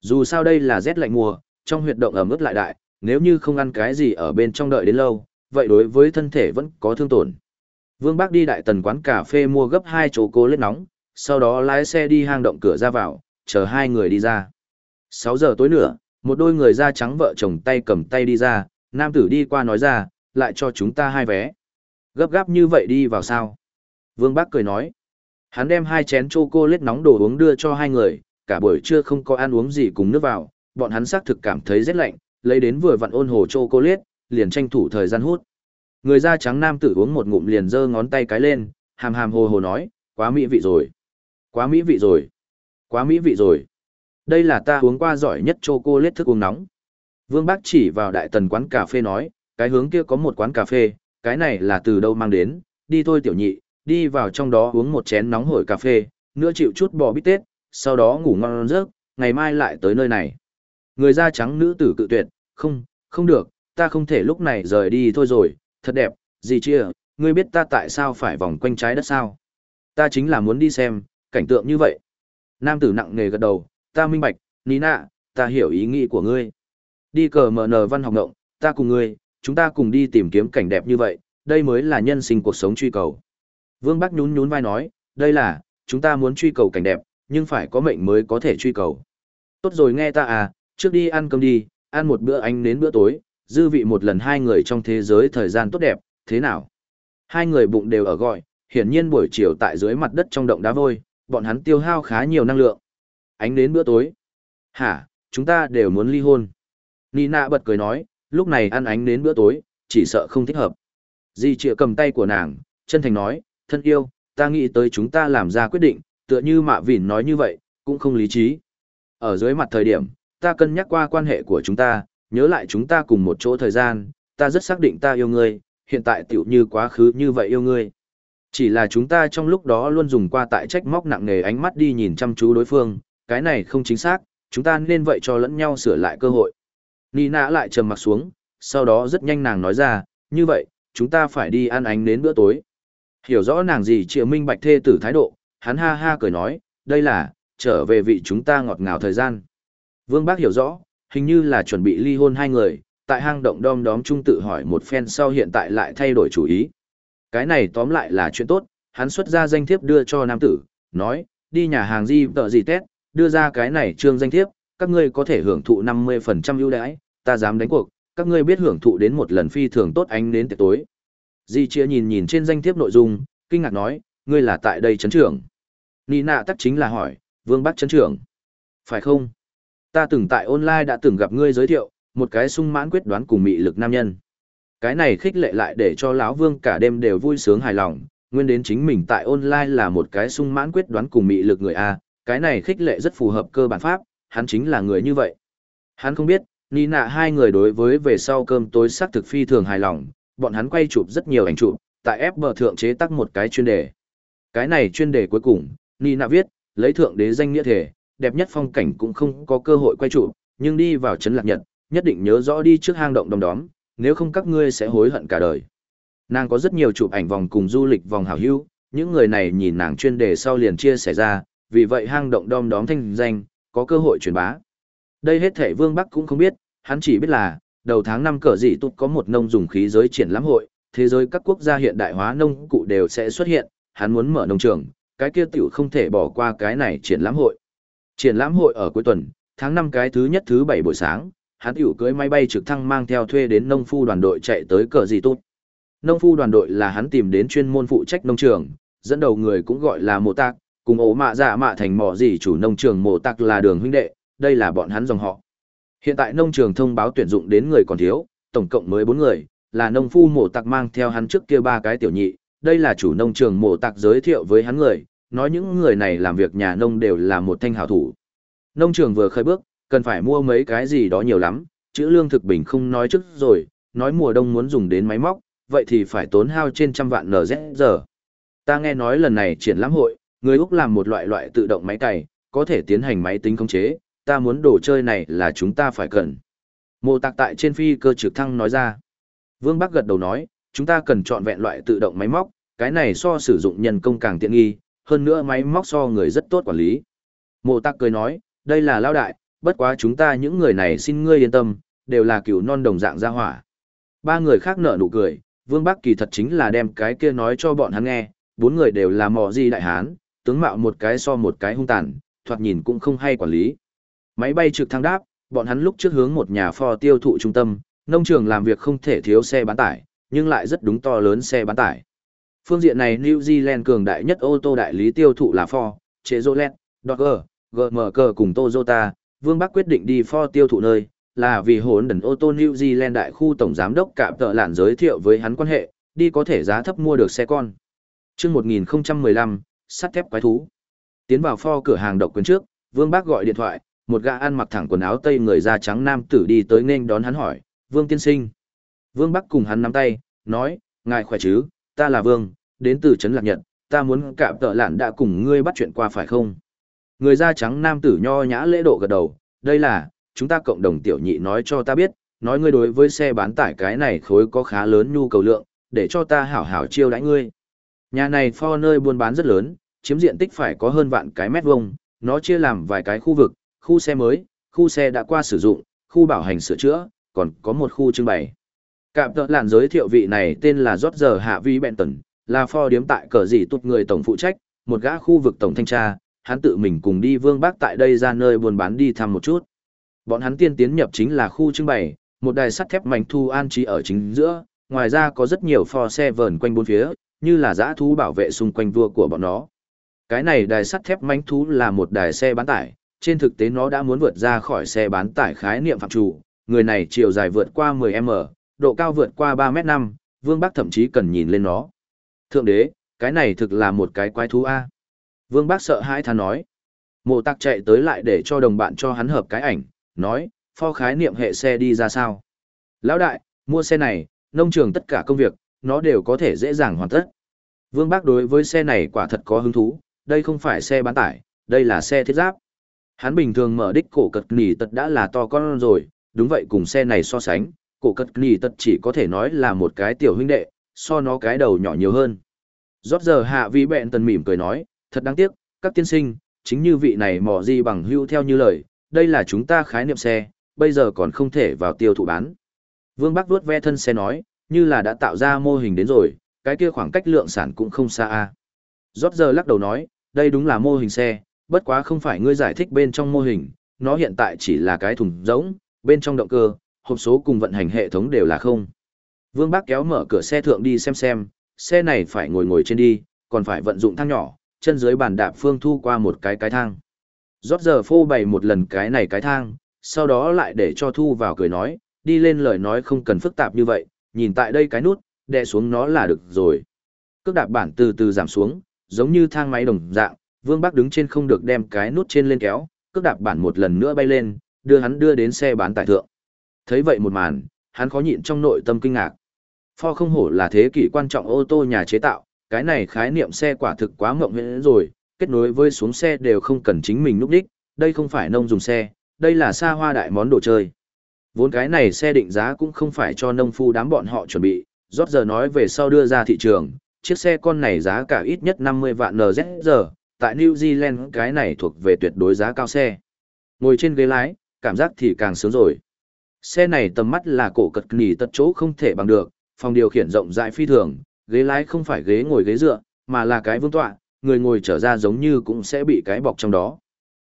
Dù sao đây là rét lạnh mùa, trong huyệt động ẩm ướt lại đại, nếu như không ăn cái gì ở bên trong đợi đến lâu, vậy đối với thân thể vẫn có thương tổn. Vương Bác đi đại tần quán cà phê mua gấp hai chỗ cố lết nóng, sau đó lái xe đi hang động cửa ra vào, chờ hai người đi ra. 6 giờ tối nữa, một đôi người da trắng vợ chồng tay cầm tay đi ra, nam tử đi qua nói ra, lại cho chúng ta hai vé. Gấp gáp như vậy đi vào sao? Vương Bác cười nói. Hắn đem hai chén chocolate nóng đồ uống đưa cho hai người, cả buổi trưa không có ăn uống gì cùng nước vào, bọn hắn xác thực cảm thấy rất lạnh, lấy đến vừa vặn ôn hồ chocolate, liền tranh thủ thời gian hút. Người da trắng nam tử uống một ngụm liền giơ ngón tay cái lên, hàm hàm hồ hồ nói, quá mỹ vị rồi. Quá mỹ vị rồi. Quá mỹ vị rồi. Đây là ta uống qua giỏi nhất chocolate thức uống nóng. Vương Bác chỉ vào đại tần quán cà phê nói, cái hướng kia có một quán cà phê, cái này là từ đâu mang đến, đi thôi tiểu nhị, đi vào trong đó uống một chén nóng hổi cà phê, nữa chịu chút bò bít tết, sau đó ngủ ngon giấc, ngày mai lại tới nơi này. Người da trắng nữ tử cự tuyệt, không, không được, ta không thể lúc này rời đi thôi rồi, thật đẹp, gì chia, ngươi biết ta tại sao phải vòng quanh trái đất sao? Ta chính là muốn đi xem, cảnh tượng như vậy. Nam tử nặng nề gật đầu, ta minh bạch, Nina, ta hiểu ý nghĩ của ngươi. Đi cờ mở nờ văn học động, ta cùng ngươi, chúng ta cùng đi tìm kiếm cảnh đẹp như vậy, đây mới là nhân sinh cuộc sống truy cầu. Vương Bắc nhún nhún vai nói, đây là, chúng ta muốn truy cầu cảnh đẹp, nhưng phải có mệnh mới có thể truy cầu. Tốt rồi nghe ta à, trước đi ăn cơm đi, ăn một bữa anh đến bữa tối, dư vị một lần hai người trong thế giới thời gian tốt đẹp, thế nào? Hai người bụng đều ở gọi, hiển nhiên buổi chiều tại dưới mặt đất trong động đá vôi, bọn hắn tiêu hao khá nhiều năng lượng. Ánh đến bữa tối. Hả, chúng ta đều muốn ly hôn. Nina bật cười nói, lúc này ăn ánh đến bữa tối, chỉ sợ không thích hợp. Di Triệu cầm tay của nàng, chân thành nói, thân yêu, ta nghĩ tới chúng ta làm ra quyết định, tựa như mạ vỉn nói như vậy, cũng không lý trí. Ở dưới mặt thời điểm, ta cân nhắc qua quan hệ của chúng ta, nhớ lại chúng ta cùng một chỗ thời gian, ta rất xác định ta yêu ngươi, hiện tại tiểu như quá khứ như vậy yêu ngươi. Chỉ là chúng ta trong lúc đó luôn dùng qua tại trách móc nặng nề ánh mắt đi nhìn chăm chú đối phương, cái này không chính xác, chúng ta nên vậy cho lẫn nhau sửa lại cơ hội. Nina lại trầm mặt xuống, sau đó rất nhanh nàng nói ra, như vậy, chúng ta phải đi ăn ánh đến bữa tối. Hiểu rõ nàng gì triệu minh bạch thê tử thái độ, hắn ha ha cười nói, đây là, trở về vị chúng ta ngọt ngào thời gian. Vương Bác hiểu rõ, hình như là chuẩn bị ly hôn hai người, tại hang động đom đóm trung tự hỏi một phen sau hiện tại lại thay đổi chủ ý. Cái này tóm lại là chuyện tốt, hắn xuất ra danh thiếp đưa cho nam tử, nói, đi nhà hàng gì tợ gì tết, đưa ra cái này trương danh thiếp, các ngươi có thể hưởng thụ 50% ưu đãi, ta dám đánh cuộc, các ngươi biết hưởng thụ đến một lần phi thường tốt ánh đến tiệc tối. Di chia nhìn nhìn trên danh thiếp nội dung, kinh ngạc nói, ngươi là tại đây chấn trưởng. Nị nạ tắc chính là hỏi, vương bắc chấn trưởng. Phải không? Ta từng tại online đã từng gặp ngươi giới thiệu, một cái sung mãn quyết đoán cùng mị lực nam nhân. Cái này khích lệ lại để cho lão vương cả đêm đều vui sướng hài lòng, nguyên đến chính mình tại online là một cái sung mãn quyết đoán cùng mị lực người A, cái này khích lệ rất phù hợp cơ bản pháp, hắn chính là người như vậy. Hắn không biết, Nị nạ hai người đối với về sau cơm tối sắc thực phi thường hài lòng, bọn hắn quay chụp rất nhiều ảnh chụp, tại ép bờ thượng chế tác một cái chuyên đề. Cái này chuyên đề cuối cùng, Nina viết, lấy thượng đế danh nghĩa thể, đẹp nhất phong cảnh cũng không có cơ hội quay chụp, nhưng đi vào trấn lạc nhật, nhất định nhớ rõ đi trước hang động đom đóm, nếu không các ngươi sẽ hối hận cả đời. Nàng có rất nhiều chụp ảnh vòng cùng du lịch vòng hảo hữu, những người này nhìn nàng chuyên đề sau liền chia sẻ ra, vì vậy hang động đom đóm thanh danh, có cơ hội truyền bá. Đây hết thể Vương Bắc cũng không biết, hắn chỉ biết là, đầu tháng năm cờ dị tụt có một nông dùng khí giới triển lãm hội, thế giới các quốc gia hiện đại hóa nông cụ đều sẽ xuất hiện, hắn muốn mở nông trường, cái kia tiểu không thể bỏ qua cái này triển lãm hội. Triển lãm hội ở cuối tuần, tháng năm cái thứ nhất thứ bảy buổi sáng, hắn tiểu cưới máy bay trực thăng mang theo thuê đến nông phu đoàn đội chạy tới cờ dị tụt. Nông phu đoàn đội là hắn tìm đến chuyên môn phụ trách nông trường, dẫn đầu người cũng gọi là mộ tạc, cùng ổ mạ dạ mạ thành mỏ gì chủ nông trường mộ tặc là đường huynh đệ, đây là bọn hắn dòng họ. Hiện tại nông trường thông báo tuyển dụng đến người còn thiếu, tổng cộng mới bốn người, là nông phu mộ tặc mang theo hắn trước kia ba cái tiểu nhị, đây là chủ nông trường mộ tặc giới thiệu với hắn người, nói những người này làm việc nhà nông đều là một thanh hảo thủ. Nông trường vừa khởi bước, cần phải mua mấy cái gì đó nhiều lắm, chữ lương thực bình không nói trước rồi, nói mùa đông muốn dùng đến máy móc, vậy thì phải tốn hao trên trăm vạn NZ giờ. Ta nghe nói lần này triển lãm hội, người Úc làm một loại loại tự động máy cày, có thể tiến hành máy tính khống chế, ta muốn đồ chơi này là chúng ta phải cần. Mộ tạc tại trên phi cơ trực thăng nói ra. Vương Bắc gật đầu nói, chúng ta cần chọn vẹn loại tự động máy móc, cái này so sử dụng nhân công càng tiện nghi, hơn nữa máy móc so người rất tốt quản lý. Mộ tạc cười nói, đây là lao đại, bất quá chúng ta những người này xin ngươi yên tâm, đều là cựu non đồng dạng gia hỏa. Ba người khác nở nụ cười, Vương Bắc kỳ thật chính là đem cái kia nói cho bọn hắn nghe, bốn người đều là mò di đại hán, tướng mạo một cái so một cái hung tàn, thoạt nhìn cũng không hay quản lý. Máy bay trực thăng đáp, bọn hắn lúc trước hướng một nhà pho tiêu thụ trung tâm, nông trường làm việc không thể thiếu xe bán tải, nhưng lại rất đúng to lớn xe bán tải. Phương diện này New Zealand cường đại nhất ô tô đại lý tiêu thụ là Ford, Chevrolet, Dodge, GMC cùng Toyota, Vương Bắc quyết định đi Ford tiêu thụ nơi, là vì hỗn đần ô tô New Zealand đại khu tổng giám đốc cạm tợ lạn giới thiệu với hắn quan hệ, đi có thể giá thấp mua được xe con. Trước 1015, sắt thép quái thú. Tiến vào pho cửa hàng độc quyền trước, Vương Bác gọi điện thoại, một gã ăn mặc thẳng quần áo tây người da trắng nam tử đi tới nên đón hắn hỏi, Vương tiên sinh. Vương Bắc cùng hắn nắm tay, nói, ngài khỏe chứ, ta là Vương, đến từ Trấn Lạc Nhật, ta muốn cạm tợ lạn đã cùng ngươi bắt chuyện qua phải không? Người da trắng nam tử nho nhã lễ độ gật đầu, đây là, chúng ta cộng đồng tiểu nhị nói cho ta biết, nói ngươi đối với xe bán tải cái này khối có khá lớn nhu cầu lượng, để cho ta hảo hảo chiêu đãi ngươi. Nhà này pho nơi buôn bán rất lớn, chiếm diện tích phải có hơn vạn cái mét vuông, nó chia làm vài cái khu vực, khu xe mới, khu xe đã qua sử dụng, khu bảo hành sửa chữa, còn có một khu trưng bày. Cạm tợ lạn giới thiệu vị này tên là Roger Hạ Vi Benton, là pho điếm tại cờ gì tụt người tổng phụ trách, một gã khu vực tổng thanh tra, hắn tự mình cùng đi vương bác tại đây ra nơi buôn bán đi thăm một chút. Bọn hắn tiên tiến nhập chính là khu trưng bày, một đài sắt thép mảnh thu an trí ở chính giữa, ngoài ra có rất nhiều pho xe vờn quanh bốn phía, như là giã thú bảo vệ xung quanh vua của bọn nó. Cái này đài sắt thép mánh thú là một đài xe bán tải, trên thực tế nó đã muốn vượt ra khỏi xe bán tải khái niệm phạm chủ, người này chiều dài vượt qua 10m, độ cao vượt qua 3m5, Vương Bắc thậm chí cần nhìn lên nó. Thượng đế, cái này thực là một cái quái thú A. Vương Bắc sợ hãi thà nói. Mộ tạc chạy tới lại để cho đồng bạn cho hắn hợp cái ảnh, nói, pho khái niệm hệ xe đi ra sao. Lão đại, mua xe này, nông trường tất cả công việc, nó đều có thể dễ dàng hoàn tất. Vương Bác đối với xe này quả thật có hứng thú, đây không phải xe bán tải, đây là xe thiết giáp. Hắn bình thường mở đích cổ cật nỉ tật đã là to con rồi, đúng vậy cùng xe này so sánh, cổ cật nỉ tật chỉ có thể nói là một cái tiểu huynh đệ, so nó cái đầu nhỏ nhiều hơn. Rót giờ hạ vi bẹn tần mỉm cười nói, thật đáng tiếc, các tiên sinh, chính như vị này mò gì bằng hưu theo như lời, đây là chúng ta khái niệm xe, bây giờ còn không thể vào tiêu thụ bán. Vương Bắc vuốt ve thân xe nói, như là đã tạo ra mô hình đến rồi, cái kia khoảng cách lượng sản cũng không xa a. Rót giờ lắc đầu nói, đây đúng là mô hình xe, bất quá không phải ngươi giải thích bên trong mô hình, nó hiện tại chỉ là cái thùng rỗng, bên trong động cơ, hộp số cùng vận hành hệ thống đều là không. Vương Bác kéo mở cửa xe thượng đi xem xem, xe này phải ngồi ngồi trên đi, còn phải vận dụng thang nhỏ, chân dưới bàn đạp phương thu qua một cái cái thang. Rót giờ phô bày một lần cái này cái thang, sau đó lại để cho thu vào cười nói, đi lên lời nói không cần phức tạp như vậy, nhìn tại đây cái nút, đè xuống nó là được rồi. Cước đạp bản từ từ giảm xuống, giống như thang máy đồng dạng, Vương Bắc đứng trên không được đem cái nút trên lên kéo, cước đạp bản một lần nữa bay lên, đưa hắn đưa đến xe bán tải thượng. Thấy vậy một màn, hắn khó nhịn trong nội tâm kinh ngạc. Ford không hổ là thế kỷ quan trọng ô tô nhà chế tạo, cái này khái niệm xe quả thực quá mộng huyễn rồi, kết nối với xuống xe đều không cần chính mình núp đích, đây không phải nông dùng xe, đây là xa hoa đại món đồ chơi. Vốn cái này xe định giá cũng không phải cho nông phu đám bọn họ chuẩn bị, rót giờ nói về sau đưa ra thị trường, chiếc xe con này giá cả ít nhất 50 vạn NZ tại New Zealand cái này thuộc về tuyệt đối giá cao xe. Ngồi trên ghế lái, cảm giác thì càng sướng rồi. Xe này tầm mắt là cổ cật nỉ tật chỗ không thể bằng được, phòng điều khiển rộng rãi phi thường, ghế lái không phải ghế ngồi ghế dựa, mà là cái vương tọa, người ngồi trở ra giống như cũng sẽ bị cái bọc trong đó.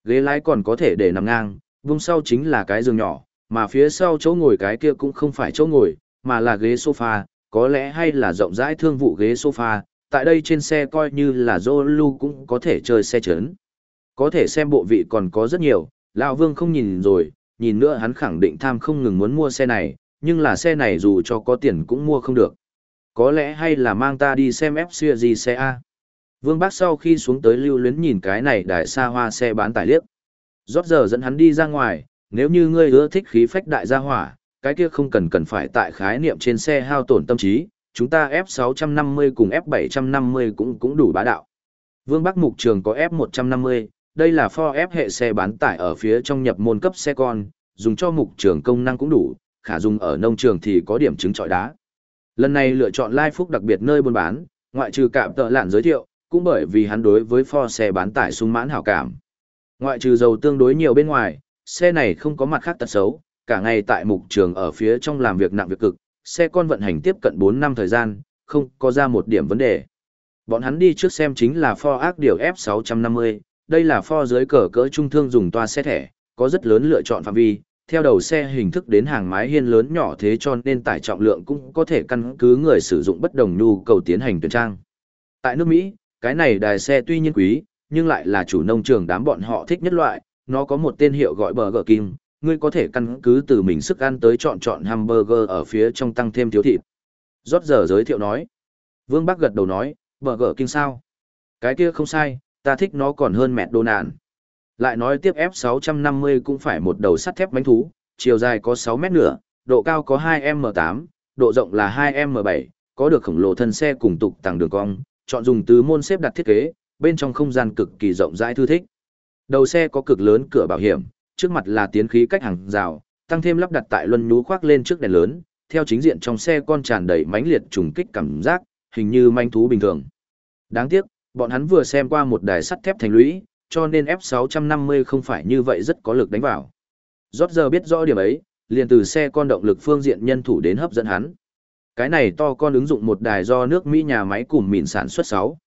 Ghế lái còn có thể để nằm ngang, vùng sau chính là cái giường nhỏ, mà phía sau chỗ ngồi cái kia cũng không phải chỗ ngồi, mà là ghế sofa, có lẽ hay là rộng rãi thương vụ ghế sofa, tại đây trên xe coi như là Zolu cũng có thể chơi xe chấn. Có thể xem bộ vị còn có rất nhiều, Lão Vương không nhìn rồi, nhìn nữa hắn khẳng định tham không ngừng muốn mua xe này, nhưng là xe này dù cho có tiền cũng mua không được. Có lẽ hay là mang ta đi xem F gì xe A. Vương Bác sau khi xuống tới lưu luyến nhìn cái này đại xa hoa xe bán tải liếc. Rót giờ dẫn hắn đi ra ngoài, nếu như ngươi ưa thích khí phách đại gia hỏa, cái kia không cần cần phải tại khái niệm trên xe hao tổn tâm trí, chúng ta F650 cùng F750 cũng cũng đủ bá đạo. Vương Bắc Mục Trường có F150, đây là Ford F hệ xe bán tải ở phía trong nhập môn cấp xe con, dùng cho mục trường công năng cũng đủ, khả dùng ở nông trường thì có điểm chứng trọi đá. Lần này lựa chọn Lai Phúc đặc biệt nơi buôn bán, ngoại trừ cạm tợ lạn giới thiệu, cũng bởi vì hắn đối với Ford xe bán tải sung mãn hảo cảm. Ngoại trừ dầu tương đối nhiều bên ngoài, xe này không có mặt khác tật xấu, cả ngày tại mục trường ở phía trong làm việc nặng việc cực, xe con vận hành tiếp cận 4 năm thời gian, không có ra một điểm vấn đề. Bọn hắn đi trước xem chính là Ford ác điều F650, đây là Ford dưới cờ cỡ trung thương dùng toa xe thẻ, có rất lớn lựa chọn phạm vi, theo đầu xe hình thức đến hàng mái hiên lớn nhỏ thế cho nên tải trọng lượng cũng có thể căn cứ người sử dụng bất đồng nhu cầu tiến hành tuyển trang. Tại nước Mỹ, cái này đài xe tuy nhiên quý, nhưng lại là chủ nông trường đám bọn họ thích nhất loại, nó có một tên hiệu gọi Burger King, ngươi có thể căn cứ từ mình sức ăn tới chọn chọn hamburger ở phía trong tăng thêm thiếu thịt. Rót giờ giới thiệu nói. Vương Bắc gật đầu nói, Burger King sao? Cái kia không sai, ta thích nó còn hơn mẹ đồ nạn. Lại nói tiếp F650 cũng phải một đầu sắt thép bánh thú, chiều dài có 6 mét nửa, độ cao có 2M8, độ rộng là 2M7, có được khổng lồ thân xe cùng tục tàng đường cong, chọn dùng từ môn xếp đặt thiết kế, bên trong không gian cực kỳ rộng rãi thư thích. Đầu xe có cực lớn cửa bảo hiểm, trước mặt là tiến khí cách hàng rào, tăng thêm lắp đặt tại luân nhú khoác lên trước đèn lớn, theo chính diện trong xe con tràn đầy mãnh liệt trùng kích cảm giác, hình như manh thú bình thường. Đáng tiếc, bọn hắn vừa xem qua một đài sắt thép thành lũy, cho nên F650 không phải như vậy rất có lực đánh vào. Rốt giờ biết rõ điểm ấy, liền từ xe con động lực phương diện nhân thủ đến hấp dẫn hắn. Cái này to con ứng dụng một đài do nước Mỹ nhà máy cùng mịn sản xuất 6.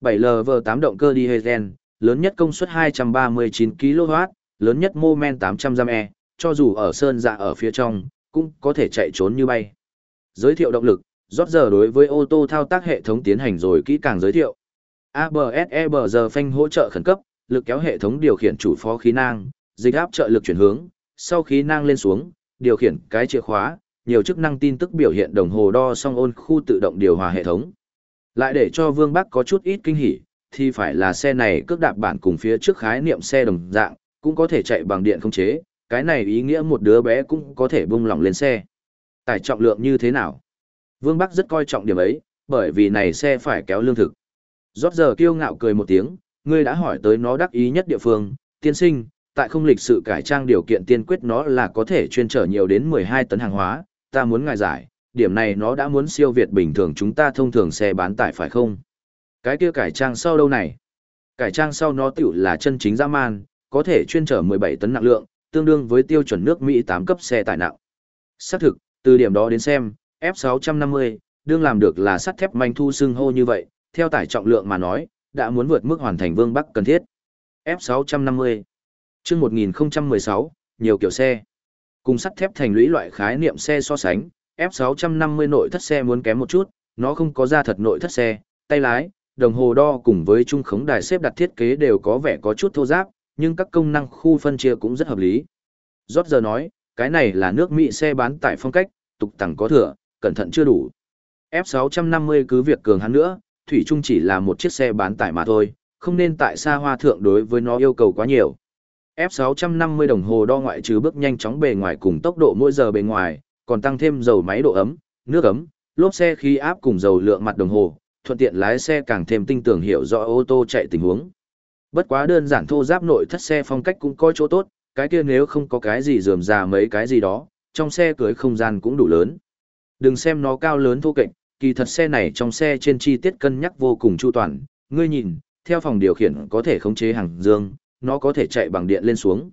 7LV8 động cơ diesel, lớn nhất công suất 239 kW, lớn nhất mô men 800 giam e, cho dù ở sơn dạ ở phía trong, cũng có thể chạy trốn như bay. Giới thiệu động lực, rót giờ đối với ô tô thao tác hệ thống tiến hành rồi kỹ càng giới thiệu. ABS-EBG phanh hỗ trợ khẩn cấp, lực kéo hệ thống điều khiển chủ phó khí nang, dịch áp trợ lực chuyển hướng, sau khí nang lên xuống, điều khiển cái chìa khóa, nhiều chức năng tin tức biểu hiện đồng hồ đo song ôn khu tự động điều hòa hệ thống. Lại để cho Vương Bắc có chút ít kinh hỉ, thì phải là xe này cước đạp bản cùng phía trước khái niệm xe đồng dạng, cũng có thể chạy bằng điện không chế, cái này ý nghĩa một đứa bé cũng có thể bung lỏng lên xe. Tải trọng lượng như thế nào? Vương Bắc rất coi trọng điểm ấy, bởi vì này xe phải kéo lương thực. Rót giờ kiêu ngạo cười một tiếng, ngươi đã hỏi tới nó đắc ý nhất địa phương, tiên sinh, tại không lịch sự cải trang điều kiện tiên quyết nó là có thể chuyên trở nhiều đến 12 tấn hàng hóa, ta muốn ngài giải, điểm này nó đã muốn siêu việt bình thường chúng ta thông thường xe bán tải phải không? Cái kia cải trang sau đâu này? Cải trang sau nó tiểu là chân chính dã man, có thể chuyên trở 17 tấn nặng lượng, tương đương với tiêu chuẩn nước Mỹ 8 cấp xe tải nặng. Xác thực, từ điểm đó đến xem, F650, đương làm được là sắt thép manh thu xưng hô như vậy, theo tải trọng lượng mà nói, đã muốn vượt mức hoàn thành vương bắc cần thiết. F650 chương 1016, nhiều kiểu xe. Cùng sắt thép thành lũy loại khái niệm xe so sánh, F650 nội thất xe muốn kém một chút, nó không có ra thật nội thất xe, tay lái, đồng hồ đo cùng với trung khống đài xếp đặt thiết kế đều có vẻ có chút thô giáp, nhưng các công năng khu phân chia cũng rất hợp lý. Rốt giờ nói, cái này là nước Mỹ xe bán tải phong cách, tục tẳng có thừa, cẩn thận chưa đủ. F650 cứ việc cường hắn nữa, Thủy Trung chỉ là một chiếc xe bán tải mà thôi, không nên tại xa hoa thượng đối với nó yêu cầu quá nhiều. F650 đồng hồ đo ngoại trừ bước nhanh chóng bề ngoài cùng tốc độ mỗi giờ bề ngoài, còn tăng thêm dầu máy độ ấm, nước ấm, lốp xe khí áp cùng dầu lượng mặt đồng hồ, thuận tiện lái xe càng thêm tinh tường hiểu rõ ô tô chạy tình huống. Bất quá đơn giản thô giáp nội thất xe phong cách cũng có chỗ tốt, cái kia nếu không có cái gì rườm rà mấy cái gì đó, trong xe cưới không gian cũng đủ lớn. Đừng xem nó cao lớn thô kệch, kỳ thật xe này trong xe trên chi tiết cân nhắc vô cùng chu toàn, ngươi nhìn, theo phòng điều khiển có thể khống chế hàng dương, nó có thể chạy bằng điện lên xuống.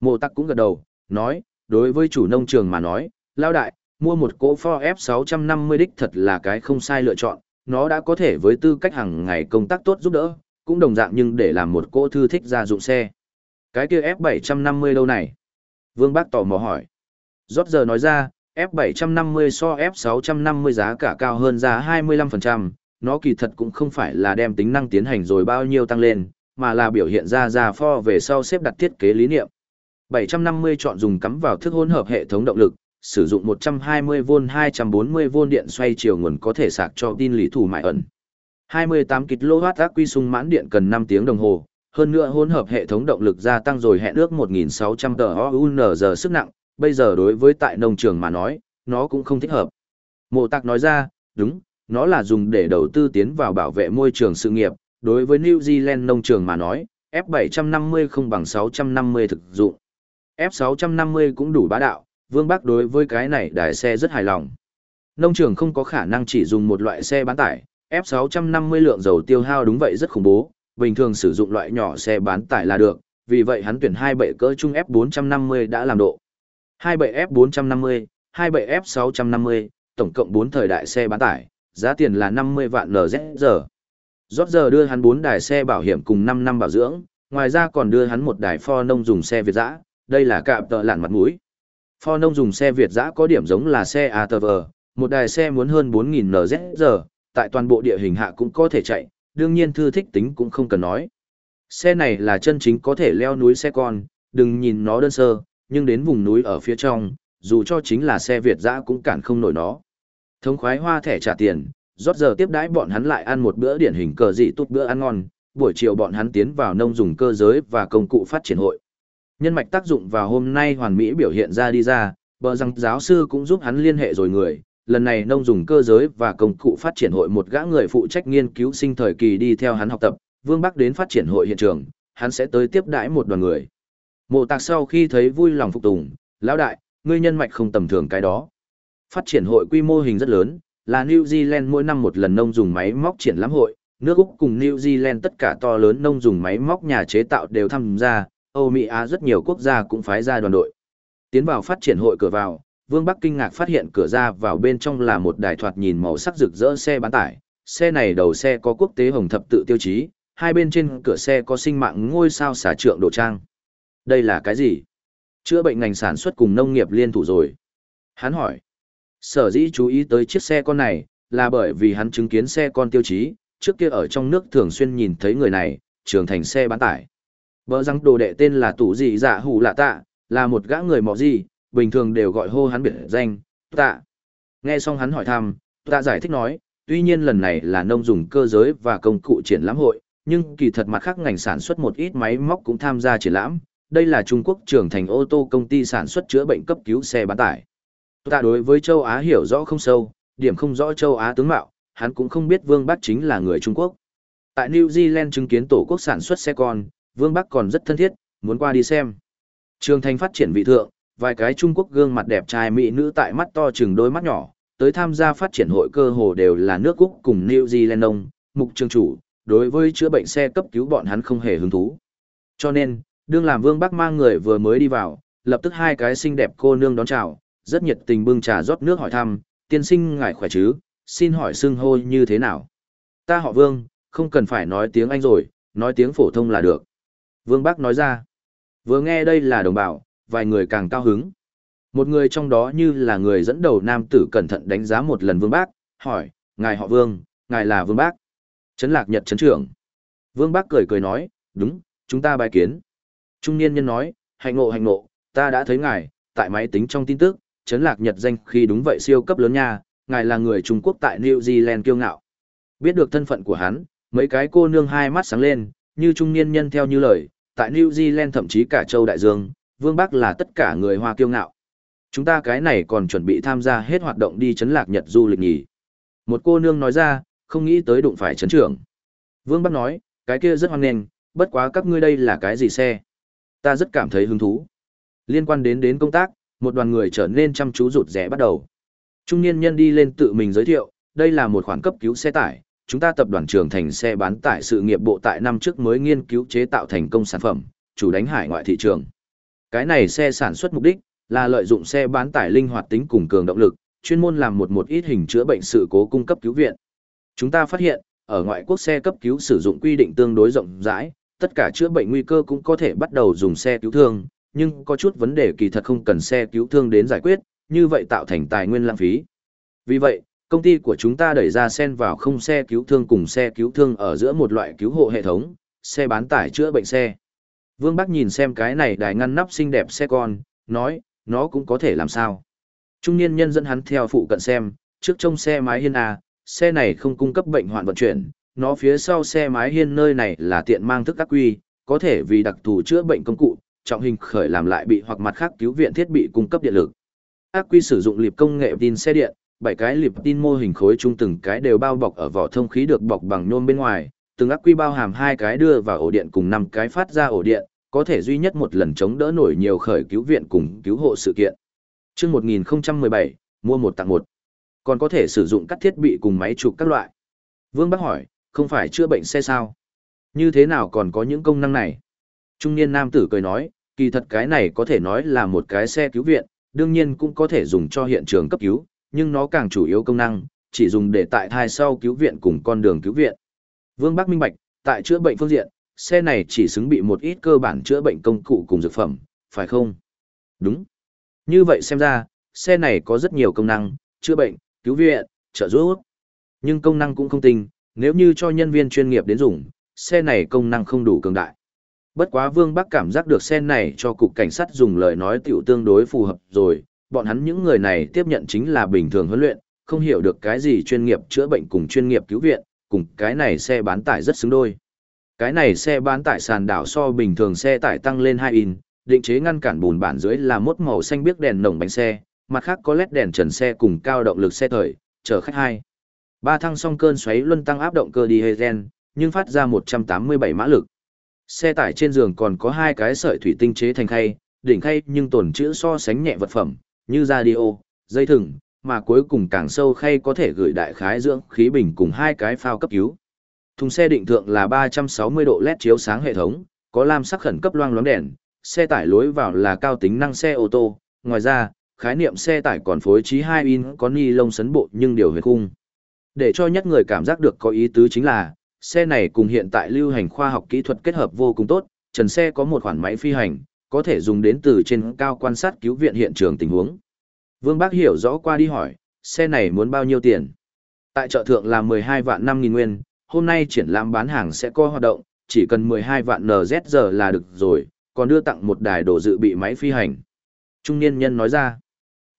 Mộ tắc cũng gật đầu, nói, đối với chủ nông trường mà nói, lao đại, mua một cỗ Ford F650 đích thật là cái không sai lựa chọn, nó đã có thể với tư cách hàng ngày công tác tốt giúp đỡ, cũng đồng dạng nhưng để làm một cô thư thích ra dụng xe. Cái kia F750 đâu này? Vương Bác tò mò hỏi. Rốt giờ nói ra, F750 so F650 giá cả cao hơn ra 25%, nó kỳ thật cũng không phải là đem tính năng tiến hành rồi bao nhiêu tăng lên, mà là biểu hiện ra ra pho về sau xếp đặt thiết kế lý niệm. 750 chọn dùng cắm vào thức hỗn hợp hệ thống động lực, sử dụng 120V 240V điện xoay chiều nguồn có thể sạc cho tin lý thủ mại ẩn. 28 kW ác quy sung mãn điện cần 5 tiếng đồng hồ, hơn nữa hỗn hợp hệ thống động lực gia tăng rồi hẹn ước 1600 giờ sức nặng, bây giờ đối với tại nông trường mà nói, nó cũng không thích hợp. Mộ tạc nói ra, đúng, nó là dùng để đầu tư tiến vào bảo vệ môi trường sự nghiệp, đối với New Zealand nông trường mà nói, F750 không bằng 650 thực dụng. F650 cũng đủ bá đạo, Vương Bắc đối với cái này đài xe rất hài lòng. Nông trường không có khả năng chỉ dùng một loại xe bán tải, F650 lượng dầu tiêu hao đúng vậy rất khủng bố, bình thường sử dụng loại nhỏ xe bán tải là được, vì vậy hắn tuyển hai bệ cỡ chung F450 đã làm độ. Hai bệ F450, hai bệ F650, tổng cộng 4 thời đại xe bán tải, giá tiền là 50 vạn NZ Rót giờ đưa hắn 4 đài xe bảo hiểm cùng 5 năm bảo dưỡng, ngoài ra còn đưa hắn một đài pho nông dùng xe Việt dã, đây là cạm tợ lạn mặt mũi. Pho nông dùng xe Việt dã có điểm giống là xe ATV, một đài xe muốn hơn 4.000 NZ tại toàn bộ địa hình hạ cũng có thể chạy, đương nhiên thư thích tính cũng không cần nói. Xe này là chân chính có thể leo núi xe con, đừng nhìn nó đơn sơ, nhưng đến vùng núi ở phía trong, dù cho chính là xe Việt dã cũng cản không nổi nó. Thống khoái hoa thẻ trả tiền, rót giờ tiếp đãi bọn hắn lại ăn một bữa điển hình cờ dị tốt bữa ăn ngon, buổi chiều bọn hắn tiến vào nông dùng cơ giới và công cụ phát triển hội. Nhân mạch tác dụng vào hôm nay hoàn mỹ biểu hiện ra đi ra, bờ rằng giáo sư cũng giúp hắn liên hệ rồi người, lần này nông dùng cơ giới và công cụ phát triển hội một gã người phụ trách nghiên cứu sinh thời kỳ đi theo hắn học tập, Vương Bắc đến phát triển hội hiện trường, hắn sẽ tới tiếp đãi một đoàn người. Mộ tạc sau khi thấy vui lòng phục tùng, lão đại, ngươi nhân mạch không tầm thường cái đó. Phát triển hội quy mô hình rất lớn, là New Zealand mỗi năm một lần nông dùng máy móc triển lãm hội, nước Úc cùng New Zealand tất cả to lớn nông dùng máy móc nhà chế tạo đều tham gia, Âu Mỹ Á rất nhiều quốc gia cũng phái ra đoàn đội. Tiến vào phát triển hội cửa vào, Vương Bắc kinh ngạc phát hiện cửa ra vào bên trong là một đài thoạt nhìn màu sắc rực rỡ xe bán tải. Xe này đầu xe có quốc tế hồng thập tự tiêu chí, hai bên trên cửa xe có sinh mạng ngôi sao xả trượng đồ trang. Đây là cái gì? Chữa bệnh ngành sản xuất cùng nông nghiệp liên thủ rồi. Hắn hỏi. Sở dĩ chú ý tới chiếc xe con này, là bởi vì hắn chứng kiến xe con tiêu chí, trước kia ở trong nước thường xuyên nhìn thấy người này, trưởng thành xe bán tải. Bờ răng đồ đệ tên là tủ dị dạ hủ lạ tạ, là một gã người mọ gì, bình thường đều gọi hô hắn biệt danh, tạ. Nghe xong hắn hỏi thăm, tạ giải thích nói, tuy nhiên lần này là nông dùng cơ giới và công cụ triển lãm hội, nhưng kỳ thật mặt khác ngành sản xuất một ít máy móc cũng tham gia triển lãm, đây là Trung Quốc trưởng thành ô tô công ty sản xuất chữa bệnh cấp cứu xe bán tải. tạ đối với châu Á hiểu rõ không sâu, điểm không rõ châu Á tướng mạo, hắn cũng không biết Vương Bắc chính là người Trung Quốc. Tại New Zealand chứng kiến tổ quốc sản xuất xe con, Vương Bắc còn rất thân thiết, muốn qua đi xem. Trường thành phát triển vị thượng, vài cái Trung Quốc gương mặt đẹp trai mỹ nữ tại mắt to chừng đôi mắt nhỏ, tới tham gia phát triển hội cơ hồ đều là nước Úc cùng New Zealand ông, mục trường chủ, đối với chữa bệnh xe cấp cứu bọn hắn không hề hứng thú. Cho nên, đương làm Vương Bắc mang người vừa mới đi vào, lập tức hai cái xinh đẹp cô nương đón chào, rất nhiệt tình bưng trà rót nước hỏi thăm, tiên sinh ngài khỏe chứ, xin hỏi xưng hô như thế nào? Ta họ Vương, không cần phải nói tiếng Anh rồi, nói tiếng phổ thông là được. Vương Bắc nói ra, vừa nghe đây là đồng bào, vài người càng cao hứng. Một người trong đó như là người dẫn đầu nam tử cẩn thận đánh giá một lần Vương Bác, hỏi, ngài họ Vương, ngài là Vương Bác. Trấn Lạc Nhật Trấn trưởng. Vương Bác cười cười nói, đúng, chúng ta bài kiến. Trung niên nhân nói, hạnh ngộ hạnh ngộ, ta đã thấy ngài, tại máy tính trong tin tức, Trấn Lạc Nhật danh khi đúng vậy siêu cấp lớn nha, ngài là người Trung Quốc tại New Zealand kiêu ngạo. Biết được thân phận của hắn, mấy cái cô nương hai mắt sáng lên, như trung niên nhân theo như lời, tại New Zealand thậm chí cả châu Đại Dương, Vương Bắc là tất cả người Hoa kiêu ngạo. Chúng ta cái này còn chuẩn bị tham gia hết hoạt động đi chấn lạc Nhật du lịch nhỉ. Một cô nương nói ra, không nghĩ tới đụng phải chấn trưởng. Vương Bắc nói, cái kia rất hoan nghênh, bất quá các ngươi đây là cái gì xe? Ta rất cảm thấy hứng thú. Liên quan đến đến công tác, một đoàn người trở nên chăm chú rụt rẻ bắt đầu. Trung niên nhân đi lên tự mình giới thiệu, đây là một khoản cấp cứu xe tải, chúng ta tập đoàn trưởng thành xe bán tải sự nghiệp bộ tại năm trước mới nghiên cứu chế tạo thành công sản phẩm, chủ đánh hải ngoại thị trường. Cái này xe sản xuất mục đích là lợi dụng xe bán tải linh hoạt tính cùng cường động lực, chuyên môn làm một một ít hình chữa bệnh sự cố cung cấp cứu viện. Chúng ta phát hiện, ở ngoại quốc xe cấp cứu sử dụng quy định tương đối rộng rãi, tất cả chữa bệnh nguy cơ cũng có thể bắt đầu dùng xe cứu thương, nhưng có chút vấn đề kỳ thật không cần xe cứu thương đến giải quyết, như vậy tạo thành tài nguyên lãng phí. Vì vậy, công ty của chúng ta đẩy ra sen vào không xe cứu thương cùng xe cứu thương ở giữa một loại cứu hộ hệ thống, xe bán tải chữa bệnh xe. Vương Bắc nhìn xem cái này đài ngăn nắp xinh đẹp xe con, nói, nó cũng có thể làm sao. Trung niên nhân dẫn hắn theo phụ cận xem, trước trông xe mái hiên A, xe này không cung cấp bệnh hoạn vận chuyển, nó phía sau xe mái hiên nơi này là tiện mang thức ác quy, có thể vì đặc thù chữa bệnh công cụ, trọng hình khởi làm lại bị hoặc mặt khác cứu viện thiết bị cung cấp điện lực. Ác quy sử dụng liệp công nghệ tin xe điện, bảy cái lịp tin mô hình khối chung từng cái đều bao bọc ở vỏ thông khí được bọc bằng nhôm bên ngoài, từng ác quy bao hàm hai cái đưa vào ổ điện cùng năm cái phát ra ổ điện, có thể duy nhất một lần chống đỡ nổi nhiều khởi cứu viện cùng cứu hộ sự kiện. Trước 1017, mua một tặng một. Còn có thể sử dụng các thiết bị cùng máy chụp các loại. Vương Bắc hỏi, không phải chữa bệnh xe sao? Như thế nào còn có những công năng này? Trung niên nam tử cười nói, kỳ thật cái này có thể nói là một cái xe cứu viện, đương nhiên cũng có thể dùng cho hiện trường cấp cứu, nhưng nó càng chủ yếu công năng, chỉ dùng để tại thai sau cứu viện cùng con đường cứu viện. Vương Bắc minh bạch, tại chữa bệnh phương diện, xe này chỉ xứng bị một ít cơ bản chữa bệnh công cụ cùng dược phẩm, phải không? Đúng. Như vậy xem ra, xe này có rất nhiều công năng, chữa bệnh, cứu viện, trợ giúp. Nhưng công năng cũng không tinh, nếu như cho nhân viên chuyên nghiệp đến dùng, xe này công năng không đủ cường đại. Bất quá Vương Bắc cảm giác được xe này cho cục cảnh sát dùng lời nói tiểu tương đối phù hợp rồi, bọn hắn những người này tiếp nhận chính là bình thường huấn luyện, không hiểu được cái gì chuyên nghiệp chữa bệnh cùng chuyên nghiệp cứu viện, cùng cái này xe bán tải rất xứng đôi. Cái này xe bán tải sàn đảo so bình thường xe tải tăng lên 2 in, định chế ngăn cản bùn bản dưới là mốt màu xanh biếc đèn nồng bánh xe, mặt khác có led đèn trần xe cùng cao động lực xe thời, chở khách hai. Ba thăng song cơn xoáy luân tăng áp động cơ đi diesel, nhưng phát ra 187 mã lực. Xe tải trên giường còn có hai cái sợi thủy tinh chế thành khay, đỉnh khay nhưng tổn chữ so sánh nhẹ vật phẩm, như radio, dây thừng, mà cuối cùng càng sâu khay có thể gửi đại khái dưỡng khí bình cùng hai cái phao cấp cứu. Thùng xe định thượng là 360 độ LED chiếu sáng hệ thống, có lam sắc khẩn cấp loang loáng đèn, xe tải lối vào là cao tính năng xe ô tô, ngoài ra, khái niệm xe tải còn phối trí 2 in có ni lông sấn bộ nhưng điều huyệt khung. Để cho nhất người cảm giác được có ý tứ chính là, xe này cùng hiện tại lưu hành khoa học kỹ thuật kết hợp vô cùng tốt, trần xe có một khoản máy phi hành, có thể dùng đến từ trên cao quan sát cứu viện hiện trường tình huống. Vương Bác hiểu rõ qua đi hỏi, xe này muốn bao nhiêu tiền? Tại chợ thượng là 12 vạn 5 nghìn nguyên, hôm nay triển lãm bán hàng sẽ có hoạt động, chỉ cần 12 vạn NZ là được rồi, còn đưa tặng một đài đồ dự bị máy phi hành. Trung niên nhân nói ra,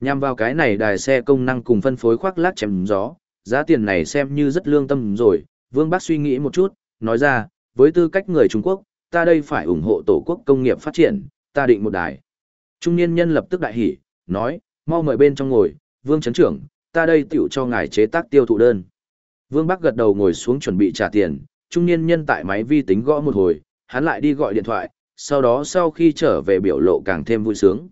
nhằm vào cái này đài xe công năng cùng phân phối khoác lác chém gió, giá tiền này xem như rất lương tâm rồi, Vương Bác suy nghĩ một chút, nói ra, với tư cách người Trung Quốc, ta đây phải ủng hộ tổ quốc công nghiệp phát triển, ta định một đài. Trung niên nhân lập tức đại hỉ, nói, mau mời bên trong ngồi, Vương chấn Trưởng, ta đây tiểu cho ngài chế tác tiêu thụ đơn. Vương Bắc gật đầu ngồi xuống chuẩn bị trả tiền, trung niên nhân tại máy vi tính gõ một hồi, hắn lại đi gọi điện thoại, sau đó sau khi trở về biểu lộ càng thêm vui sướng.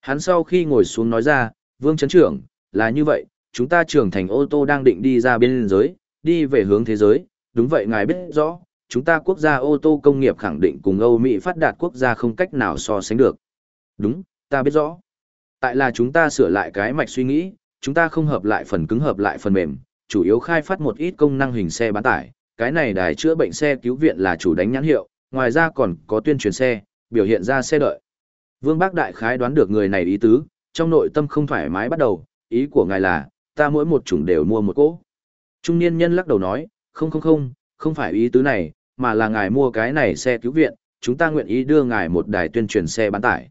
Hắn sau khi ngồi xuống nói ra, Vương chấn Trưởng, là như vậy, chúng ta trưởng thành ô tô đang định đi ra biên giới, đi về hướng thế giới, đúng vậy ngài biết rõ, chúng ta quốc gia ô tô công nghiệp khẳng định cùng Âu Mỹ phát đạt quốc gia không cách nào so sánh được. Đúng, ta biết rõ. Tại là chúng ta sửa lại cái mạch suy nghĩ, chúng ta không hợp lại phần cứng hợp lại phần mềm, chủ yếu khai phát một ít công năng hình xe bán tải. Cái này đài chữa bệnh xe cứu viện là chủ đánh nhãn hiệu, ngoài ra còn có tuyên truyền xe, biểu hiện ra xe đợi. Vương Bác Đại Khái đoán được người này ý tứ, trong nội tâm không thoải mái bắt đầu, ý của ngài là, ta mỗi một chủng đều mua một cỗ. Trung niên nhân lắc đầu nói, không không không, không phải ý tứ này, mà là ngài mua cái này xe cứu viện, chúng ta nguyện ý đưa ngài một đài tuyên truyền xe bán tải.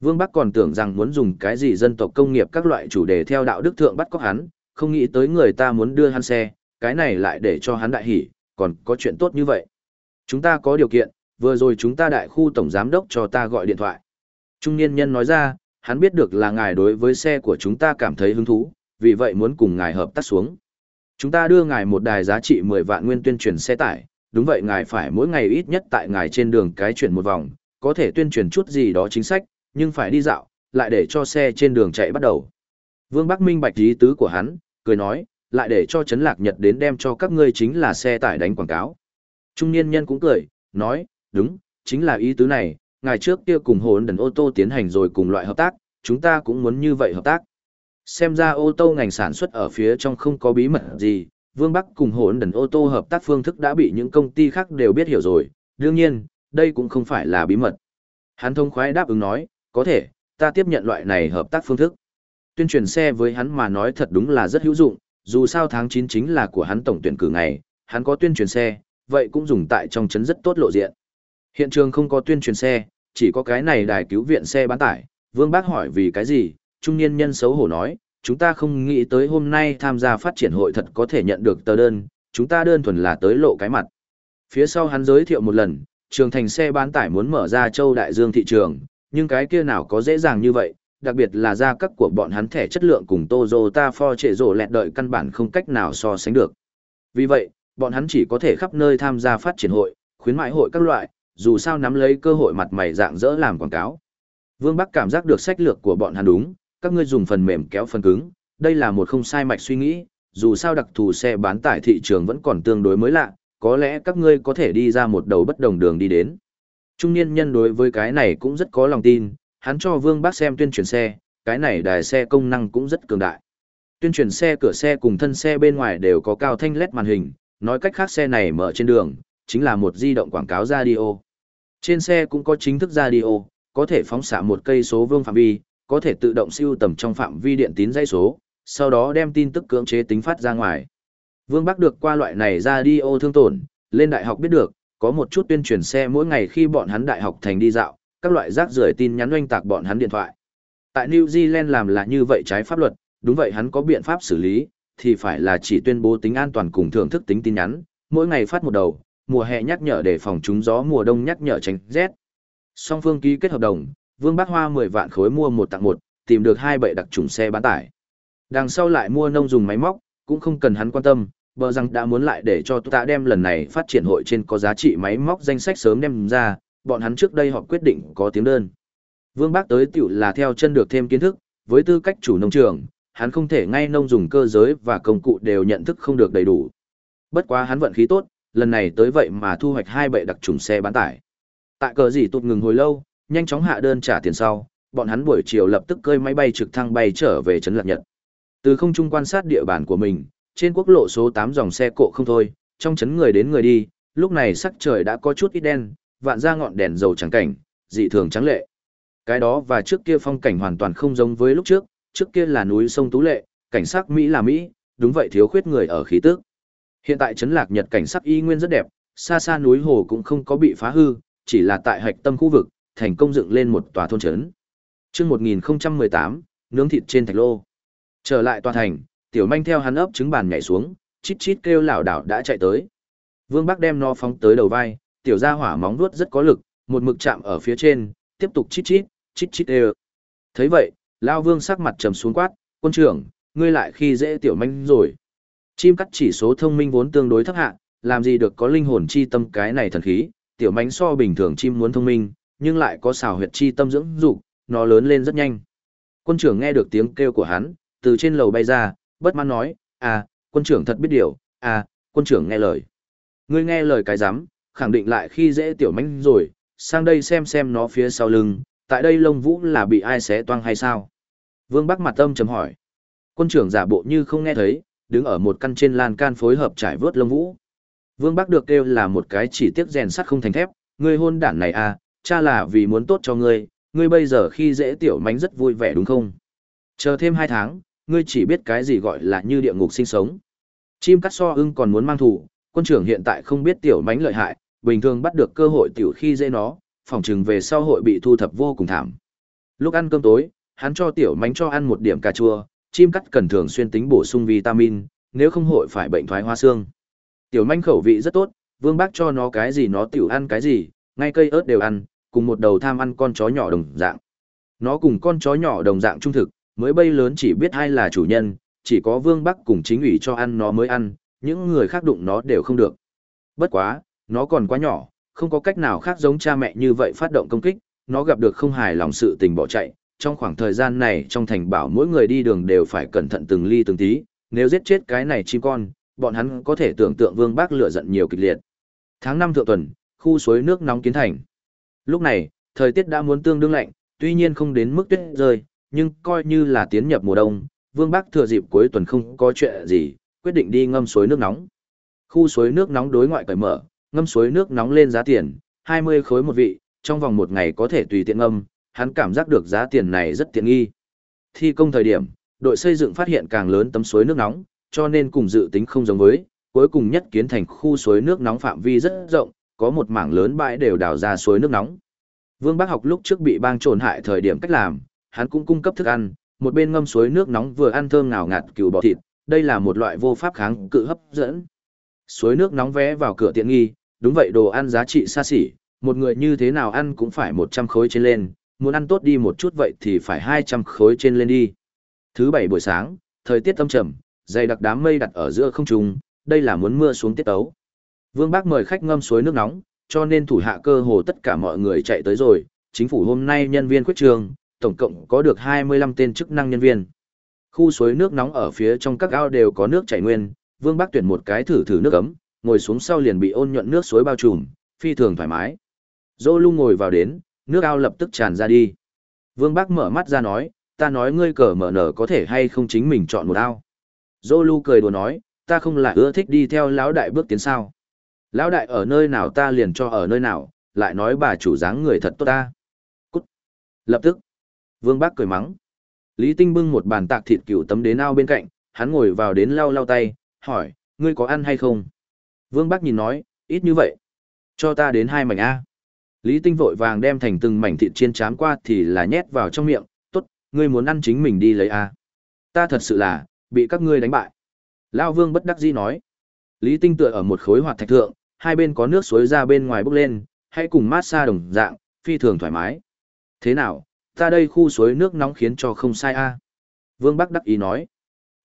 Vương Bắc còn tưởng rằng muốn dùng cái gì dân tộc công nghiệp các loại chủ đề theo đạo đức thượng bắt cóc hắn, không nghĩ tới người ta muốn đưa hắn xe, cái này lại để cho hắn đại hỉ, còn có chuyện tốt như vậy. Chúng ta có điều kiện, vừa rồi chúng ta đại khu tổng giám đốc cho ta gọi điện thoại. Trung niên nhân nói ra, hắn biết được là ngài đối với xe của chúng ta cảm thấy hứng thú, vì vậy muốn cùng ngài hợp tác xuống. Chúng ta đưa ngài một đài giá trị 10 vạn nguyên tuyên truyền xe tải, đúng vậy ngài phải mỗi ngày ít nhất tại ngài trên đường cái chuyển một vòng, có thể tuyên truyền chút gì đó chính sách, nhưng phải đi dạo, lại để cho xe trên đường chạy bắt đầu. Vương Bắc Minh bạch ý tứ của hắn, cười nói, lại để cho Trấn Lạc Nhật đến đem cho các ngươi chính là xe tải đánh quảng cáo. Trung niên nhân cũng cười, nói, đúng, chính là ý tứ này, ngày trước kia cùng hồn đần ô tô tiến hành rồi cùng loại hợp tác, chúng ta cũng muốn như vậy hợp tác. Xem ra ô tô ngành sản xuất ở phía trong không có bí mật gì, Vương Bắc cùng hỗn đần ô tô hợp tác phương thức đã bị những công ty khác đều biết hiểu rồi, đương nhiên, đây cũng không phải là bí mật. Hắn thông khoái đáp ứng nói, có thể, ta tiếp nhận loại này hợp tác phương thức. Tuyên truyền xe với hắn mà nói thật đúng là rất hữu dụng, dù sao tháng 9 chính là của hắn tổng tuyển cử ngày, hắn có tuyên truyền xe, vậy cũng dùng tại trong chấn rất tốt lộ diện. Hiện trường không có tuyên truyền xe, chỉ có cái này đài cứu viện xe bán tải. Vương Bác hỏi vì cái gì, trung niên nhân xấu hổ nói, chúng ta không nghĩ tới hôm nay tham gia phát triển hội thật có thể nhận được tờ đơn, chúng ta đơn thuần là tới lộ cái mặt. Phía sau hắn giới thiệu một lần, trường thành xe bán tải muốn mở ra châu đại dương thị trường, nhưng cái kia nào có dễ dàng như vậy, đặc biệt là gia cấp của bọn hắn thẻ chất lượng cùng Toyota For trệ rổ lẹt đợi căn bản không cách nào so sánh được. Vì vậy, bọn hắn chỉ có thể khắp nơi tham gia phát triển hội, khuyến mại hội các loại, dù sao nắm lấy cơ hội mặt mày dạng dỡ làm quảng cáo. Vương Bắc cảm giác được sách lược của bọn hắn đúng, các ngươi dùng phần mềm kéo phần cứng, đây là một không sai mạch suy nghĩ, dù sao đặc thù xe bán tải thị trường vẫn còn tương đối mới lạ, có lẽ các ngươi có thể đi ra một đầu bất đồng đường đi đến. Trung niên nhân đối với cái này cũng rất có lòng tin, hắn cho Vương Bác xem tuyên truyền xe, cái này đài xe công năng cũng rất cường đại. Tuyên truyền xe cửa xe cùng thân xe bên ngoài đều có cao thanh led màn hình, nói cách khác xe này mở trên đường, chính là một di động quảng cáo radio. Trên xe cũng có chính thức radio, có thể phóng xạ một cây số vương phạm vi, có thể tự động siêu tầm trong phạm vi điện tín dây số, sau đó đem tin tức cưỡng chế tính phát ra ngoài. Vương Bắc được qua loại này radio thương tổn, lên đại học biết được, có một chút tuyên truyền xe mỗi ngày khi bọn hắn đại học thành đi dạo, các loại rác rưởi tin nhắn oanh tạc bọn hắn điện thoại. Tại New Zealand làm là như vậy trái pháp luật, đúng vậy hắn có biện pháp xử lý, thì phải là chỉ tuyên bố tính an toàn cùng thưởng thức tính tin nhắn, mỗi ngày phát một đầu, mùa hè nhắc nhở để phòng trúng gió mùa đông nhắc nhở tránh rét. Song phương ký kết hợp đồng, Vương Bác Hoa 10 vạn khối mua một tặng một, tìm được hai bệ đặc trùng xe bán tải. Đằng sau lại mua nông dùng máy móc, cũng không cần hắn quan tâm, bờ rằng đã muốn lại để cho ta đem lần này phát triển hội trên có giá trị máy móc danh sách sớm đem ra, bọn hắn trước đây họ quyết định có tiếng đơn. Vương Bác tới tiểu là theo chân được thêm kiến thức, với tư cách chủ nông trường, hắn không thể ngay nông dùng cơ giới và công cụ đều nhận thức không được đầy đủ. Bất quá hắn vận khí tốt, lần này tới vậy mà thu hoạch hai bệ đặc trùng xe bán tải. Tại cờ gì tụt ngừng hồi lâu, nhanh chóng hạ đơn trả tiền sau, bọn hắn buổi chiều lập tức cơi máy bay trực thăng bay trở về trấn Lạc Nhật. Từ không trung quan sát địa bàn của mình, trên quốc lộ số 8 dòng xe cộ không thôi, trong trấn người đến người đi, lúc này sắc trời đã có chút ít đen, vạn ra ngọn đèn dầu trắng cảnh, dị thường trắng lệ. Cái đó và trước kia phong cảnh hoàn toàn không giống với lúc trước, trước kia là núi sông Tú Lệ, cảnh sắc Mỹ là Mỹ, đúng vậy thiếu khuyết người ở khí tức. Hiện tại trấn lạc Nhật cảnh sắc y nguyên rất đẹp, xa xa núi hồ cũng không có bị phá hư, chỉ là tại hạch tâm khu vực, thành công dựng lên một tòa thôn trấn. Chương 1018, nướng thịt trên thạch lô. Trở lại tòa thành, tiểu manh theo hắn ấp trứng bàn nhảy xuống, chít chít kêu lảo đảo đã chạy tới. Vương Bắc đem nó phóng tới đầu vai, tiểu gia hỏa móng vuốt rất có lực, một mực chạm ở phía trên, tiếp tục chít chít, chít chít đều. Thấy vậy, Lao Vương sắc mặt trầm xuống quát, quân trưởng, ngươi lại khi dễ tiểu manh rồi. Chim cắt chỉ số thông minh vốn tương đối thấp hạ, làm gì được có linh hồn chi tâm cái này thần khí, tiểu manh so bình thường chim muốn thông minh, nhưng lại có xào huyệt chi tâm dưỡng dục, nó lớn lên rất nhanh. Quân trưởng nghe được tiếng kêu của hắn, từ trên lầu bay ra, bất mãn nói, à, quân trưởng thật biết điều, à, quân trưởng nghe lời. Ngươi nghe lời cái rắm khẳng định lại khi dễ tiểu mánh rồi, sang đây xem xem nó phía sau lưng, tại đây lông vũ là bị ai xé toang hay sao? Vương Bắc mặt tâm chấm hỏi. Quân trưởng giả bộ như không nghe thấy, đứng ở một căn trên lan can phối hợp trải vớt lông vũ. Vương Bắc được kêu là một cái chỉ tiếc rèn sắt không thành thép, người hôn đản này à, cha là vì muốn tốt cho ngươi, ngươi bây giờ khi dễ tiểu mánh rất vui vẻ đúng không? Chờ thêm hai tháng, ngươi chỉ biết cái gì gọi là như địa ngục sinh sống. Chim cắt so ưng còn muốn mang thủ, quân trưởng hiện tại không biết tiểu mánh lợi hại, bình thường bắt được cơ hội tiểu khi dễ nó, phòng trừng về sau hội bị thu thập vô cùng thảm. Lúc ăn cơm tối, hắn cho tiểu mánh cho ăn một điểm cà chua, chim cắt cần thường xuyên tính bổ sung vitamin, nếu không hội phải bệnh thoái hoa xương. Tiểu manh khẩu vị rất tốt, vương bác cho nó cái gì nó tiểu ăn cái gì, ngay cây ớt đều ăn, cùng một đầu tham ăn con chó nhỏ đồng dạng. Nó cùng con chó nhỏ đồng dạng trung thực, mới bay lớn chỉ biết ai là chủ nhân, chỉ có vương bắc cùng chính ủy cho ăn nó mới ăn, những người khác đụng nó đều không được. Bất quá, nó còn quá nhỏ, không có cách nào khác giống cha mẹ như vậy phát động công kích, nó gặp được không hài lòng sự tình bỏ chạy. Trong khoảng thời gian này trong thành bảo mỗi người đi đường đều phải cẩn thận từng ly từng tí, nếu giết chết cái này chim con, bọn hắn có thể tưởng tượng vương bác lửa giận nhiều kịch liệt. Tháng 5 thượng tuần, khu suối nước nóng kiến thành. Lúc này, thời tiết đã muốn tương đương lạnh, tuy nhiên không đến mức tuyết rơi, nhưng coi như là tiến nhập mùa đông, vương bác thừa dịp cuối tuần không có chuyện gì, quyết định đi ngâm suối nước nóng. Khu suối nước nóng đối ngoại cởi mở, ngâm suối nước nóng lên giá tiền, 20 khối một vị, trong vòng một ngày có thể tùy tiện ngâm, hắn cảm giác được giá tiền này rất tiện nghi. Thi công thời điểm, đội xây dựng phát hiện càng lớn tấm suối nước nóng, cho nên cùng dự tính không giống với, cuối cùng nhất kiến thành khu suối nước nóng phạm vi rất rộng, có một mảng lớn bãi đều đào ra suối nước nóng. Vương Bác học lúc trước bị bang trồn hại thời điểm cách làm, hắn cũng cung cấp thức ăn, một bên ngâm suối nước nóng vừa ăn thơm ngào ngạt cừu bò thịt, đây là một loại vô pháp kháng cự hấp dẫn. Suối nước nóng vé vào cửa tiện nghi, đúng vậy đồ ăn giá trị xa xỉ, một người như thế nào ăn cũng phải 100 khối trên lên, muốn ăn tốt đi một chút vậy thì phải 200 khối trên lên đi. Thứ bảy buổi sáng, thời tiết âm trầm, dày đặc đám mây đặt ở giữa không trung, đây là muốn mưa xuống tiết tấu. Vương Bác mời khách ngâm suối nước nóng, cho nên thủ hạ cơ hồ tất cả mọi người chạy tới rồi, chính phủ hôm nay nhân viên quyết trường, tổng cộng có được 25 tên chức năng nhân viên. Khu suối nước nóng ở phía trong các ao đều có nước chảy nguyên, Vương Bác tuyển một cái thử thử nước ấm, ngồi xuống sau liền bị ôn nhuận nước suối bao trùm, phi thường thoải mái. Dô Lu ngồi vào đến, nước ao lập tức tràn ra đi. Vương Bác mở mắt ra nói, ta nói ngươi cờ mở nở có thể hay không chính mình chọn một ao. Dô Lu cười đùa nói, ta không lại ưa thích đi theo lão đại bước tiến sao. Lão đại ở nơi nào ta liền cho ở nơi nào, lại nói bà chủ dáng người thật tốt ta. Cút. Lập tức. Vương Bác cười mắng. Lý Tinh bưng một bàn tạc thịt cừu tấm đến ao bên cạnh, hắn ngồi vào đến lau lau tay, hỏi, ngươi có ăn hay không? Vương Bác nhìn nói, ít như vậy. Cho ta đến hai mảnh A. Lý Tinh vội vàng đem thành từng mảnh thịt chiên chám qua thì là nhét vào trong miệng, tốt, ngươi muốn ăn chính mình đi lấy A. Ta thật sự là, bị các ngươi đánh bại. Lao Vương bất đắc dĩ nói. Lý Tinh tựa ở một khối hoạt thạch thượng, hai bên có nước suối ra bên ngoài bốc lên, hãy cùng mát xa đồng dạng, phi thường thoải mái. Thế nào, ta đây khu suối nước nóng khiến cho không sai a Vương Bắc đắc ý nói.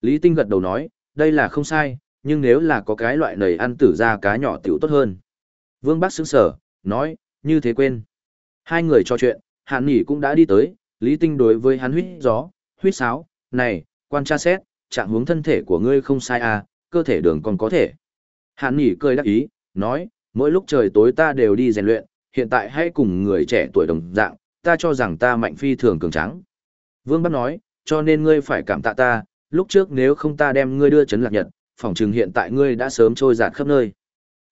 Lý Tinh gật đầu nói, đây là không sai, nhưng nếu là có cái loại nầy ăn tử ra cá nhỏ tiểu tốt hơn. Vương Bắc sững sở, nói, như thế quên. Hai người trò chuyện, Hàn Nhỉ cũng đã đi tới, Lý Tinh đối với hắn huyết gió, huyết sáo, này, quan tra xét, trạng hướng thân thể của ngươi không sai à, cơ thể đường còn có thể. Hàn Nhỉ cười đắc ý, nói, mỗi lúc trời tối ta đều đi rèn luyện, hiện tại hãy cùng người trẻ tuổi đồng dạng, ta cho rằng ta mạnh phi thường cường tráng. Vương Bắc nói, cho nên ngươi phải cảm tạ ta, lúc trước nếu không ta đem ngươi đưa chấn lạc nhật, phỏng chừng hiện tại ngươi đã sớm trôi giạt khắp nơi.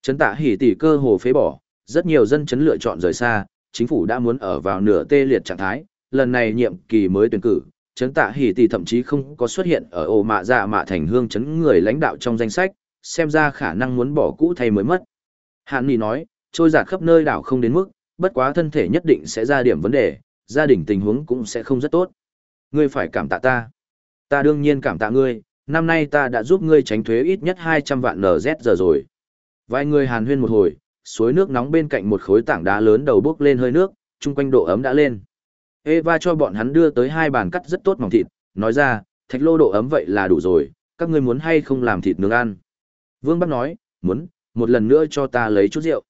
Chấn tạ hỉ tỷ cơ hồ phế bỏ, rất nhiều dân chấn lựa chọn rời xa, chính phủ đã muốn ở vào nửa tê liệt trạng thái, lần này nhiệm kỳ mới tuyển cử, chấn tạ hỉ tỷ thậm chí không có xuất hiện ở ổ mạ dạ mạ thành hương chấn người lãnh đạo trong danh sách, xem ra khả năng muốn bỏ cũ thay mới mất. Hàn Nghị nói, trôi giạt khắp nơi đảo không đến mức, bất quá thân thể nhất định sẽ ra điểm vấn đề, gia đình tình huống cũng sẽ không rất tốt. Ngươi phải cảm tạ ta. Ta đương nhiên cảm tạ ngươi, năm nay ta đã giúp ngươi tránh thuế ít nhất 200 vạn NZ giờ rồi. Vài người hàn huyên một hồi, suối nước nóng bên cạnh một khối tảng đá lớn đầu bốc lên hơi nước, chung quanh độ ấm đã lên. Eva cho bọn hắn đưa tới hai bàn cắt rất tốt mỏng thịt, nói ra, thạch lô độ ấm vậy là đủ rồi, các ngươi muốn hay không làm thịt nướng ăn. Vương Bắc nói, muốn, một lần nữa cho ta lấy chút rượu.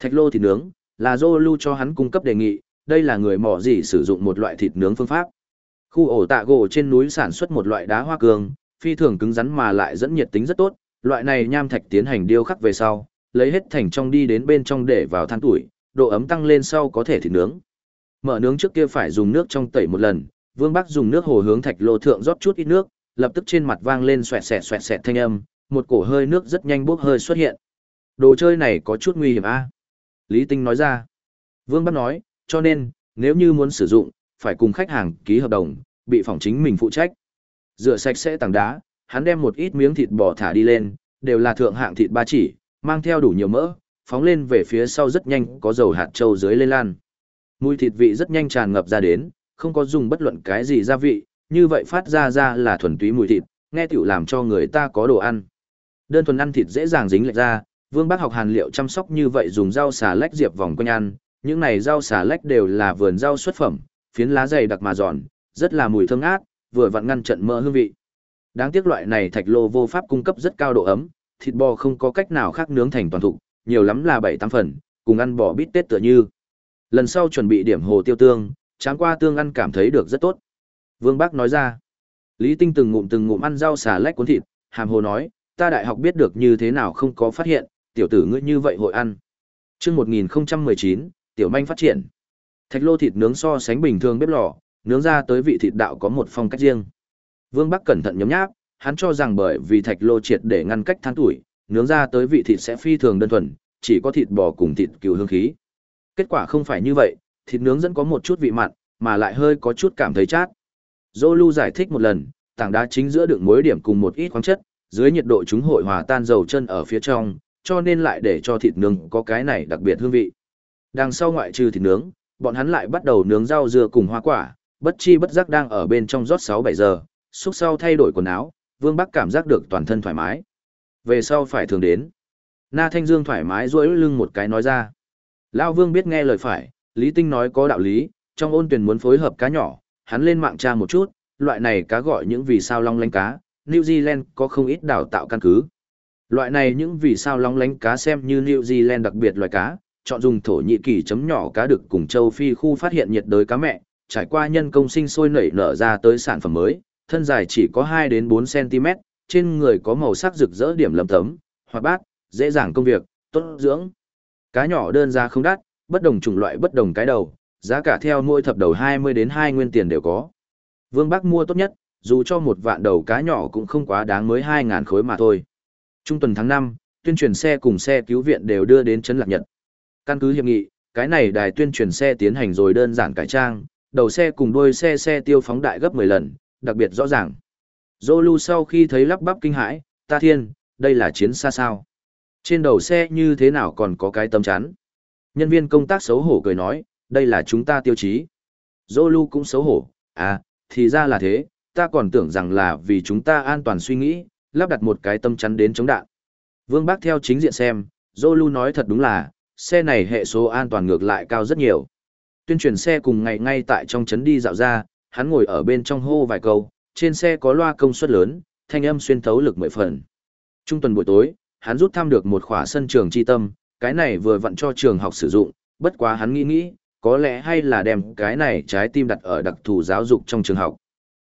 Thạch lô thịt nướng, là Zolu cho hắn cung cấp đề nghị, đây là người mỏ gì sử dụng một loại thịt nướng phương pháp. Khu ổ tạ gỗ trên núi sản xuất một loại đá hoa cương, phi thường cứng rắn mà lại dẫn nhiệt tính rất tốt, loại này nham thạch tiến hành điêu khắc về sau, lấy hết thành trong đi đến bên trong để vào than tuổi, độ ấm tăng lên sau có thể thịt nướng. Mở nướng trước kia phải dùng nước trong tẩy một lần, Vương Bắc dùng nước hồ hướng thạch lô thượng rót chút ít nước, lập tức trên mặt vang lên xoẹt xẹt xoẹt xẹt thanh âm, một cổ hơi nước rất nhanh bốc hơi xuất hiện. Đồ chơi này có chút nguy hiểm a. Lý Tinh nói ra. Vương Bắc nói, cho nên, nếu như muốn sử dụng, phải cùng khách hàng ký hợp đồng, bị phòng chính mình phụ trách. Rửa sạch sẽ tảng đá, hắn đem một ít miếng thịt bò thả đi lên, đều là thượng hạng thịt ba chỉ, mang theo đủ nhiều mỡ, phóng lên về phía sau rất nhanh có dầu hạt trâu dưới lên lan. Mùi thịt vị rất nhanh tràn ngập ra đến, không có dùng bất luận cái gì gia vị, như vậy phát ra ra là thuần túy mùi thịt, nghe tiểu làm cho người ta có đồ ăn. Đơn thuần ăn thịt dễ dàng dính lệch ra, Vương Bác học hàn liệu chăm sóc như vậy dùng rau xà lách diệp vòng quanh ăn, những này rau xà lách đều là vườn rau xuất phẩm, phiến lá dày đặc mà giòn, rất là mùi thơm ngát, vừa vặn ngăn trận mỡ hương vị. Đáng tiếc loại này thạch lô vô pháp cung cấp rất cao độ ấm, thịt bò không có cách nào khác nướng thành toàn thục, nhiều lắm là 7-8 phần, cùng ăn bò bít tết tựa như. Lần sau chuẩn bị điểm hồ tiêu tương, tráng qua tương ăn cảm thấy được rất tốt. Vương Bác nói ra. Lý Tinh từng ngụm từng ngụm ăn rau xà lách cuốn thịt, hàm hồ nói, ta đại học biết được như thế nào không có phát hiện, tiểu tử ngươi như vậy hội ăn. chương 1019, tiểu manh phát triển. Thạch lô thịt nướng so sánh bình thường bếp lò, nướng ra tới vị thịt đạo có một phong cách riêng. Vương Bắc cẩn thận nhấm nháp, hắn cho rằng bởi vì thạch lô triệt để ngăn cách than tuổi, nướng ra tới vị thịt sẽ phi thường đơn thuần, chỉ có thịt bò cùng thịt cừu hương khí. Kết quả không phải như vậy, thịt nướng dẫn có một chút vị mặn, mà lại hơi có chút cảm thấy chát. Zolu giải thích một lần, tảng đá chính giữa đựng muối điểm cùng một ít khoáng chất, dưới nhiệt độ chúng hội hòa tan dầu chân ở phía trong, cho nên lại để cho thịt nướng có cái này đặc biệt hương vị. Đằng sau ngoại trừ thịt nướng, bọn hắn lại bắt đầu nướng rau dưa cùng hoa quả, bất chi bất giác đang ở bên trong rót 6-7 giờ, xúc sau thay đổi quần áo, Vương Bắc cảm giác được toàn thân thoải mái. Về sau phải thường đến. Na Thanh Dương thoải mái duỗi lưng một cái nói ra. Lão Vương biết nghe lời phải, Lý Tinh nói có đạo lý, trong ôn tuyển muốn phối hợp cá nhỏ, hắn lên mạng tra một chút, loại này cá gọi những vì sao long lanh cá, New Zealand có không ít đào tạo căn cứ. Loại này những vì sao long lánh cá xem như New Zealand đặc biệt loài cá, chọn dùng thổ nhị kỳ chấm nhỏ cá đực cùng châu Phi khu phát hiện nhiệt đới cá mẹ, trải qua nhân công sinh sôi nảy nở ra tới sản phẩm mới, thân dài chỉ có 2 đến 4 cm, trên người có màu sắc rực rỡ điểm lấm tấm, hoạt bát, dễ dàng công việc, tốt dưỡng. Cá nhỏ đơn giá không đắt, bất đồng chủng loại bất đồng cái đầu, giá cả theo mỗi thập đầu 20 đến 2 nguyên tiền đều có. Vương Bắc mua tốt nhất, dù cho một vạn đầu cá nhỏ cũng không quá đáng mới 2.000 khối mà thôi. Trung tuần tháng 5, tuyên truyền xe cùng xe cứu viện đều đưa đến Trấn Lạc Nhật. Căn cứ hiệp nghị, cái này đài tuyên truyền xe tiến hành rồi đơn giản cải trang, đầu xe cùng đuôi xe xe tiêu phóng đại gấp 10 lần, đặc biệt rõ ràng. Zolu sau khi thấy lắp bắp kinh hãi, ta thiên, đây là chiến xa sao. Trên đầu xe như thế nào còn có cái tấm chắn. Nhân viên công tác xấu hổ cười nói, đây là chúng ta tiêu chí. Zolu cũng xấu hổ, à, thì ra là thế, ta còn tưởng rằng là vì chúng ta an toàn suy nghĩ, lắp đặt một cái tâm chắn đến chống đạn. Vương Bác theo chính diện xem, Zolu nói thật đúng là, xe này hệ số an toàn ngược lại cao rất nhiều. Tuyên truyền xe cùng ngày ngay tại trong trấn đi dạo ra, hắn ngồi ở bên trong hô vài câu, trên xe có loa công suất lớn, thanh âm xuyên thấu lực mười phần. Trung tuần buổi tối, hắn rút thăm được một khóa sân trường chi tâm, cái này vừa vặn cho trường học sử dụng, bất quá hắn nghĩ nghĩ, có lẽ hay là đem cái này trái tim đặt ở đặc thù giáo dục trong trường học.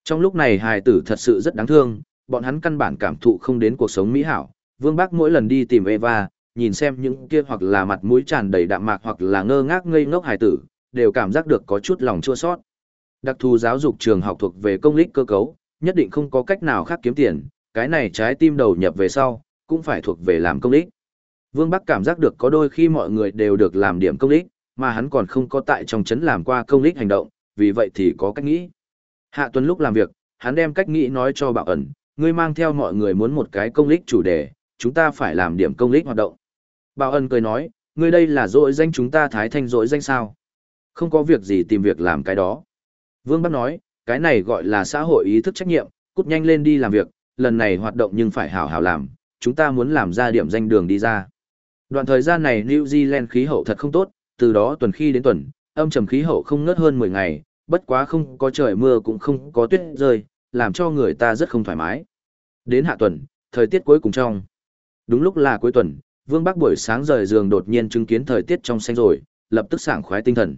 Trong lúc này hài tử thật sự rất đáng thương, bọn hắn căn bản cảm thụ không đến cuộc sống mỹ hảo. Vương Bác mỗi lần đi tìm Eva, nhìn xem những kia hoặc là mặt mũi tràn đầy đạm mạc hoặc là ngơ ngác ngây ngốc hài tử, đều cảm giác được có chút lòng chua sót. Đặc thù giáo dục trường học thuộc về công lý cơ cấu, nhất định không có cách nào khác kiếm tiền, cái này trái tim đầu nhập về sau, cũng phải thuộc về làm công lý Vương Bắc cảm giác được có đôi khi mọi người đều được làm điểm công lý mà hắn còn không có tại trong chấn làm qua công lý hành động, vì vậy thì có cách nghĩ. Hạ tuần lúc làm việc, hắn đem cách nghĩ nói cho bảo ẩn, ngươi mang theo mọi người muốn một cái công lích chủ đề, chúng ta phải làm điểm công lích hoạt động. Bảo Ân cười nói, ngươi đây là dội danh chúng ta thái thanh dội danh sao. Không có việc gì tìm việc làm cái đó. Vương Bắc nói, cái này gọi là xã hội ý thức trách nhiệm, cút nhanh lên đi làm việc, lần này hoạt động nhưng phải hảo hảo làm, chúng ta muốn làm ra điểm danh đường đi ra. Đoạn thời gian này New Zealand khí hậu thật không tốt, từ đó tuần khi đến tuần, âm trầm khí hậu không ngớt hơn 10 ngày, bất quá không có trời mưa cũng không có tuyết rơi, làm cho người ta rất không thoải mái. Đến hạ tuần, thời tiết cuối cùng trong. Đúng lúc là cuối tuần, Vương Bắc buổi sáng rời giường đột nhiên chứng kiến thời tiết trong xanh rồi, lập tức sảng khoái tinh thần.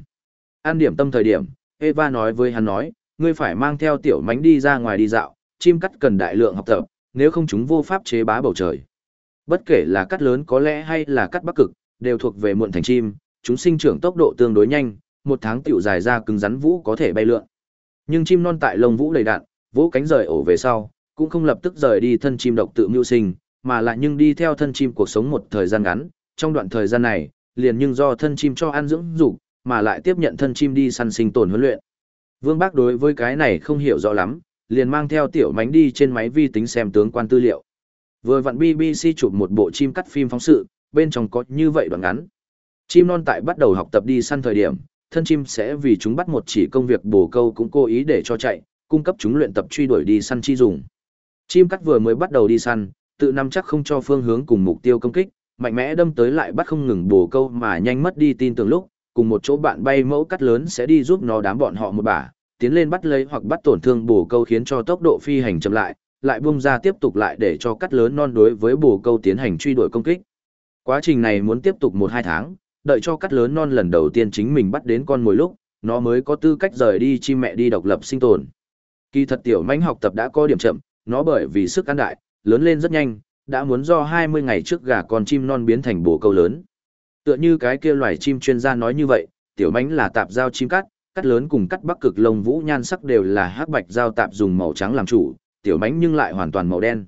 An điểm tâm thời điểm, Eva nói với hắn nói, ngươi phải mang theo tiểu mánh đi ra ngoài đi dạo, chim cắt cần đại lượng học tập, nếu không chúng vô pháp chế bá bầu trời. Bất kể là cắt lớn có lẽ hay là cắt bắc cực, đều thuộc về muộn thành chim, chúng sinh trưởng tốc độ tương đối nhanh, một tháng tiểu dài ra cứng rắn vũ có thể bay lượn. Nhưng chim non tại lông vũ đầy đạn, vỗ cánh rời ổ về sau, cũng không lập tức rời đi thân chim độc tự mưu sinh, mà lại nhưng đi theo thân chim cuộc sống một thời gian ngắn, trong đoạn thời gian này, liền nhưng do thân chim cho ăn dưỡng dục, mà lại tiếp nhận thân chim đi săn sinh tồn huấn luyện. Vương Bác đối với cái này không hiểu rõ lắm, liền mang theo tiểu mánh đi trên máy vi tính xem tướng quan tư liệu. Vừa vặn BBC chụp một bộ chim cắt phim phóng sự, bên trong có như vậy đoạn ngắn. Chim non tại bắt đầu học tập đi săn thời điểm, thân chim sẽ vì chúng bắt một chỉ công việc bổ câu cũng cố ý để cho chạy, cung cấp chúng luyện tập truy đuổi đi săn chi dùng. Chim cắt vừa mới bắt đầu đi săn, tự nắm chắc không cho phương hướng cùng mục tiêu công kích, mạnh mẽ đâm tới lại bắt không ngừng bổ câu mà nhanh mất đi tin tưởng lúc, cùng một chỗ bạn bay mẫu cắt lớn sẽ đi giúp nó đám bọn họ một bả, tiến lên bắt lấy hoặc bắt tổn thương bổ câu khiến cho tốc độ phi hành chậm lại, lại bung ra tiếp tục lại để cho cắt lớn non đối với bổ câu tiến hành truy đuổi công kích. Quá trình này muốn tiếp tục 1-2 tháng, đợi cho cắt lớn non lần đầu tiên chính mình bắt đến con mồi lúc, nó mới có tư cách rời đi chim mẹ đi độc lập sinh tồn. Kỳ thật tiểu manh học tập đã có điểm chậm, nó bởi vì sức ăn đại, lớn lên rất nhanh, đã muốn do 20 ngày trước gà con chim non biến thành bồ câu lớn. Tựa như cái kia loài chim chuyên gia nói như vậy, tiểu mánh là tạp giao chim cắt, cắt lớn cùng cắt bắc cực lông vũ nhan sắc đều là hắc bạch giao tạp dùng màu trắng làm chủ, tiểu mánh nhưng lại hoàn toàn màu đen.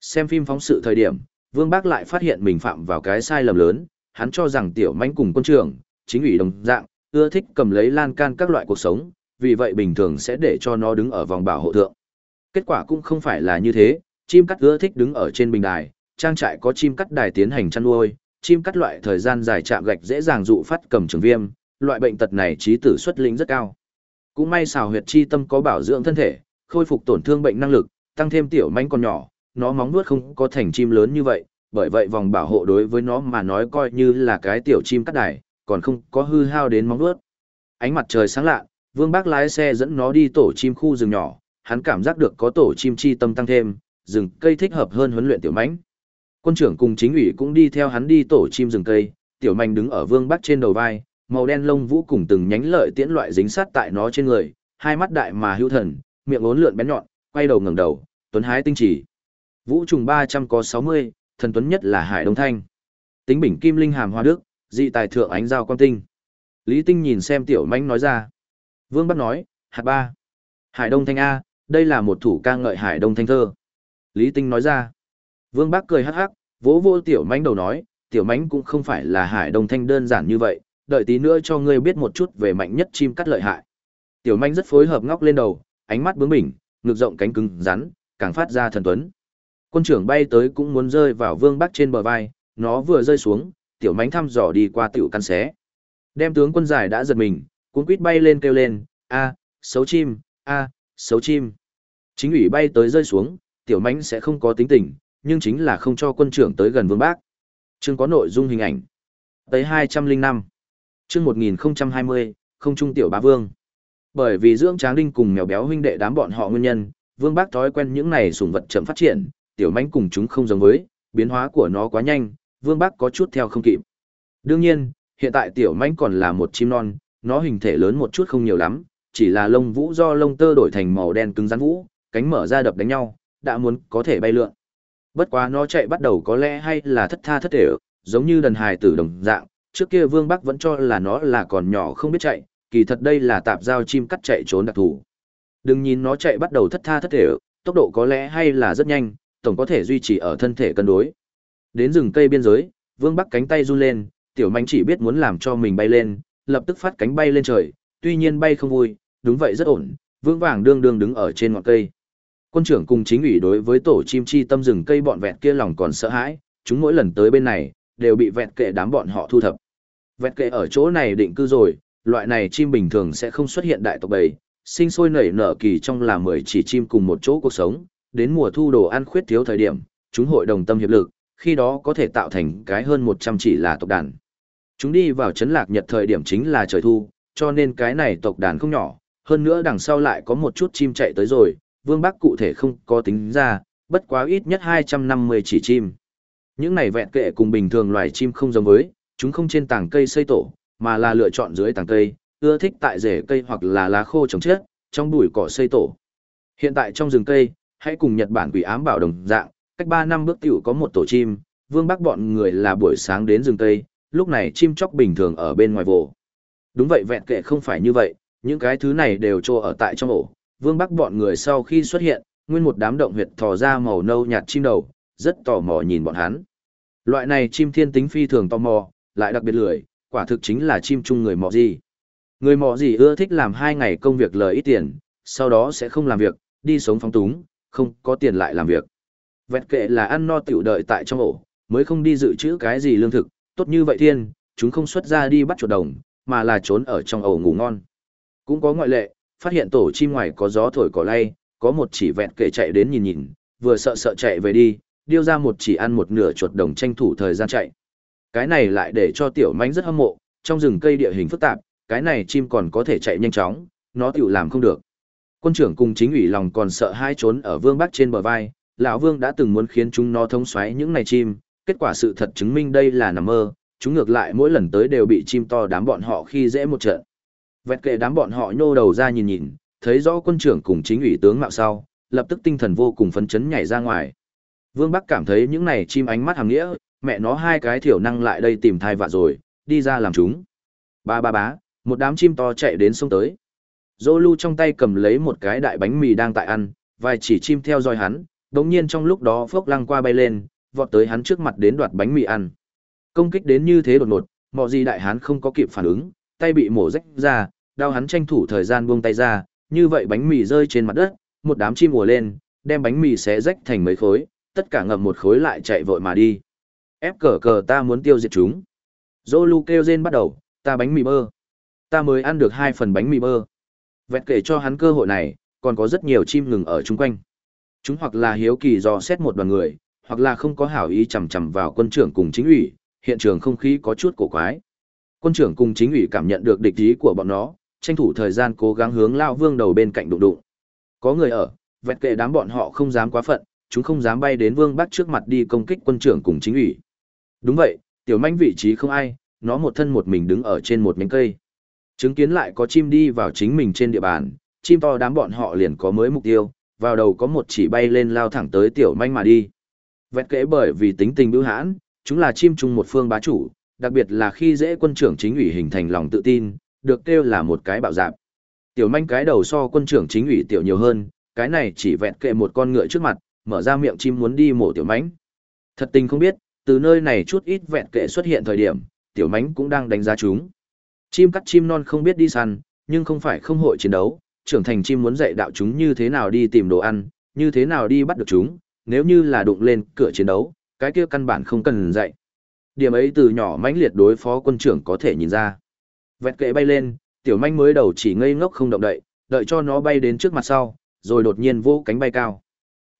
Xem phim phóng sự thời điểm, Vương Bác lại phát hiện mình phạm vào cái sai lầm lớn, hắn cho rằng tiểu mánh cùng quân trưởng, chính ủy đồng dạng, ưa thích cầm lấy lan can các loại cuộc sống, vì vậy bình thường sẽ để cho nó đứng ở vòng bảo hộ thượng. Kết quả cũng không phải là như thế, chim cắt ưa thích đứng ở trên bình đài, trang trại có chim cắt đài tiến hành chăn nuôi, chim cắt loại thời gian dài chạm gạch dễ dàng dụ phát cầm trường viêm, loại bệnh tật này trí tử xuất linh rất cao. Cũng may xào huyệt chi tâm có bảo dưỡng thân thể, khôi phục tổn thương bệnh năng lực, tăng thêm tiểu manh còn nhỏ, nó móng nuốt không có thành chim lớn như vậy, bởi vậy vòng bảo hộ đối với nó mà nói coi như là cái tiểu chim cắt đài, còn không có hư hao đến móng nuốt. Ánh mặt trời sáng lạ, Vương Bác lái xe dẫn nó đi tổ chim khu rừng nhỏ, hắn cảm giác được có tổ chim chi tâm tăng thêm, rừng cây thích hợp hơn huấn luyện tiểu mãnh. Quân trưởng cùng chính ủy cũng đi theo hắn đi tổ chim rừng cây, tiểu manh đứng ở Vương Bác trên đầu vai, màu đen lông vũ cùng từng nhánh lợi tiễn loại dính sát tại nó trên người, hai mắt đại mà hữu thần, miệng ốn lượn bén nhọn, quay đầu ngẩng đầu, tuấn hái tinh chỉ. Vũ trùng 300 có 60, thần tuấn nhất là Hải Đông Thanh. Tính bình kim linh hàm hoa đức, dị tài thượng ánh giao quan tinh. Lý Tinh nhìn xem tiểu manh nói ra. Vương Bắc nói, hạt ba. Hải Đông Thanh A, đây là một thủ ca ngợi Hải Đông Thanh thơ. Lý Tinh nói ra. Vương Bắc cười hắc hắc, vỗ vô tiểu Mánh đầu nói, tiểu Mánh cũng không phải là Hải Đông Thanh đơn giản như vậy, đợi tí nữa cho ngươi biết một chút về mạnh nhất chim cắt lợi hại. Tiểu manh rất phối hợp ngóc lên đầu, ánh mắt bướng bỉnh, ngực rộng cánh cứng rắn, càng phát ra thần tuấn. Quân trưởng bay tới cũng muốn rơi vào Vương Bắc trên bờ vai, nó vừa rơi xuống, tiểu mánh thăm dò đi qua tiểu căn xé. Đem tướng quân giải đã giật mình, cuốn quýt bay lên kêu lên, a, xấu chim, a, xấu chim. Chính ủy bay tới rơi xuống, tiểu mánh sẽ không có tính tình, nhưng chính là không cho quân trưởng tới gần vương bác. Chương có nội dung hình ảnh. Tới 205. Chương 1020, không trung tiểu bá vương. Bởi vì dưỡng tráng đinh cùng mèo béo huynh đệ đám bọn họ nguyên nhân, vương bác thói quen những này sủng vật chậm phát triển, tiểu mánh cùng chúng không giống với, biến hóa của nó quá nhanh, vương bác có chút theo không kịp. Đương nhiên, hiện tại tiểu mánh còn là một chim non, nó hình thể lớn một chút không nhiều lắm, chỉ là lông vũ do lông tơ đổi thành màu đen cứng rắn vũ, cánh mở ra đập đánh nhau, đã muốn có thể bay lượn. Bất quá nó chạy bắt đầu có lẽ hay là thất tha thất thể, giống như đần hài tử đồng dạng, trước kia Vương Bắc vẫn cho là nó là còn nhỏ không biết chạy, kỳ thật đây là tạp giao chim cắt chạy trốn đặc thù. Đừng nhìn nó chạy bắt đầu thất tha thất thể, tốc độ có lẽ hay là rất nhanh, tổng có thể duy trì ở thân thể cân đối. Đến rừng cây biên giới, Vương Bắc cánh tay run lên, tiểu manh chỉ biết muốn làm cho mình bay lên, lập tức phát cánh bay lên trời, tuy nhiên bay không vui, đúng vậy rất ổn, vững vàng đương đương đứng ở trên ngọn cây. Quân trưởng cùng chính ủy đối với tổ chim chi tâm rừng cây bọn vẹt kia lòng còn sợ hãi, chúng mỗi lần tới bên này, đều bị vẹt kệ đám bọn họ thu thập. Vẹt kệ ở chỗ này định cư rồi, loại này chim bình thường sẽ không xuất hiện đại tộc bầy, sinh sôi nảy nở kỳ trong là 10 chỉ chim cùng một chỗ cuộc sống, đến mùa thu đồ ăn khuyết thiếu thời điểm, chúng hội đồng tâm hiệp lực, khi đó có thể tạo thành cái hơn 100 chỉ là tộc đàn. Chúng đi vào chấn lạc nhật thời điểm chính là trời thu, cho nên cái này tộc đàn không nhỏ, hơn nữa đằng sau lại có một chút chim chạy tới rồi, Vương bác cụ thể không có tính ra, bất quá ít nhất 250 chỉ chim. Những này vẹn kệ cùng bình thường loài chim không giống với, chúng không trên tảng cây xây tổ, mà là lựa chọn dưới tảng cây, ưa thích tại rễ cây hoặc là lá khô trồng chết, trong bụi cỏ xây tổ. Hiện tại trong rừng cây, hãy cùng Nhật Bản quỷ ám bảo đồng dạng, cách 3 năm bước tiểu có một tổ chim, Vương bác bọn người là buổi sáng đến rừng cây, lúc này chim chóc bình thường ở bên ngoài vồ. Đúng vậy vẹn kệ không phải như vậy, những cái thứ này đều trô ở tại trong ổ. Vương Bắc bọn người sau khi xuất hiện, nguyên một đám động huyệt thò ra màu nâu nhạt chim đầu, rất tò mò nhìn bọn hắn. Loại này chim thiên tính phi thường tò mò, lại đặc biệt lười, quả thực chính là chim chung người mọ gì. Người mọ gì ưa thích làm hai ngày công việc lời ít tiền, sau đó sẽ không làm việc, đi sống phóng túng, không có tiền lại làm việc. Vẹt kệ là ăn no tiểu đợi tại trong ổ, mới không đi dự trữ cái gì lương thực, tốt như vậy thiên, chúng không xuất ra đi bắt chuột đồng, mà là trốn ở trong ổ ngủ ngon. Cũng có ngoại lệ, phát hiện tổ chim ngoài có gió thổi cỏ lay, có một chỉ vẹn kể chạy đến nhìn nhìn, vừa sợ sợ chạy về đi, điêu ra một chỉ ăn một nửa chuột đồng tranh thủ thời gian chạy. Cái này lại để cho tiểu mánh rất hâm mộ, trong rừng cây địa hình phức tạp, cái này chim còn có thể chạy nhanh chóng, nó tiểu làm không được. Quân trưởng cùng chính ủy lòng còn sợ hai trốn ở vương bắc trên bờ vai, lão vương đã từng muốn khiến chúng nó thống xoáy những này chim, kết quả sự thật chứng minh đây là nằm mơ, chúng ngược lại mỗi lần tới đều bị chim to đám bọn họ khi dễ một trận. Vẹt kệ đám bọn họ nhô đầu ra nhìn nhìn, thấy rõ quân trưởng cùng chính ủy tướng mạo sau, lập tức tinh thần vô cùng phấn chấn nhảy ra ngoài. Vương Bắc cảm thấy những này chim ánh mắt hàng nghĩa, mẹ nó hai cái thiểu năng lại đây tìm thai vạ rồi, đi ra làm chúng. Ba ba bá, một đám chim to chạy đến sông tới. Dô lưu trong tay cầm lấy một cái đại bánh mì đang tại ăn, vài chỉ chim theo dõi hắn, đồng nhiên trong lúc đó phốc lăng qua bay lên, vọt tới hắn trước mặt đến đoạt bánh mì ăn. Công kích đến như thế đột ngột, mọi gì đại hán không có kịp phản ứng, tay bị mổ rách ra, đau hắn tranh thủ thời gian buông tay ra, như vậy bánh mì rơi trên mặt đất, một đám chim ùa lên, đem bánh mì xé rách thành mấy khối, tất cả ngậm một khối lại chạy vội mà đi. Ép cờ cờ ta muốn tiêu diệt chúng. Zolu kêu rên bắt đầu, ta bánh mì bơ. Ta mới ăn được hai phần bánh mì bơ. Vẹt kể cho hắn cơ hội này, còn có rất nhiều chim ngừng ở chung quanh. Chúng hoặc là hiếu kỳ dò xét một đoàn người, hoặc là không có hảo ý chầm chầm vào quân trưởng cùng chính ủy, hiện trường không khí có chút cổ quái. Quân trưởng cùng chính ủy cảm nhận được địch ý của bọn nó, tranh thủ thời gian cố gắng hướng lao vương đầu bên cạnh đụng đụng. Có người ở, vẹt kệ đám bọn họ không dám quá phận, chúng không dám bay đến vương bắc trước mặt đi công kích quân trưởng cùng chính ủy. Đúng vậy, tiểu manh vị trí không ai, nó một thân một mình đứng ở trên một nhánh cây. Chứng kiến lại có chim đi vào chính mình trên địa bàn, chim to đám bọn họ liền có mới mục tiêu, vào đầu có một chỉ bay lên lao thẳng tới tiểu manh mà đi. Vẹt kệ bởi vì tính tình bưu hãn, chúng là chim chung một phương bá chủ, đặc biệt là khi dễ quân trưởng chính ủy hình thành lòng tự tin, được kêu là một cái bạo dạp. Tiểu manh cái đầu so quân trưởng chính ủy tiểu nhiều hơn, cái này chỉ vẹn kệ một con ngựa trước mặt, mở ra miệng chim muốn đi mổ tiểu mánh. Thật tình không biết, từ nơi này chút ít vẹn kệ xuất hiện thời điểm, tiểu mánh cũng đang đánh giá chúng. Chim cắt chim non không biết đi săn, nhưng không phải không hội chiến đấu, trưởng thành chim muốn dạy đạo chúng như thế nào đi tìm đồ ăn, như thế nào đi bắt được chúng, nếu như là đụng lên cửa chiến đấu, cái kia căn bản không cần dạy. Điểm ấy từ nhỏ mãnh liệt đối phó quân trưởng có thể nhìn ra. Vẹt kệ bay lên, tiểu manh mới đầu chỉ ngây ngốc không động đậy, đợi cho nó bay đến trước mặt sau, rồi đột nhiên vô cánh bay cao.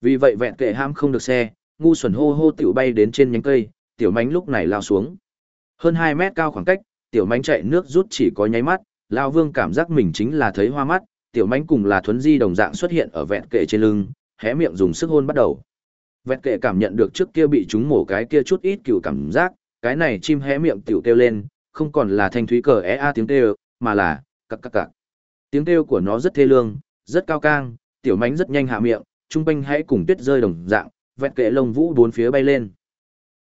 Vì vậy vẹn kệ ham không được xe, ngu xuẩn hô hô tiểu bay đến trên nhánh cây, tiểu manh lúc này lao xuống. Hơn 2 mét cao khoảng cách, tiểu manh chạy nước rút chỉ có nháy mắt, lao vương cảm giác mình chính là thấy hoa mắt, tiểu manh cùng là thuấn di đồng dạng xuất hiện ở vẹn kệ trên lưng, hé miệng dùng sức hôn bắt đầu. Vẹn kệ cảm nhận được trước kia bị chúng mổ cái kia chút ít cựu cảm giác, cái này chim hé miệng tiểu kêu lên, không còn là thanh thúy cờ é a tiếng kêu, mà là cặc cặc cặc. Tiếng kêu của nó rất thê lương, rất cao cang, tiểu mánh rất nhanh hạ miệng, trung quanh hãy cùng tuyết rơi đồng dạng, vẹn kệ lông vũ bốn phía bay lên.